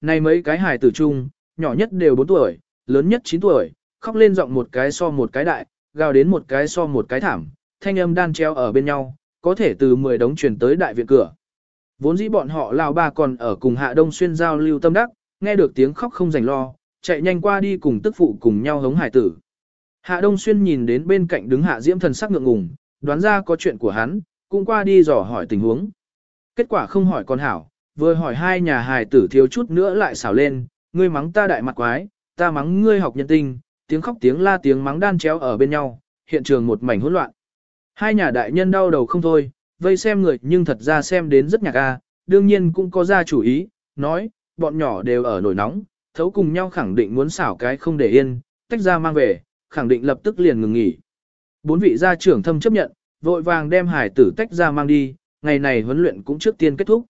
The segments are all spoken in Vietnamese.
này mấy cái hài tử chung, nhỏ nhất đều 4 tuổi, lớn nhất 9 tuổi, khóc lên giọng một cái so một cái đại, gào đến một cái so một cái thảm, thanh âm đan treo ở bên nhau, có thể từ 10 đống truyền tới đại viện cửa. Vốn dĩ bọn họ lao ba còn ở cùng Hạ Đông Xuyên giao lưu tâm đắc, nghe được tiếng khóc không rảnh lo, chạy nhanh qua đi cùng tức phụ cùng nhau hống hải tử. Hạ Đông Xuyên nhìn đến bên cạnh đứng Hạ Diễm thần sắc ngượng ngùng, đoán ra có chuyện của hắn, cũng qua đi dò hỏi tình huống. Kết quả không hỏi con hảo, vừa hỏi hai nhà hài tử thiếu chút nữa lại xảo lên, ngươi mắng ta đại mặt quái, ta mắng ngươi học nhân tinh, tiếng khóc tiếng la tiếng mắng đan chéo ở bên nhau, hiện trường một mảnh hỗn loạn. Hai nhà đại nhân đau đầu không thôi, vây xem người nhưng thật ra xem đến rất nhạc a, đương nhiên cũng có ra chủ ý, nói, bọn nhỏ đều ở nổi nóng, thấu cùng nhau khẳng định muốn xảo cái không để yên, tách ra mang về, khẳng định lập tức liền ngừng nghỉ. Bốn vị gia trưởng thâm chấp nhận, vội vàng đem hải tử tách ra mang đi, ngày này huấn luyện cũng trước tiên kết thúc.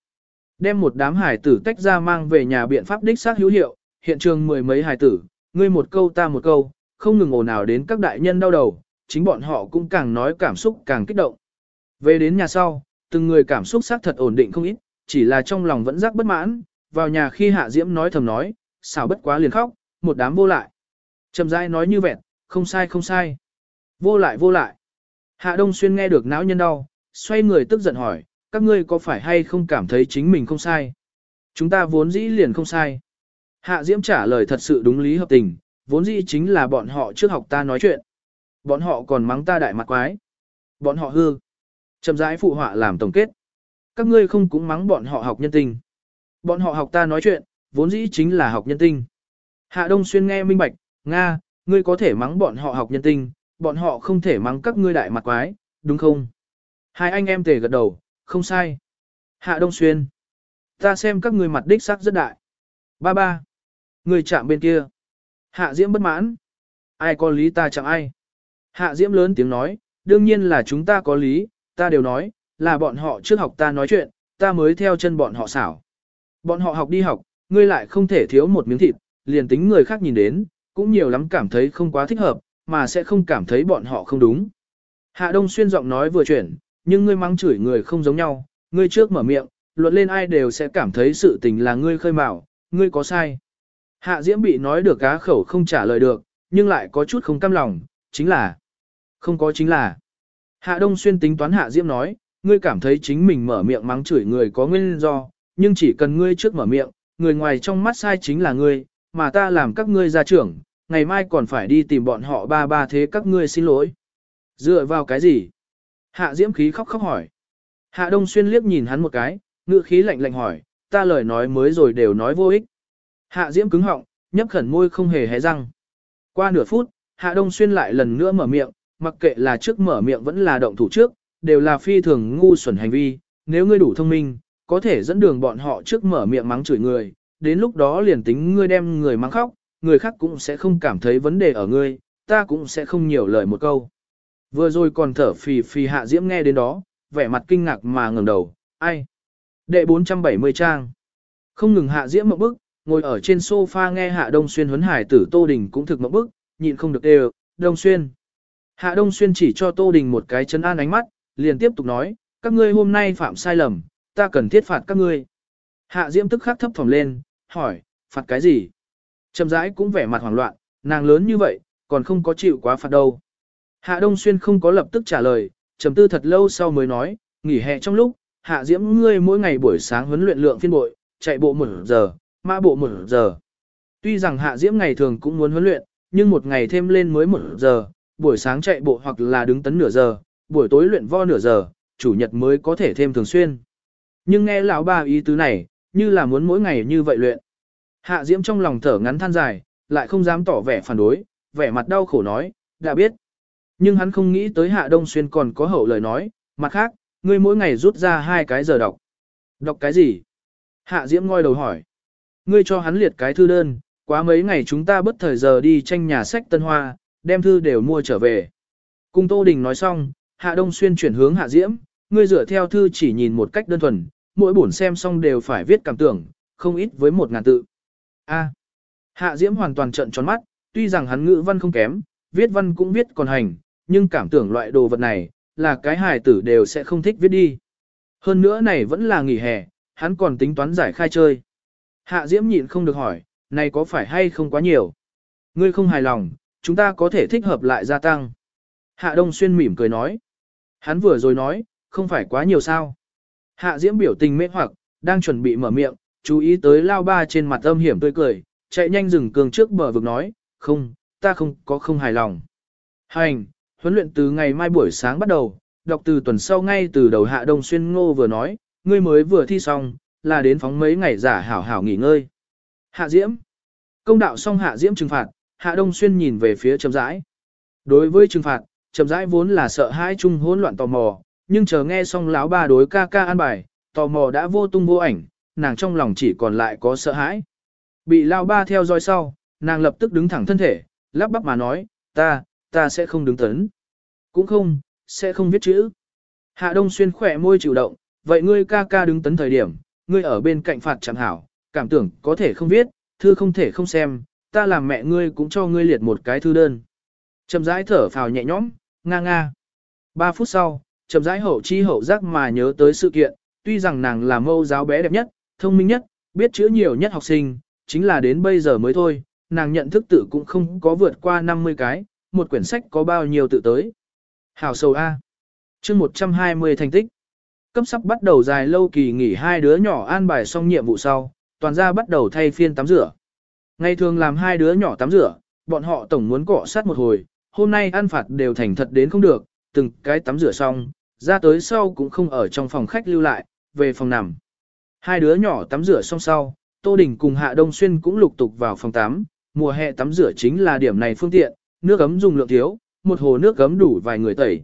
Đem một đám hải tử tách ra mang về nhà biện pháp đích xác hữu hiệu, hiện trường mười mấy hải tử, ngươi một câu ta một câu, không ngừng ồn ào đến các đại nhân đau đầu, chính bọn họ cũng càng nói cảm xúc càng kích động. Về đến nhà sau, từng người cảm xúc xác thật ổn định không ít, chỉ là trong lòng vẫn rắc bất mãn, vào nhà khi Hạ Diễm nói thầm nói, xảo bất quá liền khóc, một đám vô lại. Trầm rãi nói như vẹn, không sai không sai. Vô lại vô lại. Hạ Đông Xuyên nghe được não nhân đau, xoay người tức giận hỏi, các ngươi có phải hay không cảm thấy chính mình không sai? Chúng ta vốn dĩ liền không sai. Hạ Diễm trả lời thật sự đúng lý hợp tình, vốn dĩ chính là bọn họ trước học ta nói chuyện. Bọn họ còn mắng ta đại mặt quái. Bọn họ hư. Chậm rãi phụ họa làm tổng kết. Các ngươi không cũng mắng bọn họ học nhân tình. Bọn họ học ta nói chuyện, vốn dĩ chính là học nhân tinh. Hạ Đông Xuyên nghe minh bạch, Nga, ngươi có thể mắng bọn họ học nhân tinh, bọn họ không thể mắng các ngươi đại mặt quái, đúng không? Hai anh em tề gật đầu, không sai. Hạ Đông Xuyên, ta xem các ngươi mặt đích sắc rất đại. Ba ba, người chạm bên kia. Hạ Diễm bất mãn. Ai có lý ta chẳng ai. Hạ Diễm lớn tiếng nói, đương nhiên là chúng ta có lý, ta đều nói, là bọn họ trước học ta nói chuyện, ta mới theo chân bọn họ xảo. Bọn họ học đi học, ngươi lại không thể thiếu một miếng thịt, liền tính người khác nhìn đến, cũng nhiều lắm cảm thấy không quá thích hợp, mà sẽ không cảm thấy bọn họ không đúng. Hạ Đông Xuyên giọng nói vừa chuyển, nhưng ngươi mắng chửi người không giống nhau, ngươi trước mở miệng, luận lên ai đều sẽ cảm thấy sự tình là ngươi khơi mào, ngươi có sai. Hạ Diễm bị nói được cá khẩu không trả lời được, nhưng lại có chút không cam lòng, chính là, không có chính là. Hạ Đông Xuyên tính toán Hạ Diễm nói, ngươi cảm thấy chính mình mở miệng mắng chửi người có nguyên do, nhưng chỉ cần ngươi trước mở miệng, người ngoài trong mắt sai chính là ngươi, mà ta làm các ngươi gia trưởng, ngày mai còn phải đi tìm bọn họ ba ba thế các ngươi xin lỗi. Dựa vào cái gì? Hạ Diễm khí khóc khóc hỏi. Hạ Đông Xuyên liếc nhìn hắn một cái, ngữ khí lạnh lạnh hỏi, ta lời nói mới rồi đều nói vô ích. Hạ Diễm cứng họng, nhấp khẩn môi không hề hé răng. Qua nửa phút, Hạ Đông Xuyên lại lần nữa mở miệng, mặc kệ là trước mở miệng vẫn là động thủ trước, đều là phi thường ngu xuẩn hành vi, nếu ngươi đủ thông minh, có thể dẫn đường bọn họ trước mở miệng mắng chửi người, đến lúc đó liền tính ngươi đem người mắng khóc, người khác cũng sẽ không cảm thấy vấn đề ở ngươi, ta cũng sẽ không nhiều lời một câu. Vừa rồi còn thở phì phì hạ diễm nghe đến đó, vẻ mặt kinh ngạc mà ngẩng đầu, ai? Đệ 470 trang. Không ngừng hạ diễm một bức, ngồi ở trên sofa nghe hạ đông xuyên huấn hải tử Tô Đình cũng thực một bức, nhịn không được đều, đông xuyên. Hạ đông xuyên chỉ cho Tô Đình một cái chân an ánh mắt, liền tiếp tục nói, các ngươi hôm nay phạm sai lầm, ta cần thiết phạt các ngươi. Hạ diễm tức khắc thấp phòng lên, hỏi, phạt cái gì? Trầm rãi cũng vẻ mặt hoảng loạn, nàng lớn như vậy, còn không có chịu quá phạt đâu. Hạ Đông Xuyên không có lập tức trả lời, trầm tư thật lâu sau mới nói, nghỉ hè trong lúc, Hạ Diễm ngươi mỗi ngày buổi sáng huấn luyện lượng phiên bội, chạy bộ một giờ, mã bộ một giờ. Tuy rằng Hạ Diễm ngày thường cũng muốn huấn luyện, nhưng một ngày thêm lên mới một giờ, buổi sáng chạy bộ hoặc là đứng tấn nửa giờ, buổi tối luyện vo nửa giờ, chủ nhật mới có thể thêm thường xuyên. Nhưng nghe lão ba ý tứ này, như là muốn mỗi ngày như vậy luyện. Hạ Diễm trong lòng thở ngắn than dài, lại không dám tỏ vẻ phản đối, vẻ mặt đau khổ nói, đã biết. Nhưng hắn không nghĩ tới Hạ Đông Xuyên còn có hậu lời nói, mặt khác, ngươi mỗi ngày rút ra hai cái giờ đọc. Đọc cái gì? Hạ Diễm ngoi đầu hỏi. Ngươi cho hắn liệt cái thư đơn, quá mấy ngày chúng ta bất thời giờ đi tranh nhà sách Tân Hoa, đem thư đều mua trở về. Cung Tô Đình nói xong, Hạ Đông Xuyên chuyển hướng Hạ Diễm, ngươi dựa theo thư chỉ nhìn một cách đơn thuần, mỗi bổn xem xong đều phải viết cảm tưởng, không ít với một ngàn tự. A. Hạ Diễm hoàn toàn trận tròn mắt, tuy rằng hắn ngữ văn không kém, viết văn cũng viết còn hành, nhưng cảm tưởng loại đồ vật này, là cái hài tử đều sẽ không thích viết đi. Hơn nữa này vẫn là nghỉ hè, hắn còn tính toán giải khai chơi. Hạ Diễm nhịn không được hỏi, này có phải hay không quá nhiều? Ngươi không hài lòng, chúng ta có thể thích hợp lại gia tăng. Hạ Đông Xuyên mỉm cười nói. Hắn vừa rồi nói, không phải quá nhiều sao. Hạ Diễm biểu tình mê hoặc, đang chuẩn bị mở miệng, chú ý tới lao ba trên mặt âm hiểm tươi cười, chạy nhanh dừng cường trước bờ vực nói, không, ta không có không hài lòng. Hành, huấn luyện từ ngày mai buổi sáng bắt đầu, đọc từ tuần sau ngay từ đầu Hạ Đông Xuyên Ngô vừa nói, ngươi mới vừa thi xong, là đến phóng mấy ngày giả hảo hảo nghỉ ngơi. Hạ Diễm. Công đạo xong Hạ Diễm trừng phạt, Hạ Đông Xuyên nhìn về phía Trầm Rãi. Đối với trừng phạt, Trầm Rãi vốn là sợ hãi chung hỗn loạn tò mò, nhưng chờ nghe xong lão ba đối ca ca an bài, tò mò đã vô tung vô ảnh, nàng trong lòng chỉ còn lại có sợ hãi. Bị lão ba theo dõi sau, nàng lập tức đứng thẳng thân thể, lắp bắp mà nói, ta, ta sẽ không đứng tấn. Cũng không, sẽ không viết chữ. Hạ Đông Xuyên khỏe môi chịu động, vậy ngươi ca ca đứng tấn thời điểm, ngươi ở bên cạnh phạt chẳng hảo, cảm tưởng có thể không viết, thư không thể không xem, ta làm mẹ ngươi cũng cho ngươi liệt một cái thư đơn. Chậm rãi thở phào nhẹ nhõm, nga nga. Ba phút sau, chậm rãi hậu chi hậu giác mà nhớ tới sự kiện, tuy rằng nàng là mâu giáo bé đẹp nhất, thông minh nhất, biết chữ nhiều nhất học sinh, chính là đến bây giờ mới thôi, nàng nhận thức tự cũng không có vượt qua 50 cái, một quyển sách có bao nhiêu tự tới. Hảo sầu A. chương 120 thành tích. Cấp sắp bắt đầu dài lâu kỳ nghỉ hai đứa nhỏ an bài xong nhiệm vụ sau, toàn ra bắt đầu thay phiên tắm rửa. Ngày thường làm hai đứa nhỏ tắm rửa, bọn họ tổng muốn cọ sát một hồi, hôm nay ăn phạt đều thành thật đến không được, từng cái tắm rửa xong, ra tới sau cũng không ở trong phòng khách lưu lại, về phòng nằm. Hai đứa nhỏ tắm rửa xong sau, Tô Đình cùng Hạ Đông Xuyên cũng lục tục vào phòng tắm, mùa hè tắm rửa chính là điểm này phương tiện, nước ấm dùng lượng thiếu, một hồ nước ấm đủ vài người tẩy.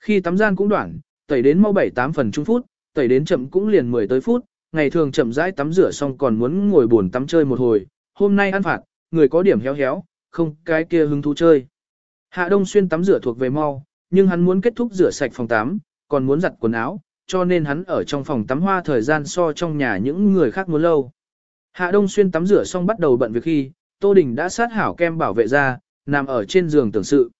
Khi tắm gian cũng đoạn, tẩy đến mau 7-8 phần chung phút, tẩy đến chậm cũng liền 10 tới phút, ngày thường chậm rãi tắm rửa xong còn muốn ngồi buồn tắm chơi một hồi, hôm nay ăn phạt, người có điểm héo héo, không cái kia hứng thú chơi. Hạ Đông Xuyên tắm rửa thuộc về mau, nhưng hắn muốn kết thúc rửa sạch phòng tắm, còn muốn giặt quần áo, cho nên hắn ở trong phòng tắm hoa thời gian so trong nhà những người khác muốn lâu. Hạ Đông Xuyên tắm rửa xong bắt đầu bận việc khi, Tô Đình đã sát hảo kem bảo vệ ra, nằm ở trên giường tưởng sự.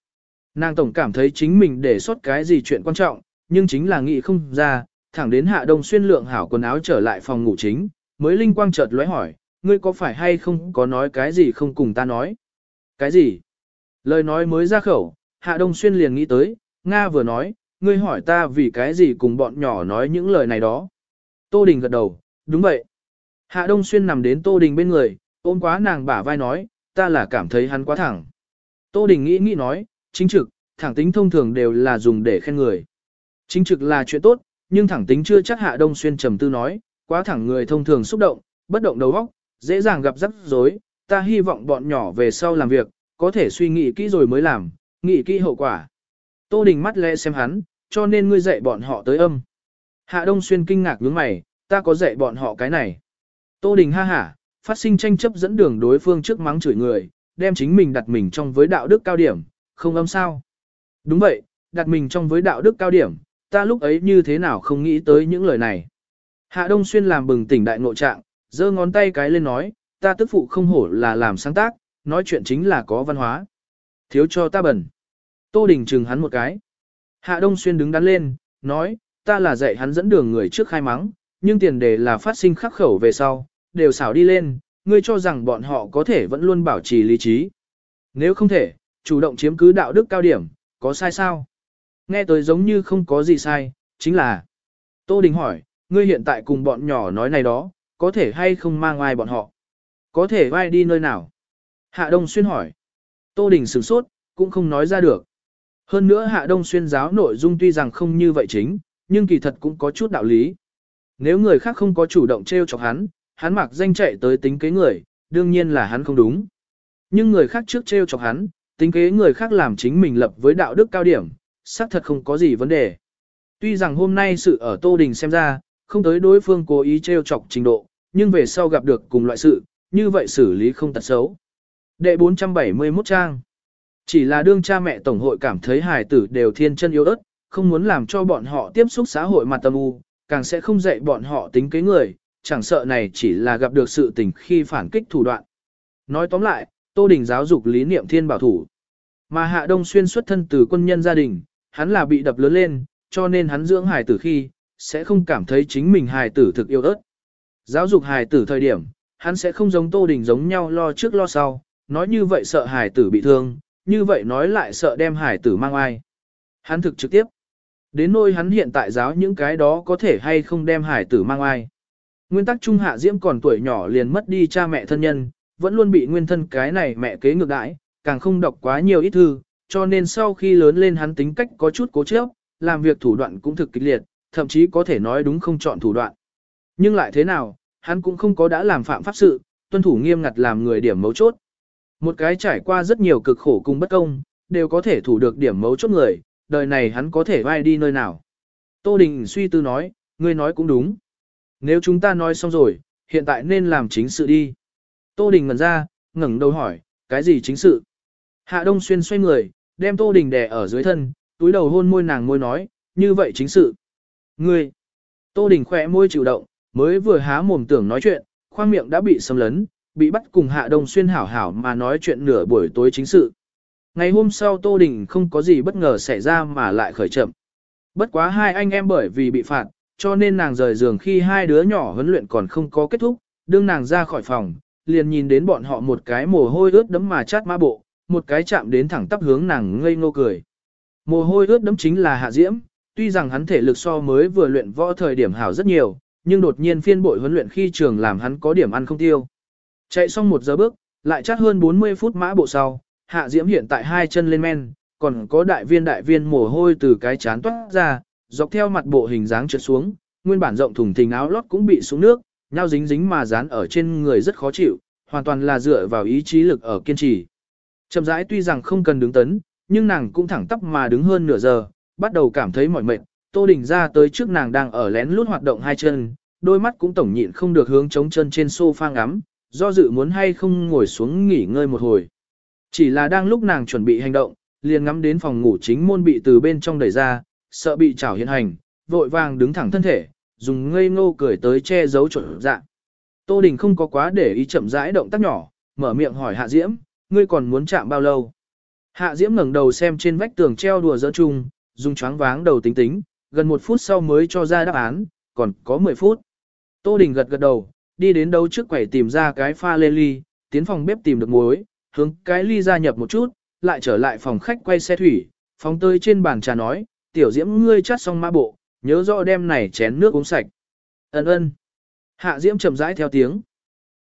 Nàng tổng cảm thấy chính mình để sót cái gì chuyện quan trọng, nhưng chính là nghĩ không ra, thẳng đến Hạ Đông Xuyên lượng hảo quần áo trở lại phòng ngủ chính, mới linh quang chợt lóe hỏi, ngươi có phải hay không có nói cái gì không cùng ta nói? Cái gì? Lời nói mới ra khẩu, Hạ Đông Xuyên liền nghĩ tới, Nga vừa nói, ngươi hỏi ta vì cái gì cùng bọn nhỏ nói những lời này đó. Tô Đình gật đầu, đúng vậy. Hạ Đông Xuyên nằm đến Tô Đình bên người, ôm quá nàng bả vai nói, ta là cảm thấy hắn quá thẳng. Tô Đình nghĩ nghĩ nói, chính trực, thẳng tính thông thường đều là dùng để khen người. Chính trực là chuyện tốt, nhưng thẳng tính chưa chắc Hạ Đông Xuyên trầm tư nói, quá thẳng người thông thường xúc động, bất động đầu óc, dễ dàng gặp rắc rối, ta hy vọng bọn nhỏ về sau làm việc, có thể suy nghĩ kỹ rồi mới làm, nghĩ kỹ hậu quả. Tô Đình mắt lẽ xem hắn, cho nên ngươi dạy bọn họ tới âm. Hạ Đông Xuyên kinh ngạc nhướng mày, ta có dạy bọn họ cái này. Tô Đình ha hả, phát sinh tranh chấp dẫn đường đối phương trước mắng chửi người, đem chính mình đặt mình trong với đạo đức cao điểm, không âm sao. Đúng vậy, đặt mình trong với đạo đức cao điểm, ta lúc ấy như thế nào không nghĩ tới những lời này. Hạ Đông Xuyên làm bừng tỉnh đại ngộ trạng, giơ ngón tay cái lên nói, ta tức phụ không hổ là làm sáng tác, nói chuyện chính là có văn hóa. Thiếu cho ta bẩn. Tô Đình chừng hắn một cái. Hạ Đông Xuyên đứng đắn lên, nói, ta là dạy hắn dẫn đường người trước khai mắng, nhưng tiền đề là phát sinh khắc khẩu về sau, đều xảo đi lên, ngươi cho rằng bọn họ có thể vẫn luôn bảo trì lý trí. Nếu không thể, chủ động chiếm cứ đạo đức cao điểm, có sai sao? Nghe tới giống như không có gì sai, chính là. Tô Đình hỏi, ngươi hiện tại cùng bọn nhỏ nói này đó, có thể hay không mang ai bọn họ? Có thể vai đi nơi nào? Hạ Đông Xuyên hỏi. Tô Đình sửng sốt, cũng không nói ra được. Hơn nữa Hạ Đông Xuyên giáo nội dung tuy rằng không như vậy chính, nhưng kỳ thật cũng có chút đạo lý. Nếu người khác không có chủ động treo chọc hắn, hắn mặc danh chạy tới tính kế người, đương nhiên là hắn không đúng. Nhưng người khác trước treo chọc hắn, tính kế người khác làm chính mình lập với đạo đức cao điểm, xác thật không có gì vấn đề. Tuy rằng hôm nay sự ở Tô Đình xem ra, không tới đối phương cố ý treo chọc trình độ, nhưng về sau gặp được cùng loại sự, như vậy xử lý không tật xấu. Đệ 471 trang Chỉ là đương cha mẹ tổng hội cảm thấy hài tử đều thiên chân yếu ớt, không muốn làm cho bọn họ tiếp xúc xã hội mặt tâm u, càng sẽ không dạy bọn họ tính kế người, chẳng sợ này chỉ là gặp được sự tình khi phản kích thủ đoạn. Nói tóm lại, Tô Đình giáo dục lý niệm thiên bảo thủ. Mà Hạ Đông Xuyên xuất thân từ quân nhân gia đình, hắn là bị đập lớn lên, cho nên hắn dưỡng hài tử khi, sẽ không cảm thấy chính mình hài tử thực yêu ớt. Giáo dục hài tử thời điểm, hắn sẽ không giống Tô Đình giống nhau lo trước lo sau, nói như vậy sợ hải tử bị thương, như vậy nói lại sợ đem hải tử mang ai. Hắn thực trực tiếp. Đến nỗi hắn hiện tại giáo những cái đó có thể hay không đem hải tử mang ai. Nguyên tắc trung hạ diễm còn tuổi nhỏ liền mất đi cha mẹ thân nhân, vẫn luôn bị nguyên thân cái này mẹ kế ngược đãi, càng không đọc quá nhiều ít thư, cho nên sau khi lớn lên hắn tính cách có chút cố chấp, làm việc thủ đoạn cũng thực kịch liệt, thậm chí có thể nói đúng không chọn thủ đoạn. Nhưng lại thế nào, hắn cũng không có đã làm phạm pháp sự, tuân thủ nghiêm ngặt làm người điểm mấu chốt. Một cái trải qua rất nhiều cực khổ cùng bất công, đều có thể thủ được điểm mấu chốt người, đời này hắn có thể vai đi nơi nào. Tô Đình suy tư nói, ngươi nói cũng đúng. Nếu chúng ta nói xong rồi, hiện tại nên làm chính sự đi. Tô Đình ngẩn ra, ngẩng đầu hỏi, cái gì chính sự? Hạ Đông Xuyên xoay người, đem Tô Đình đè ở dưới thân, túi đầu hôn môi nàng môi nói, như vậy chính sự. Ngươi! Tô Đình khỏe môi chịu động, mới vừa há mồm tưởng nói chuyện, khoang miệng đã bị xâm lấn, bị bắt cùng Hạ Đông Xuyên hảo hảo mà nói chuyện nửa buổi tối chính sự. Ngày hôm sau Tô Đình không có gì bất ngờ xảy ra mà lại khởi chậm. Bất quá hai anh em bởi vì bị phạt, cho nên nàng rời giường khi hai đứa nhỏ huấn luyện còn không có kết thúc, đương nàng ra khỏi phòng, liền nhìn đến bọn họ một cái mồ hôi ướt đấm mà chát mã bộ, một cái chạm đến thẳng tắp hướng nàng ngây ngô cười. Mồ hôi ướt đấm chính là Hạ Diễm, tuy rằng hắn thể lực so mới vừa luyện võ thời điểm hảo rất nhiều, nhưng đột nhiên phiên bội huấn luyện khi trường làm hắn có điểm ăn không tiêu. Chạy xong một giờ bước, lại chát hơn 40 phút mã bộ sau, Hạ Diễm hiện tại hai chân lên men, còn có đại viên đại viên mồ hôi từ cái chán toát ra, dọc theo mặt bộ hình dáng trượt xuống, nguyên bản rộng thùng thình áo lót cũng bị xuống nước, nhau dính dính mà dán ở trên người rất khó chịu, hoàn toàn là dựa vào ý chí lực ở kiên trì. Chậm rãi tuy rằng không cần đứng tấn, nhưng nàng cũng thẳng tắp mà đứng hơn nửa giờ, bắt đầu cảm thấy mỏi mệt. Tô Đình ra tới trước nàng đang ở lén lút hoạt động hai chân, đôi mắt cũng tổng nhịn không được hướng chống chân trên sofa ngắm, do dự muốn hay không ngồi xuống nghỉ ngơi một hồi. Chỉ là đang lúc nàng chuẩn bị hành động, liền ngắm đến phòng ngủ chính môn bị từ bên trong đẩy ra, sợ bị trảo hiện hành, vội vàng đứng thẳng thân thể, dùng ngây ngô cười tới che giấu chuẩn dạng. Tô Đình không có quá để ý chậm rãi động tác nhỏ, mở miệng hỏi Hạ Diễm, ngươi còn muốn chạm bao lâu? Hạ Diễm ngẩng đầu xem trên vách tường treo đùa giỡn chung, dùng choáng váng đầu tính tính, gần một phút sau mới cho ra đáp án, còn có 10 phút. Tô Đình gật gật đầu, đi đến đâu trước quầy tìm ra cái pha lê ly, tiến phòng bếp tìm được muối, hướng cái ly gia nhập một chút, lại trở lại phòng khách quay xe thủy, phóng tơi trên bàn trà nói, tiểu diễm ngươi chát xong mã bộ, nhớ rõ đem này chén nước uống sạch. Ân Ân. Hạ diễm chậm rãi theo tiếng.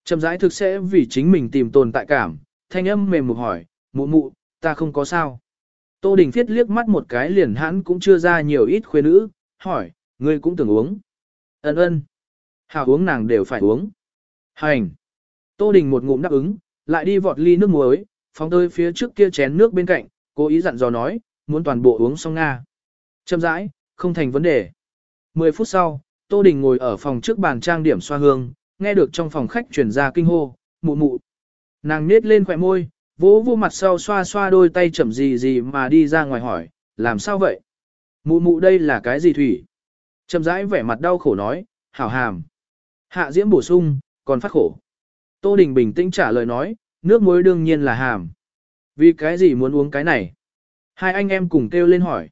Chậm rãi thực sẽ vì chính mình tìm tồn tại cảm, thanh âm mềm mục hỏi, mụ mụ, ta không có sao. Tô Đình Phiết liếc mắt một cái liền hắn cũng chưa ra nhiều ít khuê nữ, hỏi, ngươi cũng tưởng uống. Ân Ân. Hào uống nàng đều phải uống. Hành. Tô Đình một ngụm đáp ứng, lại đi vọt ly nước muối, phóng tới phía trước kia chén nước bên cạnh, cố ý dặn dò nói, muốn toàn bộ uống xong nga. Châm rãi, không thành vấn đề. 10 phút sau, Tô Đình ngồi ở phòng trước bàn trang điểm xoa hương, nghe được trong phòng khách truyền ra kinh hô, mụ mụ. Nàng nết lên khỏe môi, vỗ vô mặt sau xoa xoa đôi tay chậm gì gì mà đi ra ngoài hỏi, làm sao vậy? Mụ mụ đây là cái gì thủy? Chậm rãi vẻ mặt đau khổ nói, hảo hàm. Hạ diễm bổ sung, còn phát khổ. Tô Đình bình tĩnh trả lời nói, nước muối đương nhiên là hàm. Vì cái gì muốn uống cái này? Hai anh em cùng kêu lên hỏi.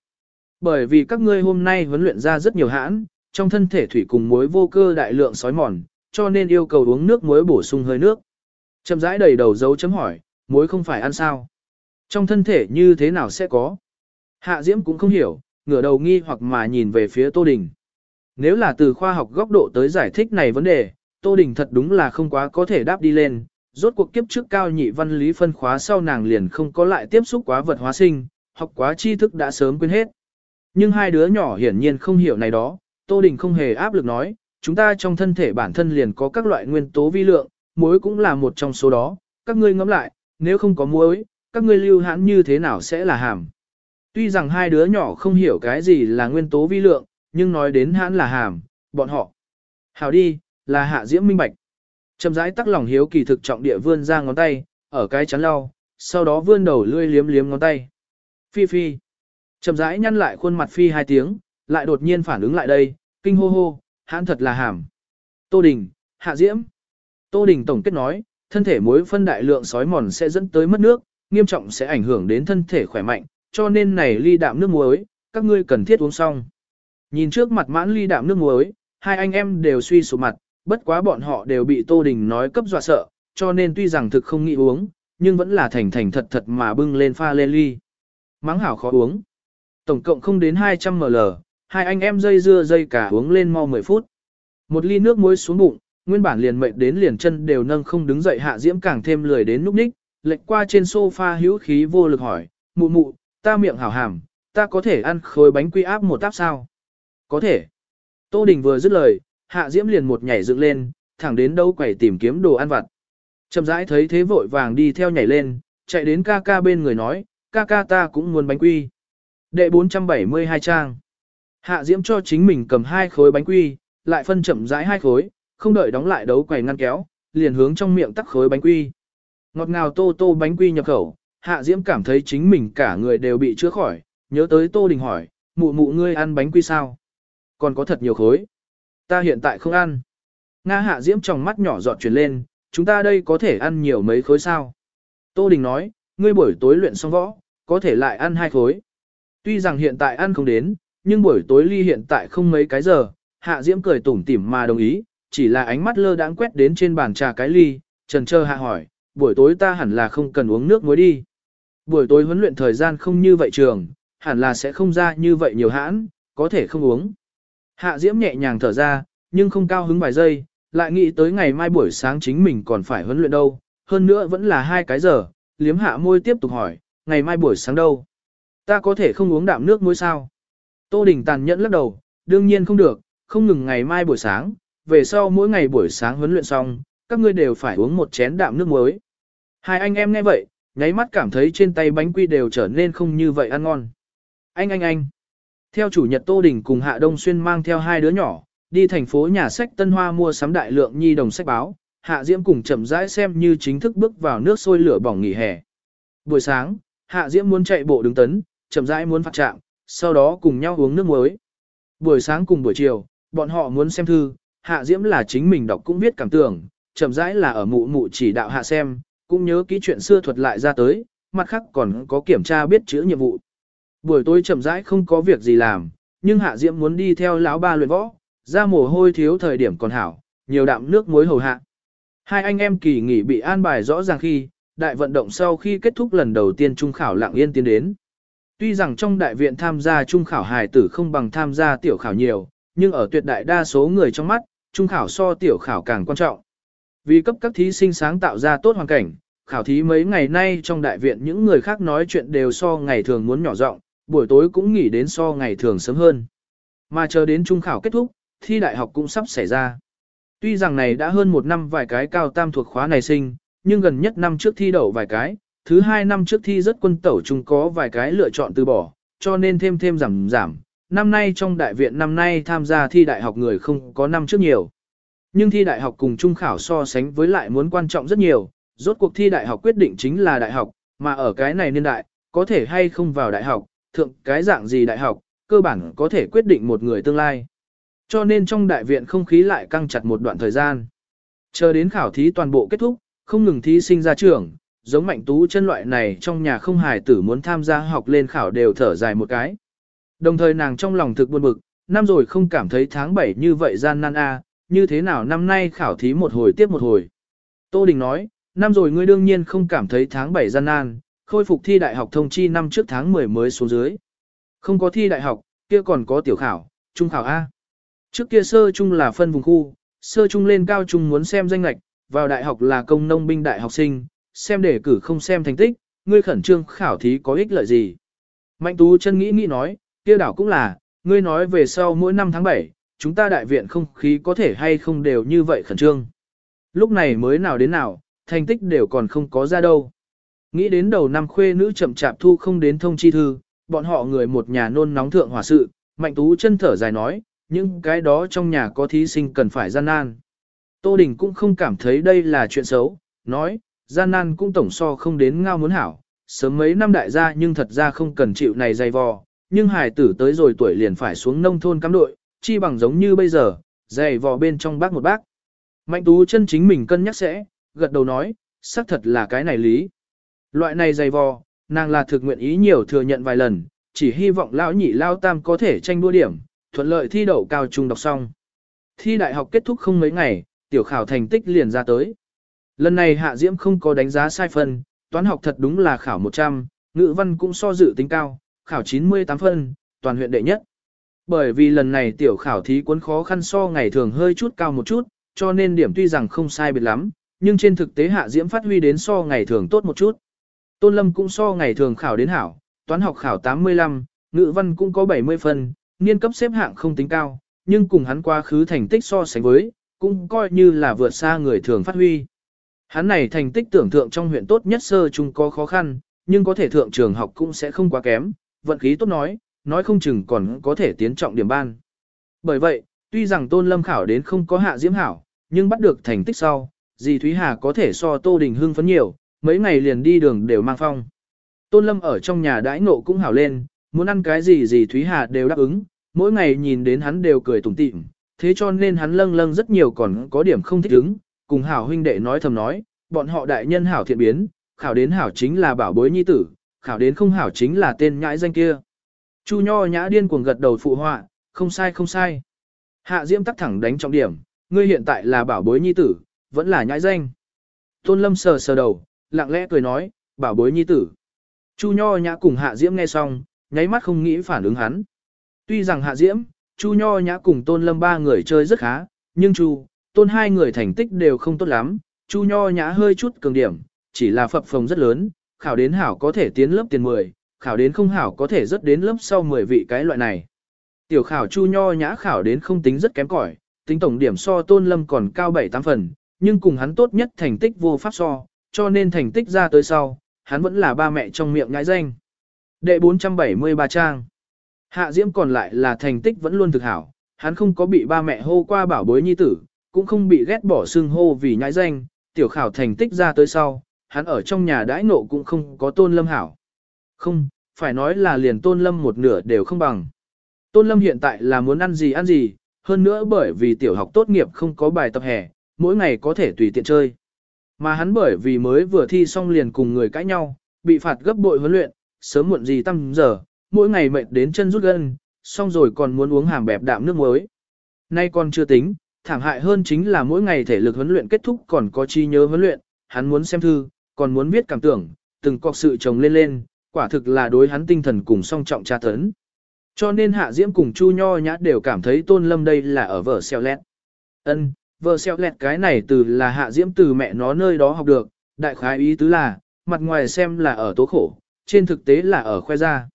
Bởi vì các ngươi hôm nay huấn luyện ra rất nhiều hãn, trong thân thể thủy cùng muối vô cơ đại lượng sói mòn, cho nên yêu cầu uống nước muối bổ sung hơi nước. Chậm rãi đầy đầu dấu chấm hỏi, muối không phải ăn sao? Trong thân thể như thế nào sẽ có? Hạ Diễm cũng không hiểu, ngửa đầu nghi hoặc mà nhìn về phía Tô Đình. Nếu là từ khoa học góc độ tới giải thích này vấn đề, Tô Đình thật đúng là không quá có thể đáp đi lên. Rốt cuộc kiếp trước cao nhị văn lý phân khóa sau nàng liền không có lại tiếp xúc quá vật hóa sinh, học quá tri thức đã sớm quên hết. Nhưng hai đứa nhỏ hiển nhiên không hiểu này đó, Tô Đình không hề áp lực nói, chúng ta trong thân thể bản thân liền có các loại nguyên tố vi lượng, muối cũng là một trong số đó, các ngươi ngẫm lại, nếu không có muối, các ngươi lưu hãn như thế nào sẽ là hàm. Tuy rằng hai đứa nhỏ không hiểu cái gì là nguyên tố vi lượng, nhưng nói đến hãn là hàm, bọn họ. Hào đi, là hạ diễm minh bạch. Chầm rãi tắc lòng hiếu kỳ thực trọng địa vươn ra ngón tay, ở cái chắn lau, sau đó vươn đầu lươi liếm liếm ngón tay. Phi phi. Chậm rãi nhăn lại khuôn mặt phi hai tiếng, lại đột nhiên phản ứng lại đây, kinh hô hô, hãn thật là hàm. Tô Đình, Hạ Diễm. Tô Đình tổng kết nói, thân thể muối phân đại lượng sói mòn sẽ dẫn tới mất nước, nghiêm trọng sẽ ảnh hưởng đến thân thể khỏe mạnh, cho nên này ly đạm nước muối, các ngươi cần thiết uống xong. Nhìn trước mặt mãn ly đạm nước muối, hai anh em đều suy sụp mặt, bất quá bọn họ đều bị Tô Đình nói cấp dọa sợ, cho nên tuy rằng thực không nghĩ uống, nhưng vẫn là thành thành thật thật mà bưng lên pha lên ly. Mắng hảo khó uống. Tổng cộng không đến 200 ml, hai anh em dây dưa dây cả uống lên mau 10 phút. Một ly nước muối xuống bụng, nguyên bản liền mệt đến liền chân đều nâng không đứng dậy hạ diễm càng thêm lười đến núp ních, lệch qua trên sofa hữu khí vô lực hỏi, mụ mụ, ta miệng hảo hàm, ta có thể ăn khối bánh quy áp một táp sao? Có thể. Tô Đình vừa dứt lời, hạ diễm liền một nhảy dựng lên, thẳng đến đâu quẩy tìm kiếm đồ ăn vặt. Chậm rãi thấy thế vội vàng đi theo nhảy lên, chạy đến ca ca bên người nói, ca ca ta cũng muốn bánh quy. Đệ 472 trang. Hạ Diễm cho chính mình cầm hai khối bánh quy, lại phân chậm rãi hai khối, không đợi đóng lại đấu quầy ngăn kéo, liền hướng trong miệng tắc khối bánh quy. Ngọt ngào tô tô bánh quy nhập khẩu, Hạ Diễm cảm thấy chính mình cả người đều bị chữa khỏi, nhớ tới Tô Đình hỏi, mụ mụ ngươi ăn bánh quy sao? Còn có thật nhiều khối. Ta hiện tại không ăn. Nga Hạ Diễm trong mắt nhỏ giọt chuyển lên, chúng ta đây có thể ăn nhiều mấy khối sao? Tô Đình nói, ngươi buổi tối luyện xong võ, có thể lại ăn hai khối. Tuy rằng hiện tại ăn không đến, nhưng buổi tối ly hiện tại không mấy cái giờ, Hạ Diễm cười tủm tỉm mà đồng ý, chỉ là ánh mắt lơ đãng quét đến trên bàn trà cái ly, trần trơ hạ hỏi, buổi tối ta hẳn là không cần uống nước muối đi. Buổi tối huấn luyện thời gian không như vậy trường, hẳn là sẽ không ra như vậy nhiều hãn, có thể không uống. Hạ Diễm nhẹ nhàng thở ra, nhưng không cao hứng vài giây, lại nghĩ tới ngày mai buổi sáng chính mình còn phải huấn luyện đâu, hơn nữa vẫn là hai cái giờ, liếm hạ môi tiếp tục hỏi, ngày mai buổi sáng đâu? Ta có thể không uống đạm nước muối sao? Tô Đình tàn nhẫn lắc đầu, đương nhiên không được, không ngừng ngày mai buổi sáng, về sau mỗi ngày buổi sáng huấn luyện xong, các ngươi đều phải uống một chén đạm nước muối. Hai anh em nghe vậy, nháy mắt cảm thấy trên tay bánh quy đều trở nên không như vậy ăn ngon. Anh anh anh. Theo chủ nhật Tô Đình cùng Hạ Đông Xuyên mang theo hai đứa nhỏ, đi thành phố nhà sách Tân Hoa mua sắm đại lượng nhi đồng sách báo, Hạ Diễm cùng chậm rãi xem như chính thức bước vào nước sôi lửa bỏng nghỉ hè. Buổi sáng, Hạ Diễm muốn chạy bộ đứng tấn, chậm rãi muốn phát trạng, sau đó cùng nhau uống nước muối. Buổi sáng cùng buổi chiều, bọn họ muốn xem thư, Hạ Diễm là chính mình đọc cũng viết cảm tưởng, chậm rãi là ở mụ mụ chỉ đạo hạ xem, cũng nhớ kỹ chuyện xưa thuật lại ra tới, mặt khác còn có kiểm tra biết chữ nhiệm vụ. Buổi tối chậm rãi không có việc gì làm, nhưng Hạ Diễm muốn đi theo lão ba luyện võ, ra mồ hôi thiếu thời điểm còn hảo, nhiều đạm nước muối hầu hạ. Hai anh em kỳ nghỉ bị an bài rõ ràng khi, đại vận động sau khi kết thúc lần đầu tiên trung khảo lặng yên tiến đến. Tuy rằng trong đại viện tham gia trung khảo hài tử không bằng tham gia tiểu khảo nhiều, nhưng ở tuyệt đại đa số người trong mắt, trung khảo so tiểu khảo càng quan trọng. Vì cấp các thí sinh sáng tạo ra tốt hoàn cảnh, khảo thí mấy ngày nay trong đại viện những người khác nói chuyện đều so ngày thường muốn nhỏ giọng, buổi tối cũng nghỉ đến so ngày thường sớm hơn. Mà chờ đến trung khảo kết thúc, thi đại học cũng sắp xảy ra. Tuy rằng này đã hơn một năm vài cái cao tam thuộc khóa này sinh, nhưng gần nhất năm trước thi đậu vài cái, thứ hai năm trước thi rất quân tẩu chúng có vài cái lựa chọn từ bỏ, cho nên thêm thêm giảm giảm. Năm nay trong đại viện năm nay tham gia thi đại học người không có năm trước nhiều. Nhưng thi đại học cùng trung khảo so sánh với lại muốn quan trọng rất nhiều, rốt cuộc thi đại học quyết định chính là đại học, mà ở cái này niên đại, có thể hay không vào đại học, thượng cái dạng gì đại học, cơ bản có thể quyết định một người tương lai. Cho nên trong đại viện không khí lại căng chặt một đoạn thời gian. Chờ đến khảo thí toàn bộ kết thúc, không ngừng thí sinh ra trường, giống mạnh tú chân loại này trong nhà không hài tử muốn tham gia học lên khảo đều thở dài một cái. Đồng thời nàng trong lòng thực buồn bực, năm rồi không cảm thấy tháng 7 như vậy gian nan a, như thế nào năm nay khảo thí một hồi tiếp một hồi. Tô Đình nói, năm rồi ngươi đương nhiên không cảm thấy tháng 7 gian nan, khôi phục thi đại học thông chi năm trước tháng 10 mới xuống dưới. Không có thi đại học, kia còn có tiểu khảo, trung khảo A. Trước kia sơ trung là phân vùng khu, sơ trung lên cao trung muốn xem danh lạch, vào đại học là công nông binh đại học sinh, xem đề cử không xem thành tích, ngươi khẩn trương khảo thí có ích lợi gì. Mạnh tú chân nghĩ nghĩ nói, kia đảo cũng là, ngươi nói về sau mỗi năm tháng 7, chúng ta đại viện không khí có thể hay không đều như vậy khẩn trương. Lúc này mới nào đến nào, thành tích đều còn không có ra đâu. Nghĩ đến đầu năm khuê nữ chậm chạp thu không đến thông chi thư, bọn họ người một nhà nôn nóng thượng hòa sự, mạnh tú chân thở dài nói, những cái đó trong nhà có thí sinh cần phải gian nan. Tô Đình cũng không cảm thấy đây là chuyện xấu, nói, gian nan cũng tổng so không đến ngao muốn hảo, sớm mấy năm đại gia nhưng thật ra không cần chịu này dày vò, nhưng hài tử tới rồi tuổi liền phải xuống nông thôn cắm đội, chi bằng giống như bây giờ, dày vò bên trong bác một bác. Mạnh tú chân chính mình cân nhắc sẽ, gật đầu nói, xác thật là cái này lý. Loại này dày vò, nàng là thực nguyện ý nhiều thừa nhận vài lần, chỉ hy vọng lão nhị lao tam có thể tranh đua điểm, thuận lợi thi đậu cao trung đọc xong. Thi đại học kết thúc không mấy ngày, tiểu khảo thành tích liền ra tới. Lần này Hạ Diễm không có đánh giá sai phân, toán học thật đúng là khảo 100, ngữ văn cũng so dự tính cao, khảo 98 phân, toàn huyện đệ nhất. Bởi vì lần này tiểu khảo thí cuốn khó khăn so ngày thường hơi chút cao một chút, cho nên điểm tuy rằng không sai biệt lắm, nhưng trên thực tế Hạ Diễm phát huy đến so ngày thường tốt một chút. Tôn Lâm cũng so ngày thường khảo đến hảo, toán học khảo 85, ngữ văn cũng có 70 phân, niên cấp xếp hạng không tính cao, nhưng cùng hắn quá khứ thành tích so sánh với, cũng coi như là vượt xa người thường phát huy. Hắn này thành tích tưởng thượng trong huyện tốt nhất sơ chung có khó khăn, nhưng có thể thượng trường học cũng sẽ không quá kém, vận khí tốt nói, nói không chừng còn có thể tiến trọng điểm ban. Bởi vậy, tuy rằng Tôn Lâm khảo đến không có hạ diễm hảo, nhưng bắt được thành tích sau, dì Thúy Hà có thể so Tô Đình hưng phấn nhiều, mấy ngày liền đi đường đều mang phong. Tôn Lâm ở trong nhà đãi ngộ cũng hảo lên, muốn ăn cái gì dì Thúy Hà đều đáp ứng, mỗi ngày nhìn đến hắn đều cười tủm tỉm, thế cho nên hắn lâng lâng rất nhiều còn có điểm không thích ứng, cùng hảo huynh đệ nói thầm nói, bọn họ đại nhân hảo thiện biến, khảo đến hảo chính là bảo bối nhi tử, khảo đến không hảo chính là tên nhãi danh kia. Chu Nho nhã điên cuồng gật đầu phụ họa, không sai không sai. Hạ Diễm tắc thẳng đánh trọng điểm, ngươi hiện tại là bảo bối nhi tử, vẫn là nhãi danh. Tôn Lâm sờ sờ đầu, lặng lẽ cười nói, bảo bối nhi tử. Chu Nho nhã cùng Hạ Diễm nghe xong, nháy mắt không nghĩ phản ứng hắn. Tuy rằng Hạ Diễm, Chu Nho nhã cùng Tôn Lâm ba người chơi rất khá, nhưng Chu, Tôn hai người thành tích đều không tốt lắm, Chu Nho nhã hơi chút cường điểm, chỉ là phập phồng rất lớn, khảo đến hảo có thể tiến lớp tiền 10, khảo đến không hảo có thể rất đến lớp sau 10 vị cái loại này. Tiểu khảo Chu Nho nhã khảo đến không tính rất kém cỏi, tính tổng điểm so Tôn Lâm còn cao 7-8 phần, nhưng cùng hắn tốt nhất thành tích vô pháp so, cho nên thành tích ra tới sau, hắn vẫn là ba mẹ trong miệng ngãi danh. Đệ 473 trang. Hạ Diễm còn lại là thành tích vẫn luôn thực hảo, hắn không có bị ba mẹ hô qua bảo bối nhi tử, cũng không bị ghét bỏ xưng hô vì nhãi danh, tiểu khảo thành tích ra tới sau, hắn ở trong nhà đãi nộ cũng không có tôn lâm hảo. Không, phải nói là liền tôn lâm một nửa đều không bằng. Tôn lâm hiện tại là muốn ăn gì ăn gì, hơn nữa bởi vì tiểu học tốt nghiệp không có bài tập hè, mỗi ngày có thể tùy tiện chơi. Mà hắn bởi vì mới vừa thi xong liền cùng người cãi nhau, bị phạt gấp bội huấn luyện, sớm muộn gì tăm giờ, mỗi ngày mệt đến chân rút gân, xong rồi còn muốn uống hàm bẹp đạm nước muối. Nay còn chưa tính, thảm hại hơn chính là mỗi ngày thể lực huấn luyện kết thúc còn có chi nhớ huấn luyện, hắn muốn xem thư, còn muốn viết cảm tưởng, từng cọc sự chồng lên lên, quả thực là đối hắn tinh thần cùng song trọng tra tấn. Cho nên Hạ Diễm cùng Chu Nho Nhã đều cảm thấy Tôn Lâm đây là ở vở xeo lẹt. Ân, vở xeo lẹt cái này từ là Hạ Diễm từ mẹ nó nơi đó học được, đại khái ý tứ là, mặt ngoài xem là ở tố khổ, trên thực tế là ở khoe ra.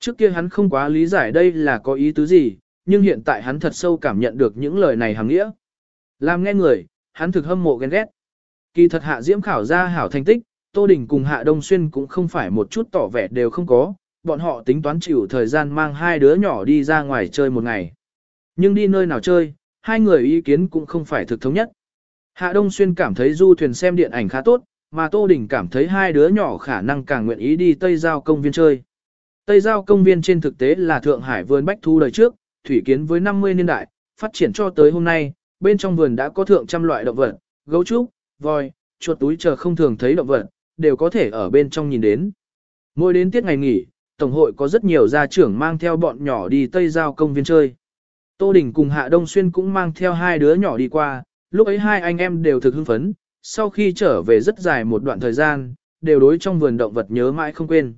Trước kia hắn không quá lý giải đây là có ý tứ gì, nhưng hiện tại hắn thật sâu cảm nhận được những lời này hàng nghĩa. Làm nghe người, hắn thực hâm mộ ghen ghét. Kỳ thật hạ diễm khảo ra hảo thành tích, Tô Đình cùng Hạ Đông Xuyên cũng không phải một chút tỏ vẻ đều không có, bọn họ tính toán chịu thời gian mang hai đứa nhỏ đi ra ngoài chơi một ngày. Nhưng đi nơi nào chơi, hai người ý kiến cũng không phải thực thống nhất. Hạ Đông Xuyên cảm thấy du thuyền xem điện ảnh khá tốt, mà Tô Đình cảm thấy hai đứa nhỏ khả năng càng nguyện ý đi Tây Giao công viên chơi. Tây Giao công viên trên thực tế là Thượng Hải vườn bách thu đời trước, thủy kiến với 50 niên đại, phát triển cho tới hôm nay, bên trong vườn đã có thượng trăm loại động vật, gấu trúc, voi, chuột túi chờ không thường thấy động vật, đều có thể ở bên trong nhìn đến. Mỗi đến tiết ngày nghỉ, Tổng hội có rất nhiều gia trưởng mang theo bọn nhỏ đi Tây Giao công viên chơi. Tô Đình cùng Hạ Đông Xuyên cũng mang theo hai đứa nhỏ đi qua, lúc ấy hai anh em đều thực hưng phấn, sau khi trở về rất dài một đoạn thời gian, đều đối trong vườn động vật nhớ mãi không quên.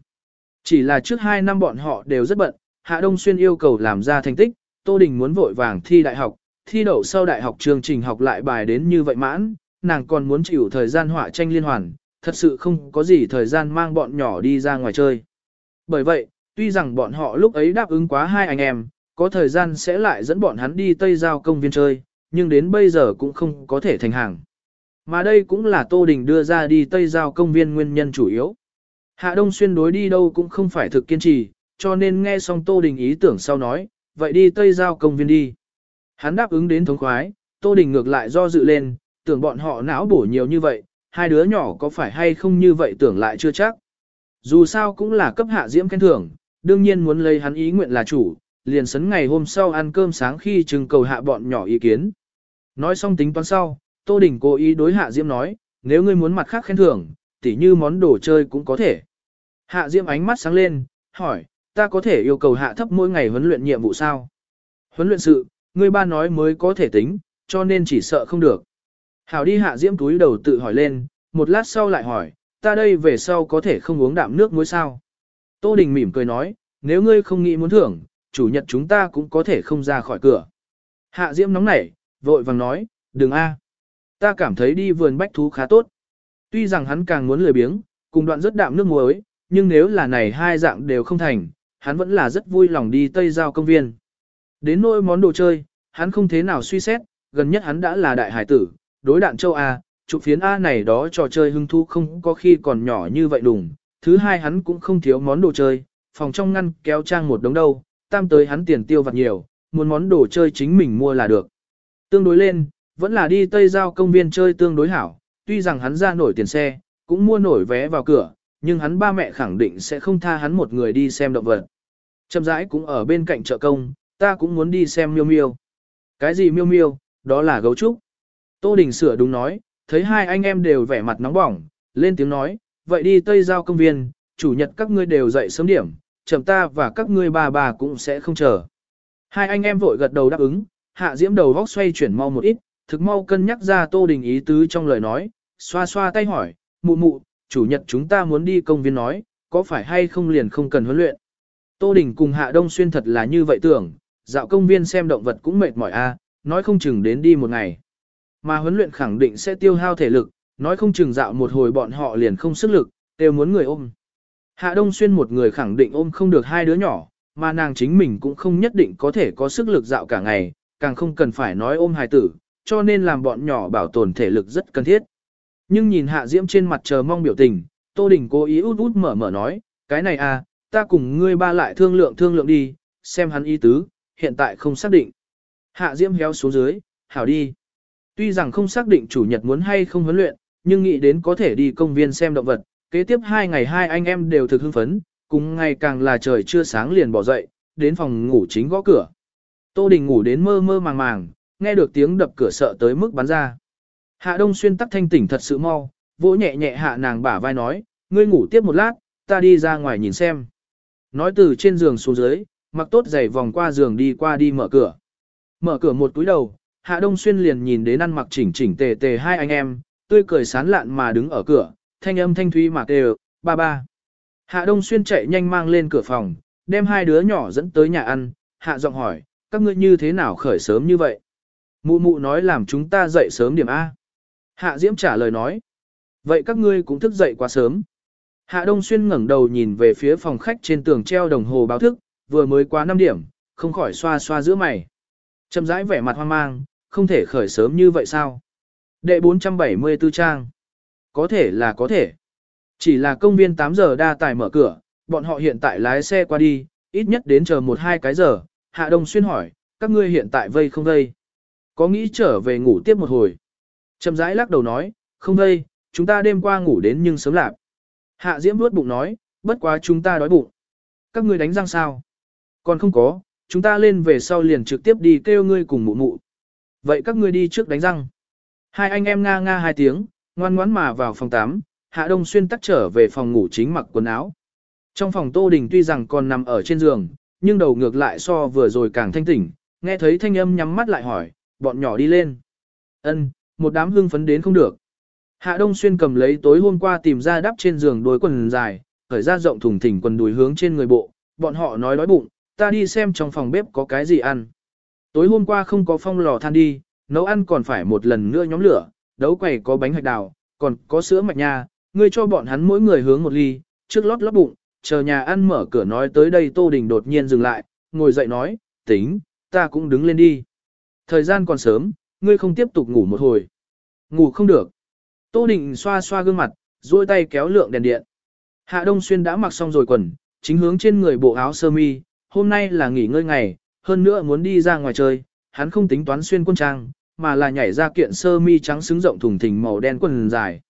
Chỉ là trước hai năm bọn họ đều rất bận, Hạ Đông Xuyên yêu cầu làm ra thành tích, Tô Đình muốn vội vàng thi đại học, thi đậu sau đại học chương trình học lại bài đến như vậy mãn, nàng còn muốn chịu thời gian họa tranh liên hoàn, thật sự không có gì thời gian mang bọn nhỏ đi ra ngoài chơi. Bởi vậy, tuy rằng bọn họ lúc ấy đáp ứng quá hai anh em, có thời gian sẽ lại dẫn bọn hắn đi Tây Giao công viên chơi, nhưng đến bây giờ cũng không có thể thành hàng. Mà đây cũng là Tô Đình đưa ra đi Tây Giao công viên nguyên nhân chủ yếu. Hạ Đông Xuyên đối đi đâu cũng không phải thực kiên trì, cho nên nghe xong Tô Đình ý tưởng sau nói, vậy đi Tây Giao công viên đi. Hắn đáp ứng đến thống khoái, Tô Đình ngược lại do dự lên, tưởng bọn họ não bổ nhiều như vậy, hai đứa nhỏ có phải hay không như vậy tưởng lại chưa chắc. Dù sao cũng là cấp hạ diễm khen thưởng, đương nhiên muốn lấy hắn ý nguyện là chủ, liền sấn ngày hôm sau ăn cơm sáng khi trừng cầu hạ bọn nhỏ ý kiến. Nói xong tính toán sau, Tô Đình cố ý đối hạ diễm nói, nếu ngươi muốn mặt khác khen thưởng, tỉ như món đồ chơi cũng có thể. Hạ diễm ánh mắt sáng lên, hỏi, ta có thể yêu cầu hạ thấp mỗi ngày huấn luyện nhiệm vụ sao? Huấn luyện sự, ngươi ba nói mới có thể tính, cho nên chỉ sợ không được. Hảo đi hạ diễm túi đầu tự hỏi lên, một lát sau lại hỏi, ta đây về sau có thể không uống đạm nước muối sao? Tô Đình mỉm cười nói, nếu ngươi không nghĩ muốn thưởng, chủ nhật chúng ta cũng có thể không ra khỏi cửa. Hạ diễm nóng nảy, vội vàng nói, đừng a, Ta cảm thấy đi vườn bách thú khá tốt. Tuy rằng hắn càng muốn lười biếng, cùng đoạn rất đạm nước muối, nhưng nếu là này hai dạng đều không thành, hắn vẫn là rất vui lòng đi Tây Giao công viên. Đến nỗi món đồ chơi, hắn không thế nào suy xét, gần nhất hắn đã là đại hải tử, đối đạn châu A, chụp phiến A này đó trò chơi hưng thu không có khi còn nhỏ như vậy đùng. Thứ hai hắn cũng không thiếu món đồ chơi, phòng trong ngăn kéo trang một đống đâu, tam tới hắn tiền tiêu vặt nhiều, muốn món đồ chơi chính mình mua là được. Tương đối lên, vẫn là đi Tây Giao công viên chơi tương đối hảo, tuy rằng hắn ra nổi tiền xe, cũng mua nổi vé vào cửa, nhưng hắn ba mẹ khẳng định sẽ không tha hắn một người đi xem động vật. Trầm rãi cũng ở bên cạnh chợ công, ta cũng muốn đi xem miêu miêu. Cái gì miêu miêu, đó là gấu trúc. Tô Đình sửa đúng nói, thấy hai anh em đều vẻ mặt nóng bỏng, lên tiếng nói, vậy đi Tây Giao công viên, chủ nhật các ngươi đều dậy sớm điểm, chậm ta và các ngươi bà bà cũng sẽ không chờ. Hai anh em vội gật đầu đáp ứng, hạ diễm đầu vóc xoay chuyển mau một ít, thực mau cân nhắc ra Tô Đình ý tứ trong lời nói, xoa xoa tay hỏi, mụ mụ, chủ nhật chúng ta muốn đi công viên nói, có phải hay không liền không cần huấn luyện. Tô Đình cùng Hạ Đông Xuyên thật là như vậy tưởng, dạo công viên xem động vật cũng mệt mỏi a, nói không chừng đến đi một ngày. Mà huấn luyện khẳng định sẽ tiêu hao thể lực, nói không chừng dạo một hồi bọn họ liền không sức lực, đều muốn người ôm. Hạ Đông Xuyên một người khẳng định ôm không được hai đứa nhỏ, mà nàng chính mình cũng không nhất định có thể có sức lực dạo cả ngày, càng không cần phải nói ôm hài tử, cho nên làm bọn nhỏ bảo tồn thể lực rất cần thiết. Nhưng nhìn Hạ Diễm trên mặt chờ mong biểu tình, Tô Đình cố ý út út mở mở nói, cái này à, ta cùng ngươi ba lại thương lượng thương lượng đi, xem hắn ý tứ, hiện tại không xác định. Hạ Diễm héo xuống dưới, hảo đi. Tuy rằng không xác định chủ nhật muốn hay không huấn luyện, nhưng nghĩ đến có thể đi công viên xem động vật, kế tiếp hai ngày hai anh em đều thực hưng phấn, cùng ngày càng là trời chưa sáng liền bỏ dậy, đến phòng ngủ chính gõ cửa. Tô Đình ngủ đến mơ mơ màng màng, nghe được tiếng đập cửa sợ tới mức bắn ra. Hạ Đông Xuyên tắc thanh tỉnh thật sự mau, vỗ nhẹ nhẹ hạ nàng bả vai nói, ngươi ngủ tiếp một lát, ta đi ra ngoài nhìn xem. Nói từ trên giường xuống dưới, mặc tốt giày vòng qua giường đi qua đi mở cửa. Mở cửa một túi đầu, Hạ Đông Xuyên liền nhìn đến ăn mặc chỉnh chỉnh tề tề hai anh em, tươi cười sán lạn mà đứng ở cửa, thanh âm thanh thúy mà kêu, ba ba. Hạ Đông Xuyên chạy nhanh mang lên cửa phòng, đem hai đứa nhỏ dẫn tới nhà ăn, Hạ giọng hỏi, các ngươi như thế nào khởi sớm như vậy? Mụ mụ nói làm chúng ta dậy sớm điểm A. Hạ Diễm trả lời nói, vậy các ngươi cũng thức dậy quá sớm. Hạ Đông Xuyên ngẩng đầu nhìn về phía phòng khách trên tường treo đồng hồ báo thức, vừa mới quá 5 điểm, không khỏi xoa xoa giữa mày. Chậm rãi vẻ mặt hoang mang, không thể khởi sớm như vậy sao? Đệ 474 trang. Có thể là có thể. Chỉ là công viên 8 giờ đa tài mở cửa, bọn họ hiện tại lái xe qua đi, ít nhất đến chờ một hai cái giờ. Hạ Đông Xuyên hỏi, các ngươi hiện tại vây không vây? Có nghĩ trở về ngủ tiếp một hồi? Chậm rãi lắc đầu nói, không vây, chúng ta đêm qua ngủ đến nhưng sớm lạc. Hạ Diễm nuốt bụng nói, bất quá chúng ta đói bụng. Các ngươi đánh răng sao? Còn không có, chúng ta lên về sau liền trực tiếp đi kêu ngươi cùng mụ mụ. Vậy các ngươi đi trước đánh răng. Hai anh em nga nga hai tiếng, ngoan ngoãn mà vào phòng 8, Hạ Đông Xuyên tắt trở về phòng ngủ chính mặc quần áo. Trong phòng Tô Đình tuy rằng còn nằm ở trên giường, nhưng đầu ngược lại so vừa rồi càng thanh tỉnh, nghe thấy thanh âm nhắm mắt lại hỏi, bọn nhỏ đi lên. Ân, một đám hưng phấn đến không được. Hạ Đông Xuyên cầm lấy tối hôm qua tìm ra đắp trên giường đôi quần dài, khởi ra rộng thùng thình quần đùi hướng trên người bộ, bọn họ nói đói bụng, ta đi xem trong phòng bếp có cái gì ăn. Tối hôm qua không có phong lò than đi, nấu ăn còn phải một lần nữa nhóm lửa, đấu quầy có bánh hạch đào, còn có sữa mạch nha, ngươi cho bọn hắn mỗi người hướng một ly, trước lót lót bụng, chờ nhà ăn mở cửa nói tới đây Tô Đình đột nhiên dừng lại, ngồi dậy nói, tính, ta cũng đứng lên đi. Thời gian còn sớm, ngươi không tiếp tục ngủ một hồi. Ngủ không được. Tô Định xoa xoa gương mặt, duỗi tay kéo lượng đèn điện. Hạ Đông Xuyên đã mặc xong rồi quần, chính hướng trên người bộ áo sơ mi, hôm nay là nghỉ ngơi ngày, hơn nữa muốn đi ra ngoài chơi, hắn không tính toán xuyên quân trang, mà là nhảy ra kiện sơ mi trắng xứng rộng thùng thình màu đen quần dài.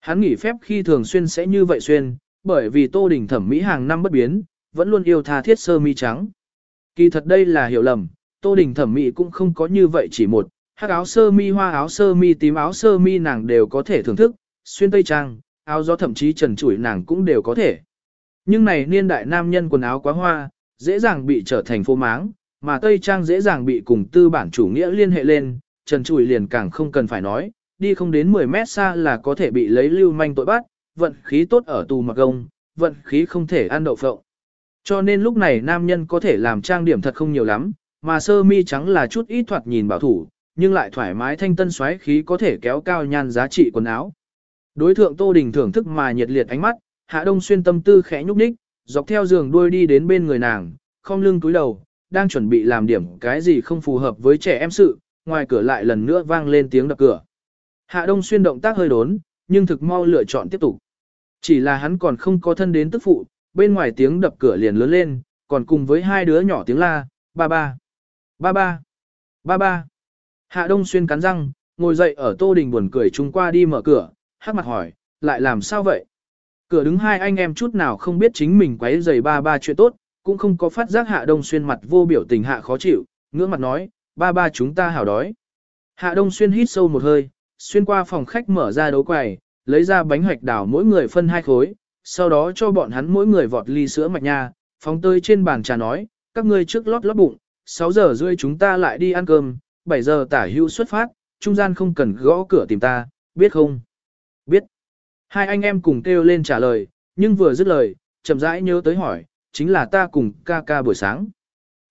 Hắn nghỉ phép khi thường xuyên sẽ như vậy xuyên, bởi vì Tô Đình thẩm mỹ hàng năm bất biến, vẫn luôn yêu tha thiết sơ mi trắng. Kỳ thật đây là hiểu lầm, Tô Đình thẩm mỹ cũng không có như vậy chỉ một, hắc áo sơ mi hoa áo sơ mi tím áo sơ mi nàng đều có thể thưởng thức, xuyên tây trang, áo gió thậm chí trần trụi nàng cũng đều có thể. Nhưng này niên đại nam nhân quần áo quá hoa, dễ dàng bị trở thành phô máng, mà tây trang dễ dàng bị cùng tư bản chủ nghĩa liên hệ lên, trần trụi liền càng không cần phải nói, đi không đến 10 mét xa là có thể bị lấy lưu manh tội bắt, vận khí tốt ở tù mặc gông, vận khí không thể ăn đậu phộng. Cho nên lúc này nam nhân có thể làm trang điểm thật không nhiều lắm, mà sơ mi trắng là chút ít thoạt nhìn bảo thủ, nhưng lại thoải mái thanh tân xoáy khí có thể kéo cao nhan giá trị quần áo. Đối thượng Tô Đình thưởng thức mà nhiệt liệt ánh mắt, Hạ Đông Xuyên tâm tư khẽ nhúc nhích, dọc theo giường đuôi đi đến bên người nàng, không lưng túi đầu, đang chuẩn bị làm điểm cái gì không phù hợp với trẻ em sự, ngoài cửa lại lần nữa vang lên tiếng đập cửa. Hạ Đông Xuyên động tác hơi đốn, nhưng thực mau lựa chọn tiếp tục. Chỉ là hắn còn không có thân đến tức phụ, bên ngoài tiếng đập cửa liền lớn lên, còn cùng với hai đứa nhỏ tiếng la, ba ba, ba ba, ba ba. Hạ Đông Xuyên cắn răng, ngồi dậy ở Tô Đình buồn cười chung qua đi mở cửa, hát mặt hỏi, lại làm sao vậy? Cửa đứng hai anh em chút nào không biết chính mình quấy giày ba ba chuyện tốt, cũng không có phát giác Hạ Đông Xuyên mặt vô biểu tình hạ khó chịu, ngưỡng mặt nói, ba ba chúng ta hảo đói. Hạ Đông Xuyên hít sâu một hơi, xuyên qua phòng khách mở ra đấu quầy, lấy ra bánh hoạch đảo mỗi người phân hai khối, sau đó cho bọn hắn mỗi người vọt ly sữa mạch nha, phóng tơi trên bàn trà nói, các ngươi trước lót lót bụng, 6 giờ rưỡi chúng ta lại đi ăn cơm, 7 giờ tả hữu xuất phát, trung gian không cần gõ cửa tìm ta, biết không? Biết. Hai anh em cùng kêu lên trả lời, nhưng vừa dứt lời, chậm rãi nhớ tới hỏi, chính là ta cùng ca ca buổi sáng.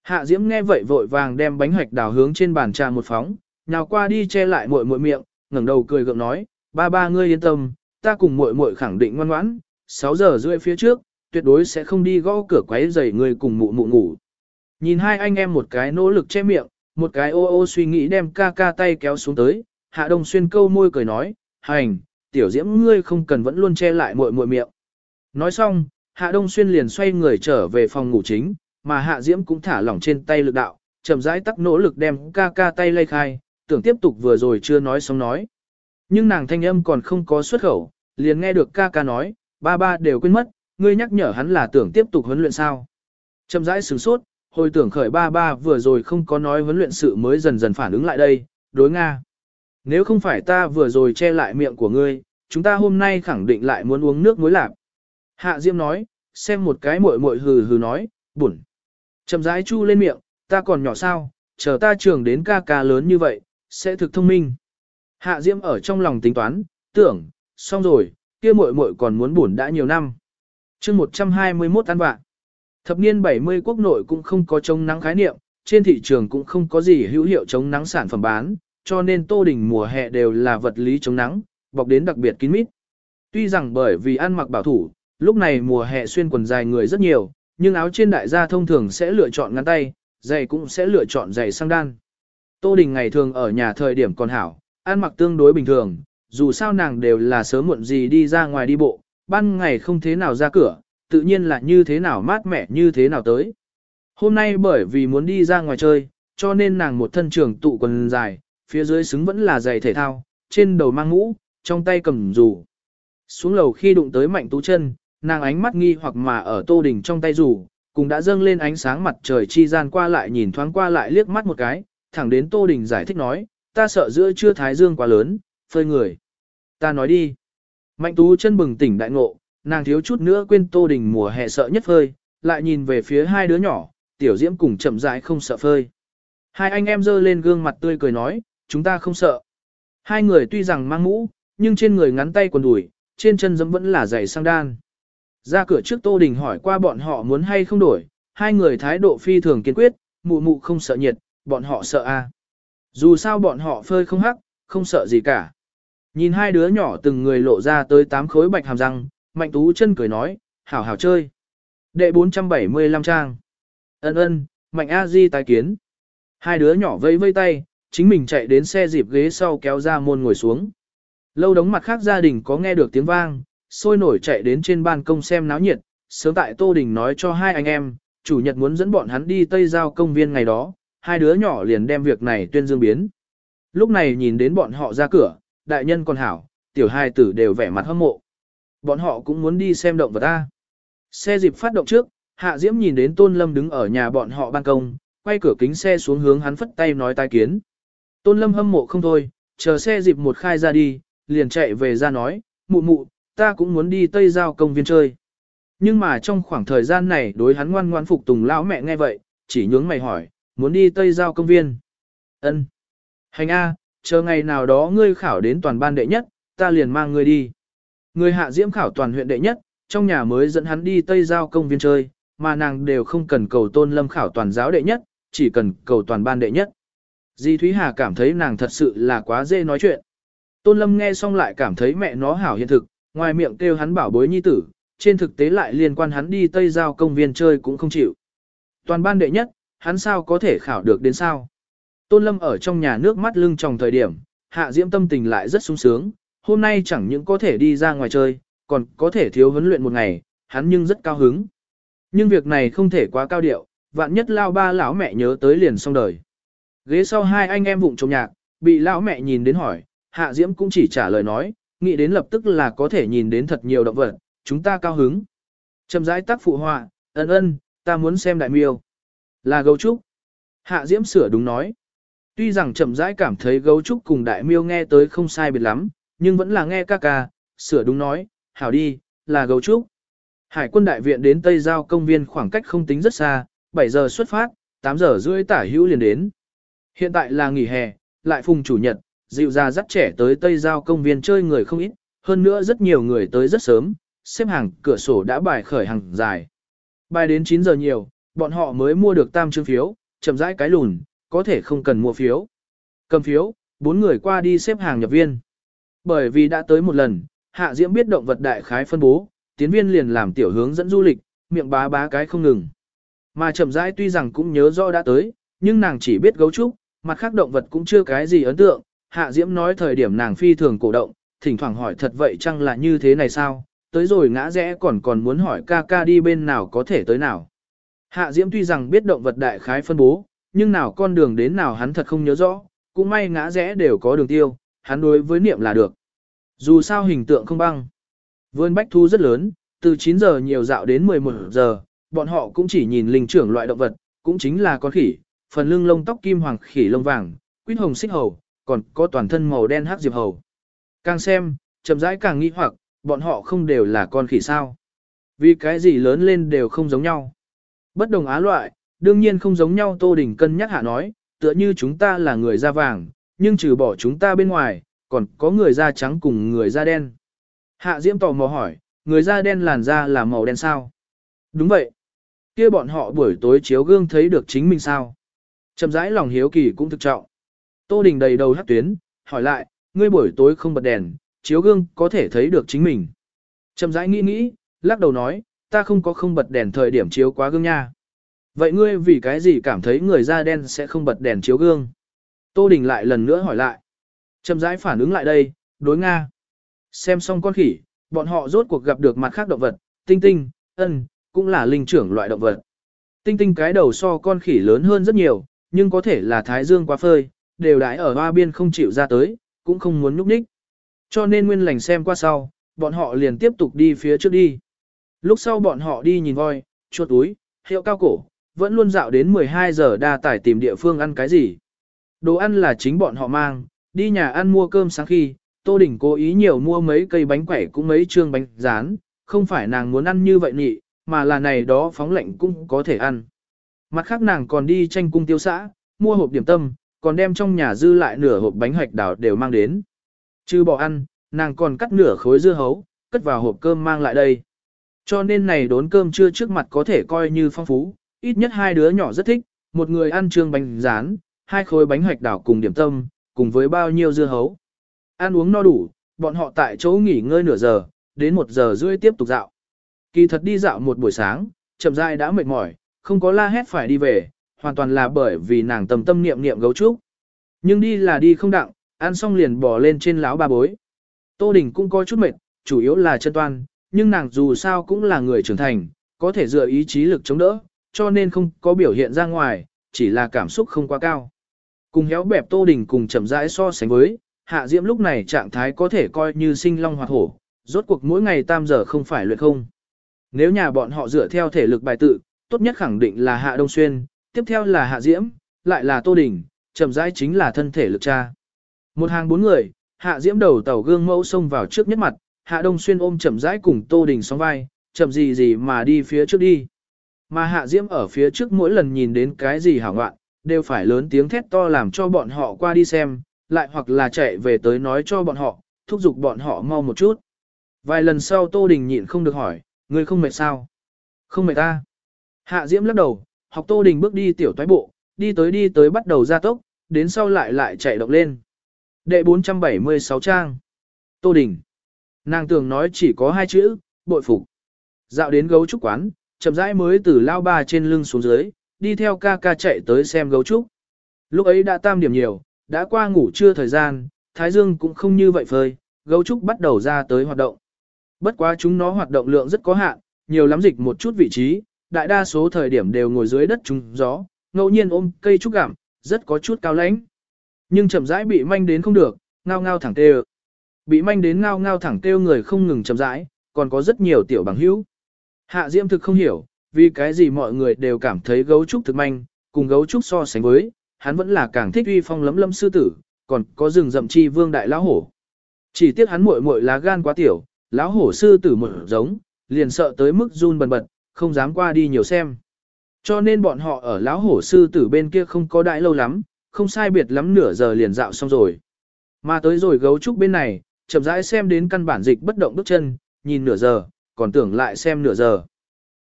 Hạ Diễm nghe vậy vội vàng đem bánh hoạch đào hướng trên bàn trà một phóng, nhào qua đi che lại muội muội miệng, ngẩng đầu cười gượng nói, ba ba ngươi yên tâm, ta cùng muội muội khẳng định ngoan ngoãn, 6 giờ rưỡi phía trước, tuyệt đối sẽ không đi gõ cửa quấy rầy người cùng mụ mụ ngủ. Nhìn hai anh em một cái nỗ lực che miệng, một cái ô ô suy nghĩ đem ca ca tay kéo xuống tới, Hạ Đông Xuyên câu môi cười nói, hành, tiểu diễm ngươi không cần vẫn luôn che lại muội muội miệng. Nói xong, Hạ Đông Xuyên liền xoay người trở về phòng ngủ chính, mà Hạ Diễm cũng thả lỏng trên tay lực đạo, chậm rãi tắc nỗ lực đem ca ca tay lay khai, tưởng tiếp tục vừa rồi chưa nói xong nói. Nhưng nàng thanh âm còn không có xuất khẩu, liền nghe được ca ca nói, ba ba đều quên mất, ngươi nhắc nhở hắn là tưởng tiếp tục huấn luyện sao. Chậm rãi sửng sốt, hồi tưởng khởi ba ba vừa rồi không có nói huấn luyện sự mới dần dần phản ứng lại đây, đối Nga. Nếu không phải ta vừa rồi che lại miệng của ngươi, chúng ta hôm nay khẳng định lại muốn uống nước muối lạc. Hạ Diễm nói, xem một cái muội muội hừ hừ nói, buồn. Chậm rãi chu lên miệng, ta còn nhỏ sao, chờ ta trưởng đến ca ca lớn như vậy, sẽ thực thông minh. Hạ Diễm ở trong lòng tính toán, tưởng, xong rồi, kia muội muội còn muốn buồn đã nhiều năm. chương 121 ăn bạn. Thập niên 70 quốc nội cũng không có chống nắng khái niệm, trên thị trường cũng không có gì hữu hiệu chống nắng sản phẩm bán, cho nên tô đỉnh mùa hè đều là vật lý chống nắng, bọc đến đặc biệt kín mít. Tuy rằng bởi vì ăn mặc bảo thủ, lúc này mùa hè xuyên quần dài người rất nhiều, nhưng áo trên đại gia thông thường sẽ lựa chọn ngắn tay, giày cũng sẽ lựa chọn giày sang đan. Tô Đình ngày thường ở nhà thời điểm còn hảo, ăn mặc tương đối bình thường, dù sao nàng đều là sớm muộn gì đi ra ngoài đi bộ, ban ngày không thế nào ra cửa, tự nhiên là như thế nào mát mẻ như thế nào tới. Hôm nay bởi vì muốn đi ra ngoài chơi, cho nên nàng một thân trường tụ quần dài, phía dưới xứng vẫn là giày thể thao, trên đầu mang mũ, trong tay cầm dù. Xuống lầu khi đụng tới mạnh tú chân, nàng ánh mắt nghi hoặc mà ở tô đỉnh trong tay dù, cùng đã dâng lên ánh sáng mặt trời chi gian qua lại nhìn thoáng qua lại liếc mắt một cái, thẳng đến tô đỉnh giải thích nói, ta sợ giữa chưa thái dương quá lớn, phơi người. Ta nói đi. Mạnh tú chân bừng tỉnh đại ngộ, nàng thiếu chút nữa quên tô đình mùa hè sợ nhất phơi, lại nhìn về phía hai đứa nhỏ, tiểu diễm cùng chậm rãi không sợ phơi. Hai anh em dơ lên gương mặt tươi cười nói, chúng ta không sợ. Hai người tuy rằng mang mũ, nhưng trên người ngắn tay quần đùi, trên chân dẫm vẫn là giày sang đan. Ra cửa trước Tô Đình hỏi qua bọn họ muốn hay không đổi, hai người thái độ phi thường kiên quyết, mụ mụ không sợ nhiệt, bọn họ sợ a. Dù sao bọn họ phơi không hắc, không sợ gì cả. Nhìn hai đứa nhỏ từng người lộ ra tới tám khối bạch hàm răng, Mạnh Tú chân cười nói, hảo hảo chơi. Đệ 475 trang. Ân ân, Mạnh A Di tái kiến. Hai đứa nhỏ vây vây tay, chính mình chạy đến xe dịp ghế sau kéo ra môn ngồi xuống. Lâu đống mặt khác gia đình có nghe được tiếng vang, sôi nổi chạy đến trên ban công xem náo nhiệt, sớm tại Tô Đình nói cho hai anh em, chủ nhật muốn dẫn bọn hắn đi Tây Giao công viên ngày đó, hai đứa nhỏ liền đem việc này tuyên dương biến. Lúc này nhìn đến bọn họ ra cửa, đại nhân còn hảo, tiểu hai tử đều vẻ mặt hâm mộ. Bọn họ cũng muốn đi xem động vật ta. Xe dịp phát động trước, Hạ Diễm nhìn đến Tôn Lâm đứng ở nhà bọn họ ban công, quay cửa kính xe xuống hướng hắn phất tay nói tai kiến. Tôn Lâm hâm mộ không thôi, chờ xe dịp một khai ra đi, liền chạy về ra nói, mụ mụ, ta cũng muốn đi Tây Giao công viên chơi. Nhưng mà trong khoảng thời gian này đối hắn ngoan ngoan phục tùng lão mẹ nghe vậy, chỉ nhướng mày hỏi, muốn đi Tây Giao công viên. Ân. Hành A, chờ ngày nào đó ngươi khảo đến toàn ban đệ nhất, ta liền mang ngươi đi. Người hạ diễm khảo toàn huyện đệ nhất, trong nhà mới dẫn hắn đi Tây Giao công viên chơi, mà nàng đều không cần cầu tôn lâm khảo toàn giáo đệ nhất, chỉ cần cầu toàn ban đệ nhất. Di Thúy Hà cảm thấy nàng thật sự là quá dễ nói chuyện. Tôn lâm nghe xong lại cảm thấy mẹ nó hảo hiện thực, ngoài miệng kêu hắn bảo bối nhi tử, trên thực tế lại liên quan hắn đi Tây Giao công viên chơi cũng không chịu. Toàn ban đệ nhất, hắn sao có thể khảo được đến sao? Tôn Lâm ở trong nhà nước mắt lưng trong thời điểm, Hạ Diễm tâm tình lại rất sung sướng, hôm nay chẳng những có thể đi ra ngoài chơi, còn có thể thiếu huấn luyện một ngày, hắn nhưng rất cao hứng. Nhưng việc này không thể quá cao điệu, vạn nhất lao ba lão mẹ nhớ tới liền xong đời. Ghế sau hai anh em vụng trông nhạc, bị lão mẹ nhìn đến hỏi, Hạ Diễm cũng chỉ trả lời nói, nghĩ đến lập tức là có thể nhìn đến thật nhiều động vật, chúng ta cao hứng. Trầm rãi tác phụ họa, ân ân, ta muốn xem đại miêu. Là gấu trúc. Hạ Diễm sửa đúng nói. Tuy rằng chậm rãi cảm thấy gấu trúc cùng đại miêu nghe tới không sai biệt lắm, nhưng vẫn là nghe ca ca, sửa đúng nói, hảo đi, là gấu trúc. Hải quân đại viện đến Tây Giao công viên khoảng cách không tính rất xa, 7 giờ xuất phát, 8 giờ rưỡi tả hữu liền đến. Hiện tại là nghỉ hè, lại phùng chủ nhật, dịu ra dắt trẻ tới Tây Giao công viên chơi người không ít, hơn nữa rất nhiều người tới rất sớm, xếp hàng cửa sổ đã bài khởi hàng dài. Bài đến 9 giờ nhiều, bọn họ mới mua được tam chương phiếu, chậm rãi cái lùn, có thể không cần mua phiếu. Cầm phiếu, bốn người qua đi xếp hàng nhập viên. Bởi vì đã tới một lần, Hạ Diễm biết động vật đại khái phân bố, tiến viên liền làm tiểu hướng dẫn du lịch, miệng bá bá cái không ngừng. Mà chậm rãi tuy rằng cũng nhớ rõ đã tới, nhưng nàng chỉ biết gấu trúc, mặt khác động vật cũng chưa cái gì ấn tượng. Hạ Diễm nói thời điểm nàng phi thường cổ động, thỉnh thoảng hỏi thật vậy chăng là như thế này sao, tới rồi ngã rẽ còn còn muốn hỏi ca ca đi bên nào có thể tới nào. Hạ Diễm tuy rằng biết động vật đại khái phân bố, nhưng nào con đường đến nào hắn thật không nhớ rõ, cũng may ngã rẽ đều có đường tiêu, hắn đối với niệm là được. Dù sao hình tượng không băng. Vườn bách thu rất lớn, từ 9 giờ nhiều dạo đến 11 giờ, bọn họ cũng chỉ nhìn linh trưởng loại động vật, cũng chính là con khỉ, phần lưng lông tóc kim hoàng khỉ lông vàng, quýt hồng xích hầu, còn có toàn thân màu đen hắc diệp hầu. Càng xem, chậm rãi càng nghi hoặc, bọn họ không đều là con khỉ sao. Vì cái gì lớn lên đều không giống nhau. Bất đồng á loại, đương nhiên không giống nhau Tô Đình cân nhắc hạ nói, tựa như chúng ta là người da vàng, nhưng trừ bỏ chúng ta bên ngoài, còn có người da trắng cùng người da đen. Hạ Diễm tò mò hỏi, người da đen làn da là màu đen sao? Đúng vậy. kia bọn họ buổi tối chiếu gương thấy được chính mình sao? Chậm rãi lòng hiếu kỳ cũng thực trọng. Tô Đình đầy đầu hát tuyến, hỏi lại, ngươi buổi tối không bật đèn, chiếu gương có thể thấy được chính mình. Chậm rãi nghĩ nghĩ, lắc đầu nói, ta không có không bật đèn thời điểm chiếu quá gương nha. Vậy ngươi vì cái gì cảm thấy người da đen sẽ không bật đèn chiếu gương? Tô Đình lại lần nữa hỏi lại. Chậm rãi phản ứng lại đây, đối Nga. Xem xong con khỉ, bọn họ rốt cuộc gặp được mặt khác động vật, tinh tinh, ân, cũng là linh trưởng loại động vật. Tinh tinh cái đầu so con khỉ lớn hơn rất nhiều, nhưng có thể là thái dương quá phơi, đều đãi ở hoa biên không chịu ra tới, cũng không muốn núp ních. Cho nên nguyên lành xem qua sau, bọn họ liền tiếp tục đi phía trước đi. Lúc sau bọn họ đi nhìn voi, chuột túi, hiệu cao cổ, vẫn luôn dạo đến 12 giờ đa tải tìm địa phương ăn cái gì. Đồ ăn là chính bọn họ mang, đi nhà ăn mua cơm sáng khi, Tô Đình cố ý nhiều mua mấy cây bánh quẩy cũng mấy trương bánh rán, không phải nàng muốn ăn như vậy nhị, mà là này đó phóng lệnh cũng có thể ăn. Mặt khác nàng còn đi tranh cung tiêu xã, mua hộp điểm tâm, còn đem trong nhà dư lại nửa hộp bánh hoạch đào đều mang đến. Chứ bỏ ăn, nàng còn cắt nửa khối dưa hấu, cất vào hộp cơm mang lại đây. Cho nên này đốn cơm trưa trước mặt có thể coi như phong phú, ít nhất hai đứa nhỏ rất thích, một người ăn trương bánh rán, hai khối bánh hoạch đảo cùng điểm tâm, cùng với bao nhiêu dưa hấu. Ăn uống no đủ, bọn họ tại chỗ nghỉ ngơi nửa giờ, đến một giờ rưỡi tiếp tục dạo. Kỳ thật đi dạo một buổi sáng, chậm rãi đã mệt mỏi, không có la hét phải đi về, hoàn toàn là bởi vì nàng tầm tâm niệm niệm gấu trúc. Nhưng đi là đi không đặng, ăn xong liền bỏ lên trên láo ba bối. Tô Đình cũng có chút mệt, chủ yếu là chân toan, nhưng nàng dù sao cũng là người trưởng thành, có thể dựa ý chí lực chống đỡ, cho nên không có biểu hiện ra ngoài, chỉ là cảm xúc không quá cao. Cùng héo bẹp Tô Đình cùng chậm rãi so sánh với, Hạ Diễm lúc này trạng thái có thể coi như sinh long hoạt hổ, rốt cuộc mỗi ngày tam giờ không phải luyện không. Nếu nhà bọn họ dựa theo thể lực bài tự, tốt nhất khẳng định là Hạ Đông Xuyên, tiếp theo là Hạ Diễm, lại là Tô Đình, chậm rãi chính là thân thể lực cha. Một hàng bốn người, Hạ Diễm đầu tàu gương mẫu xông vào trước nhất mặt, Hạ Đông Xuyên ôm chậm rãi cùng Tô Đình song vai, chậm gì gì mà đi phía trước đi. Mà Hạ Diễm ở phía trước mỗi lần nhìn đến cái gì hảo ngoạn, đều phải lớn tiếng thét to làm cho bọn họ qua đi xem, lại hoặc là chạy về tới nói cho bọn họ, thúc giục bọn họ mau một chút. Vài lần sau Tô Đình nhịn không được hỏi, người không mệt sao? Không mệt ta. Hạ Diễm lắc đầu, học Tô Đình bước đi tiểu toái bộ, đi tới đi tới bắt đầu ra tốc, đến sau lại lại chạy động lên. Đệ 476 trang. Tô Đình. Nàng tưởng nói chỉ có hai chữ, bội phục. Dạo đến gấu trúc quán, chậm rãi mới từ lao ba trên lưng xuống dưới, đi theo ca ca chạy tới xem gấu trúc. Lúc ấy đã tam điểm nhiều, đã qua ngủ trưa thời gian, Thái Dương cũng không như vậy phơi, gấu trúc bắt đầu ra tới hoạt động. Bất quá chúng nó hoạt động lượng rất có hạn, nhiều lắm dịch một chút vị trí, đại đa số thời điểm đều ngồi dưới đất trúng gió, ngẫu nhiên ôm cây trúc gặm, rất có chút cao lãnh. Nhưng chậm rãi bị manh đến không được, ngao ngao thẳng tê Bị manh đến ngao ngao thẳng kêu người không ngừng chậm rãi, còn có rất nhiều tiểu bằng hữu. Hạ Diễm thực không hiểu, vì cái gì mọi người đều cảm thấy gấu trúc thực manh, cùng gấu trúc so sánh với, hắn vẫn là càng thích uy phong lấm lâm sư tử, còn có rừng rậm chi vương đại lão hổ. Chỉ tiếc hắn muội muội lá gan quá tiểu, lão hổ sư tử một giống, liền sợ tới mức run bần bật, không dám qua đi nhiều xem. Cho nên bọn họ ở lão hổ sư tử bên kia không có đại lâu lắm, không sai biệt lắm nửa giờ liền dạo xong rồi. Mà tới rồi gấu trúc bên này, chậm rãi xem đến căn bản dịch bất động bước chân, nhìn nửa giờ, còn tưởng lại xem nửa giờ.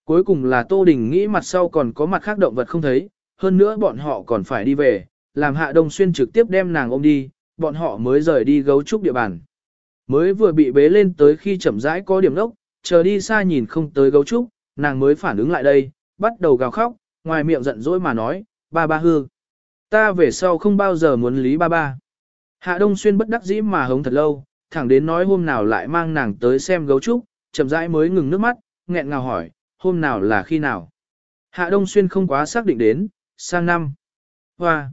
Cuối cùng là Tô Đình nghĩ mặt sau còn có mặt khác động vật không thấy, hơn nữa bọn họ còn phải đi về, làm Hạ Đông Xuyên trực tiếp đem nàng ôm đi, bọn họ mới rời đi gấu trúc địa bàn. Mới vừa bị bế lên tới khi chậm rãi có điểm lốc, chờ đi xa nhìn không tới gấu trúc, nàng mới phản ứng lại đây, bắt đầu gào khóc, ngoài miệng giận dỗi mà nói, ba ba hư. Ta về sau không bao giờ muốn lý ba ba. Hạ Đông Xuyên bất đắc dĩ mà hống thật lâu, thẳng đến nói hôm nào lại mang nàng tới xem gấu trúc, chậm rãi mới ngừng nước mắt, nghẹn ngào hỏi, hôm nào là khi nào. Hạ Đông Xuyên không quá xác định đến, sang năm. Hoa.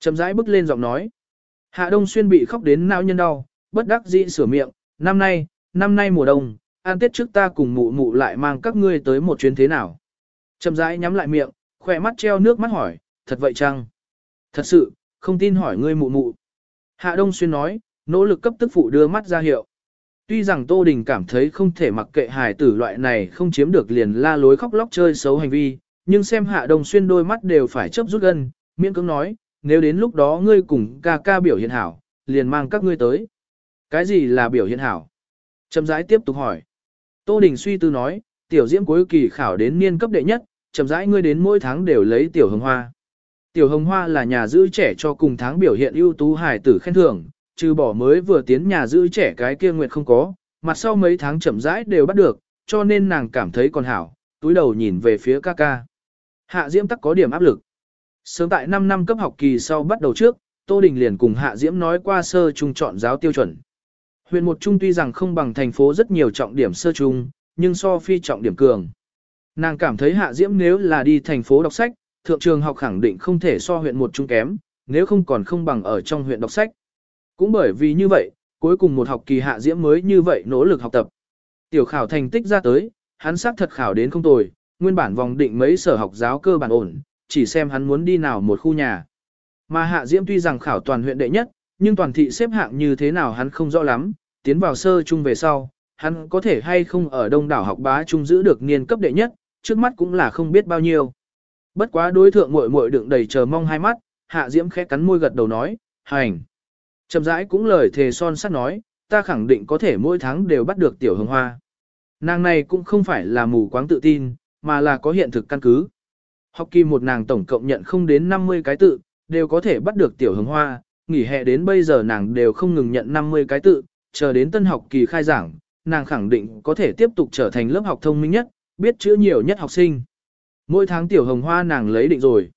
Chậm rãi bước lên giọng nói. Hạ Đông Xuyên bị khóc đến não nhân đau, bất đắc dĩ sửa miệng, năm nay, năm nay mùa đông, an tiết trước ta cùng mụ mụ lại mang các ngươi tới một chuyến thế nào. Chậm rãi nhắm lại miệng, khỏe mắt treo nước mắt hỏi, thật vậy chăng? Thật sự, không tin hỏi ngươi mụ mụ. Hạ Đông Xuyên nói, nỗ lực cấp tức phụ đưa mắt ra hiệu. Tuy rằng Tô Đình cảm thấy không thể mặc kệ hài tử loại này không chiếm được liền la lối khóc lóc chơi xấu hành vi, nhưng xem Hạ đồng Xuyên đôi mắt đều phải chấp rút gân, miễn cưỡng nói, nếu đến lúc đó ngươi cùng ca ca biểu hiện hảo, liền mang các ngươi tới. Cái gì là biểu hiện hảo? Trầm rãi tiếp tục hỏi. Tô Đình suy tư nói, tiểu diễm cuối kỳ khảo đến niên cấp đệ nhất, Trầm rãi ngươi đến mỗi tháng đều lấy tiểu hồng hoa. Tiểu hồng hoa là nhà giữ trẻ cho cùng tháng biểu hiện ưu tú hài tử khen thưởng, trừ bỏ mới vừa tiến nhà giữ trẻ cái kia nguyệt không có, mặt sau mấy tháng chậm rãi đều bắt được, cho nên nàng cảm thấy còn hảo, túi đầu nhìn về phía ca ca. Hạ Diễm tắc có điểm áp lực. Sớm tại 5 năm cấp học kỳ sau bắt đầu trước, Tô Đình liền cùng Hạ Diễm nói qua sơ trung chọn giáo tiêu chuẩn. Huyện một trung tuy rằng không bằng thành phố rất nhiều trọng điểm sơ trung, nhưng so phi trọng điểm cường. Nàng cảm thấy Hạ Diễm nếu là đi thành phố đọc sách, thượng trường học khẳng định không thể so huyện một trung kém, nếu không còn không bằng ở trong huyện đọc sách. Cũng bởi vì như vậy, cuối cùng một học kỳ Hạ Diễm mới như vậy nỗ lực học tập. Tiểu khảo thành tích ra tới, hắn xác thật khảo đến không tồi, nguyên bản vòng định mấy sở học giáo cơ bản ổn, chỉ xem hắn muốn đi nào một khu nhà. Mà Hạ Diễm tuy rằng khảo toàn huyện đệ nhất, nhưng toàn thị xếp hạng như thế nào hắn không rõ lắm, tiến vào sơ trung về sau, hắn có thể hay không ở đông đảo học bá trung giữ được niên cấp đệ nhất, trước mắt cũng là không biết bao nhiêu. Bất quá đối thượng muội muội đựng đầy chờ mong hai mắt, Hạ Diễm khẽ cắn môi gật đầu nói, hành. Trầm rãi cũng lời thề son sắt nói, ta khẳng định có thể mỗi tháng đều bắt được tiểu hồng hoa. Nàng này cũng không phải là mù quáng tự tin, mà là có hiện thực căn cứ. Học kỳ một nàng tổng cộng nhận không đến 50 cái tự, đều có thể bắt được tiểu hồng hoa, nghỉ hè đến bây giờ nàng đều không ngừng nhận 50 cái tự, chờ đến tân học kỳ khai giảng, nàng khẳng định có thể tiếp tục trở thành lớp học thông minh nhất, biết chữ nhiều nhất học sinh. Mỗi tháng tiểu hồng hoa nàng lấy định rồi.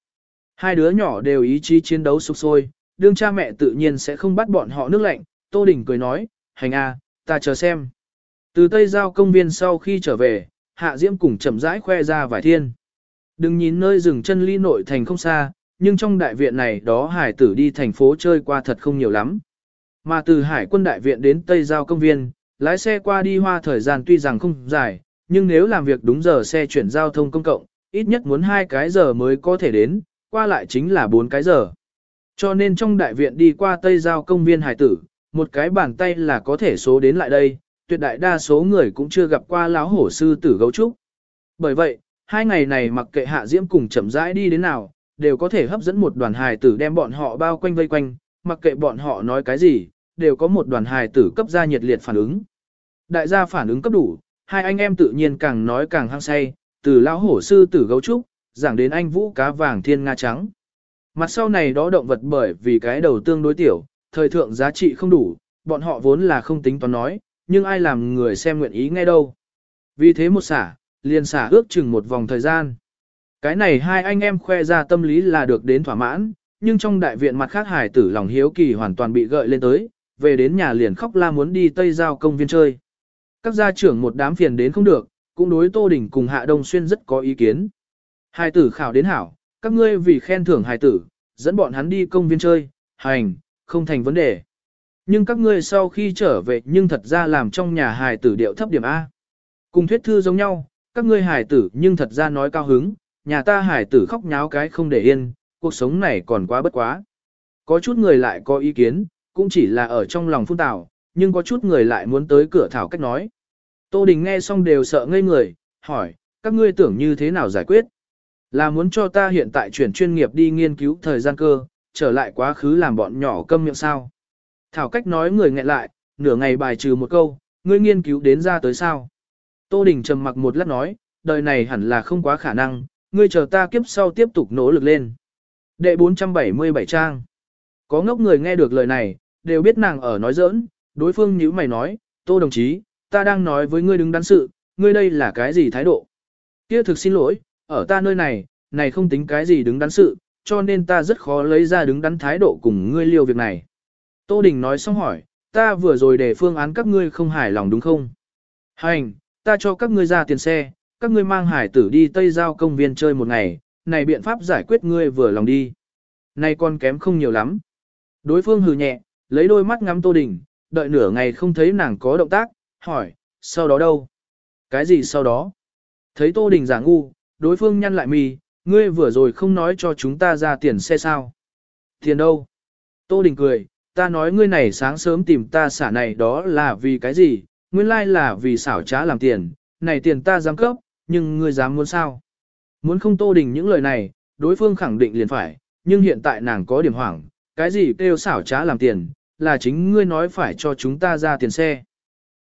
Hai đứa nhỏ đều ý chí chiến đấu sục sôi, đương cha mẹ tự nhiên sẽ không bắt bọn họ nước lạnh, Tô Đình cười nói, hành a, ta chờ xem. Từ Tây Giao công viên sau khi trở về, Hạ Diễm cùng chậm rãi khoe ra vài thiên. Đừng nhìn nơi rừng chân ly nội thành không xa, nhưng trong đại viện này đó hải tử đi thành phố chơi qua thật không nhiều lắm. Mà từ hải quân đại viện đến Tây Giao công viên, lái xe qua đi hoa thời gian tuy rằng không dài, nhưng nếu làm việc đúng giờ xe chuyển giao thông công cộng, ít nhất muốn hai cái giờ mới có thể đến, qua lại chính là bốn cái giờ. Cho nên trong đại viện đi qua Tây Giao công viên hải tử, một cái bàn tay là có thể số đến lại đây, tuyệt đại đa số người cũng chưa gặp qua lão hổ sư tử gấu trúc. Bởi vậy, hai ngày này mặc kệ hạ diễm cùng chậm rãi đi đến nào, đều có thể hấp dẫn một đoàn hài tử đem bọn họ bao quanh vây quanh, mặc kệ bọn họ nói cái gì, đều có một đoàn hài tử cấp ra nhiệt liệt phản ứng. Đại gia phản ứng cấp đủ, hai anh em tự nhiên càng nói càng hăng say, từ lão hổ sư tử gấu trúc, giảng đến anh vũ cá vàng thiên nga trắng. Mặt sau này đó động vật bởi vì cái đầu tương đối tiểu, thời thượng giá trị không đủ, bọn họ vốn là không tính toán nói, nhưng ai làm người xem nguyện ý nghe đâu. Vì thế một xả, liền xả ước chừng một vòng thời gian. Cái này hai anh em khoe ra tâm lý là được đến thỏa mãn, nhưng trong đại viện mặt khác hải tử lòng hiếu kỳ hoàn toàn bị gợi lên tới, về đến nhà liền khóc la muốn đi Tây Giao công viên chơi. Các gia trưởng một đám phiền đến không được, cũng đối Tô Đình cùng Hạ Đông Xuyên rất có ý kiến. hai tử khảo đến hảo, các ngươi vì khen thưởng hài tử, dẫn bọn hắn đi công viên chơi, hành, không thành vấn đề. Nhưng các ngươi sau khi trở về nhưng thật ra làm trong nhà hài tử điệu thấp điểm A. Cùng thuyết thư giống nhau, các ngươi hài tử nhưng thật ra nói cao hứng, nhà ta hài tử khóc nháo cái không để yên, cuộc sống này còn quá bất quá. Có chút người lại có ý kiến, cũng chỉ là ở trong lòng phun tảo, nhưng có chút người lại muốn tới cửa thảo cách nói. Tô Đình nghe xong đều sợ ngây người, hỏi, các ngươi tưởng như thế nào giải quyết? Là muốn cho ta hiện tại chuyển chuyên nghiệp đi nghiên cứu thời gian cơ, trở lại quá khứ làm bọn nhỏ câm miệng sao? Thảo cách nói người nghẹn lại, nửa ngày bài trừ một câu, ngươi nghiên cứu đến ra tới sao? Tô Đình trầm mặc một lát nói, đời này hẳn là không quá khả năng, ngươi chờ ta kiếp sau tiếp tục nỗ lực lên. Đệ 477 trang. Có ngốc người nghe được lời này, đều biết nàng ở nói giỡn, đối phương nhíu mày nói, Tô đồng chí, ta đang nói với ngươi đứng đắn sự, ngươi đây là cái gì thái độ? Kia thực xin lỗi, ở ta nơi này, này không tính cái gì đứng đắn sự, cho nên ta rất khó lấy ra đứng đắn thái độ cùng ngươi liêu việc này. Tô Đình nói xong hỏi, ta vừa rồi để phương án các ngươi không hài lòng đúng không? Hành, ta cho các ngươi ra tiền xe, các ngươi mang hải tử đi Tây Giao công viên chơi một ngày, này biện pháp giải quyết ngươi vừa lòng đi. Này con kém không nhiều lắm. Đối phương hừ nhẹ, lấy đôi mắt ngắm Tô Đình, đợi nửa ngày không thấy nàng có động tác, hỏi, sau đó đâu? Cái gì sau đó? Thấy Tô Đình giả ngu, đối phương nhăn lại mì, ngươi vừa rồi không nói cho chúng ta ra tiền xe sao? Tiền đâu? Tô Đình cười, ta nói ngươi này sáng sớm tìm ta xả này đó là vì cái gì? Nguyên lai là vì xảo trá làm tiền, này tiền ta dám cấp, nhưng ngươi dám muốn sao? Muốn không Tô Đình những lời này, đối phương khẳng định liền phải, nhưng hiện tại nàng có điểm hoảng, cái gì kêu xảo trá làm tiền, là chính ngươi nói phải cho chúng ta ra tiền xe.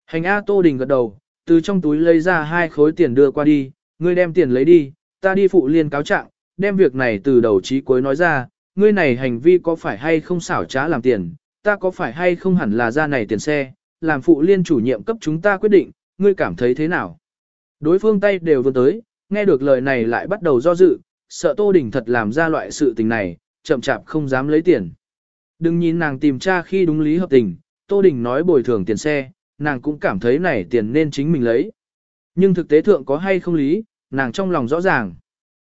Hành A Tô Đình gật đầu, từ trong túi lấy ra hai khối tiền đưa qua đi, ngươi đem tiền lấy đi, ta đi phụ liên cáo trạng, đem việc này từ đầu chí cuối nói ra, ngươi này hành vi có phải hay không xảo trá làm tiền, ta có phải hay không hẳn là ra này tiền xe, làm phụ liên chủ nhiệm cấp chúng ta quyết định, ngươi cảm thấy thế nào? Đối phương tay đều vươn tới, nghe được lời này lại bắt đầu do dự, sợ Tô Đình thật làm ra loại sự tình này, chậm chạp không dám lấy tiền. Đừng nhìn nàng tìm tra khi đúng lý hợp tình, Tô Đình nói bồi thường tiền xe, nàng cũng cảm thấy này tiền nên chính mình lấy. Nhưng thực tế thượng có hay không lý, nàng trong lòng rõ ràng.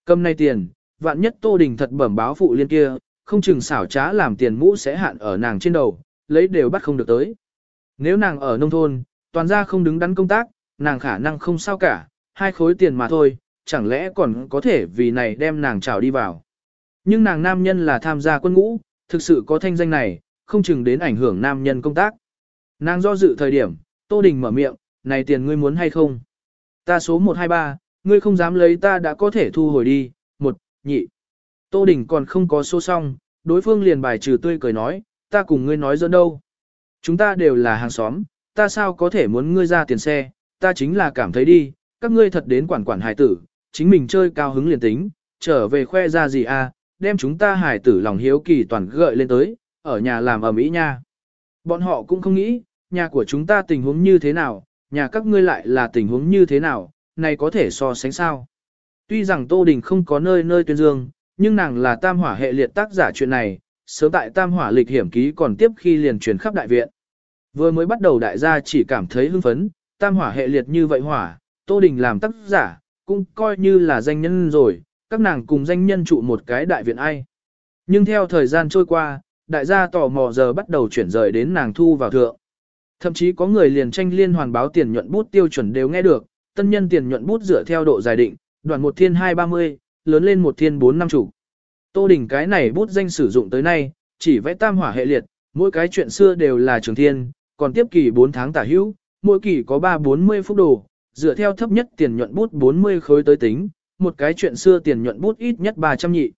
Cầm này tiền, vạn nhất Tô Đình thật bẩm báo phụ liên kia, không chừng xảo trá làm tiền mũ sẽ hạn ở nàng trên đầu, lấy đều bắt không được tới. Nếu nàng ở nông thôn, toàn ra không đứng đắn công tác, nàng khả năng không sao cả, hai khối tiền mà thôi, chẳng lẽ còn có thể vì này đem nàng trào đi vào. Nhưng nàng nam nhân là tham gia quân ngũ, thực sự có thanh danh này, không chừng đến ảnh hưởng nam nhân công tác. Nàng do dự thời điểm, Tô Đình mở miệng, này tiền ngươi muốn hay không? Ta số 123, ngươi không dám lấy ta đã có thể thu hồi đi, một, nhị. Tô Đình còn không có số xong, đối phương liền bài trừ tươi cười nói, ta cùng ngươi nói dẫn đâu. Chúng ta đều là hàng xóm, ta sao có thể muốn ngươi ra tiền xe, ta chính là cảm thấy đi, các ngươi thật đến quản quản hải tử, chính mình chơi cao hứng liền tính, trở về khoe ra gì à, đem chúng ta hải tử lòng hiếu kỳ toàn gợi lên tới, ở nhà làm ở mỹ nha. Bọn họ cũng không nghĩ, nhà của chúng ta tình huống như thế nào, nhà các ngươi lại là tình huống như thế nào, này có thể so sánh sao. Tuy rằng Tô Đình không có nơi nơi tuyên dương, nhưng nàng là tam hỏa hệ liệt tác giả chuyện này, sớm tại tam hỏa lịch hiểm ký còn tiếp khi liền truyền khắp đại viện. Vừa mới bắt đầu đại gia chỉ cảm thấy hưng phấn, tam hỏa hệ liệt như vậy hỏa, Tô Đình làm tác giả, cũng coi như là danh nhân rồi, các nàng cùng danh nhân trụ một cái đại viện ai. Nhưng theo thời gian trôi qua, đại gia tò mò giờ bắt đầu chuyển rời đến nàng thu vào thượng. Thậm chí có người liền tranh liên hoàn báo tiền nhuận bút tiêu chuẩn đều nghe được, tân nhân tiền nhuận bút dựa theo độ dài định, đoạn một thiên 230, lớn lên một thiên 4 năm chủ. Tô Đình cái này bút danh sử dụng tới nay, chỉ vẽ tam hỏa hệ liệt, mỗi cái chuyện xưa đều là trường thiên, còn tiếp kỳ 4 tháng tả hữu, mỗi kỳ có 3-40 phút đồ, dựa theo thấp nhất tiền nhuận bút 40 khối tới tính, một cái chuyện xưa tiền nhuận bút ít nhất 300 nhị.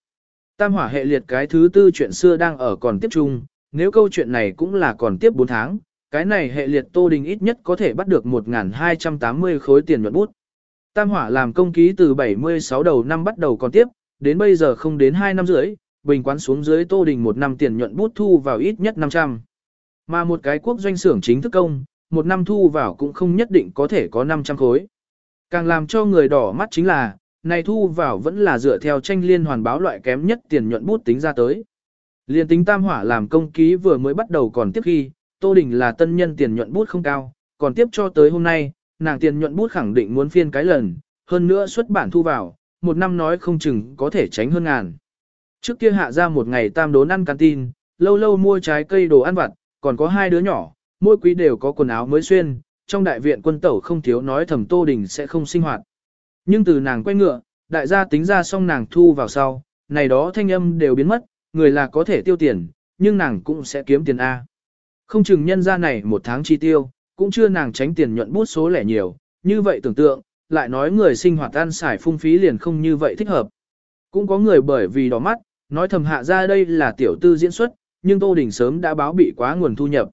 Tam hỏa hệ liệt cái thứ tư chuyện xưa đang ở còn tiếp trung, nếu câu chuyện này cũng là còn tiếp 4 tháng, cái này hệ liệt Tô Đình ít nhất có thể bắt được 1.280 khối tiền nhuận bút. Tam hỏa làm công ký từ 76 đầu năm bắt đầu còn tiếp, đến bây giờ không đến 2 năm rưỡi, bình quán xuống dưới Tô Đình một năm tiền nhuận bút thu vào ít nhất 500. Mà một cái quốc doanh xưởng chính thức công, một năm thu vào cũng không nhất định có thể có 500 khối. Càng làm cho người đỏ mắt chính là, này thu vào vẫn là dựa theo tranh liên hoàn báo loại kém nhất tiền nhuận bút tính ra tới. Liên tính tam hỏa làm công ký vừa mới bắt đầu còn tiếp khi, Tô Đình là tân nhân tiền nhuận bút không cao, còn tiếp cho tới hôm nay, nàng tiền nhuận bút khẳng định muốn phiên cái lần, hơn nữa xuất bản thu vào, một năm nói không chừng có thể tránh hơn ngàn. Trước kia hạ ra một ngày tam đốn ăn canteen, lâu lâu mua trái cây đồ ăn vặt, còn có hai đứa nhỏ, mỗi quý đều có quần áo mới xuyên, trong đại viện quân tẩu không thiếu nói thầm Tô Đình sẽ không sinh hoạt. Nhưng từ nàng quay ngựa, đại gia tính ra xong nàng thu vào sau, này đó thanh âm đều biến mất, người là có thể tiêu tiền, nhưng nàng cũng sẽ kiếm tiền A. Không chừng nhân ra này một tháng chi tiêu, cũng chưa nàng tránh tiền nhuận bút số lẻ nhiều, như vậy tưởng tượng, lại nói người sinh hoạt ăn xài phung phí liền không như vậy thích hợp. Cũng có người bởi vì đỏ mắt, nói thầm hạ ra đây là tiểu tư diễn xuất, nhưng Tô Đình sớm đã báo bị quá nguồn thu nhập.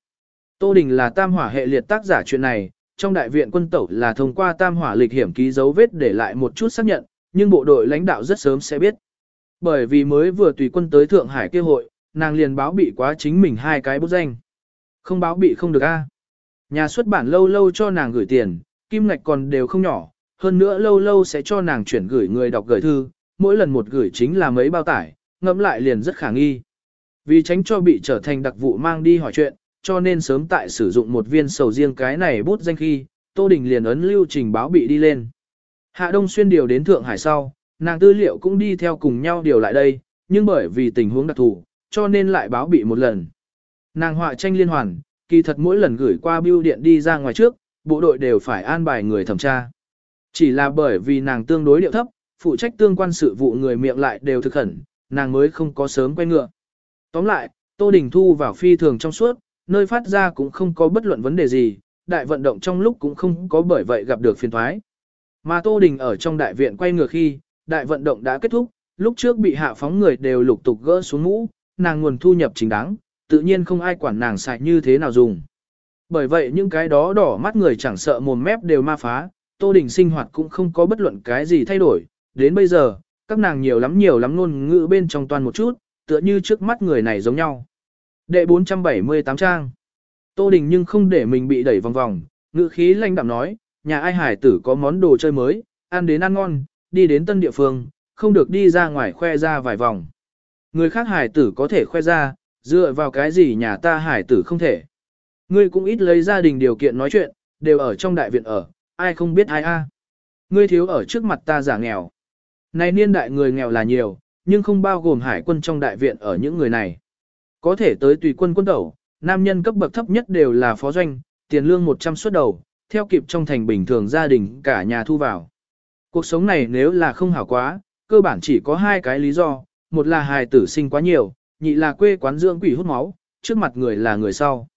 Tô Đình là tam hỏa hệ liệt tác giả chuyện này, trong đại viện quân tẩu là thông qua tam hỏa lịch hiểm ký dấu vết để lại một chút xác nhận, nhưng bộ đội lãnh đạo rất sớm sẽ biết. Bởi vì mới vừa tùy quân tới Thượng Hải kêu hội, nàng liền báo bị quá chính mình hai cái bút danh. Không báo bị không được a. Nhà xuất bản lâu lâu cho nàng gửi tiền, kim ngạch còn đều không nhỏ, hơn nữa lâu lâu sẽ cho nàng chuyển gửi người đọc gửi thư, mỗi lần một gửi chính là mấy bao tải, ngẫm lại liền rất khả nghi. Vì tránh cho bị trở thành đặc vụ mang đi hỏi chuyện, cho nên sớm tại sử dụng một viên sầu riêng cái này bút danh khi, Tô Đình liền ấn lưu trình báo bị đi lên. Hạ Đông Xuyên điều đến Thượng Hải sau, nàng tư liệu cũng đi theo cùng nhau điều lại đây, nhưng bởi vì tình huống đặc thù, cho nên lại báo bị một lần. Nàng họa tranh liên hoàn, kỳ thật mỗi lần gửi qua bưu điện đi ra ngoài trước, bộ đội đều phải an bài người thẩm tra. Chỉ là bởi vì nàng tương đối điệu thấp, phụ trách tương quan sự vụ người miệng lại đều thực khẩn, nàng mới không có sớm quay ngựa. Tóm lại, Tô Đình Thu vào phi thường trong suốt, nơi phát ra cũng không có bất luận vấn đề gì, đại vận động trong lúc cũng không có bởi vậy gặp được phiền thoái. Mà Tô Đình ở trong đại viện quay ngược khi, đại vận động đã kết thúc, lúc trước bị hạ phóng người đều lục tục gỡ xuống mũ, nàng nguồn thu nhập chính đáng, tự nhiên không ai quản nàng xài như thế nào dùng. Bởi vậy những cái đó đỏ mắt người chẳng sợ mồm mép đều ma phá, Tô Đình sinh hoạt cũng không có bất luận cái gì thay đổi, đến bây giờ, các nàng nhiều lắm nhiều lắm ngôn ngữ bên trong toàn một chút, tựa như trước mắt người này giống nhau. Đệ 478 trang. Tô Đình nhưng không để mình bị đẩy vòng vòng, ngữ khí lanh đạm nói, nhà ai hải tử có món đồ chơi mới, ăn đến ăn ngon, đi đến tân địa phương, không được đi ra ngoài khoe ra vài vòng. Người khác hải tử có thể khoe ra, dựa vào cái gì nhà ta hải tử không thể. Ngươi cũng ít lấy gia đình điều kiện nói chuyện, đều ở trong đại viện ở, ai không biết ai a. Ngươi thiếu ở trước mặt ta giả nghèo. Này niên đại người nghèo là nhiều, nhưng không bao gồm hải quân trong đại viện ở những người này. Có thể tới tùy quân quân tẩu, nam nhân cấp bậc thấp nhất đều là phó doanh, tiền lương 100 suất đầu, theo kịp trong thành bình thường gia đình cả nhà thu vào. Cuộc sống này nếu là không hảo quá, cơ bản chỉ có hai cái lý do, một là hài tử sinh quá nhiều, nhị là quê quán dưỡng quỷ hút máu, trước mặt người là người sau.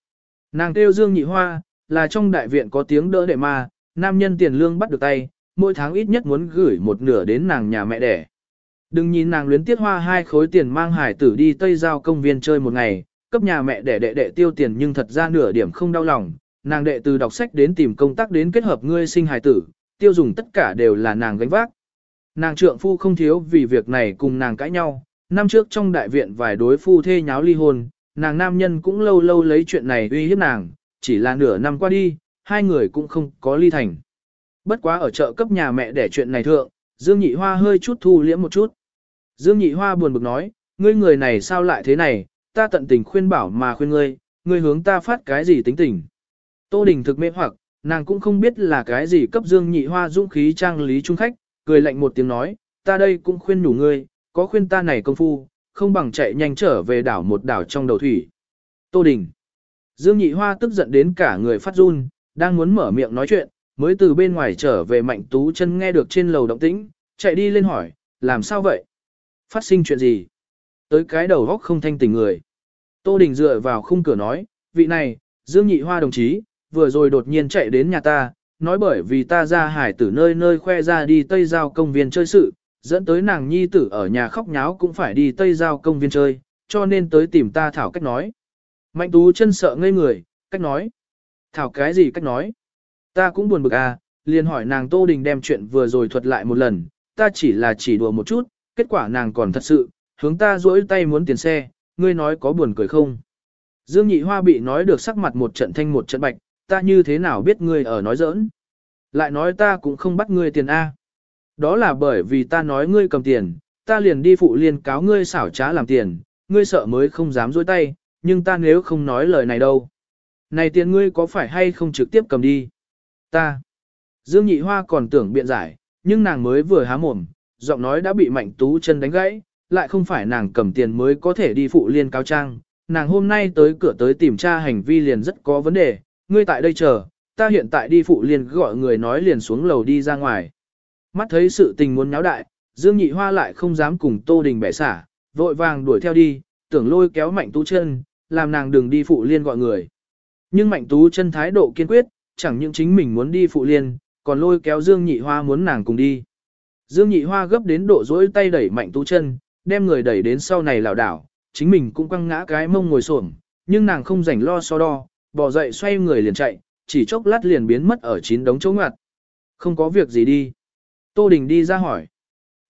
Nàng kêu Dương Nhị Hoa, là trong đại viện có tiếng đỡ đệ ma, nam nhân tiền lương bắt được tay, mỗi tháng ít nhất muốn gửi một nửa đến nàng nhà mẹ đẻ. Đừng nhìn nàng luyến tiết hoa hai khối tiền mang hải tử đi Tây Giao công viên chơi một ngày, cấp nhà mẹ đẻ đệ đệ tiêu tiền nhưng thật ra nửa điểm không đau lòng, nàng đệ từ đọc sách đến tìm công tác đến kết hợp ngươi sinh hải tử, tiêu dùng tất cả đều là nàng gánh vác. Nàng trượng phu không thiếu vì việc này cùng nàng cãi nhau, năm trước trong đại viện vài đối phu thê nháo ly hôn, nàng nam nhân cũng lâu lâu lấy chuyện này uy hiếp nàng, chỉ là nửa năm qua đi, hai người cũng không có ly thành. Bất quá ở chợ cấp nhà mẹ để chuyện này thượng, Dương Nhị Hoa hơi chút thu liễm một chút. Dương Nhị Hoa buồn bực nói, ngươi người này sao lại thế này, ta tận tình khuyên bảo mà khuyên ngươi, ngươi hướng ta phát cái gì tính tình. Tô Đình thực mê hoặc, nàng cũng không biết là cái gì cấp Dương Nhị Hoa dũng khí trang lý trung khách, cười lạnh một tiếng nói, ta đây cũng khuyên đủ ngươi, có khuyên ta này công phu, không bằng chạy nhanh trở về đảo một đảo trong đầu thủy. Tô Đình. Dương Nhị Hoa tức giận đến cả người phát run, đang muốn mở miệng nói chuyện, mới từ bên ngoài trở về mạnh tú chân nghe được trên lầu động tĩnh, chạy đi lên hỏi, làm sao vậy? Phát sinh chuyện gì? Tới cái đầu góc không thanh tình người. Tô Đình dựa vào khung cửa nói, vị này, Dương Nhị Hoa đồng chí, vừa rồi đột nhiên chạy đến nhà ta, nói bởi vì ta ra hải tử nơi nơi khoe ra đi Tây Giao công viên chơi sự, dẫn tới nàng nhi tử ở nhà khóc nháo cũng phải đi Tây Giao công viên chơi, cho nên tới tìm ta thảo cách nói. Mạnh tú chân sợ ngây người, cách nói. Thảo cái gì cách nói? Ta cũng buồn bực à, liền hỏi nàng Tô Đình đem chuyện vừa rồi thuật lại một lần, ta chỉ là chỉ đùa một chút, kết quả nàng còn thật sự, hướng ta duỗi tay muốn tiền xe, ngươi nói có buồn cười không? Dương Nhị Hoa bị nói được sắc mặt một trận thanh một trận bạch, ta như thế nào biết ngươi ở nói giỡn? Lại nói ta cũng không bắt ngươi tiền A. Đó là bởi vì ta nói ngươi cầm tiền, ta liền đi phụ liên cáo ngươi xảo trá làm tiền, ngươi sợ mới không dám dối tay, nhưng ta nếu không nói lời này đâu. Này tiền ngươi có phải hay không trực tiếp cầm đi? Ta. Dương Nhị Hoa còn tưởng biện giải, nhưng nàng mới vừa há mồm, giọng nói đã bị Mạnh Tú chân đánh gãy, lại không phải nàng cầm tiền mới có thể đi phụ liên cáo trang. Nàng hôm nay tới cửa tới tìm tra hành vi liền rất có vấn đề, ngươi tại đây chờ, ta hiện tại đi phụ liên gọi người nói liền xuống lầu đi ra ngoài. Mắt thấy sự tình muốn nháo đại, Dương Nhị Hoa lại không dám cùng Tô Đình bẻ xả, vội vàng đuổi theo đi, tưởng lôi kéo Mạnh Tú chân, làm nàng đừng đi phụ liên gọi người. Nhưng Mạnh Tú chân thái độ kiên quyết, chẳng những chính mình muốn đi phụ liên, còn lôi kéo Dương Nhị Hoa muốn nàng cùng đi. Dương Nhị Hoa gấp đến độ dỗi tay đẩy Mạnh Tú chân, đem người đẩy đến sau này lảo đảo, chính mình cũng quăng ngã cái mông ngồi xổm, nhưng nàng không rảnh lo so đo, bỏ dậy xoay người liền chạy, chỉ chốc lát liền biến mất ở chín đống chỗ ngoặt. Không có việc gì đi. Tô Đình đi ra hỏi.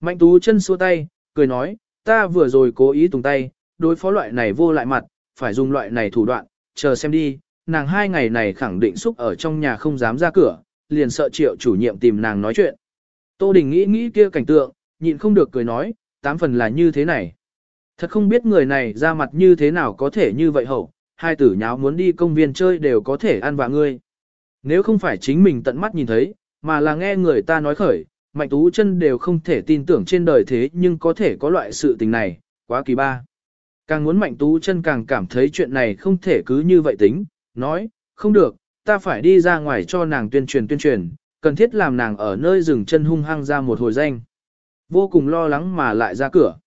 Mạnh Tú chân xua tay, cười nói, ta vừa rồi cố ý tùng tay, đối phó loại này vô lại mặt, phải dùng loại này thủ đoạn, chờ xem đi, nàng hai ngày này khẳng định xúc ở trong nhà không dám ra cửa, liền sợ triệu chủ nhiệm tìm nàng nói chuyện. Tô Đình nghĩ nghĩ kia cảnh tượng, nhịn không được cười nói, tám phần là như thế này. Thật không biết người này ra mặt như thế nào có thể như vậy hậu, hai tử nháo muốn đi công viên chơi đều có thể ăn vạ ngươi. Nếu không phải chính mình tận mắt nhìn thấy, mà là nghe người ta nói khởi, Mạnh Tú chân đều không thể tin tưởng trên đời thế nhưng có thể có loại sự tình này, quá kỳ ba. Càng muốn Mạnh Tú chân càng cảm thấy chuyện này không thể cứ như vậy tính, nói, không được, ta phải đi ra ngoài cho nàng tuyên truyền tuyên truyền, cần thiết làm nàng ở nơi rừng chân hung hăng ra một hồi danh. Vô cùng lo lắng mà lại ra cửa.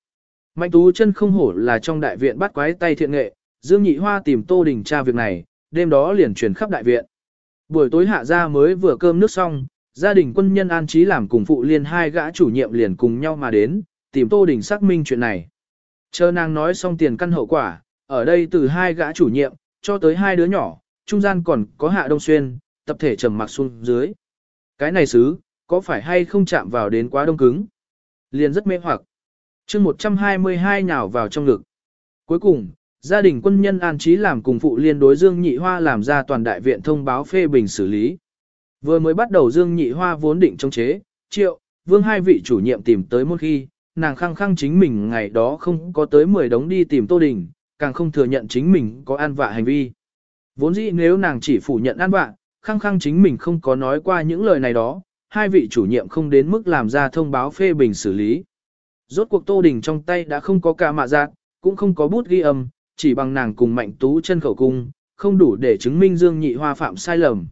Mạnh Tú chân không hổ là trong đại viện bắt quái tay thiện nghệ, Dương Nhị Hoa tìm Tô Đình tra việc này, đêm đó liền truyền khắp đại viện. Buổi tối hạ ra mới vừa cơm nước xong, gia đình quân nhân an trí làm cùng phụ liên hai gã chủ nhiệm liền cùng nhau mà đến, tìm Tô Đình xác minh chuyện này. Chờ nàng nói xong tiền căn hậu quả, ở đây từ hai gã chủ nhiệm, cho tới hai đứa nhỏ, trung gian còn có hạ đông xuyên, tập thể trầm mặc xuống dưới. Cái này xứ, có phải hay không chạm vào đến quá đông cứng? Liền rất mê hoặc. chương 122 nhào vào trong ngực. Cuối cùng, gia đình quân nhân an trí làm cùng phụ liên đối Dương Nhị Hoa làm ra toàn đại viện thông báo phê bình xử lý. Vừa mới bắt đầu Dương Nhị Hoa vốn định chống chế, triệu, vương hai vị chủ nhiệm tìm tới một khi, nàng khăng khăng chính mình ngày đó không có tới 10 đống đi tìm Tô Đình, càng không thừa nhận chính mình có an vạ hành vi. Vốn dĩ nếu nàng chỉ phủ nhận an vạ, khăng khăng chính mình không có nói qua những lời này đó, hai vị chủ nhiệm không đến mức làm ra thông báo phê bình xử lý. Rốt cuộc Tô Đình trong tay đã không có ca mạ giác, cũng không có bút ghi âm, chỉ bằng nàng cùng mạnh tú chân khẩu cung, không đủ để chứng minh Dương Nhị Hoa phạm sai lầm.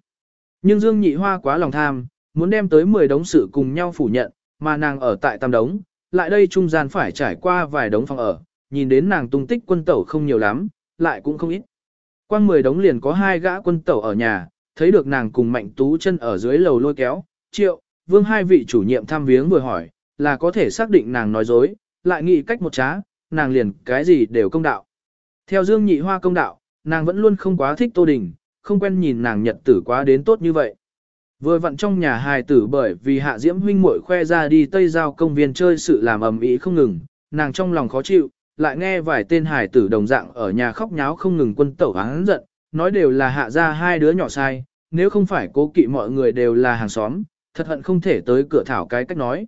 Nhưng Dương Nhị Hoa quá lòng tham, muốn đem tới 10 đống sự cùng nhau phủ nhận, mà nàng ở tại tam đống, lại đây trung gian phải trải qua vài đống phòng ở, nhìn đến nàng tung tích quân tẩu không nhiều lắm, lại cũng không ít. Quang 10 đống liền có hai gã quân tẩu ở nhà, thấy được nàng cùng mạnh tú chân ở dưới lầu lôi kéo, triệu, vương hai vị chủ nhiệm thăm viếng vừa hỏi, là có thể xác định nàng nói dối, lại nghĩ cách một trá, nàng liền cái gì đều công đạo. Theo Dương Nhị Hoa công đạo, nàng vẫn luôn không quá thích Tô Đình, không quen nhìn nàng nhật tử quá đến tốt như vậy. Vừa vặn trong nhà hài tử bởi vì hạ diễm huynh muội khoe ra đi Tây Giao công viên chơi sự làm ầm ĩ không ngừng, nàng trong lòng khó chịu, lại nghe vài tên hài tử đồng dạng ở nhà khóc nháo không ngừng quân tẩu hắn giận, nói đều là hạ ra hai đứa nhỏ sai, nếu không phải cố kỵ mọi người đều là hàng xóm, thật hận không thể tới cửa thảo cái cách nói.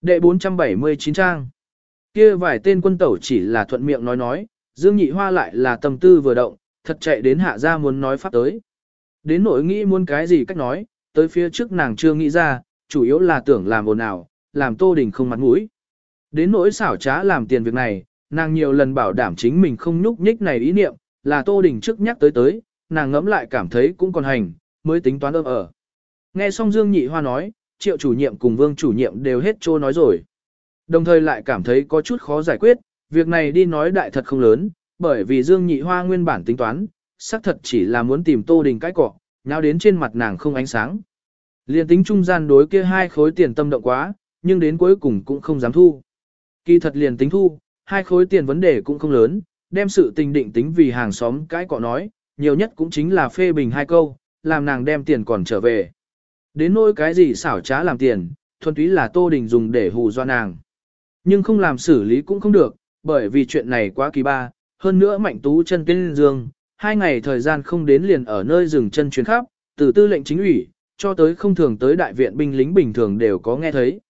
Đệ 479 trang kia vài tên quân tẩu chỉ là thuận miệng nói nói, Dương Nhị Hoa lại là tâm tư vừa động, thật chạy đến hạ ra muốn nói pháp tới. Đến nỗi nghĩ muốn cái gì cách nói, tới phía trước nàng chưa nghĩ ra, chủ yếu là tưởng làm ồn ào, làm Tô Đình không mặt mũi. Đến nỗi xảo trá làm tiền việc này, nàng nhiều lần bảo đảm chính mình không nhúc nhích này ý niệm, là Tô Đình trước nhắc tới tới, nàng ngẫm lại cảm thấy cũng còn hành, mới tính toán ơm ở. Nghe xong Dương Nhị Hoa nói, triệu chủ nhiệm cùng vương chủ nhiệm đều hết trô nói rồi. Đồng thời lại cảm thấy có chút khó giải quyết, việc này đi nói đại thật không lớn, bởi vì Dương Nhị Hoa nguyên bản tính toán, xác thật chỉ là muốn tìm Tô Đình cái cọ, nháo đến trên mặt nàng không ánh sáng. Liên tính trung gian đối kia hai khối tiền tâm động quá, nhưng đến cuối cùng cũng không dám thu. Kỳ thật liền tính thu, hai khối tiền vấn đề cũng không lớn, đem sự tình định tính vì hàng xóm cái cọ nói, nhiều nhất cũng chính là phê bình hai câu, làm nàng đem tiền còn trở về. Đến nỗi cái gì xảo trá làm tiền, thuần túy là Tô Đình dùng để hù do nàng. Nhưng không làm xử lý cũng không được, bởi vì chuyện này quá kỳ ba, hơn nữa mạnh tú chân tuyên dương, hai ngày thời gian không đến liền ở nơi rừng chân chuyến khắp, từ tư lệnh chính ủy, cho tới không thường tới đại viện binh lính bình thường đều có nghe thấy.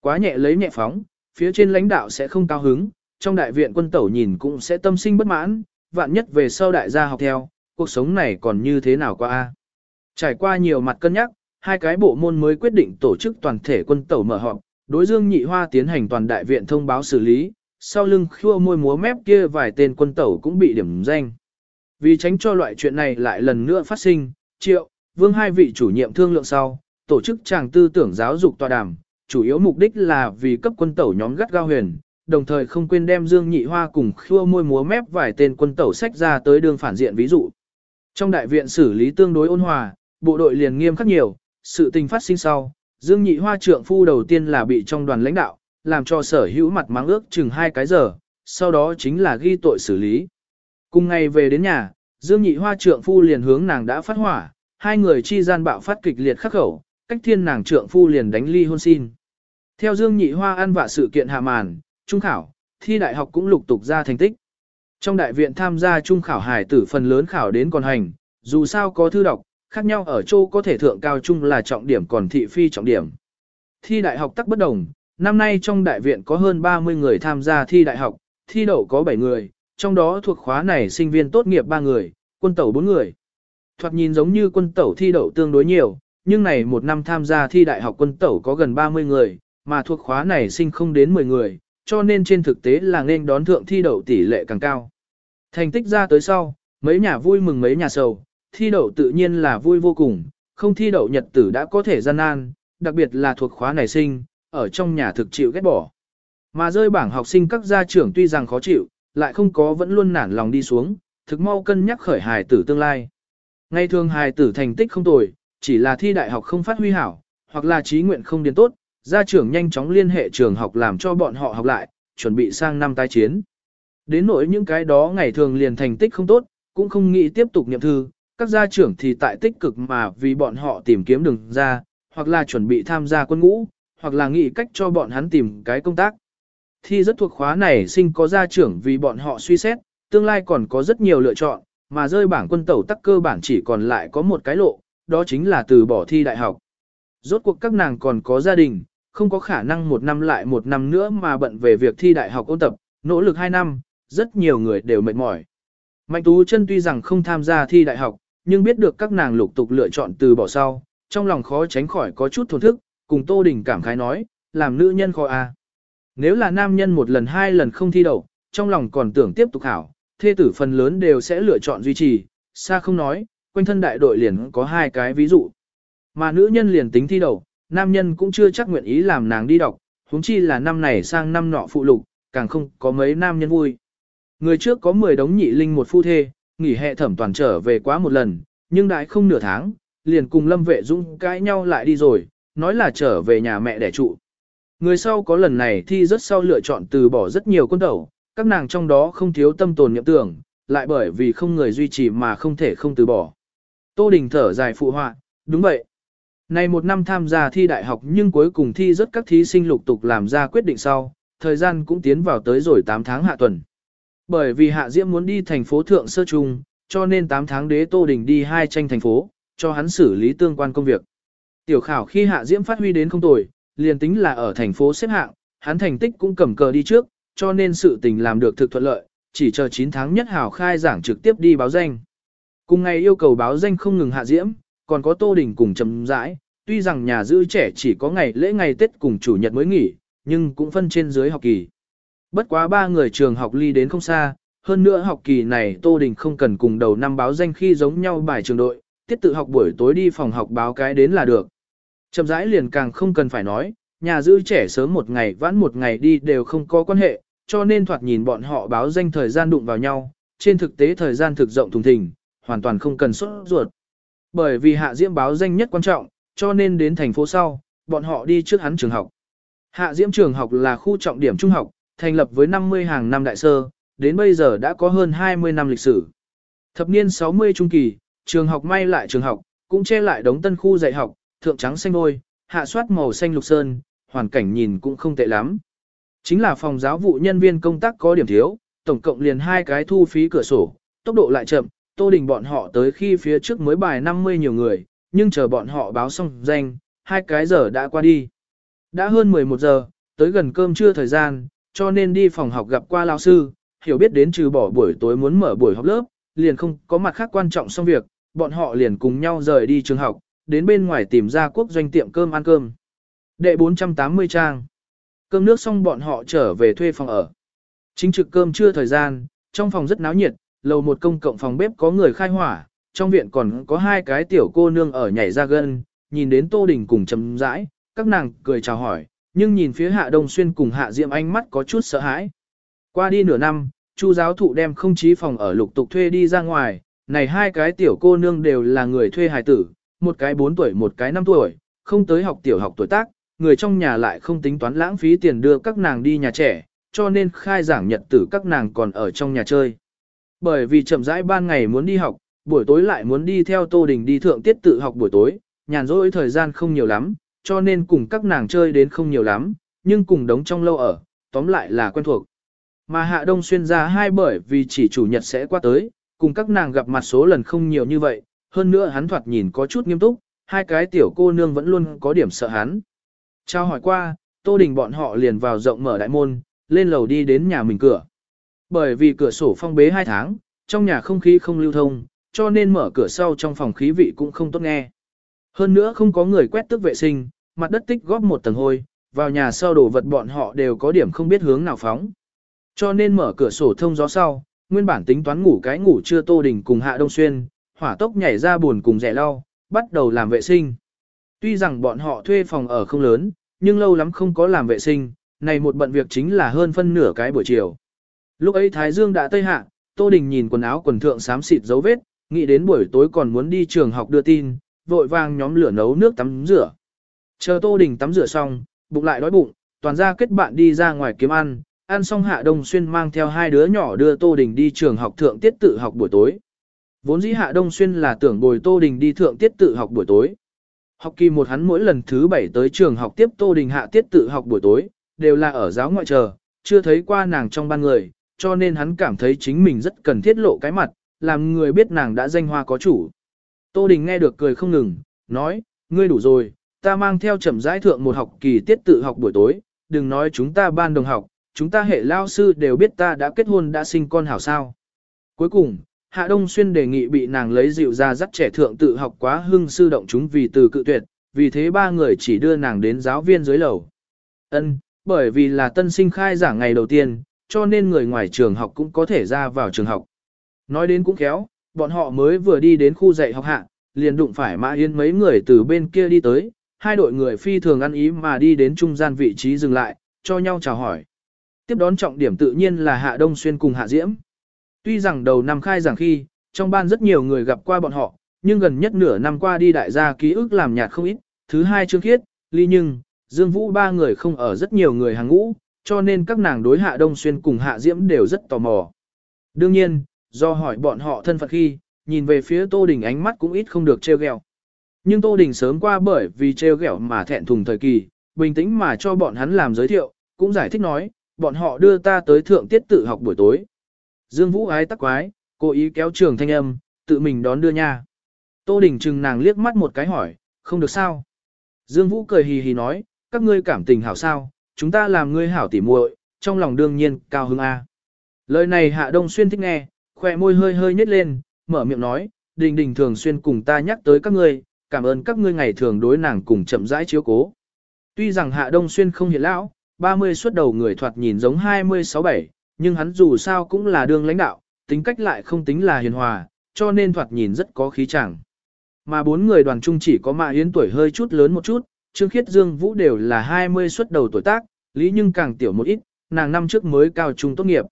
Quá nhẹ lấy nhẹ phóng, phía trên lãnh đạo sẽ không cao hứng, trong đại viện quân tẩu nhìn cũng sẽ tâm sinh bất mãn, vạn nhất về sau đại gia học theo, cuộc sống này còn như thế nào qua a? Trải qua nhiều mặt cân nhắc, hai cái bộ môn mới quyết định tổ chức toàn thể quân tẩu mở họp, đối Dương Nhị Hoa tiến hành toàn đại viện thông báo xử lý, sau lưng khua môi múa mép kia vài tên quân tẩu cũng bị điểm danh. Vì tránh cho loại chuyện này lại lần nữa phát sinh, Triệu, Vương hai vị chủ nhiệm thương lượng sau, tổ chức tràng tư tưởng giáo dục tọa đàm, chủ yếu mục đích là vì cấp quân tẩu nhóm gắt gao huyền, đồng thời không quên đem Dương Nhị Hoa cùng khua môi múa mép vài tên quân tẩu sách ra tới đường phản diện ví dụ. Trong đại viện xử lý tương đối ôn hòa, bộ đội liền nghiêm khắc nhiều, sự tình phát sinh sau, Dương Nhị Hoa trượng phu đầu tiên là bị trong đoàn lãnh đạo, làm cho sở hữu mặt mắng ước chừng hai cái giờ, sau đó chính là ghi tội xử lý. Cùng ngày về đến nhà, Dương Nhị Hoa trượng phu liền hướng nàng đã phát hỏa, hai người chi gian bạo phát kịch liệt khắc khẩu, cách thiên nàng trượng phu liền đánh ly hôn xin. Theo Dương Nhị Hoa ăn vạ sự kiện hạ màn, trung khảo, thi đại học cũng lục tục ra thành tích. Trong đại viện tham gia trung khảo hải tử phần lớn khảo đến còn hành, dù sao có thư đọc, khác nhau ở châu có thể thượng cao trung là trọng điểm còn thị phi trọng điểm. Thi đại học tắc bất đồng, năm nay trong đại viện có hơn 30 người tham gia thi đại học, thi đậu có 7 người, trong đó thuộc khóa này sinh viên tốt nghiệp 3 người, quân tẩu 4 người. Thoạt nhìn giống như quân tẩu thi đậu tương đối nhiều, nhưng này một năm tham gia thi đại học quân tẩu có gần 30 người, mà thuộc khóa này sinh không đến 10 người, cho nên trên thực tế là nên đón thượng thi đậu tỷ lệ càng cao. Thành tích ra tới sau, mấy nhà vui mừng mấy nhà sầu, thi đậu tự nhiên là vui vô cùng, không thi đậu nhật tử đã có thể gian nan, đặc biệt là thuộc khóa này sinh, ở trong nhà thực chịu ghét bỏ. Mà rơi bảng học sinh các gia trưởng tuy rằng khó chịu, lại không có vẫn luôn nản lòng đi xuống, thực mau cân nhắc khởi hài tử tương lai. Ngày thường hài tử thành tích không tồi, chỉ là thi đại học không phát huy hảo, hoặc là trí nguyện không điền tốt, gia trưởng nhanh chóng liên hệ trường học làm cho bọn họ học lại, chuẩn bị sang năm tái chiến. Đến nỗi những cái đó ngày thường liền thành tích không tốt, cũng không nghĩ tiếp tục niệm thư, các gia trưởng thì tại tích cực mà vì bọn họ tìm kiếm đường ra, hoặc là chuẩn bị tham gia quân ngũ, hoặc là nghĩ cách cho bọn hắn tìm cái công tác. Thi rất thuộc khóa này sinh có gia trưởng vì bọn họ suy xét, tương lai còn có rất nhiều lựa chọn, mà rơi bảng quân tẩu tắc cơ bản chỉ còn lại có một cái lộ, đó chính là từ bỏ thi đại học. Rốt cuộc các nàng còn có gia đình, không có khả năng một năm lại một năm nữa mà bận về việc thi đại học ôn tập, nỗ lực hai năm, rất nhiều người đều mệt mỏi. Mạnh Tú chân tuy rằng không tham gia thi đại học, nhưng biết được các nàng lục tục lựa chọn từ bỏ sau, trong lòng khó tránh khỏi có chút thổn thức, cùng Tô Đình cảm khái nói, làm nữ nhân khó a. Nếu là nam nhân một lần hai lần không thi đậu, trong lòng còn tưởng tiếp tục hảo, thê tử phần lớn đều sẽ lựa chọn duy trì, xa không nói, quanh thân đại đội liền có hai cái ví dụ. Mà nữ nhân liền tính thi đậu, nam nhân cũng chưa chắc nguyện ý làm nàng đi đọc, huống chi là năm này sang năm nọ phụ lục, càng không có mấy nam nhân vui. Người trước có 10 đống nhị linh một phu thê, nghỉ hè thẩm toàn trở về quá một lần, nhưng đại không nửa tháng, liền cùng Lâm Vệ Dũng cãi nhau lại đi rồi, nói là trở về nhà mẹ để trụ. Người sau có lần này thi rất sau lựa chọn từ bỏ rất nhiều quân đầu, các nàng trong đó không thiếu tâm tồn nhậm tưởng, lại bởi vì không người duy trì mà không thể không từ bỏ. Tô Đình thở dài phụ họa, đúng vậy. Này một năm tham gia thi đại học nhưng cuối cùng thi rất các thí sinh lục tục làm ra quyết định sau, thời gian cũng tiến vào tới rồi 8 tháng hạ tuần. Bởi vì Hạ Diễm muốn đi thành phố Thượng Sơ Trung, cho nên 8 tháng đế Tô Đình đi hai tranh thành phố, cho hắn xử lý tương quan công việc. Tiểu khảo khi Hạ Diễm phát huy đến không tồi, liền tính là ở thành phố xếp hạng, hắn thành tích cũng cầm cờ đi trước, cho nên sự tình làm được thực thuận lợi, chỉ chờ 9 tháng nhất hảo khai giảng trực tiếp đi báo danh. Cùng ngày yêu cầu báo danh không ngừng Hạ Diễm, còn có Tô Đình cùng chấm rãi, tuy rằng nhà giữ trẻ chỉ có ngày lễ ngày Tết cùng chủ nhật mới nghỉ, nhưng cũng phân trên dưới học kỳ. Bất quá ba người trường học ly đến không xa, hơn nữa học kỳ này Tô Đình không cần cùng đầu năm báo danh khi giống nhau bài trường đội, tiết tự học buổi tối đi phòng học báo cái đến là được. Chậm rãi liền càng không cần phải nói, nhà giữ trẻ sớm một ngày vãn một ngày đi đều không có quan hệ, cho nên thoạt nhìn bọn họ báo danh thời gian đụng vào nhau, trên thực tế thời gian thực rộng thùng thình, hoàn toàn không cần sốt ruột. Bởi vì hạ diễm báo danh nhất quan trọng, cho nên đến thành phố sau, bọn họ đi trước hắn trường học. Hạ diễm trường học là khu trọng điểm trung học, thành lập với 50 hàng năm đại sơ, đến bây giờ đã có hơn 20 năm lịch sử. Thập niên 60 trung kỳ, trường học may lại trường học, cũng che lại đống tân khu dạy học, thượng trắng xanh vôi, hạ soát màu xanh lục sơn, hoàn cảnh nhìn cũng không tệ lắm. Chính là phòng giáo vụ nhân viên công tác có điểm thiếu, tổng cộng liền hai cái thu phí cửa sổ, tốc độ lại chậm, Tô Đình bọn họ tới khi phía trước mới bài 50 nhiều người, nhưng chờ bọn họ báo xong danh, hai cái giờ đã qua đi. Đã hơn 11 giờ, tới gần cơm trưa thời gian, cho nên đi phòng học gặp qua lao sư, hiểu biết đến trừ bỏ buổi tối muốn mở buổi học lớp, liền không có mặt khác quan trọng xong việc, bọn họ liền cùng nhau rời đi trường học, đến bên ngoài tìm ra quốc doanh tiệm cơm ăn cơm. Đệ 480 trang. Cơm nước xong bọn họ trở về thuê phòng ở. Chính trực cơm trưa thời gian, trong phòng rất náo nhiệt, lầu một công cộng phòng bếp có người khai hỏa, trong viện còn có hai cái tiểu cô nương ở nhảy ra gân, nhìn đến Tô Đình cùng chấm rãi, các nàng cười chào hỏi, nhưng nhìn phía Hạ Đông Xuyên cùng Hạ Diệm ánh mắt có chút sợ hãi. Qua đi nửa năm, Chu giáo thụ đem không chí phòng ở lục tục thuê đi ra ngoài, này hai cái tiểu cô nương đều là người thuê hài tử, một cái 4 tuổi một cái 5 tuổi, không tới học tiểu học tuổi tác, người trong nhà lại không tính toán lãng phí tiền đưa các nàng đi nhà trẻ, cho nên khai giảng nhật tử các nàng còn ở trong nhà chơi. Bởi vì chậm rãi ban ngày muốn đi học, buổi tối lại muốn đi theo Tô Đình đi thượng tiết tự học buổi tối, nhàn rỗi thời gian không nhiều lắm, cho nên cùng các nàng chơi đến không nhiều lắm, nhưng cùng đống trong lâu ở, tóm lại là quen thuộc. Mà Hạ Đông Xuyên ra hai bởi vì chỉ chủ nhật sẽ qua tới, cùng các nàng gặp mặt số lần không nhiều như vậy, hơn nữa hắn thoạt nhìn có chút nghiêm túc, hai cái tiểu cô nương vẫn luôn có điểm sợ hắn. Trao hỏi qua, Tô Đình bọn họ liền vào rộng mở đại môn, lên lầu đi đến nhà mình cửa. Bởi vì cửa sổ phong bế hai tháng, trong nhà không khí không lưu thông, cho nên mở cửa sau trong phòng khí vị cũng không tốt nghe. Hơn nữa không có người quét tước vệ sinh, mặt đất tích góp một tầng hôi, vào nhà sau đổ vật bọn họ đều có điểm không biết hướng nào phóng. Cho nên mở cửa sổ thông gió sau, nguyên bản tính toán ngủ cái ngủ chưa Tô Đình cùng Hạ Đông Xuyên, hỏa tốc nhảy ra buồn cùng rẻ lau, bắt đầu làm vệ sinh. Tuy rằng bọn họ thuê phòng ở không lớn, nhưng lâu lắm không có làm vệ sinh, này một bận việc chính là hơn phân nửa cái buổi chiều. Lúc ấy Thái Dương đã tây hạ, Tô Đình nhìn quần áo quần thượng xám xịt dấu vết, nghĩ đến buổi tối còn muốn đi trường học đưa tin, vội vàng nhóm lửa nấu nước tắm rửa. Chờ Tô Đình tắm rửa xong, bụng lại đói bụng, toàn ra kết bạn đi ra ngoài kiếm ăn, ăn xong Hạ Đông Xuyên mang theo hai đứa nhỏ đưa Tô Đình đi trường học thượng tiết tự học buổi tối. Vốn dĩ Hạ Đông Xuyên là tưởng bồi Tô Đình đi thượng tiết tự học buổi tối. Học kỳ một hắn mỗi lần thứ bảy tới trường học tiếp Tô Đình hạ tiết tự học buổi tối, đều là ở giáo ngoại chờ, chưa thấy qua nàng trong ban người, cho nên hắn cảm thấy chính mình rất cần thiết lộ cái mặt, làm người biết nàng đã danh hoa có chủ. Tô Đình nghe được cười không ngừng, nói, ngươi đủ rồi, ta mang theo chậm rãi thượng một học kỳ tiết tự học buổi tối, đừng nói chúng ta ban đồng học, chúng ta hệ lao sư đều biết ta đã kết hôn đã sinh con hảo sao. Cuối cùng, Hạ Đông Xuyên đề nghị bị nàng lấy dịu ra dắt trẻ thượng tự học quá hưng sư động chúng vì từ cự tuyệt, vì thế ba người chỉ đưa nàng đến giáo viên dưới lầu. Ân, bởi vì là tân sinh khai giảng ngày đầu tiên, cho nên người ngoài trường học cũng có thể ra vào trường học. Nói đến cũng khéo, bọn họ mới vừa đi đến khu dạy học hạ, liền đụng phải Mã Yên mấy người từ bên kia đi tới, hai đội người phi thường ăn ý mà đi đến trung gian vị trí dừng lại, cho nhau chào hỏi. Tiếp đón trọng điểm tự nhiên là Hạ Đông Xuyên cùng Hạ Diễm. Tuy rằng đầu năm khai giảng khi, trong ban rất nhiều người gặp qua bọn họ, nhưng gần nhất nửa năm qua đi đại gia ký ức làm nhạt không ít. Thứ hai Trương Khiết, Ly Nhưng, Dương Vũ ba người không ở rất nhiều người hàng ngũ, cho nên các nàng đối Hạ Đông Xuyên cùng Hạ Diễm đều rất tò mò. Đương nhiên, do hỏi bọn họ thân phận khi, nhìn về phía Tô Đình ánh mắt cũng ít không được trêu ghẹo. Nhưng Tô Đình sớm qua bởi vì trêu ghẹo mà thẹn thùng thời kỳ, bình tĩnh mà cho bọn hắn làm giới thiệu, cũng giải thích nói, bọn họ đưa ta tới thượng tiết tự học buổi tối. Dương Vũ ái tắc quái, cố ý kéo trường thanh âm, tự mình đón đưa nha. Tô Đình Trừng nàng liếc mắt một cái hỏi, không được sao. Dương Vũ cười hì hì nói, các ngươi cảm tình hảo sao, chúng ta làm ngươi hảo tỉ muội, trong lòng đương nhiên cao hứng A. Lời này Hạ Đông Xuyên thích nghe, khỏe môi hơi hơi nhếch lên, mở miệng nói, đình đình thường xuyên cùng ta nhắc tới các ngươi, cảm ơn các ngươi ngày thường đối nàng cùng chậm rãi chiếu cố. Tuy rằng Hạ Đông Xuyên không hiện lão, 30 xuất đầu người thoạt nhìn giống 26-7, nhưng hắn dù sao cũng là đương lãnh đạo, tính cách lại không tính là hiền hòa, cho nên thoạt nhìn rất có khí chẳng. Mà bốn người đoàn trung chỉ có Mã Yến tuổi hơi chút lớn một chút, Trương Khiết Dương Vũ đều là 20 xuất đầu tuổi tác, Lý Nhưng càng tiểu một ít, nàng năm trước mới cao trung tốt nghiệp.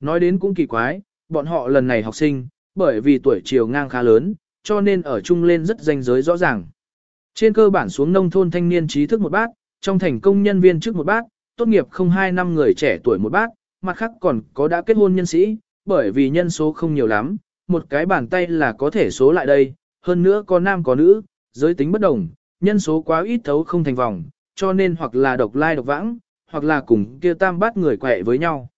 Nói đến cũng kỳ quái, bọn họ lần này học sinh, bởi vì tuổi chiều ngang khá lớn, cho nên ở chung lên rất danh giới rõ ràng. Trên cơ bản xuống nông thôn thanh niên trí thức một bát, trong thành công nhân viên trước một bát, tốt nghiệp không hai năm người trẻ tuổi một bát, mặt khác còn có đã kết hôn nhân sĩ, bởi vì nhân số không nhiều lắm, một cái bàn tay là có thể số lại đây, hơn nữa có nam có nữ, giới tính bất đồng, nhân số quá ít thấu không thành vòng, cho nên hoặc là độc lai độc vãng, hoặc là cùng kia tam bát người quẹ với nhau.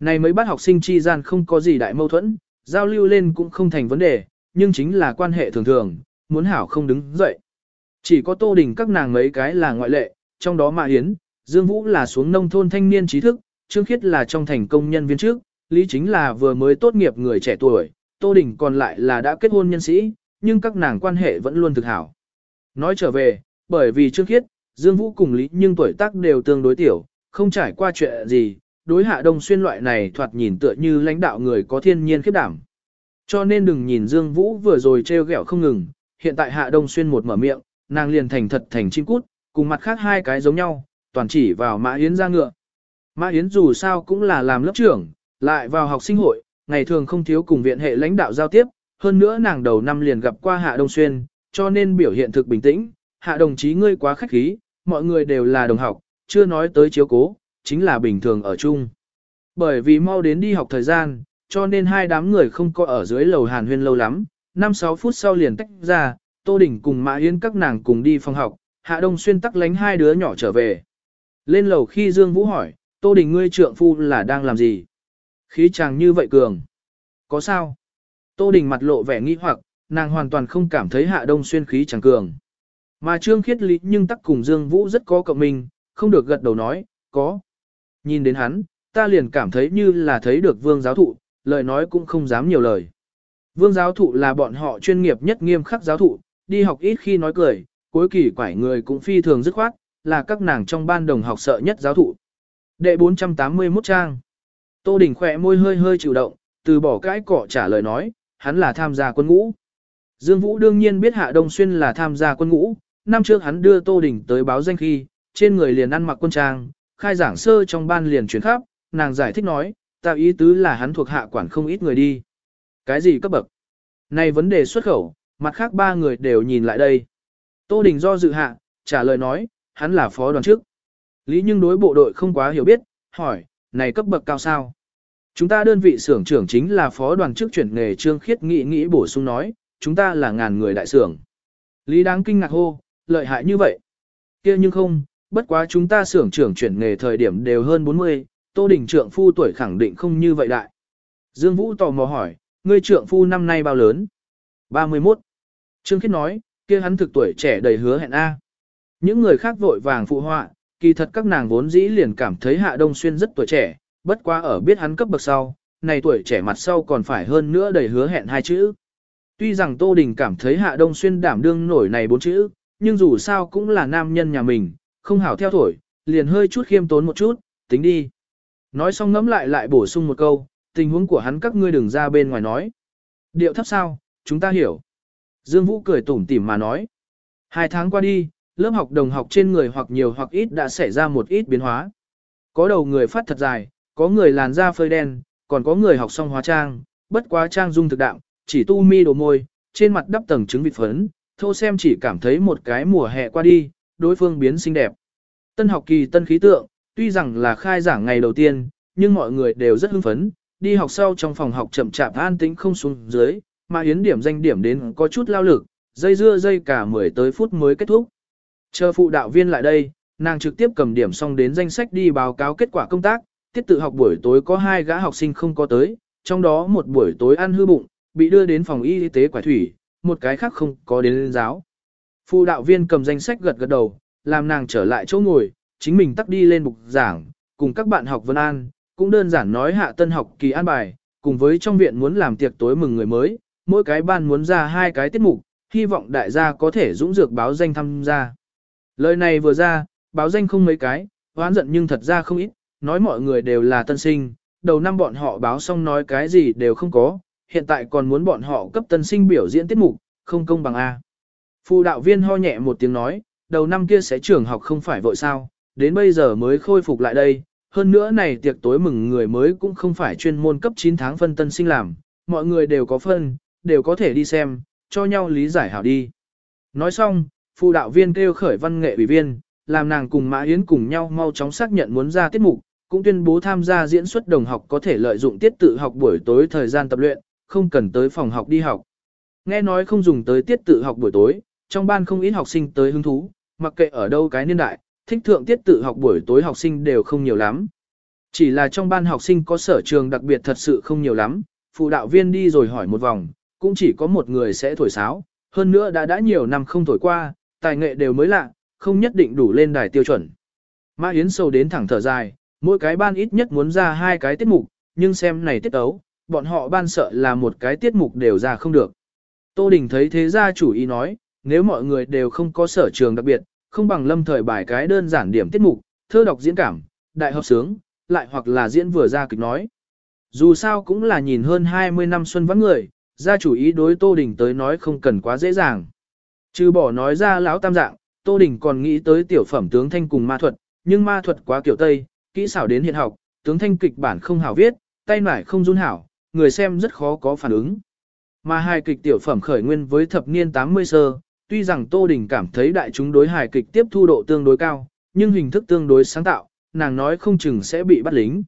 Này mấy bát học sinh chi gian không có gì đại mâu thuẫn, giao lưu lên cũng không thành vấn đề, nhưng chính là quan hệ thường thường, muốn hảo không đứng dậy. Chỉ có tô đình các nàng mấy cái là ngoại lệ, trong đó Mã Hiến, Dương Vũ là xuống nông thôn thanh niên trí thức, Trương Khiết là trong thành công nhân viên trước, Lý Chính là vừa mới tốt nghiệp người trẻ tuổi, Tô Đình còn lại là đã kết hôn nhân sĩ, nhưng các nàng quan hệ vẫn luôn thực hảo. Nói trở về, bởi vì Trương Khiết, Dương Vũ cùng Lý nhưng tuổi tác đều tương đối tiểu, không trải qua chuyện gì, đối hạ đông xuyên loại này thoạt nhìn tựa như lãnh đạo người có thiên nhiên khiếp đảm. Cho nên đừng nhìn Dương Vũ vừa rồi treo gẹo không ngừng, hiện tại hạ đông xuyên một mở miệng, nàng liền thành thật thành chim cút, cùng mặt khác hai cái giống nhau, toàn chỉ vào Mã Yến ra ngựa. Mã Yến dù sao cũng là làm lớp trưởng, lại vào học sinh hội, ngày thường không thiếu cùng viện hệ lãnh đạo giao tiếp, hơn nữa nàng đầu năm liền gặp qua Hạ Đông Xuyên, cho nên biểu hiện thực bình tĩnh, Hạ đồng chí ngươi quá khách khí, mọi người đều là đồng học, chưa nói tới chiếu cố, chính là bình thường ở chung. Bởi vì mau đến đi học thời gian, cho nên hai đám người không có ở dưới lầu hàn huyên lâu lắm, 5-6 phút sau liền tách ra, Tô Đình cùng Mã Yến các nàng cùng đi phòng học, Hạ Đông Xuyên tắc lánh hai đứa nhỏ trở về. Lên lầu khi Dương Vũ hỏi, Tô Đình ngươi trượng phu là đang làm gì? Khí chàng như vậy cường. Có sao? Tô Đình mặt lộ vẻ nghi hoặc, nàng hoàn toàn không cảm thấy Hạ Đông Xuyên khí chàng cường. Mà Trương Khiết Lý nhưng tắc cùng Dương Vũ rất có cộng minh, không được gật đầu nói, có. Nhìn đến hắn, ta liền cảm thấy như là thấy được vương giáo thụ, lời nói cũng không dám nhiều lời. Vương giáo thụ là bọn họ chuyên nghiệp nhất nghiêm khắc giáo thụ, đi học ít khi nói cười, cuối kỳ quải người cũng phi thường dứt khoát, là các nàng trong ban đồng học sợ nhất giáo thụ. Đệ 481 trang. Tô Đình khỏe môi hơi hơi chịu động, từ bỏ cái cọ trả lời nói, hắn là tham gia quân ngũ. Dương Vũ đương nhiên biết Hạ Đông Xuyên là tham gia quân ngũ, năm trước hắn đưa Tô Đình tới báo danh khi, trên người liền ăn mặc quân trang, khai giảng sơ trong ban liền chuyển khắp, nàng giải thích nói, tạo ý tứ là hắn thuộc hạ quản không ít người đi. Cái gì cấp bậc? Này vấn đề xuất khẩu, mặt khác ba người đều nhìn lại đây. Tô Đình do dự hạ, trả lời nói, hắn là phó đoàn trước. Lý nhưng đối bộ đội không quá hiểu biết, hỏi, này cấp bậc cao sao? Chúng ta đơn vị xưởng trưởng chính là phó đoàn chức chuyển nghề trương khiết nghĩ nghĩ bổ sung nói, chúng ta là ngàn người đại xưởng. Lý đáng kinh ngạc hô, lợi hại như vậy. kia nhưng không, bất quá chúng ta xưởng trưởng chuyển nghề thời điểm đều hơn 40, Tô Đình trượng phu tuổi khẳng định không như vậy đại. Dương Vũ tò mò hỏi, ngươi trượng phu năm nay bao lớn? 31. Trương Khiết nói, kia hắn thực tuổi trẻ đầy hứa hẹn A. Những người khác vội vàng phụ họa, kỳ thật các nàng vốn dĩ liền cảm thấy Hạ Đông Xuyên rất tuổi trẻ, bất quá ở biết hắn cấp bậc sau, này tuổi trẻ mặt sau còn phải hơn nữa đầy hứa hẹn hai chữ. Tuy rằng Tô Đình cảm thấy Hạ Đông Xuyên đảm đương nổi này bốn chữ, nhưng dù sao cũng là nam nhân nhà mình, không hảo theo thổi, liền hơi chút khiêm tốn một chút, tính đi. Nói xong ngẫm lại lại bổ sung một câu, tình huống của hắn các ngươi đừng ra bên ngoài nói. Điệu thấp sao, chúng ta hiểu. Dương Vũ cười tủm tỉm mà nói. Hai tháng qua đi, lớp học đồng học trên người hoặc nhiều hoặc ít đã xảy ra một ít biến hóa. Có đầu người phát thật dài, có người làn da phơi đen, còn có người học xong hóa trang, bất quá trang dung thực đạo, chỉ tu mi đồ môi, trên mặt đắp tầng trứng vịt phấn, thô xem chỉ cảm thấy một cái mùa hè qua đi, đối phương biến xinh đẹp. Tân học kỳ tân khí tượng, tuy rằng là khai giảng ngày đầu tiên, nhưng mọi người đều rất hưng phấn, đi học sau trong phòng học chậm chạp an tĩnh không xuống dưới, mà yến điểm danh điểm đến có chút lao lực, dây dưa dây cả 10 tới phút mới kết thúc. Chờ phụ đạo viên lại đây, nàng trực tiếp cầm điểm xong đến danh sách đi báo cáo kết quả công tác, tiết tự học buổi tối có hai gã học sinh không có tới, trong đó một buổi tối ăn hư bụng, bị đưa đến phòng y tế quả thủy, một cái khác không có đến lên giáo. Phụ đạo viên cầm danh sách gật gật đầu, làm nàng trở lại chỗ ngồi, chính mình tắt đi lên bục giảng, cùng các bạn học Vân An, cũng đơn giản nói hạ tân học kỳ an bài, cùng với trong viện muốn làm tiệc tối mừng người mới, mỗi cái ban muốn ra hai cái tiết mục, hy vọng đại gia có thể dũng dược báo danh tham gia. Lời này vừa ra, báo danh không mấy cái, hoán giận nhưng thật ra không ít, nói mọi người đều là tân sinh, đầu năm bọn họ báo xong nói cái gì đều không có, hiện tại còn muốn bọn họ cấp tân sinh biểu diễn tiết mục, không công bằng A. Phụ đạo viên ho nhẹ một tiếng nói, đầu năm kia sẽ trường học không phải vội sao, đến bây giờ mới khôi phục lại đây, hơn nữa này tiệc tối mừng người mới cũng không phải chuyên môn cấp 9 tháng phân tân sinh làm, mọi người đều có phân, đều có thể đi xem, cho nhau lý giải hảo đi. Nói xong, phụ đạo viên kêu khởi văn nghệ ủy viên, làm nàng cùng Mã Yến cùng nhau mau chóng xác nhận muốn ra tiết mục, cũng tuyên bố tham gia diễn xuất đồng học có thể lợi dụng tiết tự học buổi tối thời gian tập luyện, không cần tới phòng học đi học. Nghe nói không dùng tới tiết tự học buổi tối, trong ban không ít học sinh tới hứng thú, mặc kệ ở đâu cái niên đại, thích thượng tiết tự học buổi tối học sinh đều không nhiều lắm. Chỉ là trong ban học sinh có sở trường đặc biệt thật sự không nhiều lắm, phụ đạo viên đi rồi hỏi một vòng, cũng chỉ có một người sẽ thổi sáo, hơn nữa đã đã nhiều năm không thổi qua, tài nghệ đều mới lạ, không nhất định đủ lên đài tiêu chuẩn. Mã Yến sâu đến thẳng thở dài, mỗi cái ban ít nhất muốn ra hai cái tiết mục, nhưng xem này tiết ấu, bọn họ ban sợ là một cái tiết mục đều ra không được. Tô Đình thấy thế ra chủ ý nói, nếu mọi người đều không có sở trường đặc biệt, không bằng lâm thời bài cái đơn giản điểm tiết mục, thơ đọc diễn cảm, đại hợp sướng, lại hoặc là diễn vừa ra kịch nói. Dù sao cũng là nhìn hơn 20 năm xuân vắng người, ra chủ ý đối Tô Đình tới nói không cần quá dễ dàng. Trừ bỏ nói ra lão tam dạng, Tô Đình còn nghĩ tới tiểu phẩm tướng thanh cùng ma thuật, nhưng ma thuật quá kiểu Tây, kỹ xảo đến hiện học, tướng thanh kịch bản không hảo viết, tay nải không run hảo, người xem rất khó có phản ứng. Mà hài kịch tiểu phẩm khởi nguyên với thập niên 80 sơ, tuy rằng Tô Đình cảm thấy đại chúng đối hài kịch tiếp thu độ tương đối cao, nhưng hình thức tương đối sáng tạo, nàng nói không chừng sẽ bị bắt lính.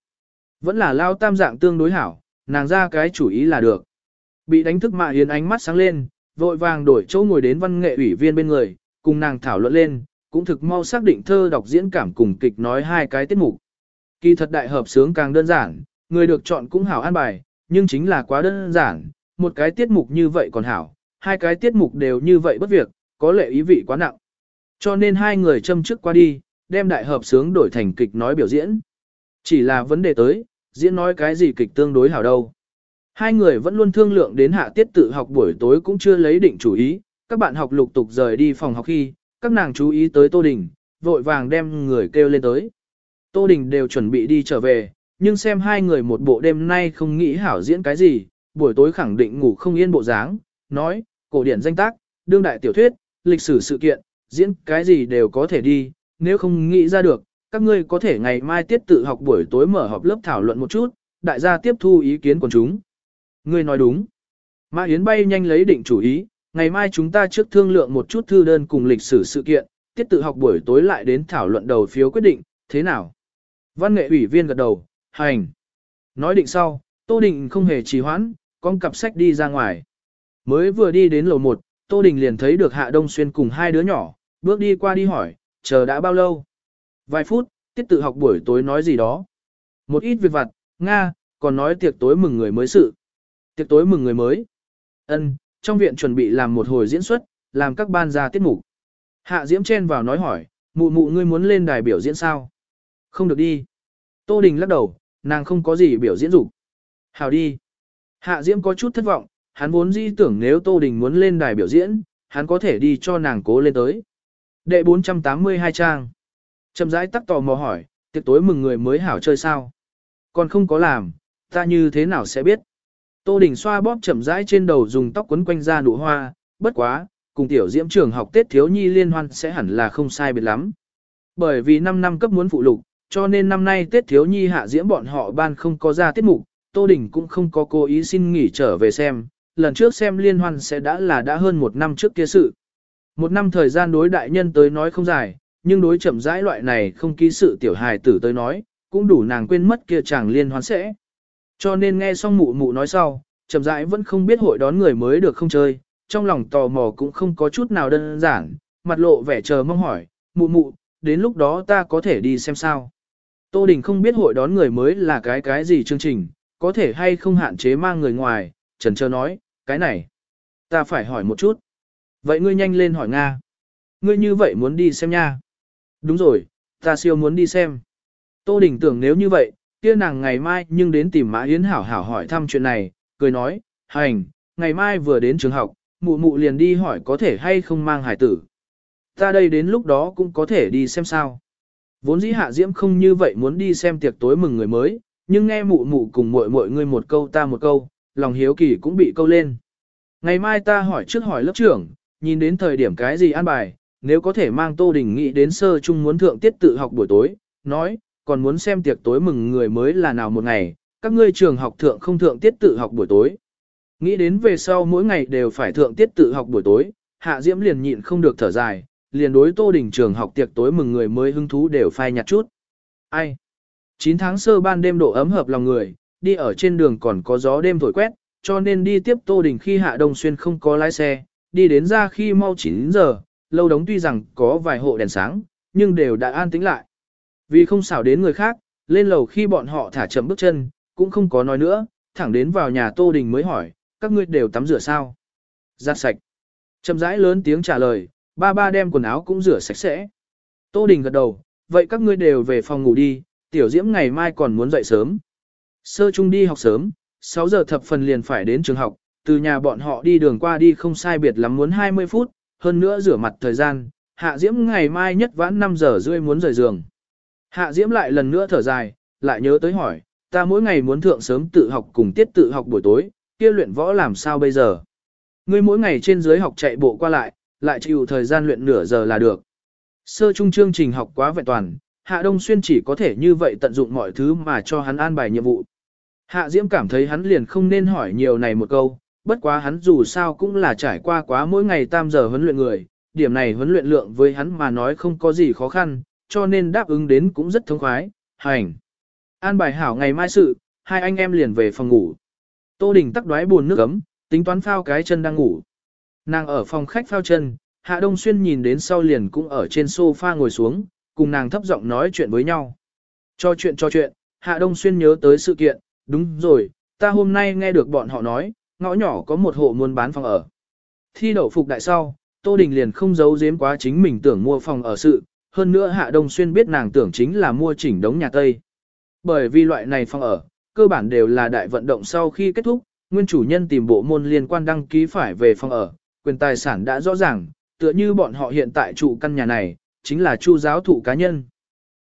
Vẫn là lao tam dạng tương đối hảo, nàng ra cái chủ ý là được. Bị đánh thức Mạ Hiến ánh mắt sáng lên, vội vàng đổi chỗ ngồi đến văn nghệ ủy viên bên người, cùng nàng thảo luận lên, cũng thực mau xác định thơ đọc diễn cảm cùng kịch nói hai cái tiết mục. Kỳ thật đại hợp sướng càng đơn giản, người được chọn cũng hảo an bài, nhưng chính là quá đơn giản, một cái tiết mục như vậy còn hảo, hai cái tiết mục đều như vậy bất việc, có lệ ý vị quá nặng. Cho nên hai người châm trước qua đi, đem đại hợp sướng đổi thành kịch nói biểu diễn. Chỉ là vấn đề tới, diễn nói cái gì kịch tương đối hảo đâu. Hai người vẫn luôn thương lượng đến hạ tiết tự học buổi tối cũng chưa lấy định chủ ý, các bạn học lục tục rời đi phòng học khi, các nàng chú ý tới Tô Đình, vội vàng đem người kêu lên tới. Tô Đình đều chuẩn bị đi trở về, nhưng xem hai người một bộ đêm nay không nghĩ hảo diễn cái gì, buổi tối khẳng định ngủ không yên bộ dáng, nói, cổ điển danh tác, đương đại tiểu thuyết, lịch sử sự kiện, diễn cái gì đều có thể đi, nếu không nghĩ ra được, các ngươi có thể ngày mai tiết tự học buổi tối mở họp lớp thảo luận một chút, đại gia tiếp thu ý kiến của chúng. Ngươi nói đúng. Mã Yến bay nhanh lấy định chủ ý, ngày mai chúng ta trước thương lượng một chút thư đơn cùng lịch sử sự kiện, tiết tự học buổi tối lại đến thảo luận đầu phiếu quyết định, thế nào? Văn nghệ ủy viên gật đầu, hành. Nói định sau, Tô Định không hề trì hoãn, con cặp sách đi ra ngoài. Mới vừa đi đến lầu 1, Tô Đình liền thấy được Hạ Đông Xuyên cùng hai đứa nhỏ, bước đi qua đi hỏi, chờ đã bao lâu? Vài phút, tiết tự học buổi tối nói gì đó. Một ít việc vặt, Nga, còn nói tiệc tối mừng người mới sự. Tiệc tối mừng người mới. Ân, trong viện chuẩn bị làm một hồi diễn xuất, làm các ban gia tiết mục. Hạ Diễm chen vào nói hỏi, mụ mụ ngươi muốn lên đài biểu diễn sao? Không được đi. Tô Đình lắc đầu, nàng không có gì biểu diễn dục. Hào đi. Hạ Diễm có chút thất vọng, hắn vốn dĩ tưởng nếu Tô Đình muốn lên đài biểu diễn, hắn có thể đi cho nàng cố lên tới. Đệ 482 trang. Trầm rãi tắc tò mò hỏi, tiệc tối mừng người mới hảo chơi sao? Còn không có làm, ta như thế nào sẽ biết? Tô Đình xoa bóp chậm rãi trên đầu dùng tóc quấn quanh ra nụ hoa, bất quá, cùng tiểu diễm trường học Tết thiếu nhi liên hoan sẽ hẳn là không sai biệt lắm. Bởi vì 5 năm cấp muốn phụ lục, cho nên năm nay Tết thiếu nhi hạ diễm bọn họ ban không có ra tiết mục, Tô Đình cũng không có cố ý xin nghỉ trở về xem, lần trước xem liên hoan sẽ đã là đã hơn một năm trước kia sự. Một năm thời gian đối đại nhân tới nói không dài, nhưng đối chậm rãi loại này không ký sự tiểu hài tử tới nói, cũng đủ nàng quên mất kia chàng liên hoan sẽ. Cho nên nghe xong mụ mụ nói sau, chậm rãi vẫn không biết hội đón người mới được không chơi, trong lòng tò mò cũng không có chút nào đơn giản, mặt lộ vẻ chờ mong hỏi, mụ mụ, đến lúc đó ta có thể đi xem sao. Tô Đình không biết hội đón người mới là cái cái gì chương trình, có thể hay không hạn chế mang người ngoài, trần trơ nói, cái này, ta phải hỏi một chút. Vậy ngươi nhanh lên hỏi Nga. Ngươi như vậy muốn đi xem nha. Đúng rồi, ta siêu muốn đi xem. Tô Đình tưởng nếu như vậy, kia nàng ngày mai nhưng đến tìm Mã Yến hảo hảo hỏi thăm chuyện này, cười nói, hành, ngày mai vừa đến trường học, mụ mụ liền đi hỏi có thể hay không mang hải tử. Ta đây đến lúc đó cũng có thể đi xem sao. Vốn dĩ hạ diễm không như vậy muốn đi xem tiệc tối mừng người mới, nhưng nghe mụ mụ cùng muội muội ngươi một câu ta một câu, lòng hiếu kỳ cũng bị câu lên. Ngày mai ta hỏi trước hỏi lớp trưởng, nhìn đến thời điểm cái gì an bài, nếu có thể mang Tô Đình nghĩ đến sơ chung muốn thượng tiết tự học buổi tối, nói, còn muốn xem tiệc tối mừng người mới là nào một ngày, các ngươi trường học thượng không thượng tiết tự học buổi tối. Nghĩ đến về sau mỗi ngày đều phải thượng tiết tự học buổi tối, Hạ Diễm liền nhịn không được thở dài, liền đối Tô Đình trường học tiệc tối mừng người mới hứng thú đều phai nhạt chút. Ai? 9 tháng sơ ban đêm độ ấm hợp lòng người, đi ở trên đường còn có gió đêm thổi quét, cho nên đi tiếp Tô Đình khi Hạ Đông Xuyên không có lái xe, đi đến ra khi mau 9 giờ, lâu đống tuy rằng có vài hộ đèn sáng, nhưng đều đã an tĩnh lại. Vì không xảo đến người khác, lên lầu khi bọn họ thả chậm bước chân, cũng không có nói nữa, thẳng đến vào nhà Tô Đình mới hỏi, các ngươi đều tắm rửa sao? Giặt sạch. Chậm rãi lớn tiếng trả lời, ba ba đem quần áo cũng rửa sạch sẽ. Tô Đình gật đầu, vậy các ngươi đều về phòng ngủ đi, tiểu diễm ngày mai còn muốn dậy sớm. Sơ trung đi học sớm, 6 giờ thập phần liền phải đến trường học, từ nhà bọn họ đi đường qua đi không sai biệt lắm muốn 20 phút, hơn nữa rửa mặt thời gian, hạ diễm ngày mai nhất vãn 5 giờ rưỡi muốn rời giường. Hạ diễm lại lần nữa thở dài, lại nhớ tới hỏi, ta mỗi ngày muốn thượng sớm tự học cùng tiết tự học buổi tối, kia luyện võ làm sao bây giờ? Ngươi mỗi ngày trên dưới học chạy bộ qua lại, lại chịu thời gian luyện nửa giờ là được. Sơ trung chương trình học quá vẹn toàn, Hạ Đông Xuyên chỉ có thể như vậy tận dụng mọi thứ mà cho hắn an bài nhiệm vụ. Hạ Diễm cảm thấy hắn liền không nên hỏi nhiều này một câu, bất quá hắn dù sao cũng là trải qua quá mỗi ngày tam giờ huấn luyện người, điểm này huấn luyện lượng với hắn mà nói không có gì khó khăn, cho nên đáp ứng đến cũng rất thông khoái, hành. An bài hảo ngày mai sự, hai anh em liền về phòng ngủ. Tô Đình tắc đoái buồn nước ấm, tính toán phao cái chân đang ngủ. Nàng ở phòng khách phao chân, Hạ Đông Xuyên nhìn đến sau liền cũng ở trên sofa ngồi xuống, cùng nàng thấp giọng nói chuyện với nhau. Cho chuyện cho chuyện, Hạ Đông Xuyên nhớ tới sự kiện, đúng rồi, ta hôm nay nghe được bọn họ nói, ngõ nhỏ có một hộ muốn bán phòng ở. Thi đậu phục đại sau, Tô Đình liền không giấu giếm quá chính mình tưởng mua phòng ở sự, hơn nữa Hạ Đông Xuyên biết nàng tưởng chính là mua chỉnh đống nhà Tây. Bởi vì loại này phòng ở, cơ bản đều là đại vận động sau khi kết thúc, nguyên chủ nhân tìm bộ môn liên quan đăng ký phải về phòng ở, quyền tài sản đã rõ ràng, tựa như bọn họ hiện tại trụ căn nhà này, chính là chu giáo thụ cá nhân.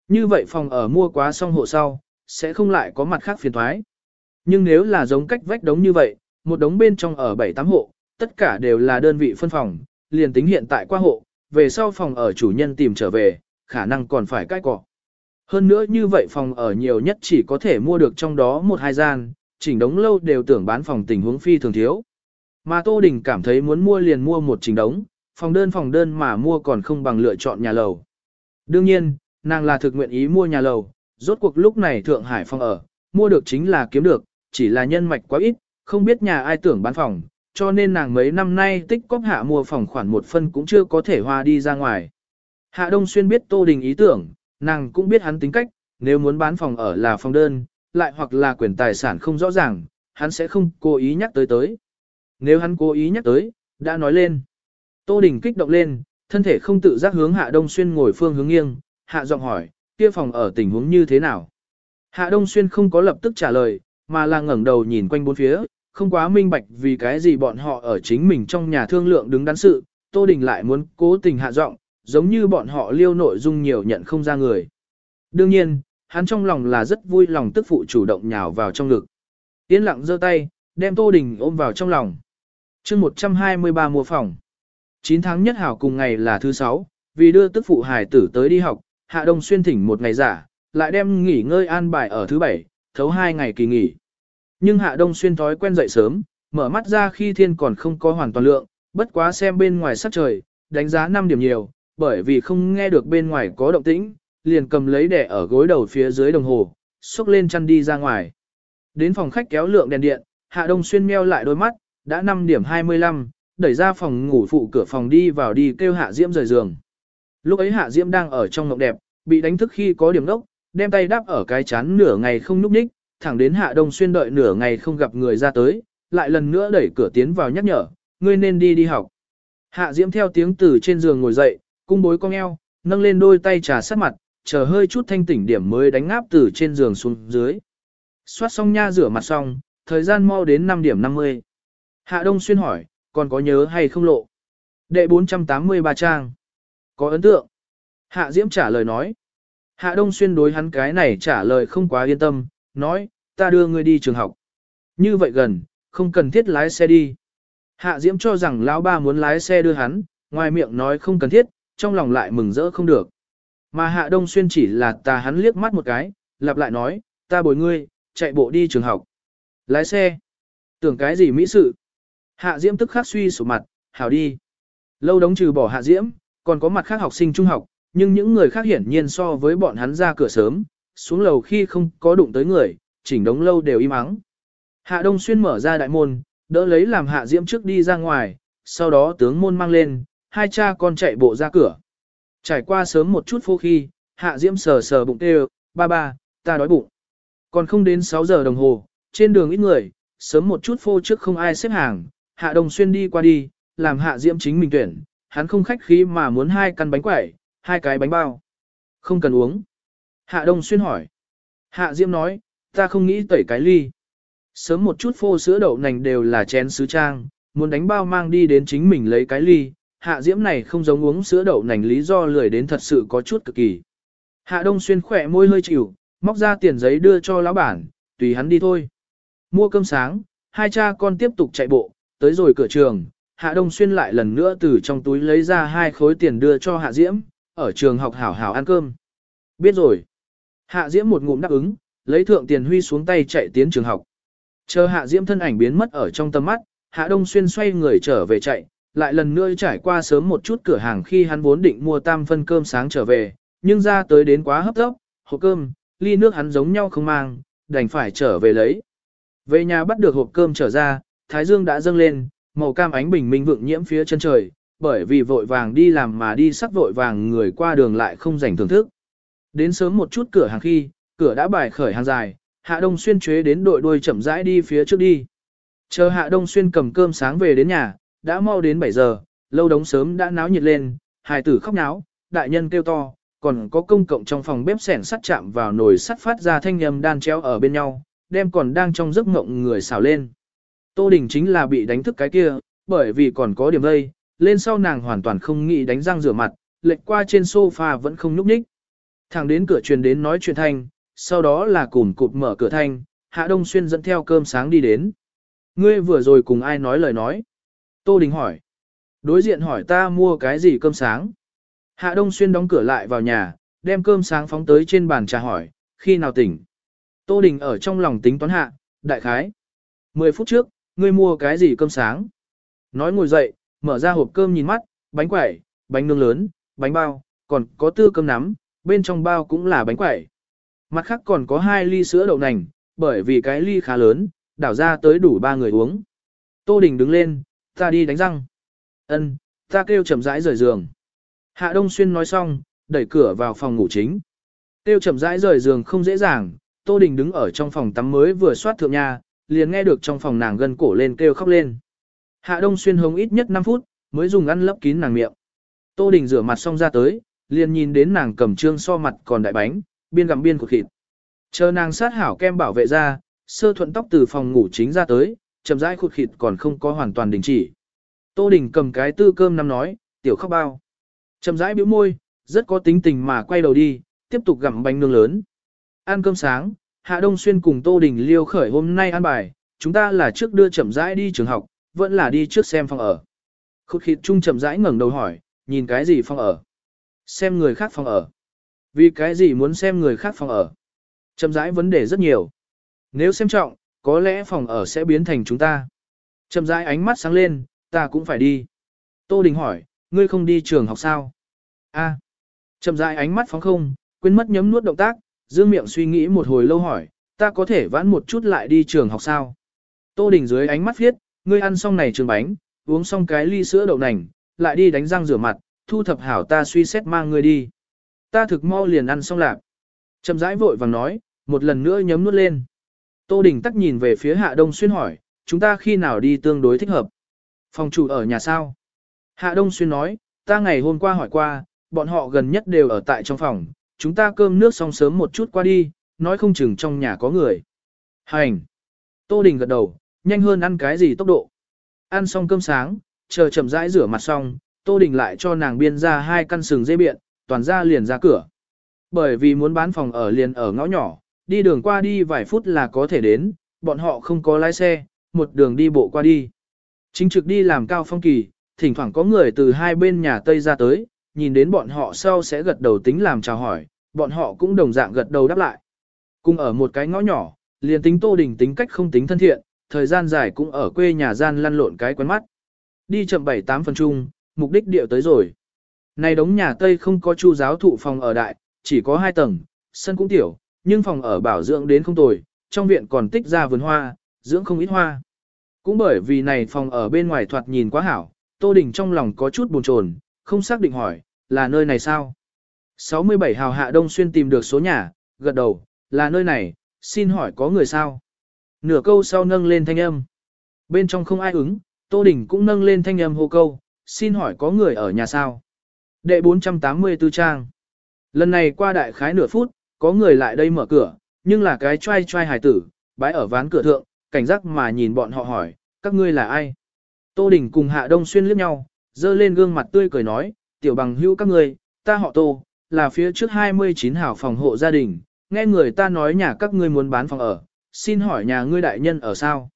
Như vậy phòng ở mua quá xong hộ sau, sẽ không lại có mặt khác phiền thoái. Nhưng nếu là giống cách vách đống như vậy, một đống bên trong ở 7-8 hộ, tất cả đều là đơn vị phân phòng, liền tính hiện tại qua hộ, về sau phòng ở chủ nhân tìm trở về, khả năng còn phải cãi cọ. Hơn nữa như vậy phòng ở nhiều nhất chỉ có thể mua được trong đó một hai gian, chỉnh đống lâu đều tưởng bán phòng tình huống phi thường thiếu. Mà Tô Đình cảm thấy muốn mua liền mua một chỉnh đống, phòng đơn phòng đơn mà mua còn không bằng lựa chọn nhà lầu. Đương nhiên, nàng là thực nguyện ý mua nhà lầu, rốt cuộc lúc này Thượng Hải phòng ở, mua được chính là kiếm được, chỉ là nhân mạch quá ít, không biết nhà ai tưởng bán phòng, cho nên nàng mấy năm nay tích cóp hạ mua phòng khoản một phân cũng chưa có thể hoa đi ra ngoài. Hạ Đông Xuyên biết Tô Đình ý tưởng, nàng cũng biết hắn tính cách, nếu muốn bán phòng ở là phòng đơn, lại hoặc là quyền tài sản không rõ ràng, hắn sẽ không cố ý nhắc tới tới. Nếu hắn cố ý nhắc tới, đã nói lên. Tô Đình kích động lên, thân thể không tự giác hướng Hạ Đông Xuyên ngồi phương hướng nghiêng, Hạ giọng hỏi, kia phòng ở tình huống như thế nào? Hạ Đông Xuyên không có lập tức trả lời, mà là ngẩng đầu nhìn quanh bốn phía, không quá minh bạch vì cái gì bọn họ ở chính mình trong nhà thương lượng đứng đắn sự, Tô Đình lại muốn cố tình hạ giọng, giống như bọn họ liêu nội dung nhiều nhận không ra người. Đương nhiên, hắn trong lòng là rất vui lòng tức phụ chủ động nhào vào trong ngực. Yên lặng giơ tay, đem Tô Đình ôm vào trong lòng. chương 123 mùa phòng. 9 tháng nhất hảo cùng ngày là thứ 6, vì đưa tức phụ hải tử tới đi học, Hạ Đông xuyên thỉnh một ngày giả, lại đem nghỉ ngơi an bài ở thứ 7, thấu hai ngày kỳ nghỉ. Nhưng Hạ Đông xuyên thói quen dậy sớm, mở mắt ra khi thiên còn không có hoàn toàn lượng, bất quá xem bên ngoài sắc trời, đánh giá 5 điểm nhiều, bởi vì không nghe được bên ngoài có động tĩnh, liền cầm lấy đẻ ở gối đầu phía dưới đồng hồ, xúc lên chăn đi ra ngoài. Đến phòng khách kéo lượng đèn điện, Hạ Đông Xuyên meo lại đôi mắt, đã 5 điểm 25, đẩy ra phòng ngủ phụ cửa phòng đi vào đi kêu Hạ Diễm rời giường. Lúc ấy Hạ Diễm đang ở trong mộng đẹp, bị đánh thức khi có điểm đốc, đem tay đắp ở cái chán nửa ngày không núp ních, thẳng đến Hạ Đông Xuyên đợi nửa ngày không gặp người ra tới, lại lần nữa đẩy cửa tiến vào nhắc nhở, ngươi nên đi đi học. Hạ Diễm theo tiếng từ trên giường ngồi dậy, cung bối cong eo, nâng lên đôi tay trà sát mặt, chờ hơi chút thanh tỉnh điểm mới đánh ngáp từ trên giường xuống dưới. Xoát xong nha rửa mặt xong, thời gian mau đến 5 điểm 50. Hạ Đông Xuyên hỏi, còn có nhớ hay không lộ? Đệ 483 trang. Có ấn tượng. Hạ Diễm trả lời nói. Hạ Đông Xuyên đối hắn cái này trả lời không quá yên tâm, nói, ta đưa ngươi đi trường học. Như vậy gần, không cần thiết lái xe đi. Hạ Diễm cho rằng lão ba muốn lái xe đưa hắn, ngoài miệng nói không cần thiết, trong lòng lại mừng rỡ không được. Mà Hạ Đông Xuyên chỉ là ta hắn liếc mắt một cái, lặp lại nói, ta bồi ngươi, chạy bộ đi trường học. Lái xe. Tưởng cái gì mỹ sự? Hạ Diễm tức khắc suy sụp mặt, hảo đi. Lâu đống trừ bỏ Hạ Diễm, còn có mặt khác học sinh trung học, nhưng những người khác hiển nhiên so với bọn hắn ra cửa sớm, xuống lầu khi không có đụng tới người, chỉnh đống lâu đều im ắng. Hạ Đông Xuyên mở ra đại môn, đỡ lấy làm Hạ Diễm trước đi ra ngoài, sau đó tướng môn mang lên, hai cha con chạy bộ ra cửa. Trải qua sớm một chút phô khi, Hạ Diễm sờ sờ bụng kêu, ba ba, ta đói bụng. Còn không đến 6 giờ đồng hồ, trên đường ít người, sớm một chút phô trước không ai xếp hàng, Hạ Đông Xuyên đi qua đi, làm Hạ Diễm chính mình tuyển, hắn không khách khí mà muốn hai căn bánh quẩy, hai cái bánh bao. Không cần uống. Hạ Đông Xuyên hỏi. Hạ Diễm nói, ta không nghĩ tẩy cái ly. Sớm một chút phô sữa đậu nành đều là chén sứ trang, muốn đánh bao mang đi đến chính mình lấy cái ly. Hạ Diễm này không giống uống sữa đậu nành lý do lười đến thật sự có chút cực kỳ. Hạ Đông Xuyên khỏe môi hơi chịu, móc ra tiền giấy đưa cho lão bản, tùy hắn đi thôi. Mua cơm sáng, hai cha con tiếp tục chạy bộ, tới rồi cửa trường, Hạ Đông Xuyên lại lần nữa từ trong túi lấy ra hai khối tiền đưa cho Hạ Diễm, ở trường học hảo hảo ăn cơm. Biết rồi. Hạ Diễm một ngụm đáp ứng, lấy thượng tiền huy xuống tay chạy tiến trường học. Chờ Hạ Diễm thân ảnh biến mất ở trong tầm mắt, Hạ Đông Xuyên xoay người trở về chạy, lại lần nữa trải qua sớm một chút cửa hàng khi hắn vốn định mua tam phân cơm sáng trở về, nhưng ra tới đến quá hấp tốc, hộp cơm, ly nước hắn giống nhau không mang, đành phải trở về lấy. Về nhà bắt được hộp cơm trở ra, thái dương đã dâng lên, màu cam ánh bình minh vượng nhiễm phía chân trời, bởi vì vội vàng đi làm mà đi sắc vội vàng người qua đường lại không rảnh thưởng thức. Đến sớm một chút cửa hàng khi, cửa đã bài khởi hàng dài, Hạ Đông Xuyên chế đến đội đuôi chậm rãi đi phía trước đi. Chờ Hạ Đông Xuyên cầm cơm sáng về đến nhà, đã mau đến 7 giờ, lâu đống sớm đã náo nhiệt lên, hài tử khóc náo, đại nhân kêu to, còn có công cộng trong phòng bếp sẻn sắt chạm vào nồi sắt phát ra thanh âm đan treo ở bên nhau, đem còn đang trong giấc mộng người xào lên. Tô Đình chính là bị đánh thức cái kia, bởi vì còn có điểm vây, lên sau nàng hoàn toàn không nghĩ đánh răng rửa mặt, lệch qua trên sofa vẫn không nhúc nhích. Thẳng đến cửa truyền đến nói chuyện thanh, sau đó là cùm cụp mở cửa thanh, Hạ Đông Xuyên dẫn theo cơm sáng đi đến. Ngươi vừa rồi cùng ai nói lời nói? Tô Đình hỏi. Đối diện hỏi ta mua cái gì cơm sáng? Hạ Đông Xuyên đóng cửa lại vào nhà, đem cơm sáng phóng tới trên bàn trà hỏi, khi nào tỉnh? Tô Đình ở trong lòng tính toán hạ, đại khái. 10 phút trước, ngươi mua cái gì cơm sáng? Nói ngồi dậy, mở ra hộp cơm nhìn mắt, bánh quẩy, bánh nướng lớn, bánh bao, còn có tư cơm nắm, bên trong bao cũng là bánh quẩy. Mặt khác còn có hai ly sữa đậu nành, bởi vì cái ly khá lớn, đảo ra tới đủ ba người uống. Tô Đình đứng lên, ta đi đánh răng. Ân, ta kêu chậm rãi rời giường. Hạ Đông Xuyên nói xong, đẩy cửa vào phòng ngủ chính. Kêu chậm rãi rời giường không dễ dàng, Tô Đình đứng ở trong phòng tắm mới vừa soát thượng nhà, liền nghe được trong phòng nàng gân cổ lên kêu khóc lên. Hạ Đông Xuyên hống ít nhất 5 phút, mới dùng ăn lấp kín nàng miệng. Tô Đình rửa mặt xong ra tới, liền nhìn đến nàng cầm trương so mặt còn đại bánh, biên gặm biên của thịt. Chờ nàng sát hảo kem bảo vệ ra, sơ thuận tóc từ phòng ngủ chính ra tới, chậm rãi khụt khịt còn không có hoàn toàn đình chỉ. Tô Đình cầm cái tư cơm năm nói, tiểu khóc bao. Chậm rãi bĩu môi, rất có tính tình mà quay đầu đi, tiếp tục gặm bánh nướng lớn. Ăn cơm sáng, Hạ Đông Xuyên cùng Tô Đình liêu khởi hôm nay ăn bài, chúng ta là trước đưa chậm rãi đi trường học, vẫn là đi trước xem phòng ở. khụt khịt chung chậm rãi ngẩng đầu hỏi, nhìn cái gì phòng ở? Xem người khác phòng ở. Vì cái gì muốn xem người khác phòng ở? Chậm rãi vấn đề rất nhiều. Nếu xem trọng, có lẽ phòng ở sẽ biến thành chúng ta. Chậm rãi ánh mắt sáng lên, ta cũng phải đi. Tô Đình hỏi, ngươi không đi trường học sao? A. Chậm rãi ánh mắt phóng không, quên mất nhấm nuốt động tác, dương miệng suy nghĩ một hồi lâu hỏi, ta có thể vãn một chút lại đi trường học sao? Tô Đình dưới ánh mắt viết, ngươi ăn xong này trường bánh, uống xong cái ly sữa đậu nành, lại đi đánh răng rửa mặt, thu thập hảo ta suy xét mang ngươi đi. Ta thực mau liền ăn xong lạc. Chậm rãi vội vàng nói, một lần nữa nhấm nuốt lên. Tô Đình tắc nhìn về phía Hạ Đông Xuyên hỏi, chúng ta khi nào đi tương đối thích hợp? Phòng chủ ở nhà sao? Hạ Đông Xuyên nói, ta ngày hôm qua hỏi qua, bọn họ gần nhất đều ở tại trong phòng, chúng ta cơm nước xong sớm một chút qua đi, nói không chừng trong nhà có người. Hành! Tô Đình gật đầu, nhanh hơn ăn cái gì tốc độ. Ăn xong cơm sáng, chờ chậm rãi rửa mặt xong, Tô Đình lại cho nàng biên ra hai căn sừng dây biện, toàn ra liền ra cửa. Bởi vì muốn bán phòng ở liền ở ngõ nhỏ, đi đường qua đi vài phút là có thể đến, bọn họ không có lái xe, một đường đi bộ qua đi. Chính trực đi làm cao phong kỳ, thỉnh thoảng có người từ hai bên nhà Tây ra tới, nhìn đến bọn họ sau sẽ gật đầu tính làm chào hỏi, bọn họ cũng đồng dạng gật đầu đáp lại. Cùng ở một cái ngõ nhỏ, liền tính Tô Đình tính cách không tính thân thiện, thời gian dài cũng ở quê nhà gian lăn lộn cái quen mắt. Đi chậm 7-8 phần chung, mục đích điệu tới rồi. Này đống nhà Tây không có chu giáo thụ phòng ở đại, chỉ có hai tầng, sân cũng tiểu, nhưng phòng ở bảo dưỡng đến không tồi, trong viện còn tích ra vườn hoa, dưỡng không ít hoa. Cũng bởi vì này phòng ở bên ngoài thoạt nhìn quá hảo, Tô Đình trong lòng có chút buồn chồn, không xác định hỏi, là nơi này sao? 67 hào hạ đông xuyên tìm được số nhà, gật đầu, là nơi này, xin hỏi có người sao? Nửa câu sau nâng lên thanh âm. Bên trong không ai ứng, Tô Đình cũng nâng lên thanh âm hô câu, xin hỏi có người ở nhà sao? Đệ 484 trang. Lần này qua đại khái nửa phút, có người lại đây mở cửa, nhưng là cái trai trai hài tử, bái ở ván cửa thượng, cảnh giác mà nhìn bọn họ hỏi, các ngươi là ai? Tô Đình cùng Hạ Đông Xuyên liếc nhau, dơ lên gương mặt tươi cười nói, tiểu bằng hữu các ngươi, ta họ Tô, là phía trước 29 hảo phòng hộ gia đình, nghe người ta nói nhà các ngươi muốn bán phòng ở, xin hỏi nhà ngươi đại nhân ở sao?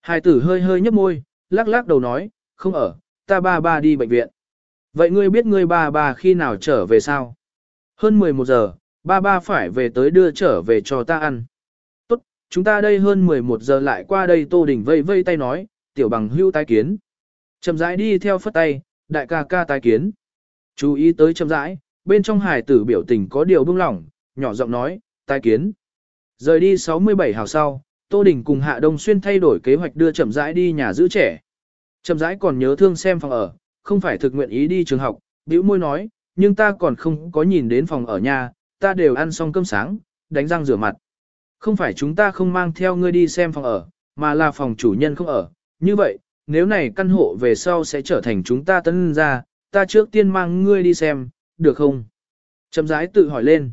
Hài tử hơi hơi nhấp môi, lắc lắc đầu nói, không ở, ta ba ba đi bệnh viện. Vậy ngươi biết ngươi ba ba khi nào trở về sao? Hơn 11 giờ, ba ba phải về tới đưa trở về cho ta ăn. Tốt, chúng ta đây hơn 11 giờ lại qua đây Tô Đình vây vây tay nói, tiểu bằng hưu tái kiến. Chậm rãi đi theo phất tay, đại ca ca tái kiến. Chú ý tới chậm rãi, bên trong hải tử biểu tình có điều bưng lỏng, nhỏ giọng nói, tái kiến. Rời đi 67 hào sau, Tô Đình cùng Hạ Đông Xuyên thay đổi kế hoạch đưa chậm rãi đi nhà giữ trẻ. Chậm rãi còn nhớ thương xem phòng ở, không phải thực nguyện ý đi trường học, bĩu môi nói, nhưng ta còn không có nhìn đến phòng ở nhà, ta đều ăn xong cơm sáng, đánh răng rửa mặt. Không phải chúng ta không mang theo ngươi đi xem phòng ở, mà là phòng chủ nhân không ở. Như vậy, nếu này căn hộ về sau sẽ trở thành chúng ta tân ra, ta trước tiên mang ngươi đi xem, được không? Chậm rãi tự hỏi lên.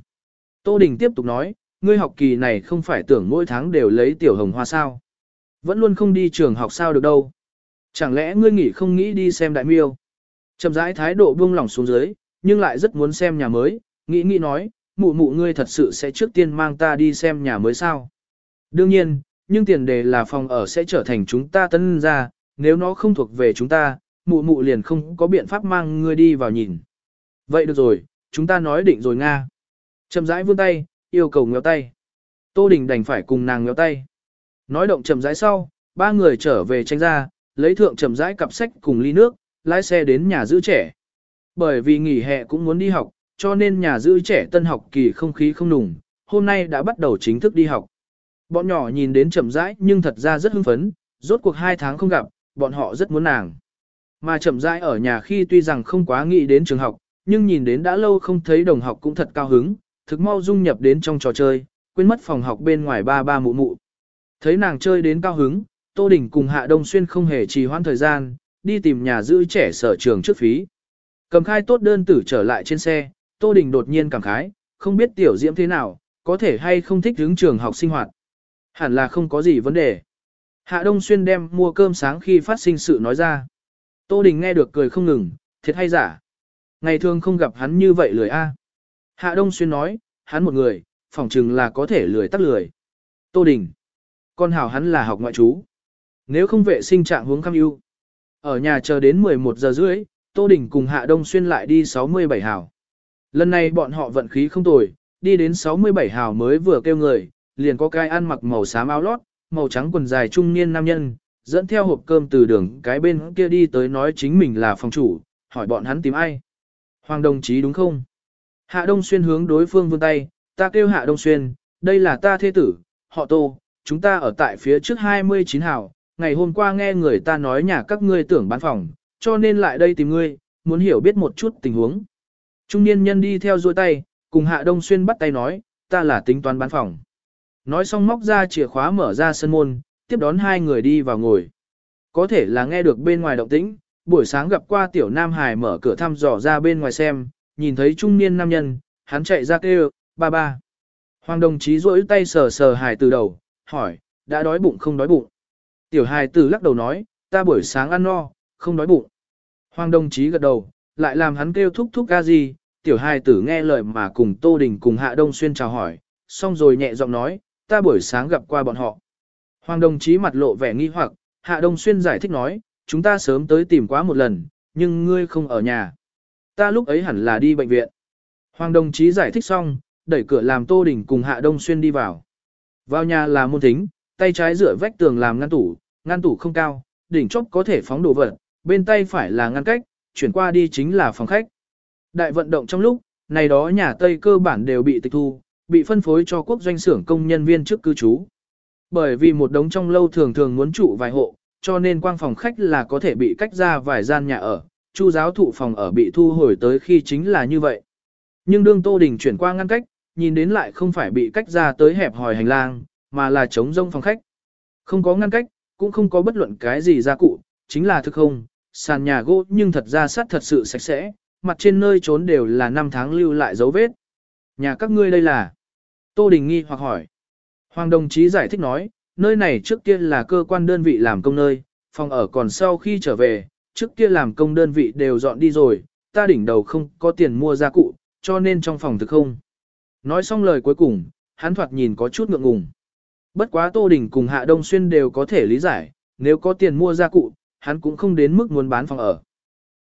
Tô Đình tiếp tục nói, ngươi học kỳ này không phải tưởng mỗi tháng đều lấy tiểu hồng hoa sao. Vẫn luôn không đi trường học sao được đâu. Chẳng lẽ ngươi nghỉ không nghĩ đi xem đại miêu? Chậm rãi thái độ buông lỏng xuống dưới, nhưng lại rất muốn xem nhà mới, nghĩ nghĩ nói, mụ mụ ngươi thật sự sẽ trước tiên mang ta đi xem nhà mới sao. Đương nhiên, nhưng tiền đề là phòng ở sẽ trở thành chúng ta tân ra, nếu nó không thuộc về chúng ta, mụ mụ liền không có biện pháp mang ngươi đi vào nhìn. Vậy được rồi, chúng ta nói định rồi Nga. Chậm rãi vươn tay, yêu cầu ngéo tay. Tô Đình đành phải cùng nàng ngéo tay. Nói động chậm rãi sau, ba người trở về tranh ra, lấy thượng chậm rãi cặp sách cùng ly nước, lái xe đến nhà giữ trẻ. Bởi vì nghỉ hè cũng muốn đi học, cho nên nhà giữ trẻ tân học kỳ không khí không nùng, hôm nay đã bắt đầu chính thức đi học. Bọn nhỏ nhìn đến chậm rãi nhưng thật ra rất hưng phấn, rốt cuộc hai tháng không gặp, bọn họ rất muốn nàng. Mà chậm rãi ở nhà khi tuy rằng không quá nghĩ đến trường học, nhưng nhìn đến đã lâu không thấy đồng học cũng thật cao hứng, thực mau dung nhập đến trong trò chơi, quên mất phòng học bên ngoài ba ba mụ mụ. Thấy nàng chơi đến cao hứng, Tô Đình cùng Hạ Đông Xuyên không hề trì hoãn thời gian, đi tìm nhà giữ trẻ sở trường trước phí. Cầm khai tốt đơn tử trở lại trên xe, Tô Đình đột nhiên cảm khái, không biết tiểu diễm thế nào, có thể hay không thích hướng trường học sinh hoạt. Hẳn là không có gì vấn đề. Hạ Đông Xuyên đem mua cơm sáng khi phát sinh sự nói ra. Tô Đình nghe được cười không ngừng, thiệt hay giả. Ngày thường không gặp hắn như vậy lười a. Hạ Đông Xuyên nói, hắn một người, phỏng chừng là có thể lười tắt lười. Tô Đình. Con hảo hắn là học ngoại trú. Nếu không vệ sinh trạng hướng cam ưu. Ở nhà chờ đến 11 giờ rưỡi, Tô Đình cùng Hạ Đông Xuyên lại đi 67 hào. Lần này bọn họ vận khí không tồi, đi đến 67 hào mới vừa kêu người, liền có cái ăn mặc màu xám áo lót, màu trắng quần dài trung niên nam nhân, dẫn theo hộp cơm từ đường cái bên kia đi tới nói chính mình là phòng chủ, hỏi bọn hắn tìm ai. Hoàng đồng chí đúng không? Hạ Đông Xuyên hướng đối phương vươn tay, ta kêu Hạ Đông Xuyên, đây là ta thế tử, họ Tô, chúng ta ở tại phía trước 29 hào, ngày hôm qua nghe người ta nói nhà các ngươi tưởng bán phòng, cho nên lại đây tìm ngươi, muốn hiểu biết một chút tình huống. Trung niên nhân đi theo dôi tay, cùng Hạ Đông Xuyên bắt tay nói, ta là tính toán bán phòng. Nói xong móc ra chìa khóa mở ra sân môn, tiếp đón hai người đi vào ngồi. Có thể là nghe được bên ngoài động tĩnh, buổi sáng gặp qua tiểu Nam Hải mở cửa thăm dò ra bên ngoài xem, nhìn thấy trung niên nam nhân, hắn chạy ra kêu, ba ba. Hoàng đồng chí rỗi tay sờ sờ Hải từ đầu, hỏi, đã đói bụng không đói bụng. Tiểu Hải tử lắc đầu nói, ta buổi sáng ăn no, không đói bụng. Hoàng đồng chí gật đầu, lại làm hắn kêu thúc thúc ca gì, tiểu Hải tử nghe lời mà cùng Tô Đình cùng Hạ Đông Xuyên chào hỏi, xong rồi nhẹ giọng nói, ta buổi sáng gặp qua bọn họ. Hoàng đồng chí mặt lộ vẻ nghi hoặc, Hạ Đông Xuyên giải thích nói, chúng ta sớm tới tìm quá một lần, nhưng ngươi không ở nhà. Ta lúc ấy hẳn là đi bệnh viện. Hoàng đồng chí giải thích xong, đẩy cửa làm Tô Đình cùng Hạ Đông Xuyên đi vào. Vào nhà là môn thính, tay trái dựa vách tường làm ngăn tủ, ngăn tủ không cao, đỉnh chóp có thể phóng đồ vật, bên tay phải là ngăn cách, chuyển qua đi chính là phòng khách. Đại vận động trong lúc, này đó nhà Tây cơ bản đều bị tịch thu, bị phân phối cho quốc doanh xưởng công nhân viên trước cư trú. Bởi vì một đống trong lâu thường thường muốn trụ vài hộ, cho nên quang phòng khách là có thể bị cách ra vài gian nhà ở, chu giáo thụ phòng ở bị thu hồi tới khi chính là như vậy. Nhưng đương Tô Đình chuyển qua ngăn cách, nhìn đến lại không phải bị cách ra tới hẹp hòi hành lang, mà là trống rông phòng khách. Không có ngăn cách, cũng không có bất luận cái gì gia cụ, chính là thực không, sàn nhà gỗ nhưng thật ra sát thật sự sạch sẽ, mặt trên nơi trốn đều là năm tháng lưu lại dấu vết. Nhà các ngươi đây là? Tô Đình nghi hoặc hỏi. Hoàng đồng chí giải thích nói, nơi này trước kia là cơ quan đơn vị làm công nơi, phòng ở còn sau khi trở về, trước kia làm công đơn vị đều dọn đi rồi, ta đỉnh đầu không có tiền mua gia cụ, cho nên trong phòng thực không. Nói xong lời cuối cùng, hắn thoạt nhìn có chút ngượng ngùng. Bất quá Tô Đình cùng Hạ Đông Xuyên đều có thể lý giải, nếu có tiền mua gia cụ, hắn cũng không đến mức muốn bán phòng ở.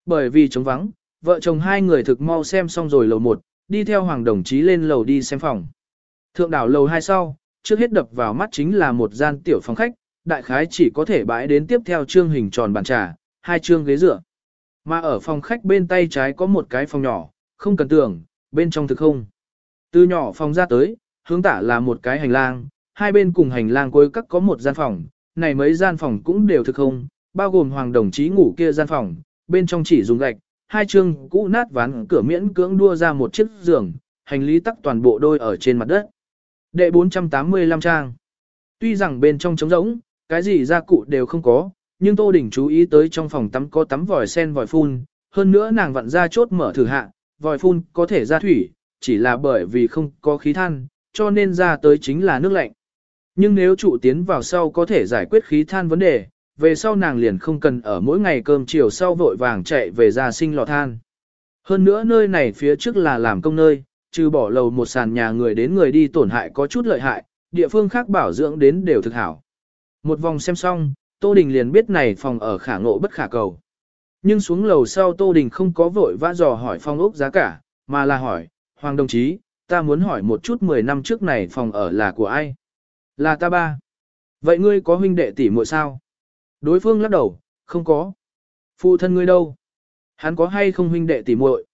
Bởi vì trống vắng, vợ chồng hai người thực mau xem xong rồi lầu một, đi theo Hoàng đồng chí lên lầu đi xem phòng. Thượng đảo lầu hai sau, trước hết đập vào mắt chính là một gian tiểu phòng khách, đại khái chỉ có thể bãi đến tiếp theo trương hình tròn bàn trà, hai trương ghế dựa. Mà ở phòng khách bên tay trái có một cái phòng nhỏ, không cần tưởng, bên trong thực không. Từ nhỏ phòng ra tới, hướng tả là một cái hành lang, hai bên cùng hành lang cuối các có một gian phòng, này mấy gian phòng cũng đều thực không, bao gồm hoàng đồng chí ngủ kia gian phòng, bên trong chỉ dùng gạch, hai chương cũ nát ván cửa miễn cưỡng đua ra một chiếc giường, hành lý tắc toàn bộ đôi ở trên mặt đất. Đệ 485 trang. Tuy rằng bên trong trống rỗng, cái gì gia cụ đều không có, nhưng Tô Đình chú ý tới trong phòng tắm có tắm vòi sen vòi phun, hơn nữa nàng vặn ra chốt mở thử hạ, vòi phun có thể ra thủy, chỉ là bởi vì không có khí than, cho nên ra tới chính là nước lạnh. Nhưng nếu trụ tiến vào sau có thể giải quyết khí than vấn đề, về sau nàng liền không cần ở mỗi ngày cơm chiều sau vội vàng chạy về ra sinh lò than. Hơn nữa nơi này phía trước là làm công nơi, trừ bỏ lầu một sàn nhà người đến người đi tổn hại có chút lợi hại, địa phương khác bảo dưỡng đến đều thực hảo. Một vòng xem xong, Tô Đình liền biết này phòng ở khả ngộ bất khả cầu. Nhưng xuống lầu sau Tô Đình không có vội vã dò hỏi phong ốc giá cả, mà là hỏi, Hoàng đồng chí, ta muốn hỏi một chút 10 năm trước này phòng ở là của ai? Là ta ba. Vậy ngươi có huynh đệ tỷ muội sao? Đối phương lắc đầu, không có. Phụ thân ngươi đâu? Hắn có hay không huynh đệ tỷ muội?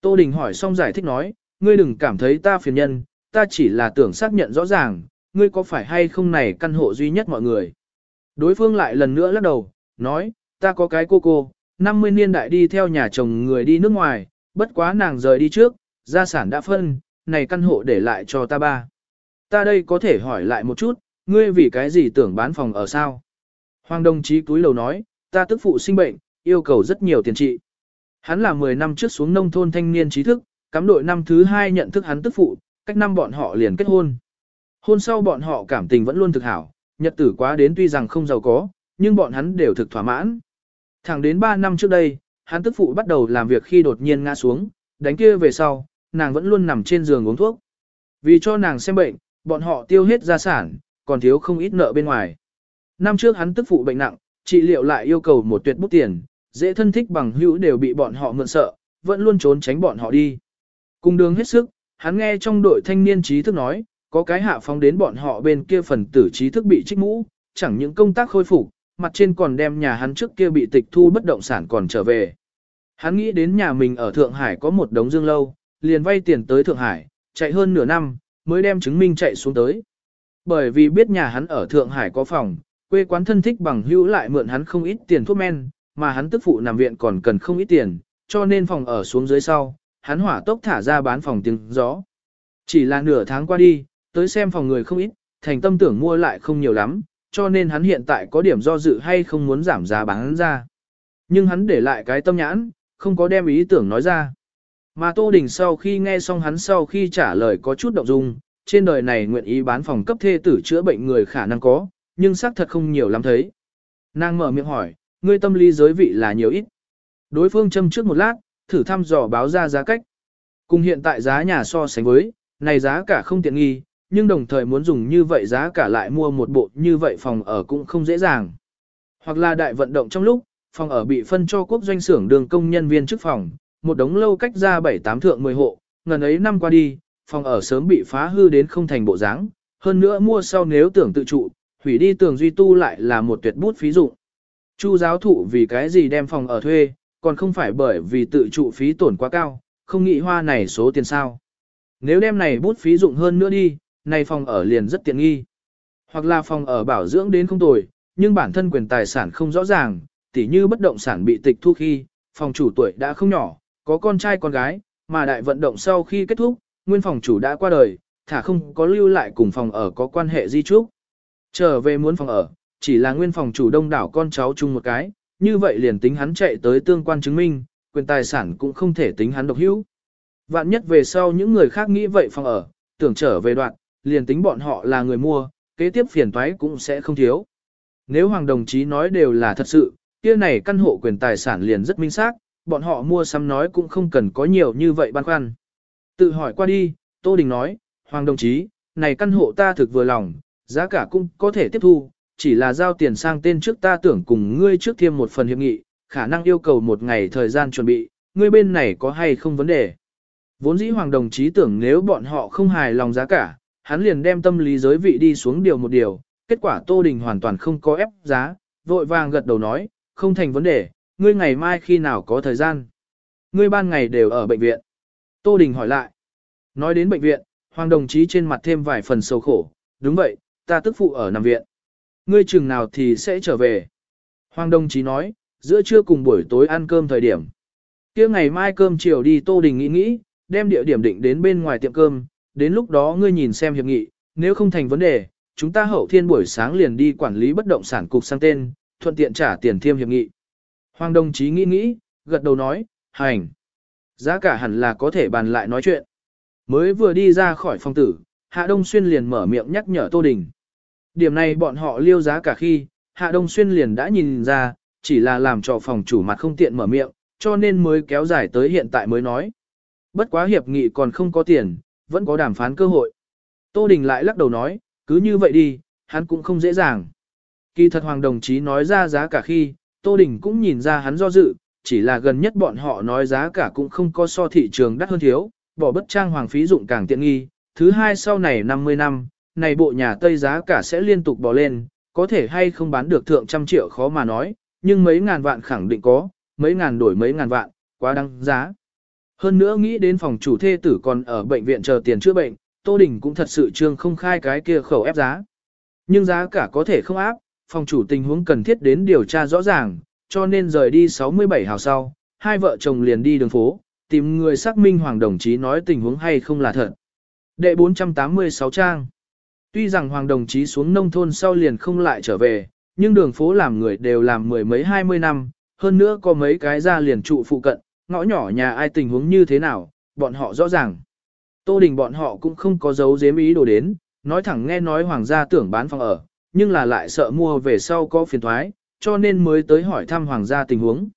Tô Đình hỏi xong giải thích nói, ngươi đừng cảm thấy ta phiền nhân, ta chỉ là tưởng xác nhận rõ ràng, ngươi có phải hay không này căn hộ duy nhất mọi người. Đối phương lại lần nữa lắc đầu, nói, ta có cái cô cô, 50 niên đại đi theo nhà chồng người đi nước ngoài, bất quá nàng rời đi trước, gia sản đã phân, này căn hộ để lại cho ta ba. Ta đây có thể hỏi lại một chút, ngươi vì cái gì tưởng bán phòng ở sao? Hoàng đồng chí túi lầu nói, ta tức phụ sinh bệnh, yêu cầu rất nhiều tiền trị. Hắn là 10 năm trước xuống nông thôn thanh niên trí thức, cắm đội năm thứ hai nhận thức hắn tức phụ, cách năm bọn họ liền kết hôn. Hôn sau bọn họ cảm tình vẫn luôn thực hảo, nhật tử quá đến tuy rằng không giàu có, nhưng bọn hắn đều thực thỏa mãn. Thẳng đến 3 năm trước đây, hắn tức phụ bắt đầu làm việc khi đột nhiên ngã xuống, đánh kia về sau, nàng vẫn luôn nằm trên giường uống thuốc. Vì cho nàng xem bệnh, bọn họ tiêu hết gia sản, còn thiếu không ít nợ bên ngoài. Năm trước hắn tức phụ bệnh nặng, trị liệu lại yêu cầu một tuyệt bút tiền, dễ thân thích bằng hữu đều bị bọn họ mượn sợ, vẫn luôn trốn tránh bọn họ đi. Cùng đường hết sức, hắn nghe trong đội thanh niên trí thức nói, có cái hạ phóng đến bọn họ bên kia phần tử trí thức bị trích mũ, chẳng những công tác khôi phục, mặt trên còn đem nhà hắn trước kia bị tịch thu bất động sản còn trở về. Hắn nghĩ đến nhà mình ở Thượng Hải có một đống dương lâu, liền vay tiền tới Thượng Hải, chạy hơn nửa năm, mới đem chứng minh chạy xuống tới. Bởi vì biết nhà hắn ở Thượng Hải có phòng, quê quán thân thích bằng hữu lại mượn hắn không ít tiền thuốc men, mà hắn tức phụ nằm viện còn cần không ít tiền, cho nên phòng ở xuống dưới sau, hắn hỏa tốc thả ra bán phòng tiếng gió. Chỉ là nửa tháng qua đi, tới xem phòng người không ít, thành tâm tưởng mua lại không nhiều lắm, cho nên hắn hiện tại có điểm do dự hay không muốn giảm giá bán ra. Nhưng hắn để lại cái tâm nhãn, không có đem ý tưởng nói ra. Mà Tô Đình sau khi nghe xong hắn sau khi trả lời có chút động dung, trên đời này nguyện ý bán phòng cấp thê tử chữa bệnh người khả năng có, nhưng xác thật không nhiều lắm thấy. Nàng mở miệng hỏi, ngươi tâm lý giới vị là nhiều ít. Đối phương châm trước một lát, thử thăm dò báo ra giá cách. Cùng hiện tại giá nhà so sánh với, này giá cả không tiện nghi, nhưng đồng thời muốn dùng như vậy giá cả lại mua một bộ như vậy phòng ở cũng không dễ dàng. Hoặc là đại vận động trong lúc, phòng ở bị phân cho quốc doanh xưởng đường công nhân viên chức phòng, một đống lâu cách ra 7-8 thượng 10 hộ, ngần ấy năm qua đi, phòng ở sớm bị phá hư đến không thành bộ dáng, hơn nữa mua sau nếu tưởng tự trụ, hủy đi tường duy tu lại là một tuyệt bút phí dụng. Chu giáo thụ vì cái gì đem phòng ở thuê, còn không phải bởi vì tự trụ phí tổn quá cao, không nghĩ hoa này số tiền sao. Nếu đem này bút phí dụng hơn nữa đi, này phòng ở liền rất tiện nghi. Hoặc là phòng ở bảo dưỡng đến không tồi, nhưng bản thân quyền tài sản không rõ ràng, tỉ như bất động sản bị tịch thu khi, phòng chủ tuổi đã không nhỏ, có con trai con gái, mà đại vận động sau khi kết thúc, nguyên phòng chủ đã qua đời, thả không có lưu lại cùng phòng ở có quan hệ di trúc. Trở về muốn phòng ở, chỉ là nguyên phòng chủ đông đảo con cháu chung một cái, như vậy liền tính hắn chạy tới tương quan chứng minh, quyền tài sản cũng không thể tính hắn độc hữu. Vạn nhất về sau những người khác nghĩ vậy phòng ở, tưởng trở về đoạn, liền tính bọn họ là người mua, kế tiếp phiền toái cũng sẽ không thiếu. Nếu Hoàng đồng chí nói đều là thật sự, kia này căn hộ quyền tài sản liền rất minh xác, bọn họ mua sắm nói cũng không cần có nhiều như vậy băn khoăn. Tự hỏi qua đi, Tô Đình nói, Hoàng đồng chí, này căn hộ ta thực vừa lòng, giá cả cũng có thể tiếp thu, chỉ là giao tiền sang tên trước ta tưởng cùng ngươi trước thêm một phần hiệp nghị, khả năng yêu cầu một ngày thời gian chuẩn bị, ngươi bên này có hay không vấn đề. Vốn dĩ Hoàng đồng chí tưởng nếu bọn họ không hài lòng giá cả, hắn liền đem tâm lý giới vị đi xuống điều một điều, kết quả Tô Đình hoàn toàn không có ép giá, vội vàng gật đầu nói, không thành vấn đề, ngươi ngày mai khi nào có thời gian. Ngươi ban ngày đều ở bệnh viện. Tô Đình hỏi lại. Nói đến bệnh viện, Hoàng đồng chí trên mặt thêm vài phần sầu khổ, đúng vậy, ta tức phụ ở nằm viện. Ngươi chừng nào thì sẽ trở về. Hoàng đồng chí nói, giữa trưa cùng buổi tối ăn cơm thời điểm. kia ngày mai cơm chiều đi Tô Đình nghĩ nghĩ, đem địa điểm định đến bên ngoài tiệm cơm, đến lúc đó ngươi nhìn xem hiệp nghị, nếu không thành vấn đề, chúng ta hậu thiên buổi sáng liền đi quản lý bất động sản cục sang tên, thuận tiện trả tiền thiêm hiệp nghị. Hoàng đồng chí nghĩ nghĩ, gật đầu nói, hành. Giá cả hẳn là có thể bàn lại nói chuyện. Mới vừa đi ra khỏi phòng tử, Hạ Đông Xuyên liền mở miệng nhắc nhở Tô Đình. Điểm này bọn họ liêu giá cả khi, Hạ Đông Xuyên liền đã nhìn ra, chỉ là làm cho phòng chủ mặt không tiện mở miệng, cho nên mới kéo dài tới hiện tại mới nói. Bất quá hiệp nghị còn không có tiền, vẫn có đàm phán cơ hội. Tô Đình lại lắc đầu nói, cứ như vậy đi, hắn cũng không dễ dàng. Kỳ thật Hoàng đồng chí nói ra giá cả khi, Tô Đình cũng nhìn ra hắn do dự, chỉ là gần nhất bọn họ nói giá cả cũng không có so thị trường đắt hơn thiếu, bỏ bất trang hoàng phí dụng càng tiện nghi. Thứ hai sau này 50 năm, này bộ nhà Tây giá cả sẽ liên tục bỏ lên, có thể hay không bán được thượng trăm triệu khó mà nói, nhưng mấy ngàn vạn khẳng định có, mấy ngàn đổi mấy ngàn vạn, quá đăng giá. Hơn nữa nghĩ đến phòng chủ thê tử còn ở bệnh viện chờ tiền chữa bệnh, Tô Đình cũng thật sự trương không khai cái kia khẩu ép giá. Nhưng giá cả có thể không áp, phòng chủ tình huống cần thiết đến điều tra rõ ràng, cho nên rời đi 67 hào sau, hai vợ chồng liền đi đường phố, tìm người xác minh Hoàng đồng chí nói tình huống hay không là thật. Đệ 486 trang Tuy rằng Hoàng đồng chí xuống nông thôn sau liền không lại trở về, nhưng đường phố làm người đều làm mười mấy hai mươi năm, hơn nữa có mấy cái ra liền trụ phụ cận, ngõ nhỏ nhà ai tình huống như thế nào, bọn họ rõ ràng. Tô Đình bọn họ cũng không có dấu giếm ý đồ đến, nói thẳng nghe nói hoàng gia tưởng bán phòng ở, nhưng là lại sợ mua về sau có phiền thoái, cho nên mới tới hỏi thăm hoàng gia tình huống.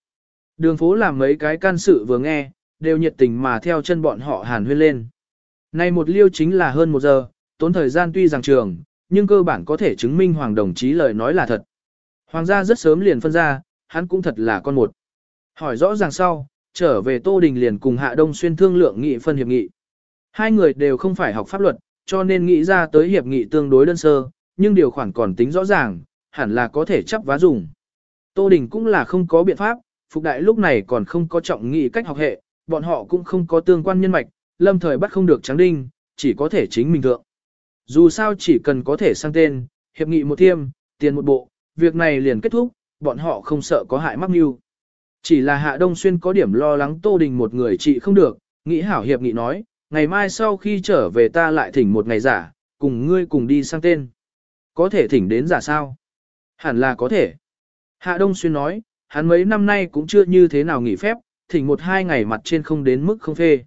Đường phố làm mấy cái can sự vừa nghe, đều nhiệt tình mà theo chân bọn họ hàn huyên lên. nay một liêu chính là hơn một giờ, tốn thời gian tuy rằng trường, nhưng cơ bản có thể chứng minh hoàng đồng chí lời nói là thật. Hoàng gia rất sớm liền phân ra, hắn cũng thật là con một. Hỏi rõ ràng sau, trở về Tô Đình liền cùng Hạ Đông Xuyên thương lượng nghị phân hiệp nghị. Hai người đều không phải học pháp luật, cho nên nghĩ ra tới hiệp nghị tương đối đơn sơ, nhưng điều khoản còn tính rõ ràng, hẳn là có thể chấp vá dùng. Tô Đình cũng là không có biện pháp, Phục Đại lúc này còn không có trọng nghị cách học hệ, bọn họ cũng không có tương quan nhân mạch, lâm thời bắt không được trắng đinh, chỉ có thể chính mình thượng. Dù sao chỉ cần có thể sang tên, hiệp nghị một thiêm, tiền một bộ, việc này liền kết thúc, bọn họ không sợ có hại mắc mưu. Chỉ là Hạ Đông Xuyên có điểm lo lắng Tô Đình một người trị không được, nghĩ hảo hiệp nghị nói, ngày mai sau khi trở về ta lại thỉnh một ngày giả, cùng ngươi cùng đi sang tên. Có thể thỉnh đến giả sao? Hẳn là có thể. Hạ Đông Xuyên nói, hắn mấy năm nay cũng chưa như thế nào nghỉ phép, thỉnh một hai ngày mặt trên không đến mức không phê.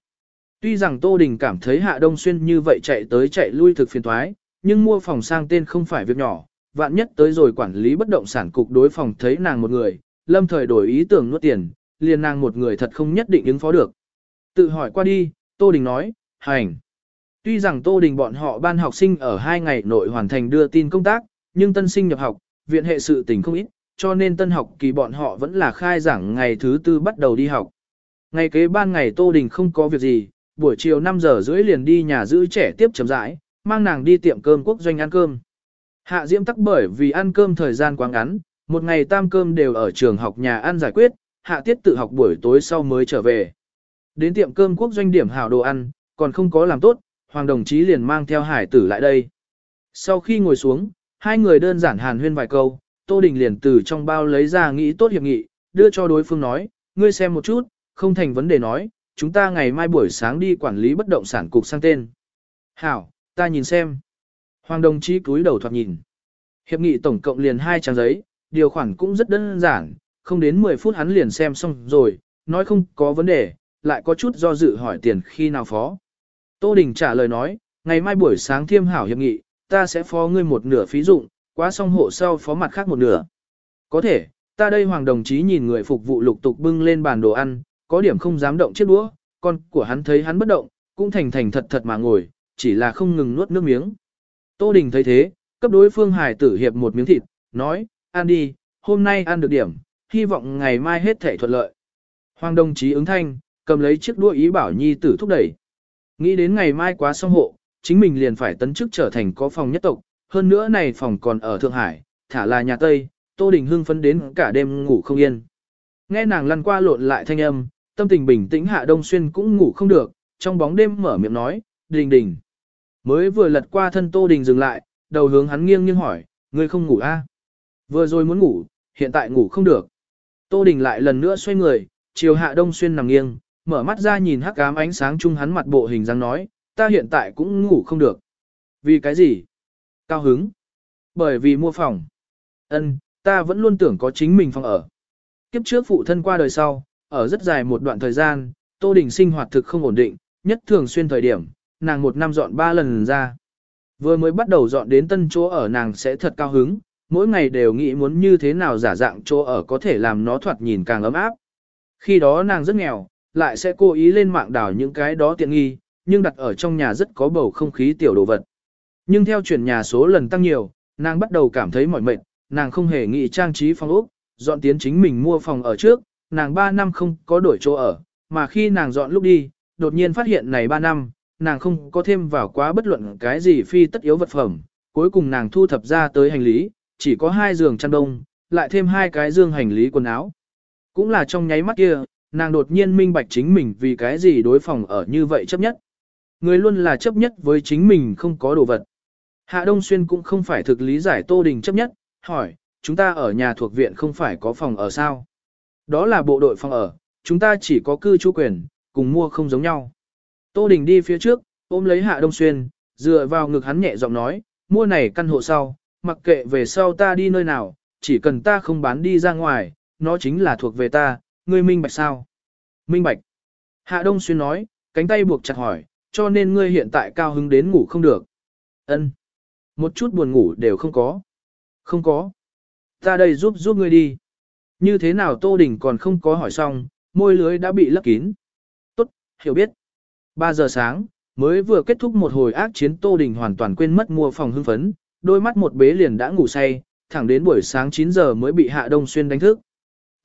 Tuy rằng Tô Đình cảm thấy Hạ Đông Xuyên như vậy chạy tới chạy lui thực phiền thoái, nhưng mua phòng sang tên không phải việc nhỏ, vạn nhất tới rồi quản lý bất động sản cục đối phòng thấy nàng một người, lâm thời đổi ý tưởng nuốt tiền, liền nàng một người thật không nhất định ứng phó được. Tự hỏi qua đi, Tô Đình nói, hành. Tuy rằng Tô Đình bọn họ ban học sinh ở hai ngày nội hoàn thành đưa tin công tác, nhưng tân sinh nhập học, viện hệ sự tình không ít, cho nên tân học kỳ bọn họ vẫn là khai giảng ngày thứ tư bắt đầu đi học. Ngày kế ban ngày Tô Đình không có việc gì, buổi chiều 5 giờ rưỡi liền đi nhà giữ trẻ tiếp chấm rãi, mang nàng đi tiệm cơm quốc doanh ăn cơm. Hạ Diễm tắc bởi vì ăn cơm thời gian quá ngắn, một ngày tam cơm đều ở trường học nhà ăn giải quyết, hạ tiết tự học buổi tối sau mới trở về. Đến tiệm cơm quốc doanh điểm hảo đồ ăn, còn không có làm tốt, Hoàng đồng chí liền mang theo hải tử lại đây. Sau khi ngồi xuống, hai người đơn giản hàn huyên vài câu, Tô Đình liền từ trong bao lấy ra nghĩ tốt hiệp nghị, đưa cho đối phương nói, ngươi xem một chút, không thành vấn đề nói, chúng ta ngày mai buổi sáng đi quản lý bất động sản cục sang tên. Hảo, ta nhìn xem. Hoàng đồng chí cúi đầu thoạt nhìn. Hiệp nghị tổng cộng liền hai trang giấy, điều khoản cũng rất đơn giản, không đến 10 phút hắn liền xem xong rồi, nói không có vấn đề, lại có chút do dự hỏi tiền khi nào phó. Tô Đình trả lời nói, ngày mai buổi sáng thiêm hảo hiệp nghị, ta sẽ phó ngươi một nửa phí dụng, quá xong hộ sau phó mặt khác một nửa. Có thể, ta đây hoàng đồng chí nhìn người phục vụ lục tục bưng lên bàn đồ ăn, có điểm không dám động chiếc đũa, con của hắn thấy hắn bất động, cũng thành thành thật thật mà ngồi, chỉ là không ngừng nuốt nước miếng. Tô Đình thấy thế, cấp đối phương hải tử hiệp một miếng thịt, nói, ăn đi, hôm nay ăn được điểm, hy vọng ngày mai hết thể thuận lợi. Hoàng đồng chí ứng thanh, cầm lấy chiếc đũa ý bảo nhi tử thúc đẩy. Nghĩ đến ngày mai quá xong hộ, chính mình liền phải tấn chức trở thành có phòng nhất tộc, hơn nữa này phòng còn ở Thượng Hải, thả là nhà Tây, Tô Đình hưng phấn đến cả đêm ngủ không yên. Nghe nàng lăn qua lộn lại thanh âm, tâm tình bình tĩnh Hạ Đông Xuyên cũng ngủ không được, trong bóng đêm mở miệng nói, Đình Đình. Mới vừa lật qua thân Tô Đình dừng lại, đầu hướng hắn nghiêng nghiêng hỏi, ngươi không ngủ a? À? Vừa rồi muốn ngủ, hiện tại ngủ không được. Tô Đình lại lần nữa xoay người, chiều Hạ Đông Xuyên nằm nghiêng, mở mắt ra nhìn hắc ám ánh sáng chung hắn mặt bộ hình dáng nói, ta hiện tại cũng ngủ không được. Vì cái gì? Cao hứng. Bởi vì mua phòng. Ân, ta vẫn luôn tưởng có chính mình phòng ở. Kiếp trước phụ thân qua đời sau, ở rất dài một đoạn thời gian, Tô Đình sinh hoạt thực không ổn định, nhất thường xuyên thời điểm, nàng một năm dọn ba lần ra. Vừa mới bắt đầu dọn đến tân chỗ ở nàng sẽ thật cao hứng, mỗi ngày đều nghĩ muốn như thế nào giả dạng chỗ ở có thể làm nó thoạt nhìn càng ấm áp. Khi đó nàng rất nghèo, lại sẽ cố ý lên mạng đảo những cái đó tiện nghi, nhưng đặt ở trong nhà rất có bầu không khí tiểu đồ vật. Nhưng theo chuyển nhà số lần tăng nhiều, nàng bắt đầu cảm thấy mỏi mệt, nàng không hề nghĩ trang trí phòng ốc, dọn tiến chính mình mua phòng ở trước, nàng 3 năm không có đổi chỗ ở, mà khi nàng dọn lúc đi, đột nhiên phát hiện này 3 năm, nàng không có thêm vào quá bất luận cái gì phi tất yếu vật phẩm, cuối cùng nàng thu thập ra tới hành lý, chỉ có hai giường chăn đông, lại thêm hai cái dương hành lý quần áo. Cũng là trong nháy mắt kia, nàng đột nhiên minh bạch chính mình vì cái gì đối phòng ở như vậy chấp nhất. Người luôn là chấp nhất với chính mình không có đồ vật. Hạ Đông Xuyên cũng không phải thực lý giải Tô Đình chấp nhất, hỏi, chúng ta ở nhà thuộc viện không phải có phòng ở sao? Đó là bộ đội phòng ở, chúng ta chỉ có cư trú quyền, cùng mua không giống nhau. Tô Đình đi phía trước, ôm lấy Hạ Đông Xuyên, dựa vào ngực hắn nhẹ giọng nói, mua này căn hộ sau, mặc kệ về sau ta đi nơi nào, chỉ cần ta không bán đi ra ngoài, nó chính là thuộc về ta, ngươi minh bạch sao? Minh bạch. Hạ Đông Xuyên nói, cánh tay buộc chặt hỏi, cho nên ngươi hiện tại cao hứng đến ngủ không được. Ân, Một chút buồn ngủ đều không có. Không có. Ta đây giúp giúp ngươi đi. Như thế nào Tô Đình còn không có hỏi xong, môi lưới đã bị lấp kín. Tốt, hiểu biết. 3 giờ sáng, mới vừa kết thúc một hồi ác chiến Tô Đình hoàn toàn quên mất mua phòng hưng phấn, đôi mắt một bế liền đã ngủ say, thẳng đến buổi sáng 9 giờ mới bị Hạ Đông Xuyên đánh thức.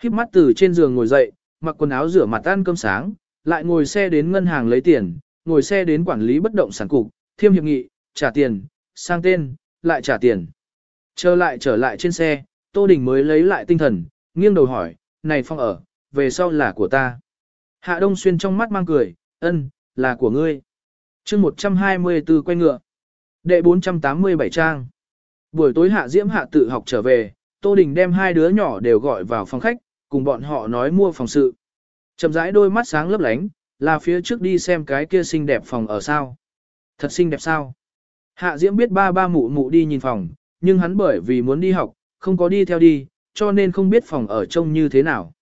Khiếp mắt từ trên giường ngồi dậy, mặc quần áo rửa mặt ăn cơm sáng, lại ngồi xe đến ngân hàng lấy tiền, ngồi xe đến quản lý bất động sản cục, thiêm hiệp nghị, trả tiền, sang tên, lại trả tiền. Trở lại trở lại trên xe, Tô Đình mới lấy lại tinh thần, nghiêng đầu hỏi, này phong ở, về sau là của ta. Hạ Đông Xuyên trong mắt mang cười, ân, là của ngươi. chương 124 quay ngựa. Đệ 487 trang. Buổi tối Hạ Diễm Hạ tự học trở về, Tô Đình đem hai đứa nhỏ đều gọi vào phòng khách, cùng bọn họ nói mua phòng sự. Chậm rãi đôi mắt sáng lấp lánh, là phía trước đi xem cái kia xinh đẹp phòng ở sao. Thật xinh đẹp sao. Hạ Diễm biết ba ba mụ mụ đi nhìn phòng, nhưng hắn bởi vì muốn đi học, không có đi theo đi, cho nên không biết phòng ở trông như thế nào.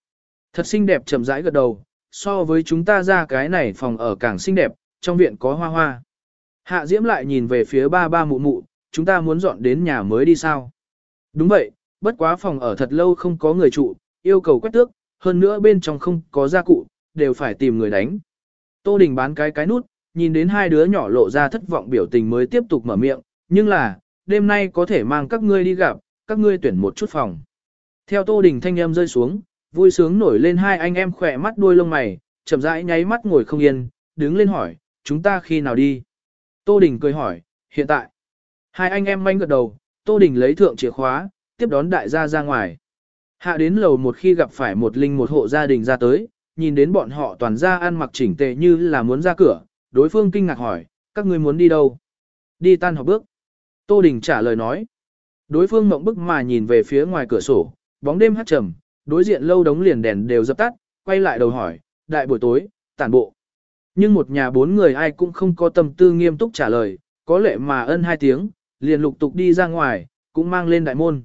Thật xinh đẹp chậm rãi gật đầu, so với chúng ta ra cái này phòng ở càng xinh đẹp, trong viện có hoa hoa. Hạ Diễm lại nhìn về phía ba ba mụ mụ, chúng ta muốn dọn đến nhà mới đi sao? Đúng vậy, bất quá phòng ở thật lâu không có người trụ, yêu cầu quét tước, hơn nữa bên trong không có gia cụ, đều phải tìm người đánh. Tô Đình bán cái cái nút, nhìn đến hai đứa nhỏ lộ ra thất vọng biểu tình mới tiếp tục mở miệng, nhưng là, đêm nay có thể mang các ngươi đi gặp, các ngươi tuyển một chút phòng. Theo Tô Đình thanh em rơi xuống, vui sướng nổi lên hai anh em khỏe mắt đuôi lông mày, chậm rãi nháy mắt ngồi không yên, đứng lên hỏi, chúng ta khi nào đi? Tô Đình cười hỏi, hiện tại. Hai anh em manh gật đầu, Tô Đình lấy thượng chìa khóa, tiếp đón đại gia ra ngoài. Hạ đến lầu một khi gặp phải một linh một hộ gia đình ra tới, nhìn đến bọn họ toàn ra ăn mặc chỉnh tề như là muốn ra cửa, đối phương kinh ngạc hỏi, các ngươi muốn đi đâu? Đi tan học bước. Tô Đình trả lời nói. Đối phương mộng bức mà nhìn về phía ngoài cửa sổ, bóng đêm hát trầm, đối diện lâu đống liền đèn đều dập tắt, quay lại đầu hỏi, đại buổi tối, tản bộ. Nhưng một nhà bốn người ai cũng không có tâm tư nghiêm túc trả lời, có lệ mà ân hai tiếng, liền lục tục đi ra ngoài, cũng mang lên đại môn.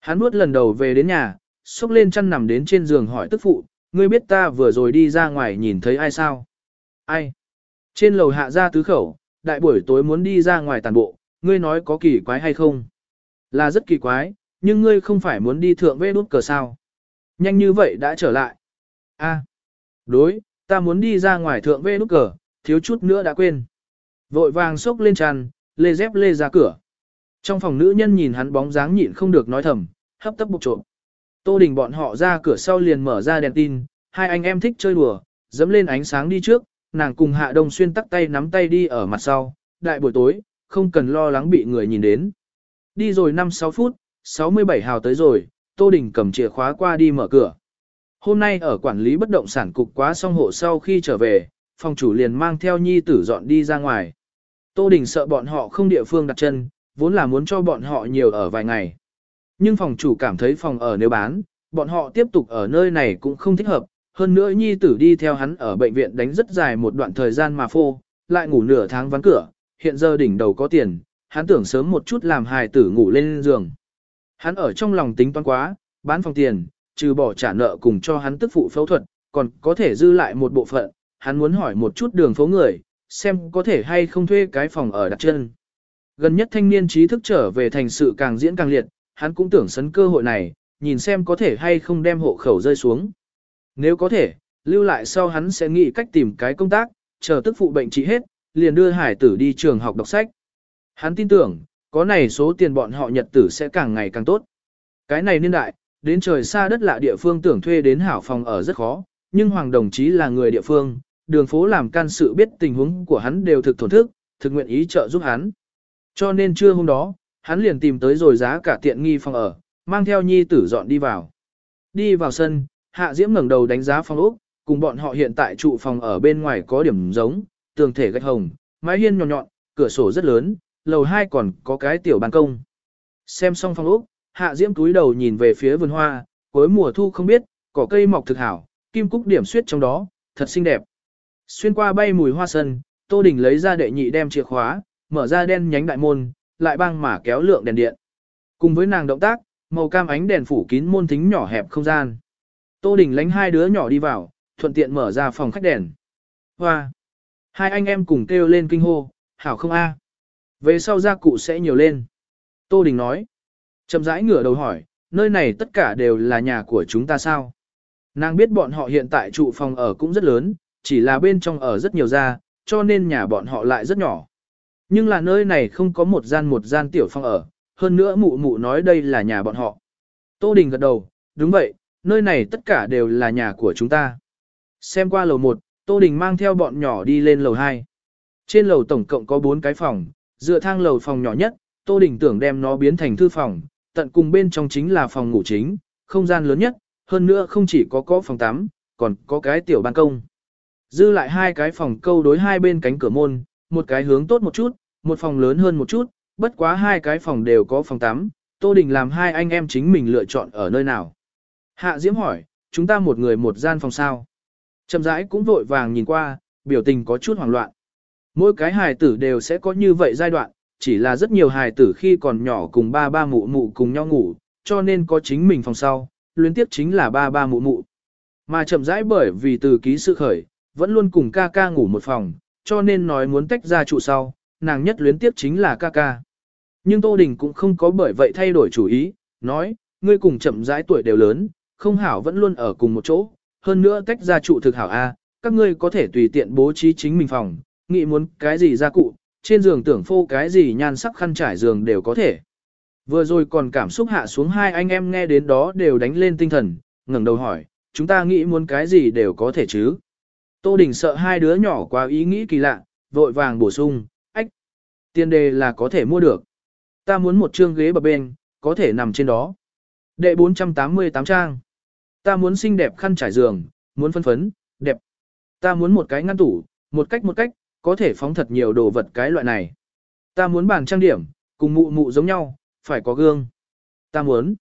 Hắn nuốt lần đầu về đến nhà, xúc lên chăn nằm đến trên giường hỏi tức phụ, ngươi biết ta vừa rồi đi ra ngoài nhìn thấy ai sao? Ai? Trên lầu hạ ra tứ khẩu, đại buổi tối muốn đi ra ngoài tàn bộ, ngươi nói có kỳ quái hay không? Là rất kỳ quái, nhưng ngươi không phải muốn đi thượng vê đút cờ sao? Nhanh như vậy đã trở lại. A, đối, ta muốn đi ra ngoài thượng vê nút cờ, thiếu chút nữa đã quên. Vội vàng xốc lên tràn, lê dép lê ra cửa. Trong phòng nữ nhân nhìn hắn bóng dáng nhịn không được nói thầm, hấp tấp bục trộm. Tô đình bọn họ ra cửa sau liền mở ra đèn tin, hai anh em thích chơi đùa, dẫm lên ánh sáng đi trước, nàng cùng hạ đông xuyên tắt tay nắm tay đi ở mặt sau, đại buổi tối, không cần lo lắng bị người nhìn đến. Đi rồi 5-6 phút, 67 hào tới rồi, Tô Đình cầm chìa khóa qua đi mở cửa. Hôm nay ở quản lý bất động sản cục quá xong hộ sau khi trở về, phòng chủ liền mang theo nhi tử dọn đi ra ngoài. Tô Đình sợ bọn họ không địa phương đặt chân, vốn là muốn cho bọn họ nhiều ở vài ngày. Nhưng phòng chủ cảm thấy phòng ở nếu bán, bọn họ tiếp tục ở nơi này cũng không thích hợp, hơn nữa nhi tử đi theo hắn ở bệnh viện đánh rất dài một đoạn thời gian mà phô, lại ngủ nửa tháng vắng cửa, hiện giờ đỉnh đầu có tiền, hắn tưởng sớm một chút làm hài tử ngủ lên giường. Hắn ở trong lòng tính toán quá, bán phòng tiền, trừ bỏ trả nợ cùng cho hắn tức phụ phẫu thuật, còn có thể dư lại một bộ phận, hắn muốn hỏi một chút đường phố người, xem có thể hay không thuê cái phòng ở đặt chân. Gần nhất thanh niên trí thức trở về thành sự càng diễn càng liệt, hắn cũng tưởng sấn cơ hội này, nhìn xem có thể hay không đem hộ khẩu rơi xuống. Nếu có thể, lưu lại sau hắn sẽ nghĩ cách tìm cái công tác, chờ tức phụ bệnh trị hết, liền đưa hải tử đi trường học đọc sách. Hắn tin tưởng, có này số tiền bọn họ nhật tử sẽ càng ngày càng tốt. Cái này niên đại, đến trời xa đất lạ địa phương tưởng thuê đến hảo phòng ở rất khó, nhưng Hoàng đồng chí là người địa phương, đường phố làm can sự biết tình huống của hắn đều thực thổn thức, thực nguyện ý trợ giúp hắn. Cho nên trưa hôm đó, hắn liền tìm tới rồi giá cả tiện nghi phòng ở, mang theo nhi tử dọn đi vào. Đi vào sân, Hạ Diễm ngẩng đầu đánh giá phòng ốc, cùng bọn họ hiện tại trụ phòng ở bên ngoài có điểm giống, tường thể gạch hồng, mái hiên nhọn nhọn, cửa sổ rất lớn, lầu hai còn có cái tiểu ban công. Xem xong phòng ốc, Hạ Diễm túi đầu nhìn về phía vườn hoa, cuối mùa thu không biết, cỏ cây mọc thực hảo, kim cúc điểm suyết trong đó, thật xinh đẹp. Xuyên qua bay mùi hoa sân, Tô Đình lấy ra đệ nhị đem chìa khóa, mở ra đen nhánh đại môn, lại băng mà kéo lượng đèn điện. Cùng với nàng động tác, màu cam ánh đèn phủ kín môn thính nhỏ hẹp không gian. Tô Đình lánh hai đứa nhỏ đi vào, thuận tiện mở ra phòng khách đèn. Hoa! Hai anh em cùng kêu lên kinh hô, hảo không a? Về sau gia cụ sẽ nhiều lên. Tô Đình nói. Chậm rãi ngửa đầu hỏi, nơi này tất cả đều là nhà của chúng ta sao? Nàng biết bọn họ hiện tại trụ phòng ở cũng rất lớn, chỉ là bên trong ở rất nhiều gia, cho nên nhà bọn họ lại rất nhỏ. Nhưng là nơi này không có một gian một gian tiểu phong ở, hơn nữa mụ mụ nói đây là nhà bọn họ. Tô Đình gật đầu, đúng vậy, nơi này tất cả đều là nhà của chúng ta. Xem qua lầu 1, Tô Đình mang theo bọn nhỏ đi lên lầu 2. Trên lầu tổng cộng có 4 cái phòng, dựa thang lầu phòng nhỏ nhất, Tô Đình tưởng đem nó biến thành thư phòng, tận cùng bên trong chính là phòng ngủ chính, không gian lớn nhất, hơn nữa không chỉ có có phòng tắm, còn có cái tiểu ban công. Dư lại hai cái phòng câu đối hai bên cánh cửa môn, một cái hướng tốt một chút, một phòng lớn hơn một chút, bất quá hai cái phòng đều có phòng tắm, Tô Đình làm hai anh em chính mình lựa chọn ở nơi nào. Hạ Diễm hỏi, chúng ta một người một gian phòng sao. Trầm rãi cũng vội vàng nhìn qua, biểu tình có chút hoảng loạn. Mỗi cái hài tử đều sẽ có như vậy giai đoạn, chỉ là rất nhiều hài tử khi còn nhỏ cùng ba ba mụ mụ cùng nhau ngủ, cho nên có chính mình phòng sau, luyến tiếp chính là ba ba mụ mụ. Mà chậm rãi bởi vì từ ký sự khởi, vẫn luôn cùng ca ca ngủ một phòng, cho nên nói muốn tách ra trụ sau, nàng nhất luyến tiếp chính là ca ca. Nhưng Tô Đình cũng không có bởi vậy thay đổi chủ ý, nói, ngươi cùng chậm rãi tuổi đều lớn, không hảo vẫn luôn ở cùng một chỗ, hơn nữa tách ra trụ thực hảo A, các ngươi có thể tùy tiện bố trí chính mình phòng, nghĩ muốn cái gì ra cụ, trên giường tưởng phô cái gì nhan sắc khăn trải giường đều có thể. Vừa rồi còn cảm xúc hạ xuống hai anh em nghe đến đó đều đánh lên tinh thần, ngẩng đầu hỏi, chúng ta nghĩ muốn cái gì đều có thể chứ. Tô Đình sợ hai đứa nhỏ quá ý nghĩ kỳ lạ, vội vàng bổ sung, tiền đề là có thể mua được. Ta muốn một chương ghế bập bên, có thể nằm trên đó. Đệ 488 trang. Ta muốn xinh đẹp khăn trải giường, muốn phân phấn, đẹp. Ta muốn một cái ngăn tủ, một cách một cách, có thể phóng thật nhiều đồ vật cái loại này. Ta muốn bàn trang điểm, cùng mụ mụ giống nhau, phải có gương. Ta muốn.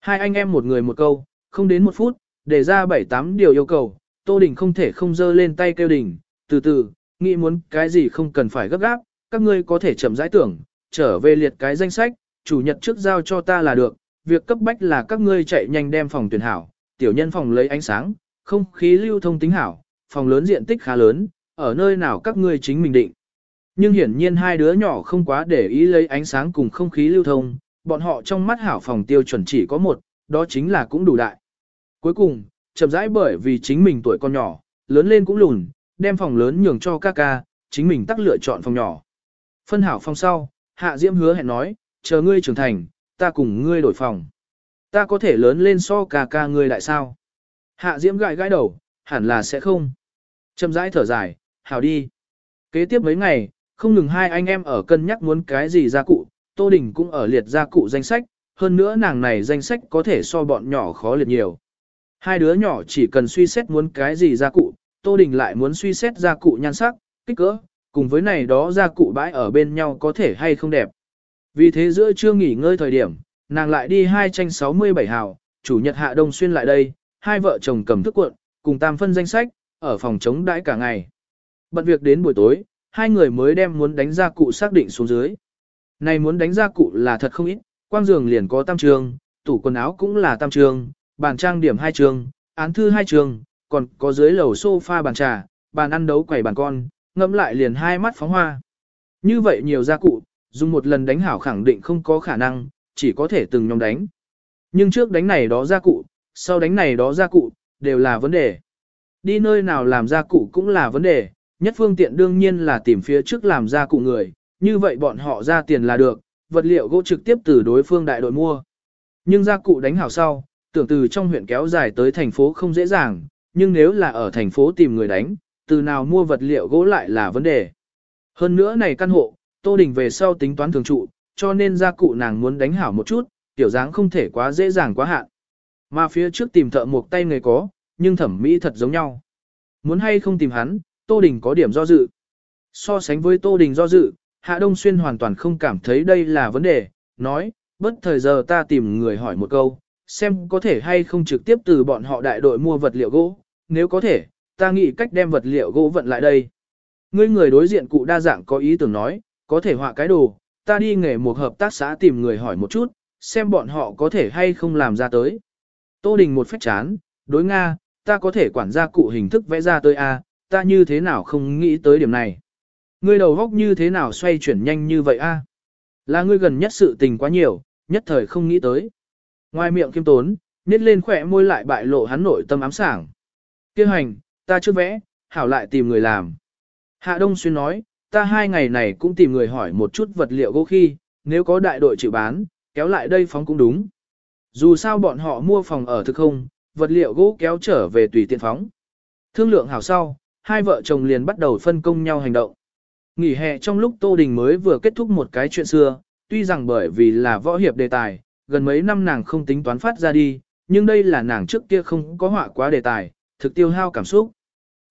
Hai anh em một người một câu, không đến một phút, để ra bảy tám điều yêu cầu, Tô Đình không thể không dơ lên tay kêu đình, từ từ, nghĩ muốn cái gì không cần phải gấp gáp, các ngươi có thể chậm rãi tưởng, trở về liệt cái danh sách, chủ nhật trước giao cho ta là được, việc cấp bách là các ngươi chạy nhanh đem phòng tuyển hảo, tiểu nhân phòng lấy ánh sáng, không khí lưu thông tính hảo, phòng lớn diện tích khá lớn, ở nơi nào các ngươi chính mình định. Nhưng hiển nhiên hai đứa nhỏ không quá để ý lấy ánh sáng cùng không khí lưu thông, bọn họ trong mắt hảo phòng tiêu chuẩn chỉ có một, đó chính là cũng đủ đại. Cuối cùng, chậm rãi bởi vì chính mình tuổi con nhỏ, lớn lên cũng lùn, đem phòng lớn nhường cho ca ca, chính mình tắc lựa chọn phòng nhỏ. Phân hảo phòng sau, Hạ Diễm hứa hẹn nói, chờ ngươi trưởng thành, ta cùng ngươi đổi phòng. Ta có thể lớn lên so ca ca ngươi lại sao? Hạ Diễm gãi gãi đầu, hẳn là sẽ không. Châm rãi thở dài, hảo đi. Kế tiếp mấy ngày, không ngừng hai anh em ở cân nhắc muốn cái gì gia cụ, Tô Đình cũng ở liệt gia cụ danh sách, hơn nữa nàng này danh sách có thể so bọn nhỏ khó liệt nhiều. Hai đứa nhỏ chỉ cần suy xét muốn cái gì gia cụ, Tô Đình lại muốn suy xét gia cụ nhan sắc, kích cỡ, cùng với này đó gia cụ bãi ở bên nhau có thể hay không đẹp. Vì thế giữa trưa nghỉ ngơi thời điểm, nàng lại đi hai tranh 67 hào, chủ nhật hạ đông xuyên lại đây, hai vợ chồng cầm thức cuộn, cùng tam phân danh sách, ở phòng chống đãi cả ngày. Bận việc đến buổi tối, hai người mới đem muốn đánh gia cụ xác định xuống dưới. Này muốn đánh gia cụ là thật không ít, quang giường liền có tam trường, tủ quần áo cũng là tam trường, bàn trang điểm hai trường, án thư hai trường, còn có dưới lầu sofa bàn trà, bàn ăn đấu quầy bàn con, ngẫm lại liền hai mắt phóng hoa. Như vậy nhiều gia cụ, dùng một lần đánh hảo khẳng định không có khả năng, chỉ có thể từng nhóm đánh. Nhưng trước đánh này đó gia cụ, sau đánh này đó gia cụ, đều là vấn đề. Đi nơi nào làm gia cụ cũng là vấn đề, nhất phương tiện đương nhiên là tìm phía trước làm gia cụ người, như vậy bọn họ ra tiền là được, vật liệu gỗ trực tiếp từ đối phương đại đội mua. Nhưng gia cụ đánh hảo sau, tưởng từ trong huyện kéo dài tới thành phố không dễ dàng, nhưng nếu là ở thành phố tìm người đánh, từ nào mua vật liệu gỗ lại là vấn đề. Hơn nữa này căn hộ, Tô Đình về sau tính toán thường trụ, cho nên gia cụ nàng muốn đánh hảo một chút, tiểu dáng không thể quá dễ dàng quá hạn. Mà phía trước tìm thợ một tay người có, nhưng thẩm mỹ thật giống nhau. Muốn hay không tìm hắn, Tô Đình có điểm do dự. So sánh với Tô Đình do dự, Hạ Đông Xuyên hoàn toàn không cảm thấy đây là vấn đề, nói, bất thời giờ ta tìm người hỏi một câu, xem có thể hay không trực tiếp từ bọn họ đại đội mua vật liệu gỗ, nếu có thể, ta nghĩ cách đem vật liệu gỗ vận lại đây. Ngươi người đối diện cụ đa dạng có ý tưởng nói, có thể họa cái đồ, ta đi nghề một hợp tác xã tìm người hỏi một chút, xem bọn họ có thể hay không làm ra tới. Tô Đình một phách chán, đối Nga, ta có thể quản gia cụ hình thức vẽ ra tới A, ta như thế nào không nghĩ tới điểm này. Ngươi đầu góc như thế nào xoay chuyển nhanh như vậy A. Là ngươi gần nhất sự tình quá nhiều, nhất thời không nghĩ tới. Ngoài miệng kiêm tốn, nít lên khỏe môi lại bại lộ hắn nội tâm ám sảng. Kêu hành, ta chưa vẽ, hảo lại tìm người làm. Hạ Đông Xuyên nói, ta hai ngày này cũng tìm người hỏi một chút vật liệu gỗ khi, nếu có đại đội chịu bán, kéo lại đây phóng cũng đúng. Dù sao bọn họ mua phòng ở thực không, vật liệu gỗ kéo trở về tùy tiện phóng. Thương lượng hảo sau, hai vợ chồng liền bắt đầu phân công nhau hành động. Nghỉ hè trong lúc Tô Đình mới vừa kết thúc một cái chuyện xưa, tuy rằng bởi vì là võ hiệp đề tài, gần mấy năm nàng không tính toán phát ra đi, nhưng đây là nàng trước kia không có họa quá đề tài, thực tiêu hao cảm xúc.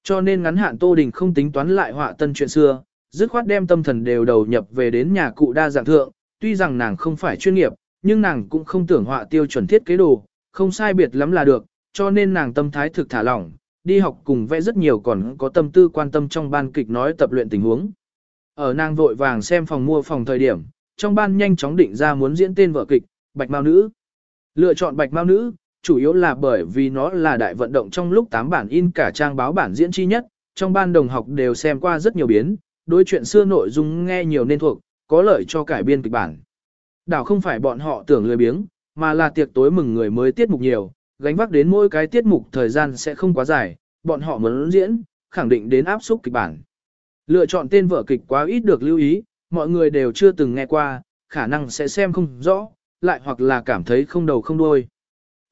Cho nên ngắn hạn Tô Đình không tính toán lại họa tân chuyện xưa, dứt khoát đem tâm thần đều đầu nhập về đến nhà cụ đa dạng thượng, tuy rằng nàng không phải chuyên nghiệp, nhưng nàng cũng không tưởng họa tiêu chuẩn thiết kế đồ, không sai biệt lắm là được, cho nên nàng tâm thái thực thả lỏng, đi học cùng vẽ rất nhiều còn có tâm tư quan tâm trong ban kịch nói tập luyện tình huống. Ở nàng vội vàng xem phòng mua phòng thời điểm, trong ban nhanh chóng định ra muốn diễn tên vợ kịch, Bạch Mao Nữ. Lựa chọn Bạch Mao Nữ, chủ yếu là bởi vì nó là đại vận động trong lúc 8 bản in cả trang báo bản diễn chi nhất, trong ban đồng học đều xem qua rất nhiều biến, đối chuyện xưa nội dung nghe nhiều nên thuộc, có lợi cho cải biên kịch bản. Đảo không phải bọn họ tưởng lười biếng, mà là tiệc tối mừng người mới tiết mục nhiều, gánh vác đến mỗi cái tiết mục thời gian sẽ không quá dài, bọn họ muốn diễn, khẳng định đến áp xúc kịch bản. Lựa chọn tên vở kịch quá ít được lưu ý, mọi người đều chưa từng nghe qua, khả năng sẽ xem không rõ, lại hoặc là cảm thấy không đầu không đuôi.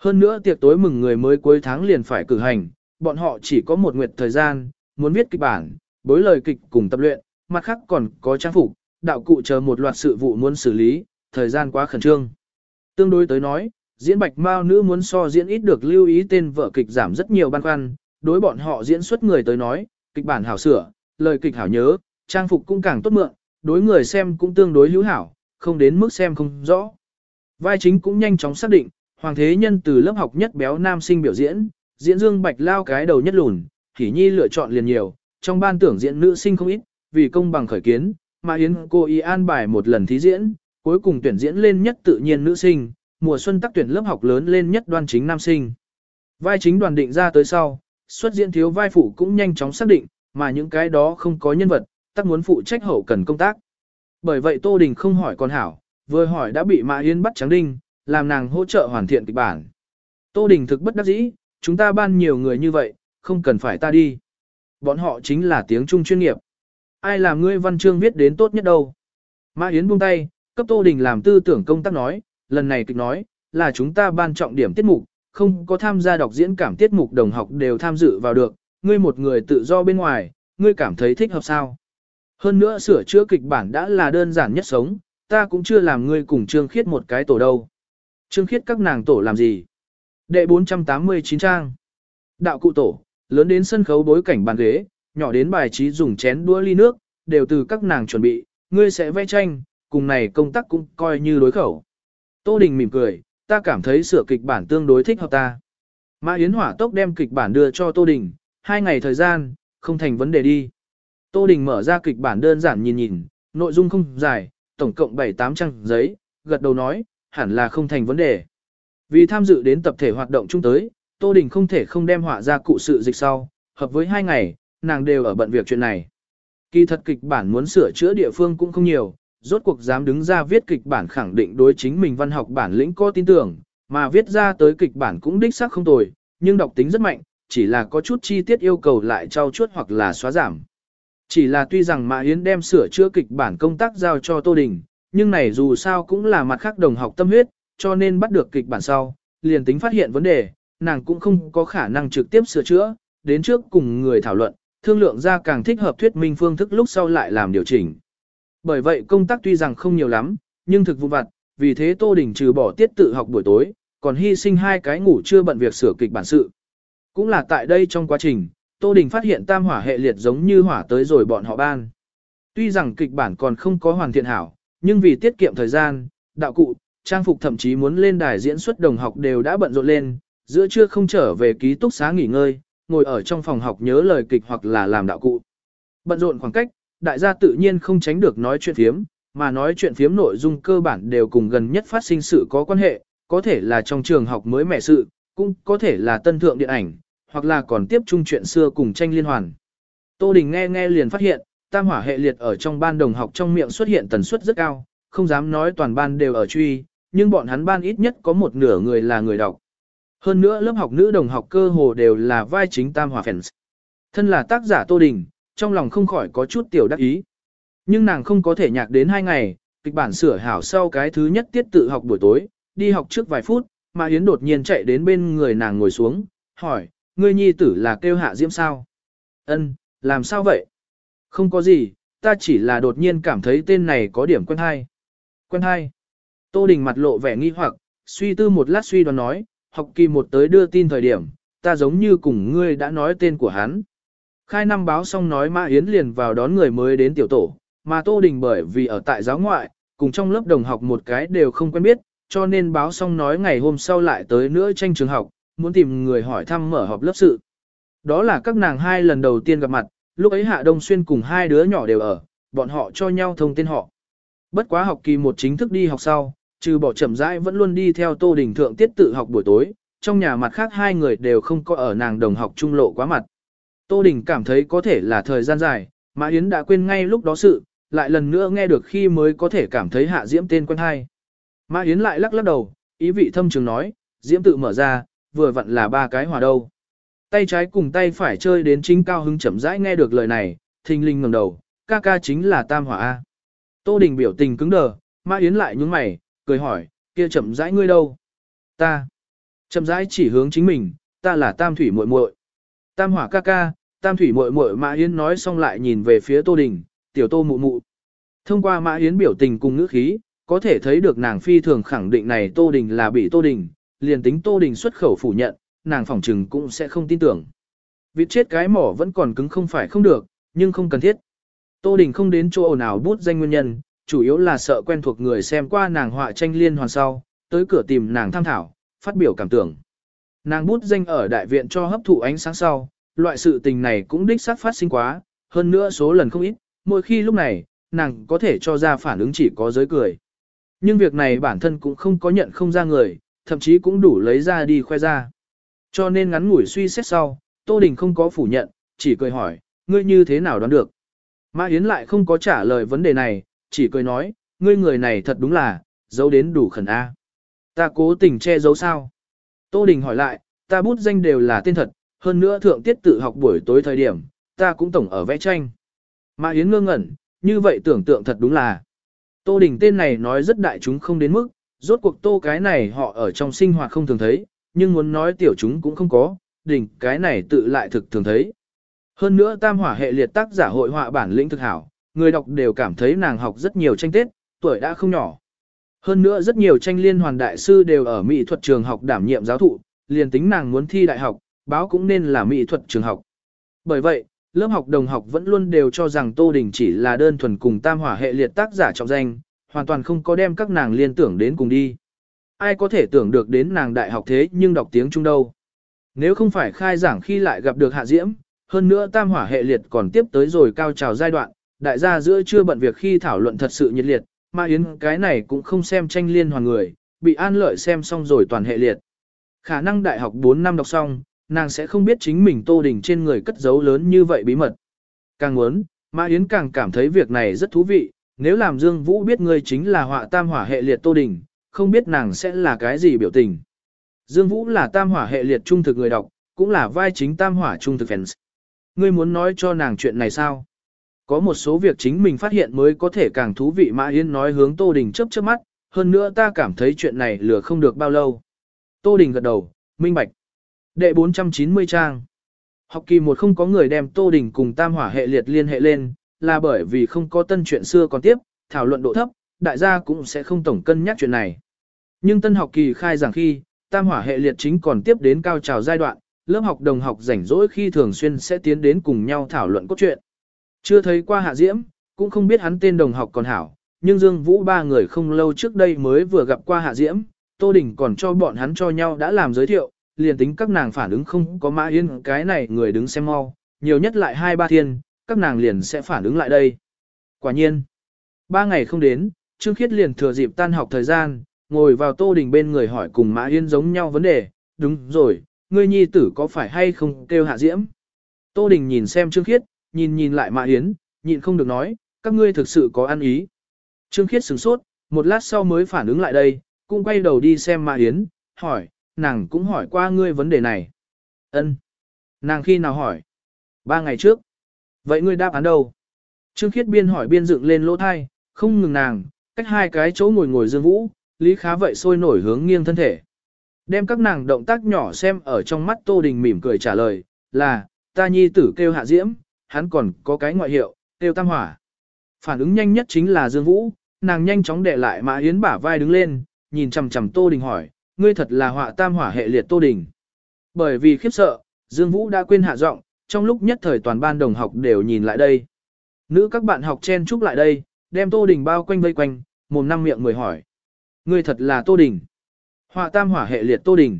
Hơn nữa tiệc tối mừng người mới cuối tháng liền phải cử hành, bọn họ chỉ có một nguyệt thời gian, muốn viết kịch bản, bối lời kịch cùng tập luyện, mặt khác còn có trang phục, đạo cụ chờ một loạt sự vụ muốn xử lý, thời gian quá khẩn trương. Tương đối tới nói, diễn bạch mao nữ muốn so diễn ít được lưu ý tên vở kịch giảm rất nhiều băn khoăn, đối bọn họ diễn xuất người tới nói, kịch bản hảo sửa, lời kịch hảo nhớ, trang phục cũng càng tốt mượn, đối người xem cũng tương đối hữu hảo, không đến mức xem không rõ. Vai chính cũng nhanh chóng xác định, Hoàng Thế Nhân từ lớp học nhất béo nam sinh biểu diễn, diễn dương bạch lao cái đầu nhất lùn, Hỷ Nhi lựa chọn liền nhiều, trong ban tưởng diễn nữ sinh không ít, vì công bằng khởi kiến, mà Yến cô y an bài một lần thí diễn, cuối cùng tuyển diễn lên nhất tự nhiên nữ sinh, mùa xuân tác tuyển lớp học lớn lên nhất đoan chính nam sinh. Vai chính đoàn định ra tới sau, xuất diễn thiếu vai phụ cũng nhanh chóng xác định, mà những cái đó không có nhân vật, tác muốn phụ trách hậu cần công tác. Bởi vậy Tô Đình không hỏi con hảo, vừa hỏi đã bị Mã Yến bắt trắng đinh, làm nàng hỗ trợ hoàn thiện kịch bản. Tô Đình thực bất đắc dĩ, chúng ta ban nhiều người như vậy, không cần phải ta đi. Bọn họ chính là tiếng Trung chuyên nghiệp. Ai làm ngươi văn chương viết đến tốt nhất đâu. Mã Yến buông tay, cấp Tô Đình làm tư tưởng công tác nói, lần này kịch nói, là chúng ta ban trọng điểm tiết mục, không có tham gia đọc diễn cảm tiết mục đồng học đều tham dự vào được, ngươi một người tự do bên ngoài, ngươi cảm thấy thích hợp sao. Hơn nữa sửa chữa kịch bản đã là đơn giản nhất sống, ta cũng chưa làm ngươi cùng Trương Khiết một cái tổ đâu. Trương Khiết các nàng tổ làm gì? Đệ 489 trang. Đạo cụ tổ, lớn đến sân khấu bối cảnh bàn ghế, nhỏ đến bài trí dùng chén đũa ly nước, đều từ các nàng chuẩn bị, ngươi sẽ vẽ tranh, cùng này công tác cũng coi như đối khẩu. Tô Đình mỉm cười, ta cảm thấy sửa kịch bản tương đối thích hợp ta. Mã Yến hỏa tốc đem kịch bản đưa cho Tô Đình, hai ngày thời gian, không thành vấn đề đi. Tô Đình mở ra kịch bản đơn giản nhìn nhìn, nội dung không dài, tổng cộng 7-8 trang giấy, gật đầu nói, hẳn là không thành vấn đề. Vì tham dự đến tập thể hoạt động chung tới, Tô Đình không thể không đem họa ra cụ sự dịch sau, hợp với hai ngày, nàng đều ở bận việc chuyện này. Kỳ thật kịch bản muốn sửa chữa địa phương cũng không nhiều, rốt cuộc dám đứng ra viết kịch bản khẳng định đối chính mình văn học bản lĩnh có tin tưởng, mà viết ra tới kịch bản cũng đích xác không tồi, nhưng độc tính rất mạnh, chỉ là có chút chi tiết yêu cầu lại trau chuốt hoặc là xóa giảm. Chỉ là tuy rằng Mã Yến đem sửa chữa kịch bản công tác giao cho Tô Đình, nhưng này dù sao cũng là mặt khác đồng học tâm huyết, cho nên bắt được kịch bản sau, liền tính phát hiện vấn đề, nàng cũng không có khả năng trực tiếp sửa chữa, đến trước cùng người thảo luận, thương lượng ra càng thích hợp thuyết minh phương thức lúc sau lại làm điều chỉnh. Bởi vậy công tác tuy rằng không nhiều lắm, nhưng thực vụ vặt, vì thế Tô Đình trừ bỏ tiết tự học buổi tối, còn hy sinh hai cái ngủ chưa bận việc sửa kịch bản sự. Cũng là tại đây trong quá trình, Tô Đình phát hiện tam hỏa hệ liệt giống như hỏa tới rồi bọn họ ban. Tuy rằng kịch bản còn không có hoàn thiện hảo, nhưng vì tiết kiệm thời gian, đạo cụ, trang phục thậm chí muốn lên đài diễn xuất đồng học đều đã bận rộn lên, giữa trưa không trở về ký túc xá nghỉ ngơi, ngồi ở trong phòng học nhớ lời kịch hoặc là làm đạo cụ. Bận rộn khoảng cách, đại gia tự nhiên không tránh được nói chuyện phiếm, mà nói chuyện phiếm nội dung cơ bản đều cùng gần nhất phát sinh sự có quan hệ, có thể là trong trường học mới mẻ sự, cũng có thể là tân thượng điện ảnh, hoặc là còn tiếp chung chuyện xưa cùng tranh liên hoàn. Tô Đình nghe nghe liền phát hiện, tam hỏa hệ liệt ở trong ban đồng học trong miệng xuất hiện tần suất rất cao, không dám nói toàn ban đều ở truy, nhưng bọn hắn ban ít nhất có một nửa người là người đọc. Hơn nữa lớp học nữ đồng học cơ hồ đều là vai chính tam hỏa fans. Thân là tác giả Tô Đình, trong lòng không khỏi có chút tiểu đắc ý. Nhưng nàng không có thể nhạc đến hai ngày, kịch bản sửa hảo sau cái thứ nhất tiết tự học buổi tối, đi học trước vài phút, mà Yến đột nhiên chạy đến bên người nàng ngồi xuống, hỏi, ngươi nhi tử là kêu hạ diễm sao? Ân, làm sao vậy? Không có gì, ta chỉ là đột nhiên cảm thấy tên này có điểm quen hay. Quen hay. Tô Đình mặt lộ vẻ nghi hoặc, suy tư một lát suy đoán nói, học kỳ một tới đưa tin thời điểm, ta giống như cùng ngươi đã nói tên của hắn. Khai năm báo xong nói Mã Yến liền vào đón người mới đến tiểu tổ, mà Tô Đình bởi vì ở tại giáo ngoại, cùng trong lớp đồng học một cái đều không quen biết, cho nên báo xong nói ngày hôm sau lại tới nữa tranh trường học, muốn tìm người hỏi thăm mở họp lớp sự. Đó là các nàng hai lần đầu tiên gặp mặt, lúc ấy Hạ Đông Xuyên cùng hai đứa nhỏ đều ở, bọn họ cho nhau thông tên họ. Bất quá học kỳ một chính thức đi học sau, trừ bỏ chậm rãi vẫn luôn đi theo Tô Đình thượng tiết tự học buổi tối, trong nhà mặt khác hai người đều không có ở nàng đồng học trung lộ quá mặt. Tô Đình cảm thấy có thể là thời gian dài, Mã Yến đã quên ngay lúc đó sự, lại lần nữa nghe được khi mới có thể cảm thấy hạ diễm tên quen hay. Mã Yến lại lắc lắc đầu, ý vị thâm trường nói, diễm tự mở ra, vừa vặn là ba cái hòa đâu. Tay trái cùng tay phải chơi đến chính cao hứng chậm rãi nghe được lời này, thình linh ngẩng đầu, ca ca chính là tam hỏa A. Tô Đình biểu tình cứng đờ, Mã Yến lại nhướng mày, cười hỏi, kia chậm rãi ngươi đâu? Ta. Chậm rãi chỉ hướng chính mình, ta là tam thủy muội muội. Tam hỏa ca ca, tam thủy muội muội Mã Yến nói xong lại nhìn về phía Tô Đình, tiểu Tô mụ mụ. Thông qua Mã Yến biểu tình cùng ngữ khí, có thể thấy được nàng phi thường khẳng định này Tô Đình là bị Tô Đình, liền tính Tô Đình xuất khẩu phủ nhận, nàng phỏng trừng cũng sẽ không tin tưởng. Vịt chết cái mỏ vẫn còn cứng không phải không được, nhưng không cần thiết. Tô Đình không đến chỗ nào bút danh nguyên nhân, chủ yếu là sợ quen thuộc người xem qua nàng họa tranh liên hoàn sau, tới cửa tìm nàng tham thảo, phát biểu cảm tưởng. Nàng bút danh ở đại viện cho hấp thụ ánh sáng sau, loại sự tình này cũng đích xác phát sinh quá, hơn nữa số lần không ít, mỗi khi lúc này, nàng có thể cho ra phản ứng chỉ có giới cười. Nhưng việc này bản thân cũng không có nhận không ra người, thậm chí cũng đủ lấy ra đi khoe ra. Cho nên ngắn ngủi suy xét sau, Tô Đình không có phủ nhận, chỉ cười hỏi, ngươi như thế nào đoán được? Mã Yến lại không có trả lời vấn đề này, chỉ cười nói, ngươi người này thật đúng là, giấu đến đủ khẩn A. Ta cố tình che giấu sao? Tô Đình hỏi lại, ta bút danh đều là tên thật, hơn nữa thượng tiết tự học buổi tối thời điểm, ta cũng tổng ở vẽ tranh. Mã Yến ngơ ngẩn, như vậy tưởng tượng thật đúng là. Tô Đình tên này nói rất đại chúng không đến mức, rốt cuộc tô cái này họ ở trong sinh hoạt không thường thấy, nhưng muốn nói tiểu chúng cũng không có, đỉnh cái này tự lại thực thường thấy. Hơn nữa tam hỏa hệ liệt tác giả hội họa bản lĩnh thực hảo, người đọc đều cảm thấy nàng học rất nhiều tranh tết, tuổi đã không nhỏ. Hơn nữa rất nhiều tranh liên hoàn đại sư đều ở mỹ thuật trường học đảm nhiệm giáo thụ, liền tính nàng muốn thi đại học, báo cũng nên là mỹ thuật trường học. Bởi vậy, lớp học đồng học vẫn luôn đều cho rằng Tô Đình chỉ là đơn thuần cùng tam hỏa hệ liệt tác giả trọng danh, hoàn toàn không có đem các nàng liên tưởng đến cùng đi. Ai có thể tưởng được đến nàng đại học thế nhưng đọc tiếng Trung đâu. Nếu không phải khai giảng khi lại gặp được Hạ Diễm, hơn nữa tam hỏa hệ liệt còn tiếp tới rồi cao trào giai đoạn, đại gia giữa chưa bận việc khi thảo luận thật sự nhiệt liệt, mà Yến cái này cũng không xem tranh liên hoàn người, bị an lợi xem xong rồi toàn hệ liệt. Khả năng đại học 4 năm đọc xong, nàng sẽ không biết chính mình Tô Đình trên người cất giấu lớn như vậy bí mật. Càng muốn, Mã Yến càng cảm thấy việc này rất thú vị, nếu làm Dương Vũ biết ngươi chính là họa tam hỏa hệ liệt Tô Đình, không biết nàng sẽ là cái gì biểu tình. Dương Vũ là tam hỏa hệ liệt trung thực người đọc, cũng là vai chính tam hỏa trung thực fans. Ngươi muốn nói cho nàng chuyện này sao? Có một số việc chính mình phát hiện mới có thể càng thú vị Mã Yến nói hướng Tô Đình chớp chớp mắt, hơn nữa ta cảm thấy chuyện này lừa không được bao lâu. Tô Đình gật đầu, minh bạch. Đệ 490 trang. Học kỳ một không có người đem Tô Đình cùng tam hỏa hệ liệt liên hệ lên, là bởi vì không có tân chuyện xưa còn tiếp, thảo luận độ thấp, đại gia cũng sẽ không tổng cân nhắc chuyện này. Nhưng tân học kỳ khai giảng khi, tam hỏa hệ liệt chính còn tiếp đến cao trào giai đoạn, lớp học đồng học rảnh rỗi khi thường xuyên sẽ tiến đến cùng nhau thảo luận cốt truyện. Chưa thấy qua Hạ Diễm, cũng không biết hắn tên đồng học còn hảo, nhưng Dương Vũ ba người không lâu trước đây mới vừa gặp qua Hạ Diễm, Tô Đình còn cho bọn hắn cho nhau đã làm giới thiệu, liền tính các nàng phản ứng không có Mã Yên cái này người đứng xem mau, nhiều nhất lại hai ba thiên, các nàng liền sẽ phản ứng lại đây. Quả nhiên, ba ngày không đến, Trương Khiết liền thừa dịp tan học thời gian, ngồi vào Tô Đình bên người hỏi cùng Mã Yên giống nhau vấn đề, đúng rồi, ngươi nhi tử có phải hay không kêu hạ diễm. Tô Đình nhìn xem Trương Khiết, nhìn nhìn lại Mã Yến, nhịn không được nói, các ngươi thực sự có ăn ý. Trương Khiết sửng sốt, một lát sau mới phản ứng lại đây, cũng quay đầu đi xem Mã Yến, hỏi, nàng cũng hỏi qua ngươi vấn đề này. Ân. Nàng khi nào hỏi? Ba ngày trước. Vậy ngươi đáp án đâu? Trương Khiết biên hỏi biên dựng lên lỗ thai, không ngừng nàng, cách hai cái chỗ ngồi ngồi dương vũ, Lý Khá vậy sôi nổi hướng nghiêng thân thể. Đem các nàng động tác nhỏ xem ở trong mắt Tô Đình mỉm cười trả lời, là, ta nhi tử kêu hạ diễm, hắn còn có cái ngoại hiệu, kêu tam hỏa. Phản ứng nhanh nhất chính là Dương Vũ, nàng nhanh chóng để lại Mã Yến bả vai đứng lên, nhìn chằm chằm Tô Đình hỏi, ngươi thật là họa tam hỏa hệ liệt Tô Đình. Bởi vì khiếp sợ, Dương Vũ đã quên hạ giọng, trong lúc nhất thời toàn ban đồng học đều nhìn lại đây. Nữ các bạn học chen chúc lại đây, đem Tô Đình bao quanh vây quanh, mồm năm miệng mười hỏi. Ngươi thật là Tô Đình. Họa tam hỏa hệ liệt Tô Đình.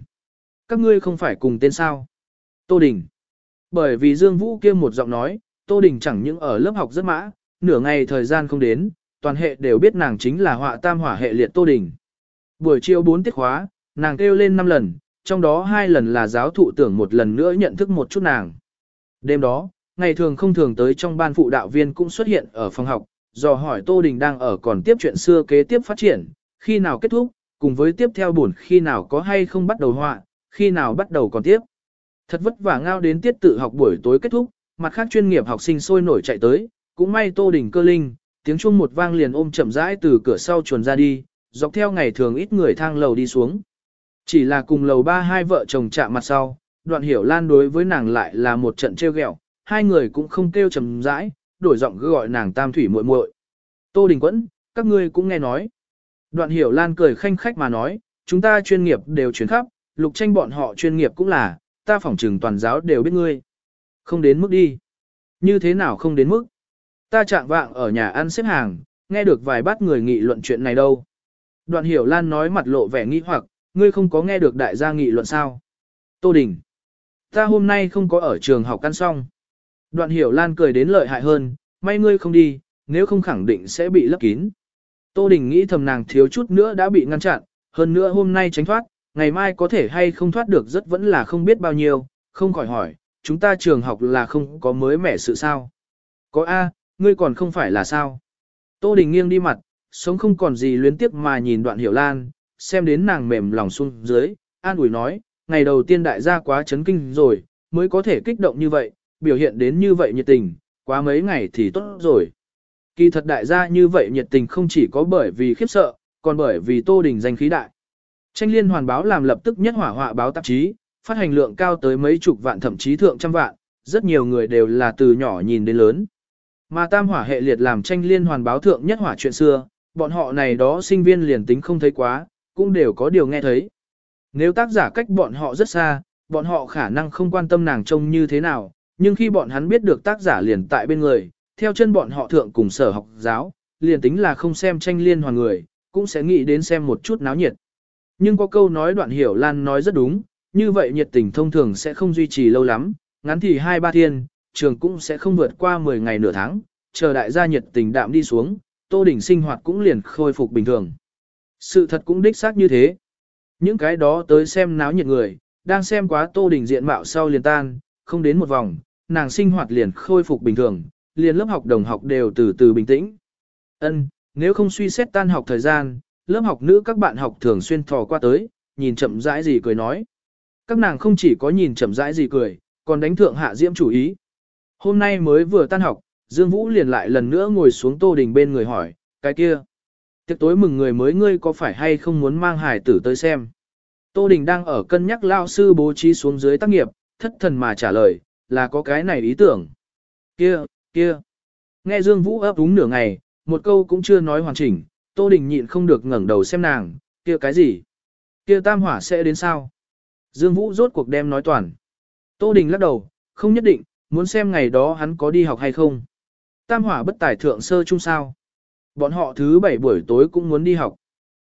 Các ngươi không phải cùng tên sao. Tô Đình. Bởi vì Dương Vũ kia một giọng nói, Tô Đình chẳng những ở lớp học rất mã, nửa ngày thời gian không đến, toàn hệ đều biết nàng chính là họa tam hỏa hệ liệt Tô Đình. Buổi chiều 4 tiết khóa, nàng kêu lên 5 lần, trong đó hai lần là giáo thụ tưởng một lần nữa nhận thức một chút nàng. Đêm đó, ngày thường không thường tới trong ban phụ đạo viên cũng xuất hiện ở phòng học, dò hỏi Tô Đình đang ở còn tiếp chuyện xưa kế tiếp phát triển, khi nào kết thúc, cùng với tiếp theo buồn khi nào có hay không bắt đầu họa, khi nào bắt đầu còn tiếp. Thật vất vả ngao đến tiết tự học buổi tối kết thúc, mặt khác chuyên nghiệp học sinh sôi nổi chạy tới, cũng may Tô Đình cơ linh, tiếng chuông một vang liền ôm chậm rãi từ cửa sau chuồn ra đi, dọc theo ngày thường ít người thang lầu đi xuống. Chỉ là cùng lầu ba hai vợ chồng chạm mặt sau, đoạn hiểu lan đối với nàng lại là một trận trêu ghẹo, hai người cũng không kêu chậm rãi, đổi giọng gọi nàng tam thủy muội muội. Tô Đình Quẫn, các ngươi cũng nghe nói. Đoạn hiểu lan cười khanh khách mà nói, chúng ta chuyên nghiệp đều chuyển khắp, lục tranh bọn họ chuyên nghiệp cũng là, ta phỏng trừng toàn giáo đều biết ngươi. Không đến mức đi. Như thế nào không đến mức? Ta chạm vạng ở nhà ăn xếp hàng, nghe được vài bát người nghị luận chuyện này đâu. Đoạn hiểu Lan nói mặt lộ vẻ nghi hoặc, ngươi không có nghe được đại gia nghị luận sao. Tô Đình. Ta hôm nay không có ở trường học căn xong. Đoạn hiểu Lan cười đến lợi hại hơn, may ngươi không đi, nếu không khẳng định sẽ bị lấp kín. Tô Đình nghĩ thầm nàng thiếu chút nữa đã bị ngăn chặn, hơn nữa hôm nay tránh thoát, ngày mai có thể hay không thoát được rất vẫn là không biết bao nhiêu, không khỏi hỏi, chúng ta trường học là không có mới mẻ sự sao. Có A, ngươi còn không phải là sao. Tô Đình nghiêng đi mặt, sống không còn gì luyến tiếp mà nhìn đoạn hiểu lan, xem đến nàng mềm lòng xuống dưới, an ủi nói, ngày đầu tiên đại gia quá chấn kinh rồi, mới có thể kích động như vậy, biểu hiện đến như vậy nhiệt tình, quá mấy ngày thì tốt rồi. Kỳ thật đại gia như vậy nhiệt tình không chỉ có bởi vì khiếp sợ, còn bởi vì Tô Đình danh khí đại. Tranh liên hoàn báo làm lập tức nhất hỏa họa báo tạp chí, phát hành lượng cao tới mấy chục vạn thậm chí thượng trăm vạn, rất nhiều người đều là từ nhỏ nhìn đến lớn. Mà tam hỏa hệ liệt làm tranh liên hoàn báo thượng nhất hỏa chuyện xưa, bọn họ này đó sinh viên liền tính không thấy quá, cũng đều có điều nghe thấy. Nếu tác giả cách bọn họ rất xa, bọn họ khả năng không quan tâm nàng trông như thế nào, nhưng khi bọn hắn biết được tác giả liền tại bên người, theo chân bọn họ thượng cùng sở học giáo, liền tính là không xem tranh liên hoàn người, cũng sẽ nghĩ đến xem một chút náo nhiệt. Nhưng có câu nói đoạn hiểu Lan nói rất đúng, như vậy nhiệt tình thông thường sẽ không duy trì lâu lắm, ngắn thì hai ba thiên, trường cũng sẽ không vượt qua 10 ngày nửa tháng, chờ đại gia nhiệt tình đạm đi xuống, Tô đỉnh sinh hoạt cũng liền khôi phục bình thường. Sự thật cũng đích xác như thế. Những cái đó tới xem náo nhiệt người, đang xem quá Tô đỉnh diện mạo sau liền tan, không đến một vòng, nàng sinh hoạt liền khôi phục bình thường, liền lớp học đồng học đều từ từ bình tĩnh. Ân, nếu không suy xét tan học thời gian, lớp học nữ các bạn học thường xuyên thò qua tới, nhìn chậm rãi gì cười nói. Các nàng không chỉ có nhìn chậm rãi gì cười, còn đánh thượng hạ diễm chủ ý. Hôm nay mới vừa tan học, Dương Vũ liền lại lần nữa ngồi xuống Tô Đình bên người hỏi, cái kia. Tiệc tối mừng người mới ngươi có phải hay không muốn mang hải tử tới xem. Tô Đình đang ở cân nhắc lao sư bố trí xuống dưới tác nghiệp, thất thần mà trả lời, là có cái này ý tưởng. Kia, kia. Nghe Dương Vũ ấp úng nửa ngày, một câu cũng chưa nói hoàn chỉnh, Tô Đình nhịn không được ngẩng đầu xem nàng, kia cái gì? Kia tam hỏa sẽ đến sao? Dương Vũ rốt cuộc đem nói toàn. Tô Đình lắc đầu, không nhất định, muốn xem ngày đó hắn có đi học hay không. Tam hỏa bất tài thượng sơ chung sao. Bọn họ thứ bảy buổi tối cũng muốn đi học.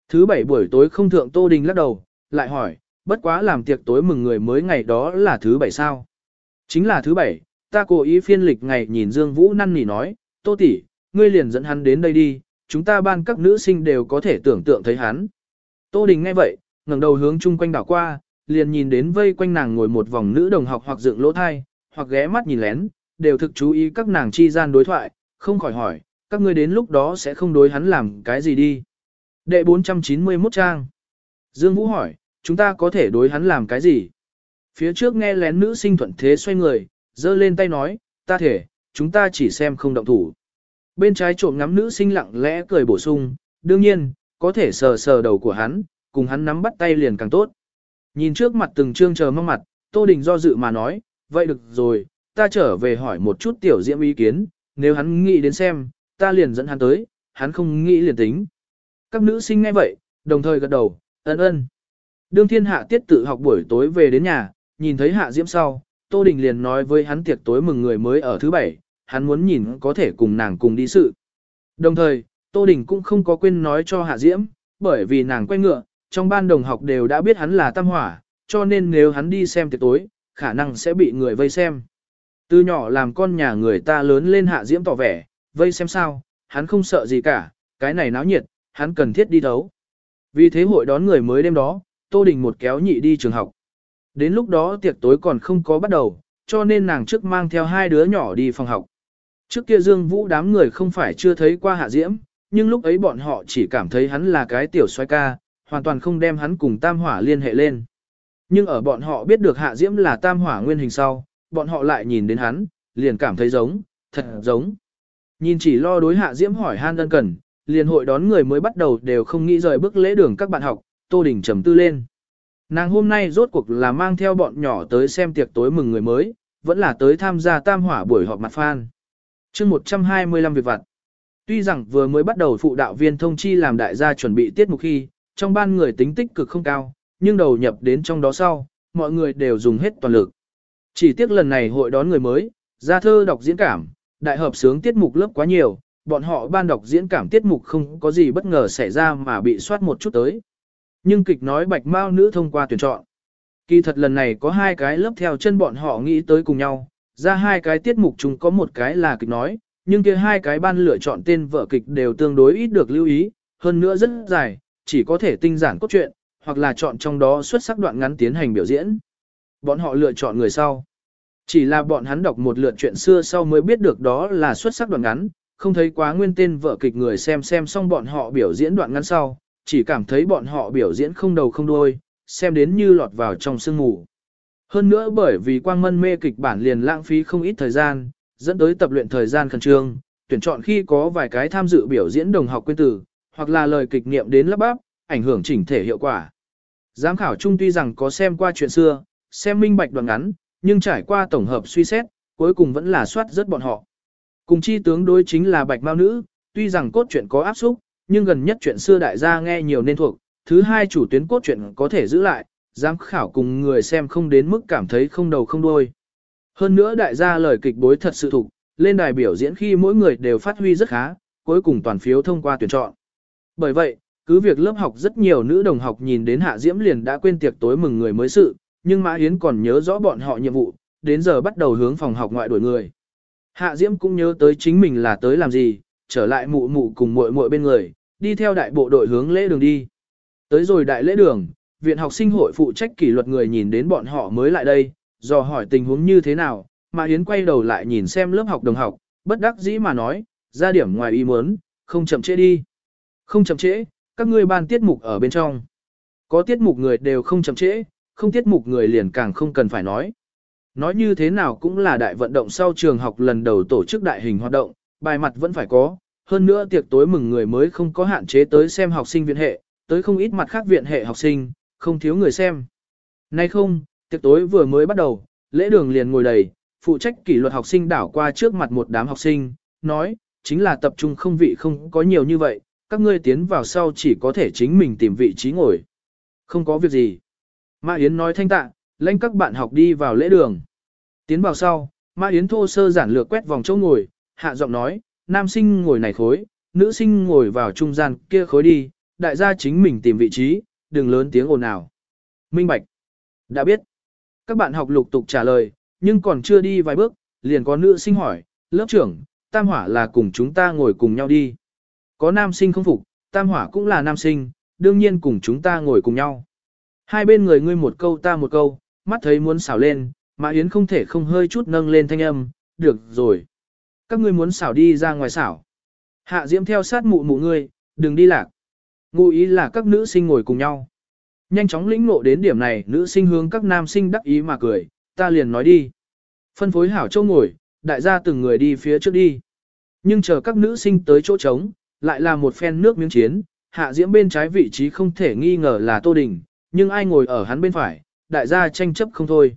Thứ bảy buổi tối không thượng Tô Đình lắc đầu, lại hỏi, bất quá làm tiệc tối mừng người mới ngày đó là thứ bảy sao. Chính là thứ bảy, ta cố ý phiên lịch ngày nhìn Dương Vũ năn nỉ nói, Tô tỷ, ngươi liền dẫn hắn đến đây đi, chúng ta ban các nữ sinh đều có thể tưởng tượng thấy hắn. Tô Đình nghe vậy, ngẩng đầu hướng chung quanh đảo qua, liền nhìn đến vây quanh nàng ngồi một vòng nữ đồng học hoặc dựng lỗ thai, hoặc ghé mắt nhìn lén, đều thực chú ý các nàng chi gian đối thoại, không khỏi hỏi, các ngươi đến lúc đó sẽ không đối hắn làm cái gì đi. Đệ 491 trang. Dương Vũ hỏi, chúng ta có thể đối hắn làm cái gì? Phía trước nghe lén nữ sinh thuận thế xoay người, giơ lên tay nói, ta thể, chúng ta chỉ xem không động thủ. Bên trái trộm ngắm nữ sinh lặng lẽ cười bổ sung, đương nhiên, có thể sờ sờ đầu của hắn, cùng hắn nắm bắt tay liền càng tốt. Nhìn trước mặt từng trương chờ mong mặt, Tô Đình do dự mà nói, vậy được rồi, ta trở về hỏi một chút tiểu diễm ý kiến, nếu hắn nghĩ đến xem, ta liền dẫn hắn tới, hắn không nghĩ liền tính. Các nữ sinh nghe vậy, đồng thời gật đầu, ân ân. Đương thiên hạ tiết tự học buổi tối về đến nhà, nhìn thấy hạ diễm sau, Tô Đình liền nói với hắn tiệc tối mừng người mới ở thứ bảy, hắn muốn nhìn có thể cùng nàng cùng đi sự. Đồng thời, Tô Đình cũng không có quên nói cho hạ diễm, bởi vì nàng quay ngựa, trong ban đồng học đều đã biết hắn là tam hỏa, cho nên nếu hắn đi xem tiệc tối, khả năng sẽ bị người vây xem. Từ nhỏ làm con nhà người ta lớn lên hạ diễm tỏ vẻ, vây xem sao, hắn không sợ gì cả, cái này náo nhiệt, hắn cần thiết đi thấu. Vì thế hội đón người mới đêm đó, Tô Đình một kéo nhị đi trường học. Đến lúc đó tiệc tối còn không có bắt đầu, cho nên nàng trước mang theo hai đứa nhỏ đi phòng học. Trước kia Dương Vũ đám người không phải chưa thấy qua Hạ Diễm, nhưng lúc ấy bọn họ chỉ cảm thấy hắn là cái tiểu xoay ca, hoàn toàn không đem hắn cùng Tam Hỏa liên hệ lên. Nhưng ở bọn họ biết được Hạ Diễm là Tam Hỏa nguyên hình sau, bọn họ lại nhìn đến hắn, liền cảm thấy giống, thật giống. Nhìn chỉ lo đối Hạ Diễm hỏi han đơn cần, liền hội đón người mới bắt đầu đều không nghĩ rời bước lễ đường các bạn học, Tô Đình trầm tư lên. Nàng hôm nay rốt cuộc là mang theo bọn nhỏ tới xem tiệc tối mừng người mới, vẫn là tới tham gia tam hỏa buổi họp mặt fan. chương 125 việc vặt. Tuy rằng vừa mới bắt đầu phụ đạo viên thông chi làm đại gia chuẩn bị tiết mục khi, trong ban người tính tích cực không cao, nhưng đầu nhập đến trong đó sau, mọi người đều dùng hết toàn lực. Chỉ tiếc lần này hội đón người mới, ra thơ đọc diễn cảm, đại hợp sướng tiết mục lớp quá nhiều, bọn họ ban đọc diễn cảm tiết mục không có gì bất ngờ xảy ra mà bị soát một chút tới. Nhưng kịch nói bạch mao nữ thông qua tuyển chọn. Kỳ thật lần này có hai cái lớp theo chân bọn họ nghĩ tới cùng nhau, ra hai cái tiết mục chung có một cái là kịch nói, nhưng kia hai cái ban lựa chọn tên vở kịch đều tương đối ít được lưu ý, hơn nữa rất dài, chỉ có thể tinh giản cốt truyện, hoặc là chọn trong đó xuất sắc đoạn ngắn tiến hành biểu diễn. Bọn họ lựa chọn người sau. Chỉ là bọn hắn đọc một lượt chuyện xưa sau mới biết được đó là xuất sắc đoạn ngắn, không thấy quá nguyên tên vợ kịch người xem xem xong bọn họ biểu diễn đoạn ngắn sau, chỉ cảm thấy bọn họ biểu diễn không đầu không đuôi, xem đến như lọt vào trong sương ngủ. Hơn nữa bởi vì quang mân mê kịch bản liền lãng phí không ít thời gian, dẫn tới tập luyện thời gian khẩn trương, tuyển chọn khi có vài cái tham dự biểu diễn đồng học quên tử, hoặc là lời kịch niệm đến lắp bắp, ảnh hưởng chỉnh thể hiệu quả. Giám khảo chung tuy rằng có xem qua chuyện xưa, xem minh bạch đoạn ngắn, nhưng trải qua tổng hợp suy xét, cuối cùng vẫn là soát rất bọn họ. Cùng chi tướng đối chính là bạch mao nữ, tuy rằng cốt truyện có áp xúc, nhưng gần nhất chuyện xưa đại gia nghe nhiều nên thuộc, thứ hai chủ tuyến cốt truyện có thể giữ lại, giám khảo cùng người xem không đến mức cảm thấy không đầu không đuôi. Hơn nữa đại gia lời kịch bối thật sự thục, lên đài biểu diễn khi mỗi người đều phát huy rất khá, cuối cùng toàn phiếu thông qua tuyển chọn. Bởi vậy, cứ việc lớp học rất nhiều nữ đồng học nhìn đến Hạ Diễm liền đã quên tiệc tối mừng người mới sự, nhưng Mã Yến còn nhớ rõ bọn họ nhiệm vụ, đến giờ bắt đầu hướng phòng học ngoại đuổi người. Hạ Diễm cũng nhớ tới chính mình là tới làm gì, trở lại mụ mụ cùng muội muội bên người, đi theo đại bộ đội hướng lễ đường đi. Tới rồi đại lễ đường, viện học sinh hội phụ trách kỷ luật người nhìn đến bọn họ mới lại đây, dò hỏi tình huống như thế nào, mà Yến quay đầu lại nhìn xem lớp học đồng học, bất đắc dĩ mà nói, ra điểm ngoài ý muốn, không chậm trễ đi. Không chậm trễ, các ngươi ban tiết mục ở bên trong. Có tiết mục người đều không chậm trễ, không tiết mục người liền càng không cần phải nói. Nói như thế nào cũng là đại vận động sau trường học lần đầu tổ chức đại hình hoạt động, bài mặt vẫn phải có, hơn nữa tiệc tối mừng người mới không có hạn chế tới xem học sinh viện hệ, tới không ít mặt khác viện hệ học sinh, không thiếu người xem. Nay không, tiệc tối vừa mới bắt đầu, lễ đường liền ngồi đầy, phụ trách kỷ luật học sinh đảo qua trước mặt một đám học sinh, nói, chính là tập trung không vị không có nhiều như vậy, các ngươi tiến vào sau chỉ có thể chính mình tìm vị trí ngồi. Không có việc gì. Mã Yến nói thanh tạ, lãnh các bạn học đi vào lễ đường. Tiến vào sau, Mã Yến thô sơ giản lược quét vòng chỗ ngồi, hạ giọng nói, nam sinh ngồi này khối, nữ sinh ngồi vào trung gian kia khối đi, đại gia chính mình tìm vị trí, đừng lớn tiếng ồn ào. Minh Bạch. Đã biết. Các bạn học lục tục trả lời, nhưng còn chưa đi vài bước, liền có nữ sinh hỏi, lớp trưởng, tam hỏa là cùng chúng ta ngồi cùng nhau đi. Có nam sinh không phục, tam hỏa cũng là nam sinh, đương nhiên cùng chúng ta ngồi cùng nhau. Hai bên người ngươi một câu ta một câu, mắt thấy muốn xảo lên, mà Yến không thể không hơi chút nâng lên thanh âm, được rồi. Các ngươi muốn xảo đi ra ngoài xảo. Hạ Diễm theo sát mụ mụ ngươi, đừng đi lạc. Ngụ ý là các nữ sinh ngồi cùng nhau. Nhanh chóng lĩnh ngộ đến điểm này, nữ sinh hướng các nam sinh đắc ý mà cười, ta liền nói đi. Phân phối hảo châu ngồi, đại gia từng người đi phía trước đi. Nhưng chờ các nữ sinh tới chỗ trống, lại là một phen nước miếng chiến, hạ diễm bên trái vị trí không thể nghi ngờ là Tô Đình, nhưng ai ngồi ở hắn bên phải, đại gia tranh chấp không thôi.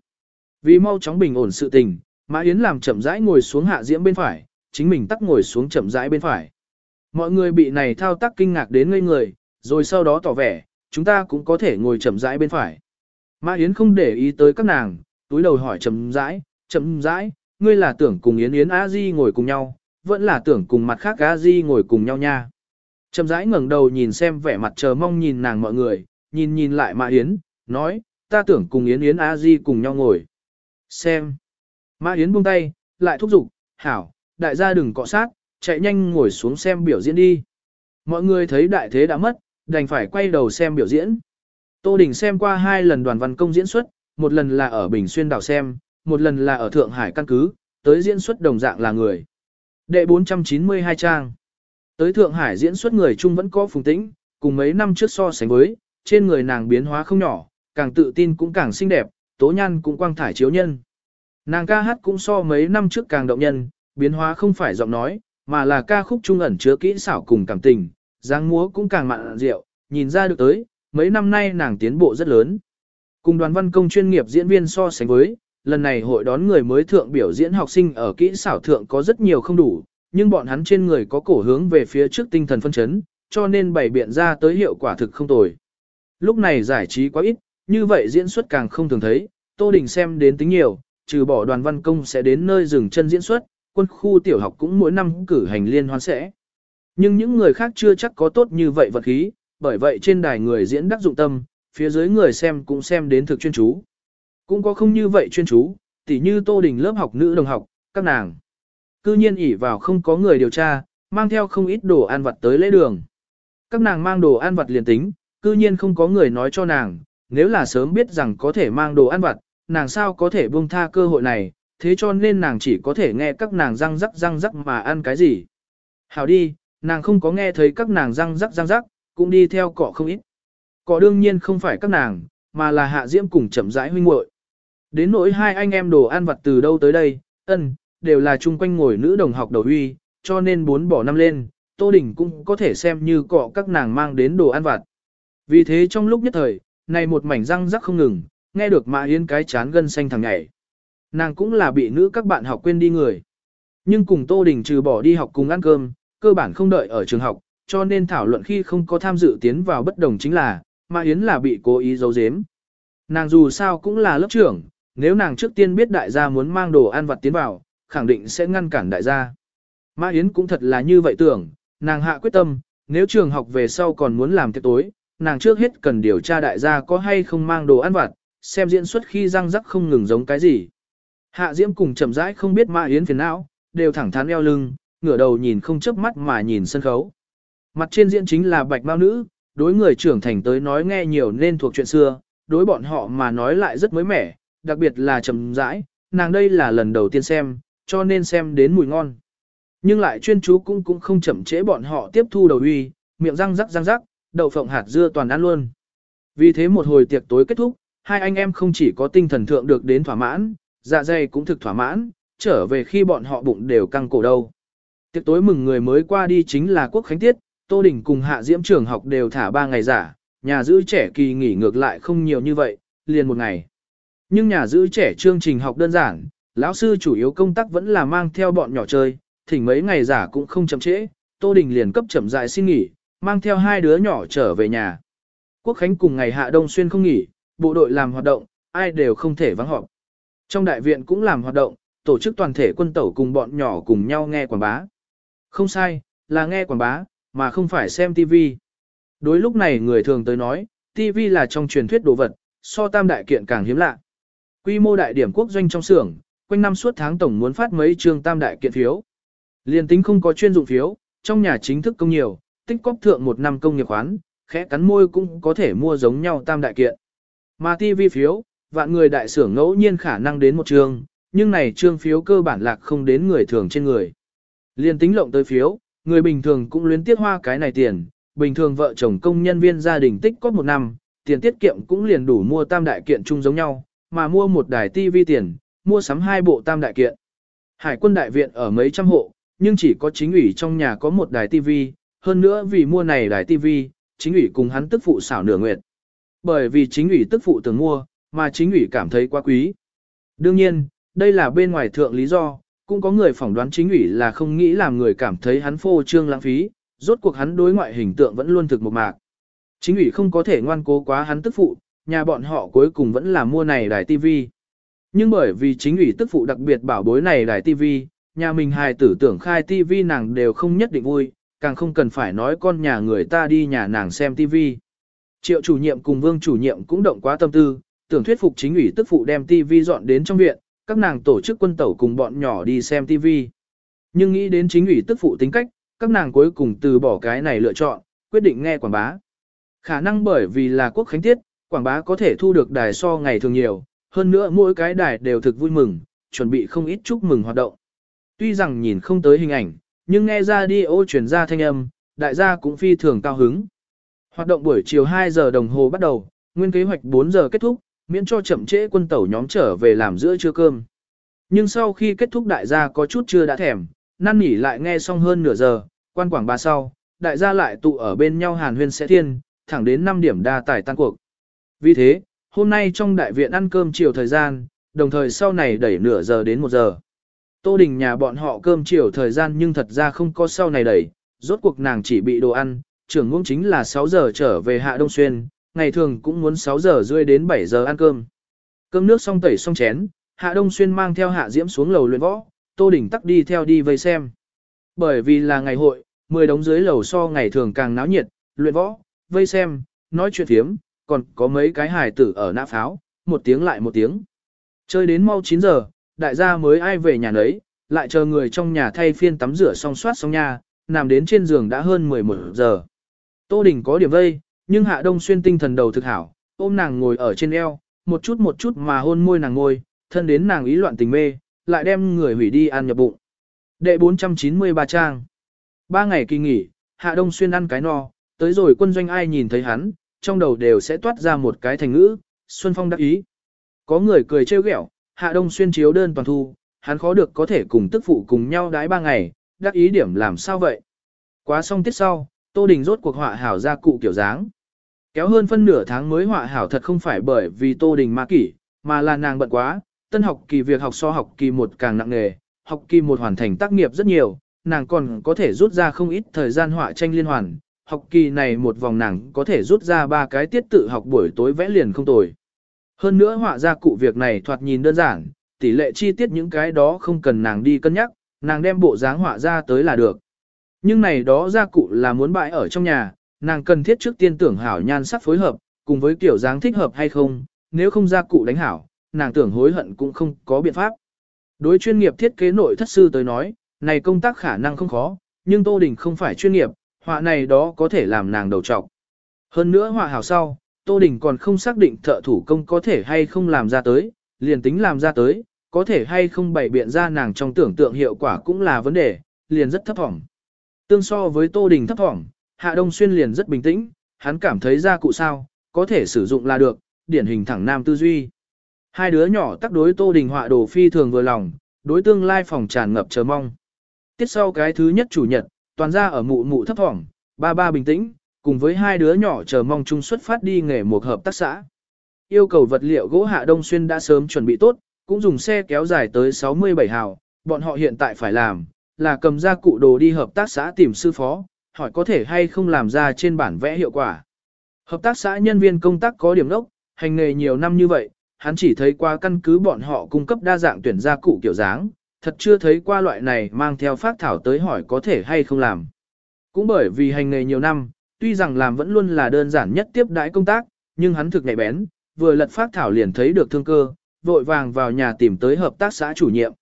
Vì mau chóng bình ổn sự tình, Mã Yến làm chậm rãi ngồi xuống hạ diễm bên phải, chính mình tắc ngồi xuống chậm rãi bên phải. Mọi người bị này thao tác kinh ngạc đến ngây người, rồi sau đó tỏ vẻ, chúng ta cũng có thể ngồi chậm rãi bên phải. Mã Yến không để ý tới các nàng, túi đầu hỏi chậm rãi, chậm rãi, ngươi là tưởng cùng Yến Yến A Di ngồi cùng nhau, vẫn là tưởng cùng mặt khác A Di ngồi cùng nhau nha. Chậm rãi ngẩng đầu nhìn xem vẻ mặt chờ mong nhìn nàng mọi người, nhìn nhìn lại Mã Yến, nói, ta tưởng cùng Yến Yến A Di cùng nhau ngồi. Xem. Mã Yến buông tay, lại thúc giục, hảo, đại gia đừng cọ sát, chạy nhanh ngồi xuống xem biểu diễn đi. Mọi người thấy đại thế đã mất, đành phải quay đầu xem biểu diễn. Tô Đình xem qua hai lần đoàn văn công diễn xuất, một lần là ở Bình Xuyên đảo xem, một lần là ở Thượng Hải căn cứ, tới diễn xuất đồng dạng là người. Đệ 492 trang. Tới Thượng Hải diễn xuất người chung vẫn có phùng tĩnh, cùng mấy năm trước so sánh với, trên người nàng biến hóa không nhỏ, càng tự tin cũng càng xinh đẹp, tố nhan cũng quang thải chiếu nhân. Nàng ca hát cũng so mấy năm trước càng động nhân, biến hóa không phải giọng nói, mà là ca khúc trung ẩn chứa kỹ xảo cùng cảm tình, dáng múa cũng càng mặn rượu, nhìn ra được tới, mấy năm nay nàng tiến bộ rất lớn. Cùng đoàn văn công chuyên nghiệp diễn viên so sánh với, lần này hội đón người mới thượng biểu diễn học sinh ở kỹ xảo thượng có rất nhiều không đủ, nhưng bọn hắn trên người có cổ hướng về phía trước tinh thần phân chấn, cho nên bày biện ra tới hiệu quả thực không tồi. Lúc này giải trí quá ít, như vậy diễn xuất càng không thường thấy, Tô Đình xem đến tính nhiều, trừ bỏ đoàn văn công sẽ đến nơi dừng chân diễn xuất, quân khu tiểu học cũng mỗi năm cử hành liên hoan sẽ. Nhưng những người khác chưa chắc có tốt như vậy vật khí, bởi vậy trên đài người diễn đắc dụng tâm, phía dưới người xem cũng xem đến thực chuyên chú. Cũng có không như vậy chuyên chú, tỉ như Tô Đình lớp học nữ đồng học, các nàng. Cư nhiên ỉ vào không có người điều tra, mang theo không ít đồ ăn vặt tới lễ đường. Các nàng mang đồ ăn vặt liền tính, cư nhiên không có người nói cho nàng, nếu là sớm biết rằng có thể mang đồ ăn vặt, nàng sao có thể buông tha cơ hội này, thế cho nên nàng chỉ có thể nghe các nàng răng rắc răng rắc mà ăn cái gì. Hảo đi, nàng không có nghe thấy các nàng răng rắc răng rắc, cũng đi theo cọ không ít. Cọ đương nhiên không phải các nàng, mà là hạ diễm cùng chậm rãi huynh muội. Đến nỗi hai anh em đồ ăn vặt từ đâu tới đây, ân, đều là chung quanh ngồi nữ đồng học đầu huy, cho nên bốn bỏ năm lên, Tô Đình cũng có thể xem như cọ các nàng mang đến đồ ăn vặt. Vì thế trong lúc nhất thời, này một mảnh răng rắc không ngừng, nghe được Mã Yến cái chán gân xanh thằng nhảy. Nàng cũng là bị nữ các bạn học quên đi người. Nhưng cùng Tô Đình trừ bỏ đi học cùng ăn cơm, cơ bản không đợi ở trường học, cho nên thảo luận khi không có tham dự tiến vào bất đồng chính là, Mã Yến là bị cố ý giấu giếm. Nàng dù sao cũng là lớp trưởng, nếu nàng trước tiên biết đại gia muốn mang đồ ăn vặt tiến vào, khẳng định sẽ ngăn cản đại gia. Mã Yến cũng thật là như vậy tưởng, nàng hạ quyết tâm, nếu trường học về sau còn muốn làm tiệc tối, nàng trước hết cần điều tra đại gia có hay không mang đồ ăn vặt, xem diễn xuất khi răng rắc không ngừng giống cái gì. Hạ Diễm cùng chậm rãi không biết Mã Yến phiền não, đều thẳng thắn eo lưng, ngửa đầu nhìn không chớp mắt mà nhìn sân khấu. Mặt trên diễn chính là bạch mao nữ, đối người trưởng thành tới nói nghe nhiều nên thuộc chuyện xưa, đối bọn họ mà nói lại rất mới mẻ, đặc biệt là chậm rãi, nàng đây là lần đầu tiên xem, cho nên xem đến mùi ngon. Nhưng lại chuyên chú cũng cũng không chậm trễ bọn họ tiếp thu đầu uy, miệng răng rắc răng rắc, đậu phộng hạt dưa toàn ăn luôn. Vì thế một hồi tiệc tối kết thúc, hai anh em không chỉ có tinh thần thượng được đến thỏa mãn, dạ dày cũng thực thỏa mãn, trở về khi bọn họ bụng đều căng cổ đâu. Tiệc tối mừng người mới qua đi chính là quốc khánh tiết, Tô Đình cùng Hạ Diễm trường học đều thả ba ngày giả, nhà giữ trẻ kỳ nghỉ ngược lại không nhiều như vậy, liền một ngày. Nhưng nhà giữ trẻ chương trình học đơn giản, lão sư chủ yếu công tác vẫn là mang theo bọn nhỏ chơi, thỉnh mấy ngày giả cũng không chậm trễ, Tô Đình liền cấp chậm dại xin nghỉ, mang theo hai đứa nhỏ trở về nhà. Quốc Khánh cùng ngày Hạ Đông Xuyên không nghỉ, bộ đội làm hoạt động, ai đều không thể vắng họp. Trong đại viện cũng làm hoạt động, tổ chức toàn thể quân tẩu cùng bọn nhỏ cùng nhau nghe quảng bá. Không sai, là nghe quảng bá, mà không phải xem TV. Đối lúc này người thường tới nói, TV là trong truyền thuyết đồ vật, so tam đại kiện càng hiếm lạ. Quy mô đại điểm quốc doanh trong xưởng, quanh năm suốt tháng tổng muốn phát mấy trường tam đại kiện phiếu. Liên tính không có chuyên dụng phiếu, trong nhà chính thức công nhiều, tích cóp thượng một năm công nghiệp khoán, khẽ cắn môi cũng có thể mua giống nhau tam đại kiện. Mà TV phiếu, vạn người đại sưởng ngẫu nhiên khả năng đến một trường, nhưng này trương phiếu cơ bản lạc không đến người thường trên người. Liên tính lộng tới phiếu, người bình thường cũng luyến tiết hoa cái này tiền, bình thường vợ chồng công nhân viên gia đình tích có một năm, tiền tiết kiệm cũng liền đủ mua tam đại kiện chung giống nhau, mà mua một đài TV tiền, mua sắm hai bộ tam đại kiện. Hải quân đại viện ở mấy trăm hộ, nhưng chỉ có chính ủy trong nhà có một đài TV, hơn nữa vì mua này đài TV, chính ủy cùng hắn tức phụ xảo nửa nguyệt. Bởi vì chính ủy tức phụ tưởng mua, mà chính ủy cảm thấy quá quý. Đương nhiên, đây là bên ngoài thượng lý do, cũng có người phỏng đoán chính ủy là không nghĩ làm người cảm thấy hắn phô trương lãng phí, rốt cuộc hắn đối ngoại hình tượng vẫn luôn thực một mạc. Chính ủy không có thể ngoan cố quá hắn tức phụ, nhà bọn họ cuối cùng vẫn là mua này đài TV. Nhưng bởi vì chính ủy tức phụ đặc biệt bảo bối này đài TV, nhà mình hài tử tưởng khai TV nàng đều không nhất định vui, càng không cần phải nói con nhà người ta đi nhà nàng xem TV. Triệu chủ nhiệm cùng vương chủ nhiệm cũng động quá tâm tư, tưởng thuyết phục chính ủy tức phụ đem TV dọn đến trong viện, các nàng tổ chức quân tẩu cùng bọn nhỏ đi xem TV. Nhưng nghĩ đến chính ủy tức phụ tính cách, các nàng cuối cùng từ bỏ cái này lựa chọn, quyết định nghe quảng bá. Khả năng bởi vì là quốc khánh tiết, quảng bá có thể thu được đài so ngày thường nhiều, hơn nữa mỗi cái đài đều thực vui mừng, chuẩn bị không ít chúc mừng hoạt động. Tuy rằng nhìn không tới hình ảnh, nhưng nghe ra đi ô chuyển ra thanh âm, đại gia cũng phi thường cao hứng. Hoạt động buổi chiều 2 giờ đồng hồ bắt đầu, nguyên kế hoạch 4 giờ kết thúc, miễn cho chậm trễ quân tẩu nhóm trở về làm giữa trưa cơm. Nhưng sau khi kết thúc đại gia có chút chưa đã thèm, năn nỉ lại nghe xong hơn nửa giờ, quan quảng ba sau, đại gia lại tụ ở bên nhau hàn huyên sẽ thiên, thẳng đến 5 điểm đa tải tăng cuộc. Vì thế, hôm nay trong đại viện ăn cơm chiều thời gian, đồng thời sau này đẩy nửa giờ đến 1 giờ. Tô Đình nhà bọn họ cơm chiều thời gian nhưng thật ra không có sau này đẩy, rốt cuộc nàng chỉ bị đồ ăn, trưởng ngũng chính là 6 giờ trở về Hạ Đông Xuyên, ngày thường cũng muốn 6 giờ rưỡi đến 7 giờ ăn cơm. Cơm nước xong tẩy xong chén, Hạ Đông Xuyên mang theo Hạ Diễm xuống lầu luyện võ, Tô Đình tắc đi theo đi vây xem. Bởi vì là ngày hội, mười đống dưới lầu so ngày thường càng náo nhiệt, luyện võ, vây xem, nói chuyện thiếm, còn có mấy cái hài tử ở nã pháo, một tiếng lại một tiếng. Chơi đến mau 9 giờ, đại gia mới ai về nhà nấy, lại chờ người trong nhà thay phiên tắm rửa xong soát xong nha, nằm đến trên giường đã hơn 11 giờ. Tô Đình có điểm vây, nhưng Hạ Đông Xuyên tinh thần đầu thực hảo, ôm nàng ngồi ở trên eo, một chút một chút mà hôn môi nàng ngồi, thân đến nàng ý loạn tình mê, lại đem người hủy đi ăn nhập bụng. Đệ 493 trang. Ba ngày kỳ nghỉ, Hạ Đông Xuyên ăn cái no, tới rồi quân doanh ai nhìn thấy hắn, trong đầu đều sẽ toát ra một cái thành ngữ, Xuân Phong đắc ý. Có người cười trêu ghẹo, Hạ Đông Xuyên chiếu đơn toàn thu, hắn khó được có thể cùng tức phụ cùng nhau đái ba ngày, đắc ý điểm làm sao vậy. Quá xong tiết sau, Tô Đình rốt cuộc họa hảo ra cụ kiểu dáng. Kéo hơn phân nửa tháng mới họa hảo thật không phải bởi vì Tô Đình ma kỷ, mà là nàng bận quá, tân học kỳ việc học so học kỳ một càng nặng nghề, học kỳ một hoàn thành tác nghiệp rất nhiều, nàng còn có thể rút ra không ít thời gian họa tranh liên hoàn, học kỳ này một vòng nàng có thể rút ra ba cái tiết tự học buổi tối vẽ liền không tồi. Hơn nữa họa ra cụ việc này thoạt nhìn đơn giản, tỷ lệ chi tiết những cái đó không cần nàng đi cân nhắc, nàng đem bộ dáng họa ra tới là được. Nhưng này đó gia cụ là muốn bãi ở trong nhà, nàng cần thiết trước tiên tưởng hảo nhan sắc phối hợp, cùng với kiểu dáng thích hợp hay không, nếu không gia cụ đánh hảo, nàng tưởng hối hận cũng không có biện pháp. Đối chuyên nghiệp thiết kế nội thất sư tới nói, này công tác khả năng không khó, nhưng Tô Đình không phải chuyên nghiệp, họa này đó có thể làm nàng đầu trọc. Hơn nữa họa hảo sau, Tô Đình còn không xác định thợ thủ công có thể hay không làm ra tới, liền tính làm ra tới, có thể hay không bày biện ra nàng trong tưởng tượng hiệu quả cũng là vấn đề, liền rất thấp hỏng. Tương so với Tô Đình thấp thỏm, Hạ Đông Xuyên liền rất bình tĩnh, hắn cảm thấy ra cụ sao, có thể sử dụng là được, điển hình thẳng nam tư duy. Hai đứa nhỏ tác đối Tô Đình họa đồ phi thường vừa lòng, đối tương lai phòng tràn ngập chờ mong. Tiết sau cái thứ nhất chủ nhật, toàn ra ở mụ mụ thấp thỏm, ba ba bình tĩnh, cùng với hai đứa nhỏ chờ mong chung xuất phát đi nghề một hợp tác xã. Yêu cầu vật liệu gỗ Hạ Đông Xuyên đã sớm chuẩn bị tốt, cũng dùng xe kéo dài tới 67 hào, bọn họ hiện tại phải làm, là cầm ra cụ đồ đi hợp tác xã tìm sư phó, hỏi có thể hay không làm ra trên bản vẽ hiệu quả. Hợp tác xã nhân viên công tác có điểm đốc, hành nghề nhiều năm như vậy, hắn chỉ thấy qua căn cứ bọn họ cung cấp đa dạng tuyển gia cụ kiểu dáng, thật chưa thấy qua loại này mang theo phát thảo tới hỏi có thể hay không làm. Cũng bởi vì hành nghề nhiều năm, tuy rằng làm vẫn luôn là đơn giản nhất tiếp đãi công tác, nhưng hắn thực nhạy bén, vừa lật phát thảo liền thấy được thương cơ, vội vàng vào nhà tìm tới hợp tác xã chủ nhiệm.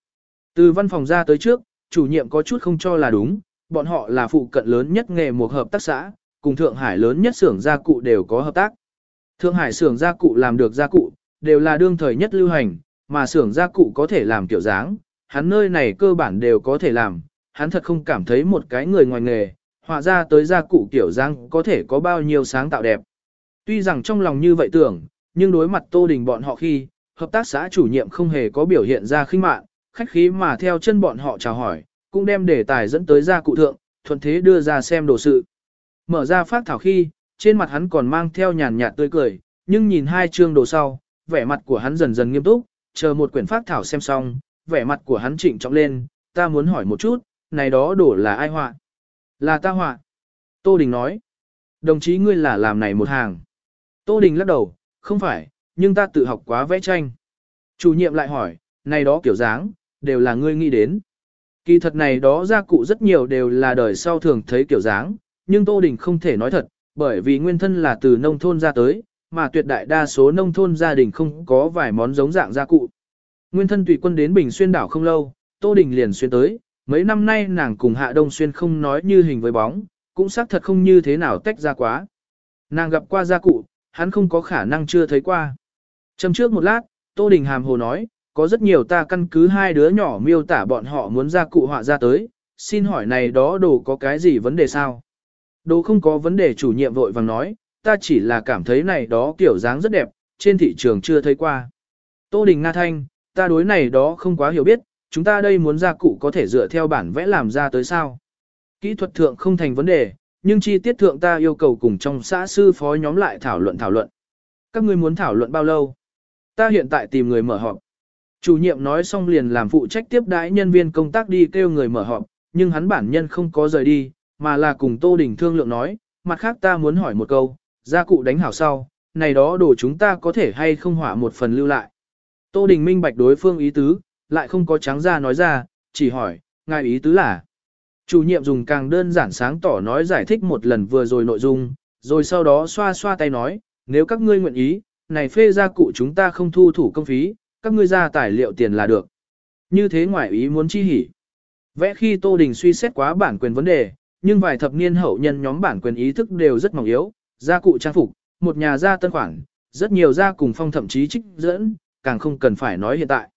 Từ văn phòng ra tới trước, chủ nhiệm có chút không cho là đúng, bọn họ là phụ cận lớn nhất nghề một hợp tác xã, cùng Thượng Hải lớn nhất xưởng gia cụ đều có hợp tác. Thượng Hải xưởng gia cụ làm được gia cụ, đều là đương thời nhất lưu hành, mà xưởng gia cụ có thể làm kiểu dáng, hắn nơi này cơ bản đều có thể làm, hắn thật không cảm thấy một cái người ngoài nghề, họa ra tới gia cụ kiểu dáng có thể có bao nhiêu sáng tạo đẹp. Tuy rằng trong lòng như vậy tưởng, nhưng đối mặt Tô Đình bọn họ khi, hợp tác xã chủ nhiệm không hề có biểu hiện ra khinh mạn, khách khí mà theo chân bọn họ chào hỏi, cũng đem đề tài dẫn tới gia cụ thượng, thuận thế đưa ra xem đồ sự. Mở ra phát thảo khi, trên mặt hắn còn mang theo nhàn nhạt tươi cười, nhưng nhìn hai chương đồ sau, vẻ mặt của hắn dần dần nghiêm túc, chờ một quyển phát thảo xem xong, vẻ mặt của hắn trịnh trọng lên, ta muốn hỏi một chút, này đó đổ là ai họa? Là ta họa. Tô Đình nói, đồng chí ngươi là làm này một hàng. Tô Đình lắc đầu, không phải, nhưng ta tự học quá vẽ tranh. Chủ nhiệm lại hỏi, này đó kiểu dáng, đều là ngươi nghĩ đến. Kỳ thật này đó gia cụ rất nhiều đều là đời sau thường thấy kiểu dáng, nhưng Tô Đình không thể nói thật, bởi vì nguyên thân là từ nông thôn ra tới, mà tuyệt đại đa số nông thôn gia đình không có vài món giống dạng gia cụ. Nguyên thân tùy quân đến Bình Xuyên đảo không lâu, Tô Đình liền xuyên tới, mấy năm nay nàng cùng Hạ Đông Xuyên không nói như hình với bóng, cũng xác thật không như thế nào tách ra quá. Nàng gặp qua gia cụ, hắn không có khả năng chưa thấy qua. trầm trước một lát, Tô Đình hàm hồ nói, có rất nhiều ta căn cứ hai đứa nhỏ miêu tả bọn họ muốn ra cụ họa ra tới, xin hỏi này đó đồ có cái gì vấn đề sao? Đồ không có vấn đề chủ nhiệm vội vàng nói, ta chỉ là cảm thấy này đó kiểu dáng rất đẹp, trên thị trường chưa thấy qua. Tô Đình Nga Thanh, ta đối này đó không quá hiểu biết, chúng ta đây muốn ra cụ có thể dựa theo bản vẽ làm ra tới sao. Kỹ thuật thượng không thành vấn đề, nhưng chi tiết thượng ta yêu cầu cùng trong xã sư phó nhóm lại thảo luận thảo luận. Các ngươi muốn thảo luận bao lâu? Ta hiện tại tìm người mở họp. Chủ nhiệm nói xong liền làm phụ trách tiếp đãi nhân viên công tác đi kêu người mở họp, nhưng hắn bản nhân không có rời đi, mà là cùng Tô Đình thương lượng nói, mặt khác ta muốn hỏi một câu, gia cụ đánh hảo sau, này đó đồ chúng ta có thể hay không hỏa một phần lưu lại. Tô Đình minh bạch đối phương ý tứ, lại không có trắng ra nói ra, chỉ hỏi, ngài ý tứ là. Chủ nhiệm dùng càng đơn giản sáng tỏ nói giải thích một lần vừa rồi nội dung, rồi sau đó xoa xoa tay nói, nếu các ngươi nguyện ý, này phê gia cụ chúng ta không thu thủ công phí, các ngươi ra tài liệu tiền là được. Như thế ngoại ý muốn chi hỉ. Vẽ khi Tô Đình suy xét quá bản quyền vấn đề, nhưng vài thập niên hậu nhân nhóm bản quyền ý thức đều rất mỏng yếu, gia cụ trang phục, một nhà gia tân khoản, rất nhiều gia cùng phong thậm chí trích dẫn, càng không cần phải nói hiện tại.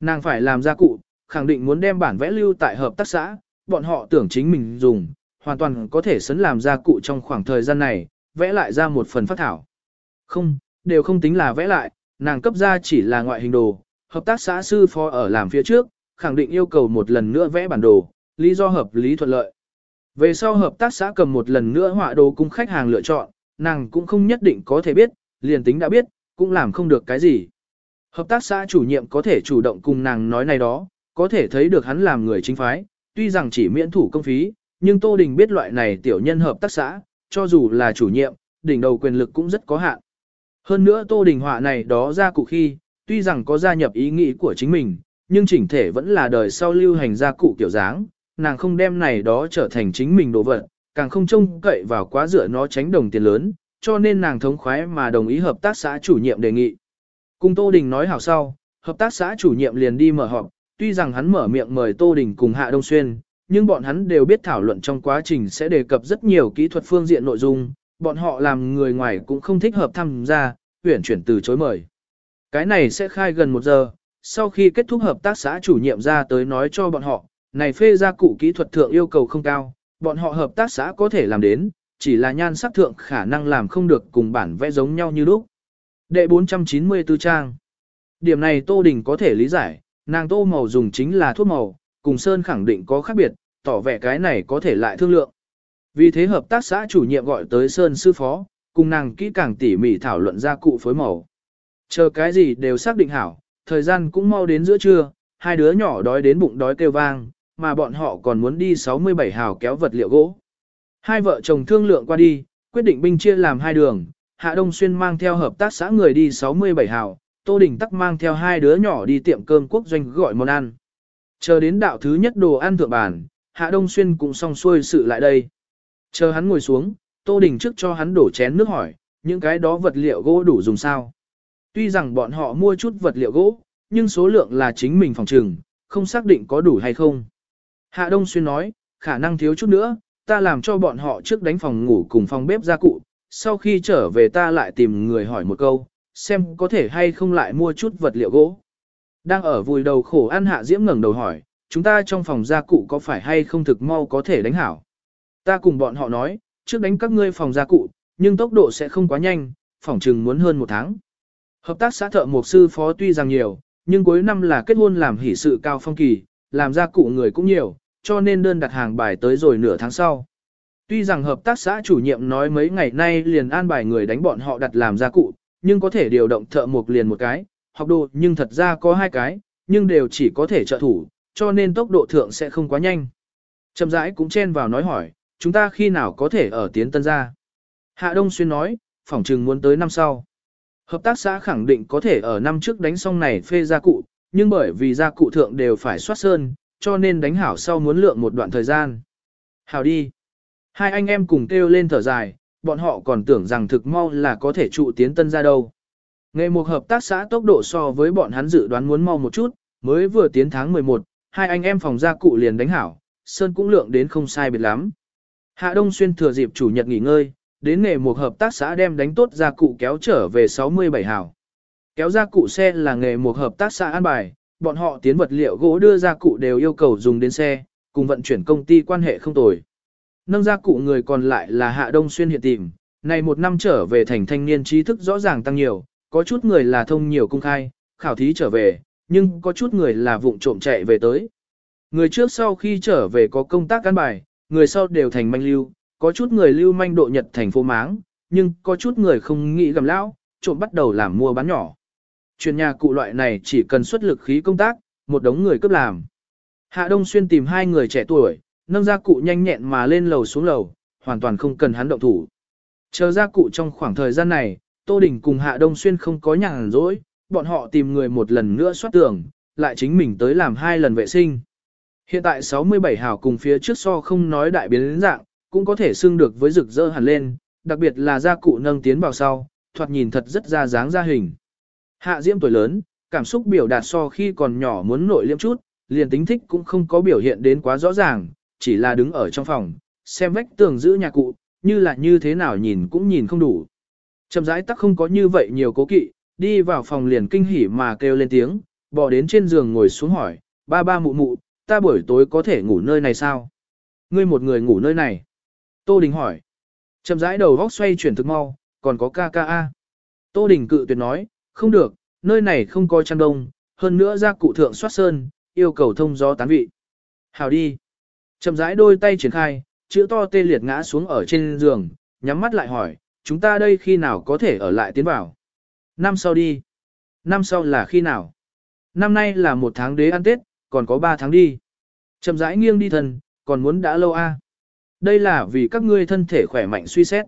Nàng phải làm gia cụ, khẳng định muốn đem bản vẽ lưu tại hợp tác xã, bọn họ tưởng chính mình dùng, hoàn toàn có thể sấn làm gia cụ trong khoảng thời gian này, vẽ lại ra một phần phát thảo. Không, đều không tính là vẽ lại, nàng cấp ra chỉ là ngoại hình đồ, hợp tác xã sư phó ở làm phía trước, khẳng định yêu cầu một lần nữa vẽ bản đồ, lý do hợp lý thuận lợi. Về sau hợp tác xã cầm một lần nữa họa đồ cung khách hàng lựa chọn, nàng cũng không nhất định có thể biết, liền tính đã biết, cũng làm không được cái gì. Hợp tác xã chủ nhiệm có thể chủ động cùng nàng nói này đó, có thể thấy được hắn làm người chính phái, tuy rằng chỉ miễn thủ công phí, nhưng Tô Đình biết loại này tiểu nhân hợp tác xã, cho dù là chủ nhiệm, đỉnh đầu quyền lực cũng rất có hạn. Hơn nữa Tô Đình họa này đó ra cụ khi, tuy rằng có gia nhập ý nghĩ của chính mình, nhưng chỉnh thể vẫn là đời sau lưu hành gia cụ kiểu dáng, nàng không đem này đó trở thành chính mình đồ vật, càng không trông cậy vào quá dựa nó tránh đồng tiền lớn, cho nên nàng thống khoái mà đồng ý hợp tác xã chủ nhiệm đề nghị. Cùng Tô Đình nói hảo sau, hợp tác xã chủ nhiệm liền đi mở họp, tuy rằng hắn mở miệng mời Tô Đình cùng Hạ Đông Xuyên, nhưng bọn hắn đều biết thảo luận trong quá trình sẽ đề cập rất nhiều kỹ thuật phương diện nội dung, bọn họ làm người ngoài cũng không thích hợp tham gia, huyển chuyển từ chối mời. Cái này sẽ khai gần một giờ, sau khi kết thúc hợp tác xã chủ nhiệm ra tới nói cho bọn họ, này phê ra cụ kỹ thuật thượng yêu cầu không cao, bọn họ hợp tác xã có thể làm đến, chỉ là nhan sắc thượng khả năng làm không được cùng bản vẽ giống nhau như lúc. Đệ 494 trang Điểm này Tô Đình có thể lý giải, nàng tô màu dùng chính là thuốc màu, cùng Sơn khẳng định có khác biệt, tỏ vẻ cái này có thể lại thương lượng. Vì thế hợp tác xã chủ nhiệm gọi tới Sơn sư phó, cùng nàng kỹ càng tỉ mỉ thảo luận ra cụ phối màu. Chờ cái gì đều xác định hảo, thời gian cũng mau đến giữa trưa, hai đứa nhỏ đói đến bụng đói kêu vang, mà bọn họ còn muốn đi 67 hào kéo vật liệu gỗ. Hai vợ chồng thương lượng qua đi, quyết định binh chia làm hai đường, Hạ Đông Xuyên mang theo hợp tác xã người đi 67 hào, Tô Đình Tắc mang theo hai đứa nhỏ đi tiệm cơm quốc doanh gọi món ăn. Chờ đến đạo thứ nhất đồ ăn thượng bàn, Hạ Đông Xuyên cũng xong xuôi sự lại đây. Chờ hắn ngồi xuống, Tô Đình trước cho hắn đổ chén nước hỏi, những cái đó vật liệu gỗ đủ dùng sao. Tuy rằng bọn họ mua chút vật liệu gỗ, nhưng số lượng là chính mình phòng trừng, không xác định có đủ hay không. Hạ Đông Xuyên nói, khả năng thiếu chút nữa, ta làm cho bọn họ trước đánh phòng ngủ cùng phòng bếp gia cụ, sau khi trở về ta lại tìm người hỏi một câu, xem có thể hay không lại mua chút vật liệu gỗ. Đang ở vùi đầu khổ ăn Hạ Diễm ngẩng đầu hỏi, chúng ta trong phòng gia cụ có phải hay không thực mau có thể đánh hảo. Ta cùng bọn họ nói, trước đánh các ngươi phòng gia cụ, nhưng tốc độ sẽ không quá nhanh, phòng chừng muốn hơn một tháng. Hợp tác xã thợ mục sư phó tuy rằng nhiều, nhưng cuối năm là kết hôn làm hỷ sự cao phong kỳ, làm gia cụ người cũng nhiều, cho nên đơn đặt hàng bài tới rồi nửa tháng sau. Tuy rằng hợp tác xã chủ nhiệm nói mấy ngày nay liền an bài người đánh bọn họ đặt làm gia cụ, nhưng có thể điều động thợ mục liền một cái, học đồ nhưng thật ra có hai cái, nhưng đều chỉ có thể trợ thủ, cho nên tốc độ thượng sẽ không quá nhanh. Trầm rãi cũng chen vào nói hỏi, chúng ta khi nào có thể ở tiến tân gia? Hạ Đông Xuyên nói, phỏng trừng muốn tới năm sau. Hợp tác xã khẳng định có thể ở năm trước đánh xong này phê gia cụ, nhưng bởi vì gia cụ thượng đều phải soát sơn, cho nên đánh hảo sau muốn lượng một đoạn thời gian. Hảo đi. Hai anh em cùng kêu lên thở dài, bọn họ còn tưởng rằng thực mau là có thể trụ tiến tân ra đâu. Nghệ một hợp tác xã tốc độ so với bọn hắn dự đoán muốn mau một chút, mới vừa tiến tháng 11, hai anh em phòng gia cụ liền đánh hảo, sơn cũng lượng đến không sai biệt lắm. Hạ Đông Xuyên thừa dịp chủ nhật nghỉ ngơi, đến nghề một hợp tác xã đem đánh tốt gia cụ kéo trở về 67 hảo. Kéo gia cụ xe là nghề một hợp tác xã an bài, bọn họ tiến vật liệu gỗ đưa gia cụ đều yêu cầu dùng đến xe, cùng vận chuyển công ty quan hệ không tồi. Nâng gia cụ người còn lại là Hạ Đông Xuyên hiện tìm, này một năm trở về thành thanh niên trí thức rõ ràng tăng nhiều, có chút người là thông nhiều công khai, khảo thí trở về, nhưng có chút người là vụng trộm chạy về tới. Người trước sau khi trở về có công tác cán bài, người sau đều thành manh lưu, có chút người lưu manh độ nhật thành phố máng, nhưng có chút người không nghĩ gầm lão, trộm bắt đầu làm mua bán nhỏ. Chuyên nhà cụ loại này chỉ cần xuất lực khí công tác, một đống người cấp làm. Hạ Đông Xuyên tìm hai người trẻ tuổi, nâng ra cụ nhanh nhẹn mà lên lầu xuống lầu, hoàn toàn không cần hắn động thủ. Chờ ra cụ trong khoảng thời gian này, Tô Đình cùng Hạ Đông Xuyên không có nhàn rỗi, bọn họ tìm người một lần nữa soát tường, lại chính mình tới làm hai lần vệ sinh. Hiện tại 67 hào cùng phía trước so không nói đại biến đến dạng, cũng có thể xưng được với rực rỡ hẳn lên, đặc biệt là gia cụ nâng tiến vào sau, thoạt nhìn thật rất ra dáng ra hình. Hạ Diễm tuổi lớn, cảm xúc biểu đạt so khi còn nhỏ muốn nội liêm chút, liền tính thích cũng không có biểu hiện đến quá rõ ràng, chỉ là đứng ở trong phòng, xem vách tường giữ nhà cụ, như là như thế nào nhìn cũng nhìn không đủ. Trầm rãi tắc không có như vậy nhiều cố kỵ, đi vào phòng liền kinh hỉ mà kêu lên tiếng, bỏ đến trên giường ngồi xuống hỏi, ba ba mụ mụ, ta buổi tối có thể ngủ nơi này sao? Ngươi một người ngủ nơi này. Tô Đình hỏi. Chậm rãi đầu góc xoay chuyển thực mau, còn có ca ca a. Tô Đình cự tuyệt nói, không được, nơi này không có chăn đông, hơn nữa ra cụ thượng soát sơn, yêu cầu thông gió tán vị. Hào đi. Chậm rãi đôi tay triển khai, chữ to tê liệt ngã xuống ở trên giường, nhắm mắt lại hỏi, chúng ta đây khi nào có thể ở lại tiến vào? Năm sau đi. Năm sau là khi nào? Năm nay là một tháng đế ăn Tết, còn có ba tháng đi. Chậm rãi nghiêng đi thần, còn muốn đã lâu a? Đây là vì các ngươi thân thể khỏe mạnh suy xét.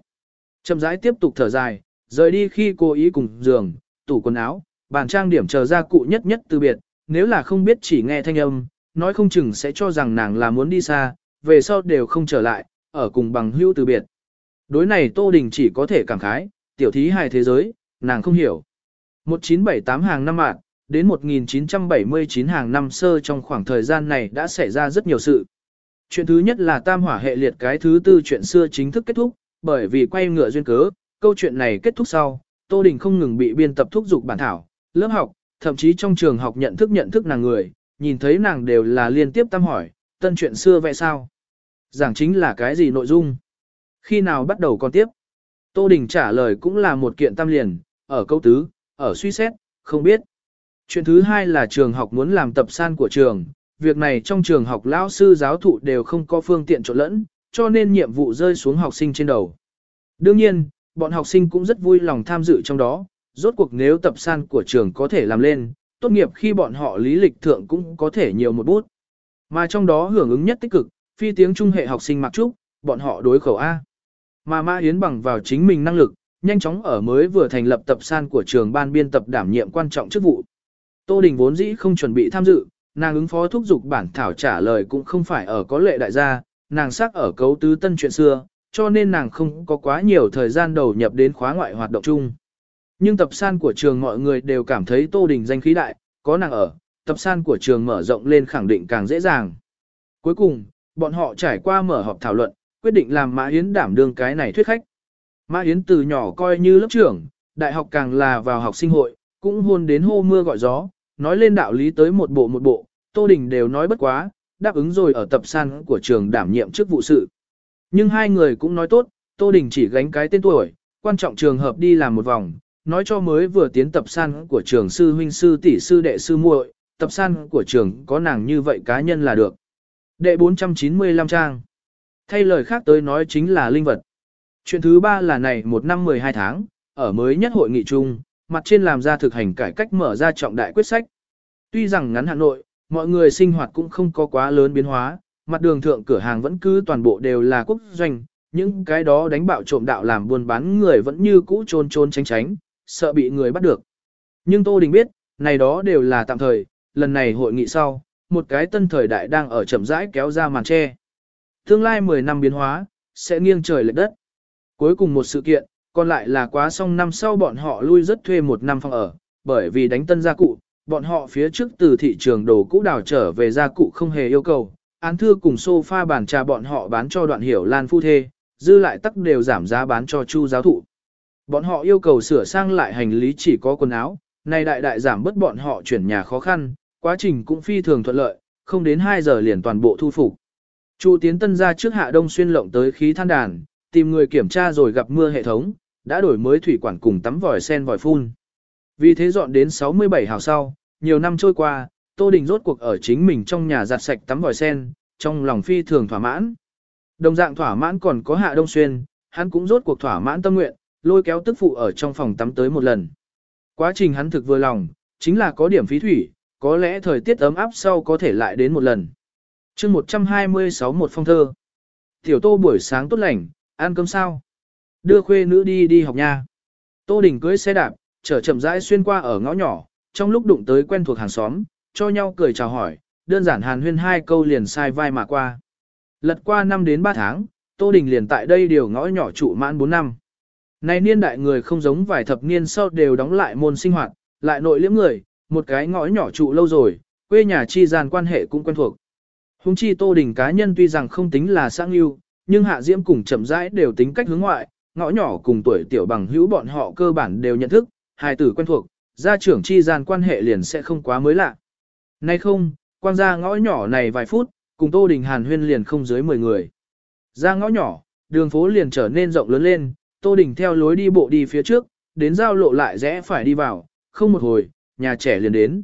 Chậm rãi tiếp tục thở dài, rời đi khi cô ý cùng giường, tủ quần áo, bàn trang điểm chờ ra cụ nhất nhất từ biệt, nếu là không biết chỉ nghe thanh âm, nói không chừng sẽ cho rằng nàng là muốn đi xa, về sau đều không trở lại, ở cùng bằng hữu từ biệt. Đối này Tô Đình chỉ có thể cảm khái, tiểu thí hài thế giới, nàng không hiểu. 1978 hàng năm mạng, đến 1979 hàng năm sơ trong khoảng thời gian này đã xảy ra rất nhiều sự. Chuyện thứ nhất là tam hỏa hệ liệt cái thứ tư chuyện xưa chính thức kết thúc, bởi vì quay ngựa duyên cớ, câu chuyện này kết thúc sau, Tô Đình không ngừng bị biên tập thúc dục bản thảo, lớp học, thậm chí trong trường học nhận thức nhận thức nàng người, nhìn thấy nàng đều là liên tiếp tam hỏi, tân chuyện xưa vậy sao? Giảng chính là cái gì nội dung? Khi nào bắt đầu con tiếp? Tô Đình trả lời cũng là một kiện tam liền, ở câu tứ, ở suy xét, không biết. Chuyện thứ hai là trường học muốn làm tập san của trường, việc này trong trường học lão sư giáo thụ đều không có phương tiện trộn lẫn, cho nên nhiệm vụ rơi xuống học sinh trên đầu. Đương nhiên, bọn học sinh cũng rất vui lòng tham dự trong đó, rốt cuộc nếu tập san của trường có thể làm lên, tốt nghiệp khi bọn họ lý lịch thượng cũng có thể nhiều một bút. Mà trong đó hưởng ứng nhất tích cực, phi tiếng trung hệ học sinh mặc trúc, bọn họ đối khẩu A. Mà Mã Yến bằng vào chính mình năng lực, nhanh chóng ở mới vừa thành lập tập san của trường ban biên tập đảm nhiệm quan trọng chức vụ. Tô Đình vốn dĩ không chuẩn bị tham dự, nàng ứng phó thúc giục bản thảo trả lời cũng không phải ở có lệ đại gia, nàng xác ở cấu tứ tân chuyện xưa, cho nên nàng không có quá nhiều thời gian đầu nhập đến khóa ngoại hoạt động chung. Nhưng tập san của trường mọi người đều cảm thấy Tô Đình danh khí đại, có nàng ở, tập san của trường mở rộng lên khẳng định càng dễ dàng. Cuối cùng, bọn họ trải qua mở họp thảo luận, quyết định làm Mã Yến đảm đương cái này thuyết khách. Mã Yến từ nhỏ coi như lớp trưởng, đại học càng là vào học sinh hội, cũng hôn đến hô mưa gọi gió, nói lên đạo lý tới một bộ một bộ, Tô Đình đều nói bất quá, đáp ứng rồi ở tập san của trường đảm nhiệm chức vụ sự. Nhưng hai người cũng nói tốt, Tô Đình chỉ gánh cái tên tuổi, quan trọng trường hợp đi làm một vòng, nói cho mới vừa tiến tập san của trường sư huynh sư tỷ sư đệ sư muội, tập san của trường có nàng như vậy cá nhân là được. Đệ 495 trang. Thay lời khác tới nói chính là linh vật. Chuyện thứ ba là này một năm 12 tháng, ở mới nhất hội nghị chung, mặt trên làm ra thực hành cải cách mở ra trọng đại quyết sách. Tuy rằng ngắn Hà Nội, mọi người sinh hoạt cũng không có quá lớn biến hóa, mặt đường thượng cửa hàng vẫn cứ toàn bộ đều là quốc doanh, những cái đó đánh bạo trộm đạo làm buôn bán người vẫn như cũ trôn trôn tránh tránh, sợ bị người bắt được. Nhưng Tô Đình biết, này đó đều là tạm thời, lần này hội nghị sau, một cái tân thời đại đang ở chậm rãi kéo ra màn che. Tương lai 10 năm biến hóa, sẽ nghiêng trời lệch đất. Cuối cùng một sự kiện, còn lại là quá xong năm sau bọn họ lui rất thuê một năm phòng ở, bởi vì đánh tân gia cụ, bọn họ phía trước từ thị trường đồ cũ đào trở về gia cụ không hề yêu cầu, án thư cùng sofa bàn trà bọn họ bán cho đoạn hiểu lan phu thê, dư lại tắc đều giảm giá bán cho chu giáo thụ. Bọn họ yêu cầu sửa sang lại hành lý chỉ có quần áo, này đại đại giảm bớt bọn họ chuyển nhà khó khăn, quá trình cũng phi thường thuận lợi, không đến 2 giờ liền toàn bộ thu phục. Chu tiến tân ra trước hạ đông xuyên lộng tới khí than đàn, tìm người kiểm tra rồi gặp mưa hệ thống, đã đổi mới thủy quản cùng tắm vòi sen vòi phun. Vì thế dọn đến 67 hào sau, nhiều năm trôi qua, Tô Đình rốt cuộc ở chính mình trong nhà giặt sạch tắm vòi sen, trong lòng phi thường thỏa mãn. Đồng dạng thỏa mãn còn có Hạ Đông Xuyên, hắn cũng rốt cuộc thỏa mãn tâm nguyện, lôi kéo tức phụ ở trong phòng tắm tới một lần. Quá trình hắn thực vừa lòng, chính là có điểm phí thủy, có lẽ thời tiết ấm áp sau có thể lại đến một lần. chương 126 một phong thơ. Tiểu Tô buổi sáng tốt lành, ăn cơm sao? Đưa khuê nữ đi đi học nha. Tô Đình cưới xe đạp, chở chậm rãi xuyên qua ở ngõ nhỏ, trong lúc đụng tới quen thuộc hàng xóm, cho nhau cười chào hỏi, đơn giản hàn huyên hai câu liền sai vai mà qua. Lật qua năm đến 3 tháng, Tô Đình liền tại đây điều ngõ nhỏ trụ mãn 4 năm. Này niên đại người không giống vài thập niên sau đều đóng lại môn sinh hoạt, lại nội liễm người, một cái ngõ nhỏ trụ lâu rồi, quê nhà chi gian quan hệ cũng quen thuộc. Hùng chi Tô Đình cá nhân tuy rằng không tính là sang yêu, nhưng Hạ Diễm cùng chậm rãi đều tính cách hướng ngoại, ngõ nhỏ cùng tuổi tiểu bằng hữu bọn họ cơ bản đều nhận thức, hai tử quen thuộc, gia trưởng chi gian quan hệ liền sẽ không quá mới lạ. Nay không, quan gia ngõ nhỏ này vài phút, cùng Tô Đình Hàn huyên liền không dưới 10 người. Ra ngõ nhỏ, đường phố liền trở nên rộng lớn lên, Tô Đình theo lối đi bộ đi phía trước, đến giao lộ lại rẽ phải đi vào, không một hồi, nhà trẻ liền đến.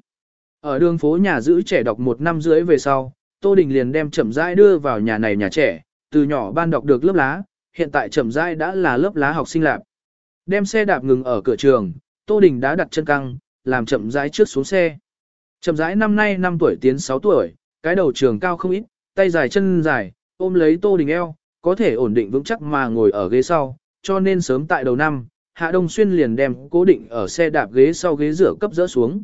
Ở đường phố nhà giữ trẻ đọc một năm rưỡi về sau, Tô Đình liền đem chậm rãi đưa vào nhà này nhà trẻ, từ nhỏ ban đọc được lớp lá, hiện tại chậm rãi đã là lớp lá học sinh lạc. Đem xe đạp ngừng ở cửa trường, Tô Đình đã đặt chân căng, làm chậm rãi trước xuống xe. Chậm rãi năm nay 5 tuổi tiến 6 tuổi, cái đầu trường cao không ít, tay dài chân dài, ôm lấy Tô Đình eo, có thể ổn định vững chắc mà ngồi ở ghế sau, cho nên sớm tại đầu năm, Hạ Đông Xuyên liền đem cố định ở xe đạp ghế sau ghế rửa cấp dỡ xuống.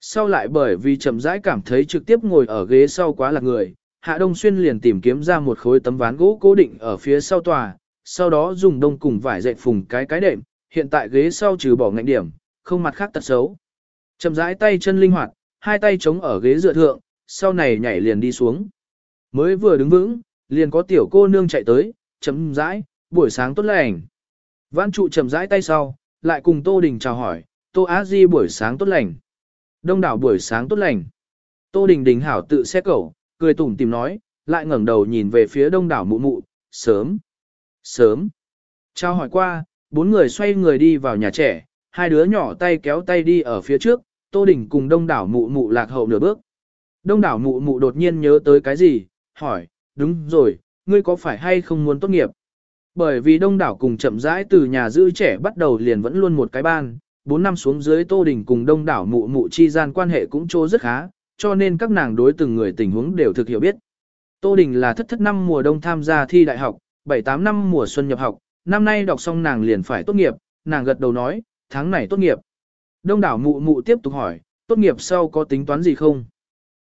Sau lại bởi vì chậm rãi cảm thấy trực tiếp ngồi ở ghế sau quá là người, Hạ Đông Xuyên liền tìm kiếm ra một khối tấm ván gỗ cố định ở phía sau tòa, sau đó dùng đông cùng vải dệt phùng cái cái đệm, hiện tại ghế sau trừ bỏ ngạnh điểm, không mặt khác tật xấu. Chậm rãi tay chân linh hoạt, hai tay chống ở ghế dựa thượng, sau này nhảy liền đi xuống. Mới vừa đứng vững, liền có tiểu cô nương chạy tới, chậm rãi, buổi sáng tốt lành. Vãn trụ chậm rãi tay sau, lại cùng Tô Đình chào hỏi, Tô Á Di buổi sáng tốt lành. Đông đảo buổi sáng tốt lành. Tô Đình Đình hảo tự xe cẩu, cười tủm tìm nói, lại ngẩng đầu nhìn về phía đông đảo mụ mụ, sớm, sớm. Chào hỏi qua, bốn người xoay người đi vào nhà trẻ, hai đứa nhỏ tay kéo tay đi ở phía trước, Tô Đình cùng đông đảo mụ mụ lạc hậu nửa bước. Đông đảo mụ mụ đột nhiên nhớ tới cái gì, hỏi, đúng rồi, ngươi có phải hay không muốn tốt nghiệp? Bởi vì đông đảo cùng chậm rãi từ nhà giữ trẻ bắt đầu liền vẫn luôn một cái ban, 4 năm xuống dưới Tô Đình cùng đông đảo mụ mụ chi gian quan hệ cũng trô rất khá, cho nên các nàng đối từng người tình huống đều thực hiểu biết. Tô Đình là thất thất năm mùa đông tham gia thi đại học, 7-8 năm mùa xuân nhập học, năm nay đọc xong nàng liền phải tốt nghiệp, nàng gật đầu nói, tháng này tốt nghiệp. Đông đảo mụ mụ tiếp tục hỏi, tốt nghiệp sau có tính toán gì không?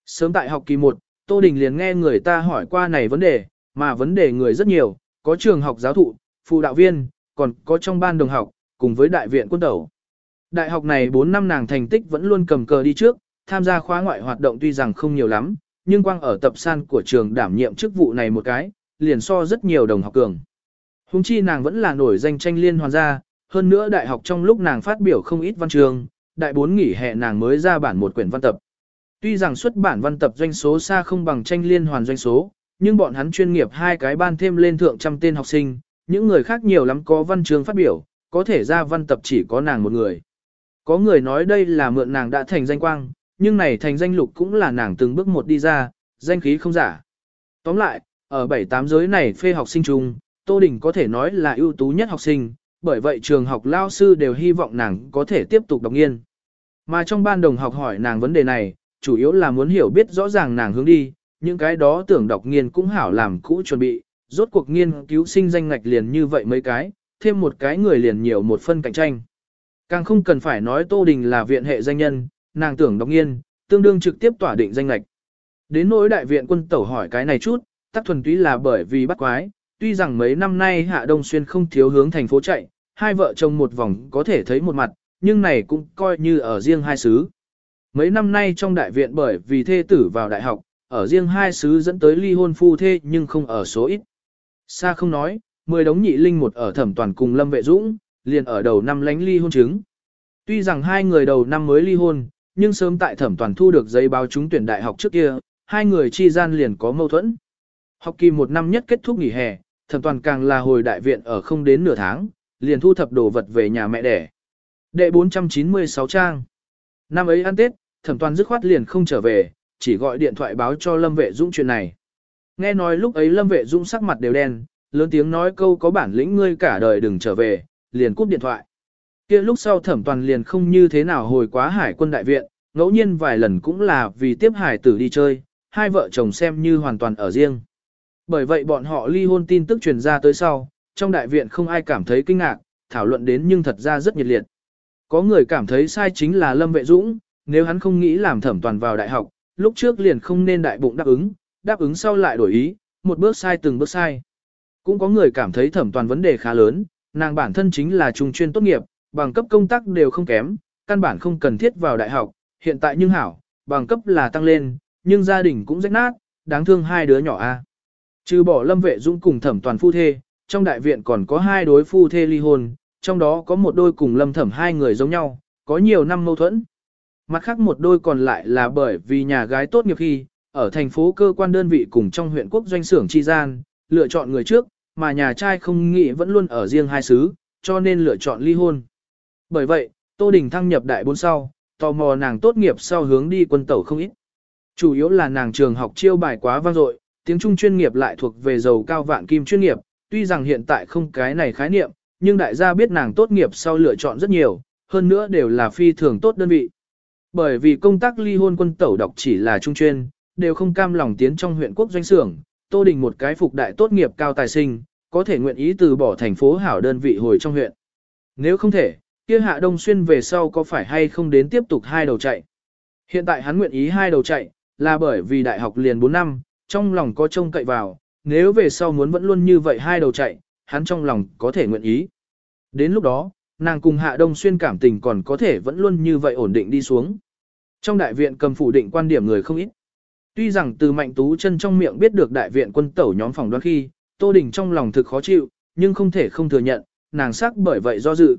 Sớm tại học kỳ 1, Tô Đình liền nghe người ta hỏi qua này vấn đề, mà vấn đề người rất nhiều, có trường học giáo thụ, phụ đạo viên, còn có trong ban đồng học, cùng với đại viện quân tẩu. Đại học này 4 năm nàng thành tích vẫn luôn cầm cờ đi trước, tham gia khóa ngoại hoạt động tuy rằng không nhiều lắm, nhưng quang ở tập san của trường đảm nhiệm chức vụ này một cái, liền so rất nhiều đồng học cường. Hùng chi nàng vẫn là nổi danh tranh liên hoàn gia, hơn nữa đại học trong lúc nàng phát biểu không ít văn trường, đại bốn nghỉ hè nàng mới ra bản một quyển văn tập. Tuy rằng xuất bản văn tập doanh số xa không bằng tranh liên hoàn doanh số, nhưng bọn hắn chuyên nghiệp hai cái ban thêm lên thượng trăm tên học sinh, những người khác nhiều lắm có văn trường phát biểu, có thể ra văn tập chỉ có nàng một người. Có người nói đây là mượn nàng đã thành danh quang, nhưng này thành danh lục cũng là nàng từng bước một đi ra, danh khí không giả. Tóm lại, ở bảy tám giới này phê học sinh chung, Tô Đình có thể nói là ưu tú nhất học sinh, bởi vậy trường học lao sư đều hy vọng nàng có thể tiếp tục đọc nghiên. Mà trong ban đồng học hỏi nàng vấn đề này, chủ yếu là muốn hiểu biết rõ ràng nàng hướng đi, những cái đó tưởng đọc nghiên cũng hảo làm cũ chuẩn bị, rốt cuộc nghiên cứu sinh danh ngạch liền như vậy mấy cái, thêm một cái người liền nhiều một phân cạnh tranh. Càng không cần phải nói Tô Đình là viện hệ danh nhân, nàng tưởng đọc nghiên, tương đương trực tiếp tỏa định danh lệch. Đến nỗi đại viện quân tẩu hỏi cái này chút, tắc thuần túy là bởi vì bắt quái, tuy rằng mấy năm nay Hạ Đông Xuyên không thiếu hướng thành phố chạy, hai vợ chồng một vòng có thể thấy một mặt, nhưng này cũng coi như ở riêng hai xứ. Mấy năm nay trong đại viện bởi vì thê tử vào đại học, ở riêng hai xứ dẫn tới ly hôn phu thê nhưng không ở số ít. Xa không nói, mười đống nhị linh một ở thẩm toàn cùng Lâm Vệ Dũng, liền ở đầu năm lánh ly hôn chứng. Tuy rằng hai người đầu năm mới ly hôn, nhưng sớm tại thẩm toàn thu được giấy báo trúng tuyển đại học trước kia, hai người chi gian liền có mâu thuẫn. Học kỳ một năm nhất kết thúc nghỉ hè, thẩm toàn càng là hồi đại viện ở không đến nửa tháng, liền thu thập đồ vật về nhà mẹ đẻ. Đệ 496 trang. Năm ấy ăn Tết, thẩm toàn dứt khoát liền không trở về, chỉ gọi điện thoại báo cho Lâm Vệ Dũng chuyện này. Nghe nói lúc ấy Lâm Vệ Dũng sắc mặt đều đen, lớn tiếng nói câu có bản lĩnh ngươi cả đời đừng trở về, liền cúp điện thoại. Kia lúc sau thẩm toàn liền không như thế nào hồi quá hải quân đại viện, ngẫu nhiên vài lần cũng là vì tiếp hải tử đi chơi, hai vợ chồng xem như hoàn toàn ở riêng. Bởi vậy bọn họ ly hôn tin tức truyền ra tới sau, trong đại viện không ai cảm thấy kinh ngạc, thảo luận đến nhưng thật ra rất nhiệt liệt. Có người cảm thấy sai chính là Lâm Vệ Dũng, nếu hắn không nghĩ làm thẩm toàn vào đại học, lúc trước liền không nên đại bụng đáp ứng, đáp ứng sau lại đổi ý, một bước sai từng bước sai. Cũng có người cảm thấy thẩm toàn vấn đề khá lớn, nàng bản thân chính là trung chuyên tốt nghiệp, bằng cấp công tác đều không kém, căn bản không cần thiết vào đại học, hiện tại nhưng hảo, bằng cấp là tăng lên, nhưng gia đình cũng rách nát, đáng thương hai đứa nhỏ a. Trừ bỏ Lâm Vệ Dũng cùng Thẩm Toàn phu thê, trong đại viện còn có hai đối phu thê ly hôn, trong đó có một đôi cùng Lâm Thẩm hai người giống nhau, có nhiều năm mâu thuẫn. Mặt khác một đôi còn lại là bởi vì nhà gái tốt nghiệp khi, ở thành phố cơ quan đơn vị cùng trong huyện quốc doanh xưởng chi gian, lựa chọn người trước, mà nhà trai không nghĩ vẫn luôn ở riêng hai xứ, cho nên lựa chọn ly hôn. Bởi vậy, Tô Đình thăng nhập đại bốn sau, tò mò nàng tốt nghiệp sau hướng đi quân tẩu không ít. Chủ yếu là nàng trường học chiêu bài quá vang dội, tiếng Trung chuyên nghiệp lại thuộc về dầu cao vạn kim chuyên nghiệp, tuy rằng hiện tại không cái này khái niệm, nhưng đại gia biết nàng tốt nghiệp sau lựa chọn rất nhiều, hơn nữa đều là phi thường tốt đơn vị. Bởi vì công tác ly hôn quân tẩu đọc chỉ là trung chuyên, đều không cam lòng tiến trong huyện quốc doanh xưởng, Tô Đình một cái phục đại tốt nghiệp cao tài sinh, có thể nguyện ý từ bỏ thành phố hảo đơn vị hồi trong huyện. Nếu không thể, kia hạ đông xuyên về sau có phải hay không đến tiếp tục hai đầu chạy. Hiện tại hắn nguyện ý hai đầu chạy, là bởi vì đại học liền 4 năm, trong lòng có trông cậy vào, nếu về sau muốn vẫn luôn như vậy hai đầu chạy, hắn trong lòng có thể nguyện ý. Đến lúc đó, nàng cùng Hạ Đông Xuyên cảm tình còn có thể vẫn luôn như vậy ổn định đi xuống. Trong đại viện cầm phủ định quan điểm người không ít. Tuy rằng từ mạnh tú chân trong miệng biết được đại viện quân tẩu nhóm phòng đoán khi, Tô Đình trong lòng thực khó chịu, nhưng không thể không thừa nhận, nàng sắc bởi vậy do dự.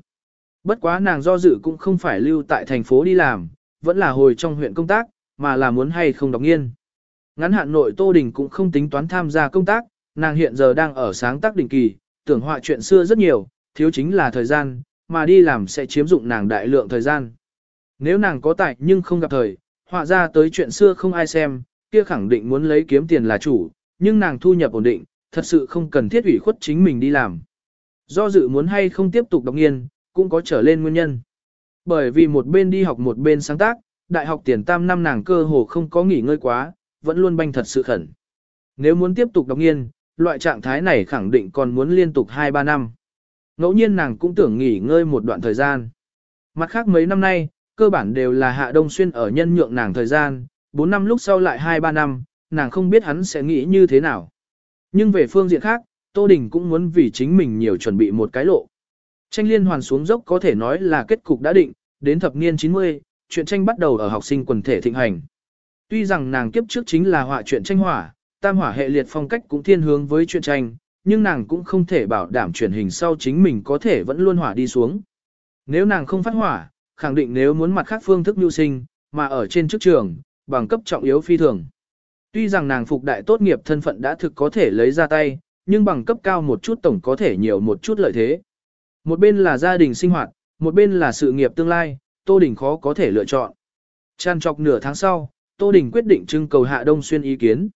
Bất quá nàng do dự cũng không phải lưu tại thành phố đi làm, vẫn là hồi trong huyện công tác, mà là muốn hay không đọc nghiên. Ngắn hạn nội Tô Đình cũng không tính toán tham gia công tác, nàng hiện giờ đang ở sáng tác đỉnh kỳ, tưởng họa chuyện xưa rất nhiều, thiếu chính là thời gian, mà đi làm sẽ chiếm dụng nàng đại lượng thời gian. Nếu nàng có tài nhưng không gặp thời, họa ra tới chuyện xưa không ai xem, kia khẳng định muốn lấy kiếm tiền là chủ, nhưng nàng thu nhập ổn định, thật sự không cần thiết ủy khuất chính mình đi làm. Do dự muốn hay không tiếp tục đọc nghiên, cũng có trở lên nguyên nhân. Bởi vì một bên đi học một bên sáng tác, đại học tiền tam năm nàng cơ hồ không có nghỉ ngơi quá, vẫn luôn banh thật sự khẩn. Nếu muốn tiếp tục đọc nghiên, loại trạng thái này khẳng định còn muốn liên tục 2-3 năm. Ngẫu nhiên nàng cũng tưởng nghỉ ngơi một đoạn thời gian. Mặt khác mấy năm nay, cơ bản đều là Hạ Đông Xuyên ở nhân nhượng nàng thời gian, 4 năm lúc sau lại 2-3 năm, nàng không biết hắn sẽ nghĩ như thế nào. Nhưng về phương diện khác, Tô Đình cũng muốn vì chính mình nhiều chuẩn bị một cái lộ. Tranh liên hoàn xuống dốc có thể nói là kết cục đã định, đến thập niên 90, chuyện tranh bắt đầu ở học sinh quần thể thịnh hành. Tuy rằng nàng kiếp trước chính là họa chuyện tranh hỏa, tam hỏa hệ liệt phong cách cũng thiên hướng với chuyện tranh, nhưng nàng cũng không thể bảo đảm truyền hình sau chính mình có thể vẫn luôn hỏa đi xuống. Nếu nàng không phát hỏa, khẳng định nếu muốn mặt khác phương thức lưu sinh, mà ở trên chức trường, bằng cấp trọng yếu phi thường. Tuy rằng nàng phục đại tốt nghiệp thân phận đã thực có thể lấy ra tay, nhưng bằng cấp cao một chút tổng có thể nhiều một chút lợi thế. Một bên là gia đình sinh hoạt, một bên là sự nghiệp tương lai, Tô Đình khó có thể lựa chọn. Tràn trọc nửa tháng sau, Tô Đình quyết định trưng cầu Hạ Đông Xuyên ý kiến.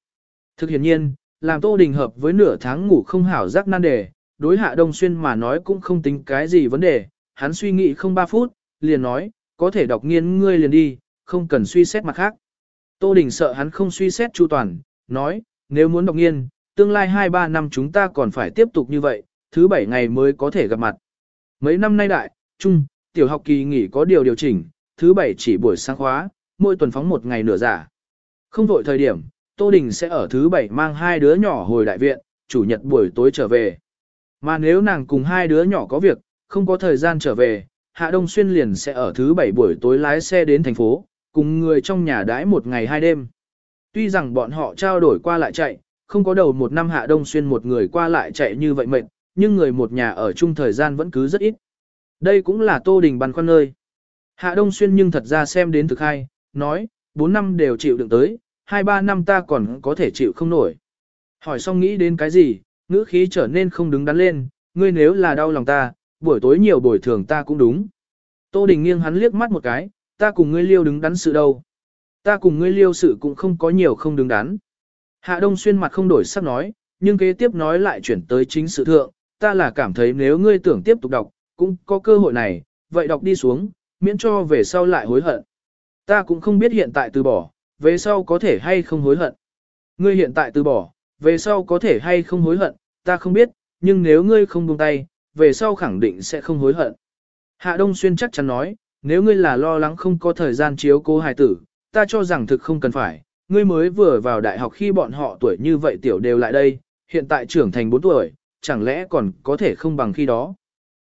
Thực hiện nhiên, làm Tô Đình hợp với nửa tháng ngủ không hảo giác nan đề, đối Hạ Đông Xuyên mà nói cũng không tính cái gì vấn đề, hắn suy nghĩ không 3 phút, liền nói, có thể đọc nghiên ngươi liền đi, không cần suy xét mặt khác. Tô Đình sợ hắn không suy xét chu toàn, nói, nếu muốn đọc nghiên, tương lai 2-3 năm chúng ta còn phải tiếp tục như vậy, thứ 7 ngày mới có thể gặp mặt. Mấy năm nay đại, trung, tiểu học kỳ nghỉ có điều điều chỉnh, thứ bảy chỉ buổi sáng khóa, mỗi tuần phóng một ngày nửa giả. Không vội thời điểm, Tô Đình sẽ ở thứ bảy mang hai đứa nhỏ hồi đại viện, chủ nhật buổi tối trở về. Mà nếu nàng cùng hai đứa nhỏ có việc, không có thời gian trở về, Hạ Đông Xuyên liền sẽ ở thứ bảy buổi tối lái xe đến thành phố, cùng người trong nhà đãi một ngày hai đêm. Tuy rằng bọn họ trao đổi qua lại chạy, không có đầu một năm Hạ Đông Xuyên một người qua lại chạy như vậy mệt, nhưng người một nhà ở chung thời gian vẫn cứ rất ít. Đây cũng là Tô Đình băn khoăn nơi. Hạ Đông Xuyên nhưng thật ra xem đến thực hay, nói, 4 năm đều chịu đựng tới, 2-3 năm ta còn có thể chịu không nổi. Hỏi xong nghĩ đến cái gì, ngữ khí trở nên không đứng đắn lên, ngươi nếu là đau lòng ta, buổi tối nhiều bồi thường ta cũng đúng. Tô Đình nghiêng hắn liếc mắt một cái, ta cùng ngươi liêu đứng đắn sự đâu. Ta cùng ngươi liêu sự cũng không có nhiều không đứng đắn. Hạ Đông Xuyên mặt không đổi sắc nói, nhưng kế tiếp nói lại chuyển tới chính sự thượng, ta là cảm thấy nếu ngươi tưởng tiếp tục đọc, cũng có cơ hội này, vậy đọc đi xuống, miễn cho về sau lại hối hận. Ta cũng không biết hiện tại từ bỏ, về sau có thể hay không hối hận. Ngươi hiện tại từ bỏ, về sau có thể hay không hối hận, ta không biết, nhưng nếu ngươi không buông tay, về sau khẳng định sẽ không hối hận. Hạ Đông Xuyên chắc chắn nói, nếu ngươi là lo lắng không có thời gian chiếu cố hài tử, ta cho rằng thực không cần phải, ngươi mới vừa vào đại học khi bọn họ tuổi như vậy tiểu đều lại đây, hiện tại trưởng thành 4 tuổi, chẳng lẽ còn có thể không bằng khi đó.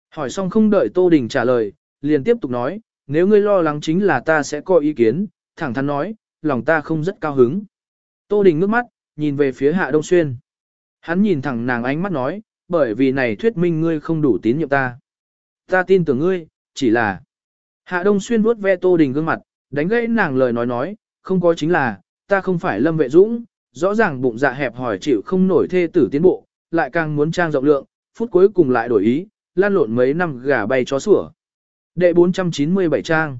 Hỏi xong không đợi Tô Đình trả lời, liền tiếp tục nói, nếu ngươi lo lắng chính là ta sẽ có ý kiến, thẳng thắn nói, lòng ta không rất cao hứng. Tô Đình ngước mắt, nhìn về phía Hạ Đông Xuyên. Hắn nhìn thẳng nàng ánh mắt nói, bởi vì này thuyết minh ngươi không đủ tín nhiệm ta. Ta tin tưởng ngươi, chỉ là... Hạ Đông Xuyên vuốt ve Tô Đình gương mặt, đánh gãy nàng lời nói nói, không có chính là, ta không phải Lâm Vệ Dũng, rõ ràng bụng dạ hẹp hỏi chịu không nổi thê tử tiến bộ, lại càng muốn trang rộng lượng, phút cuối cùng lại đổi ý, lan lộn mấy năm gà bay chó sủa. Đệ 497 trang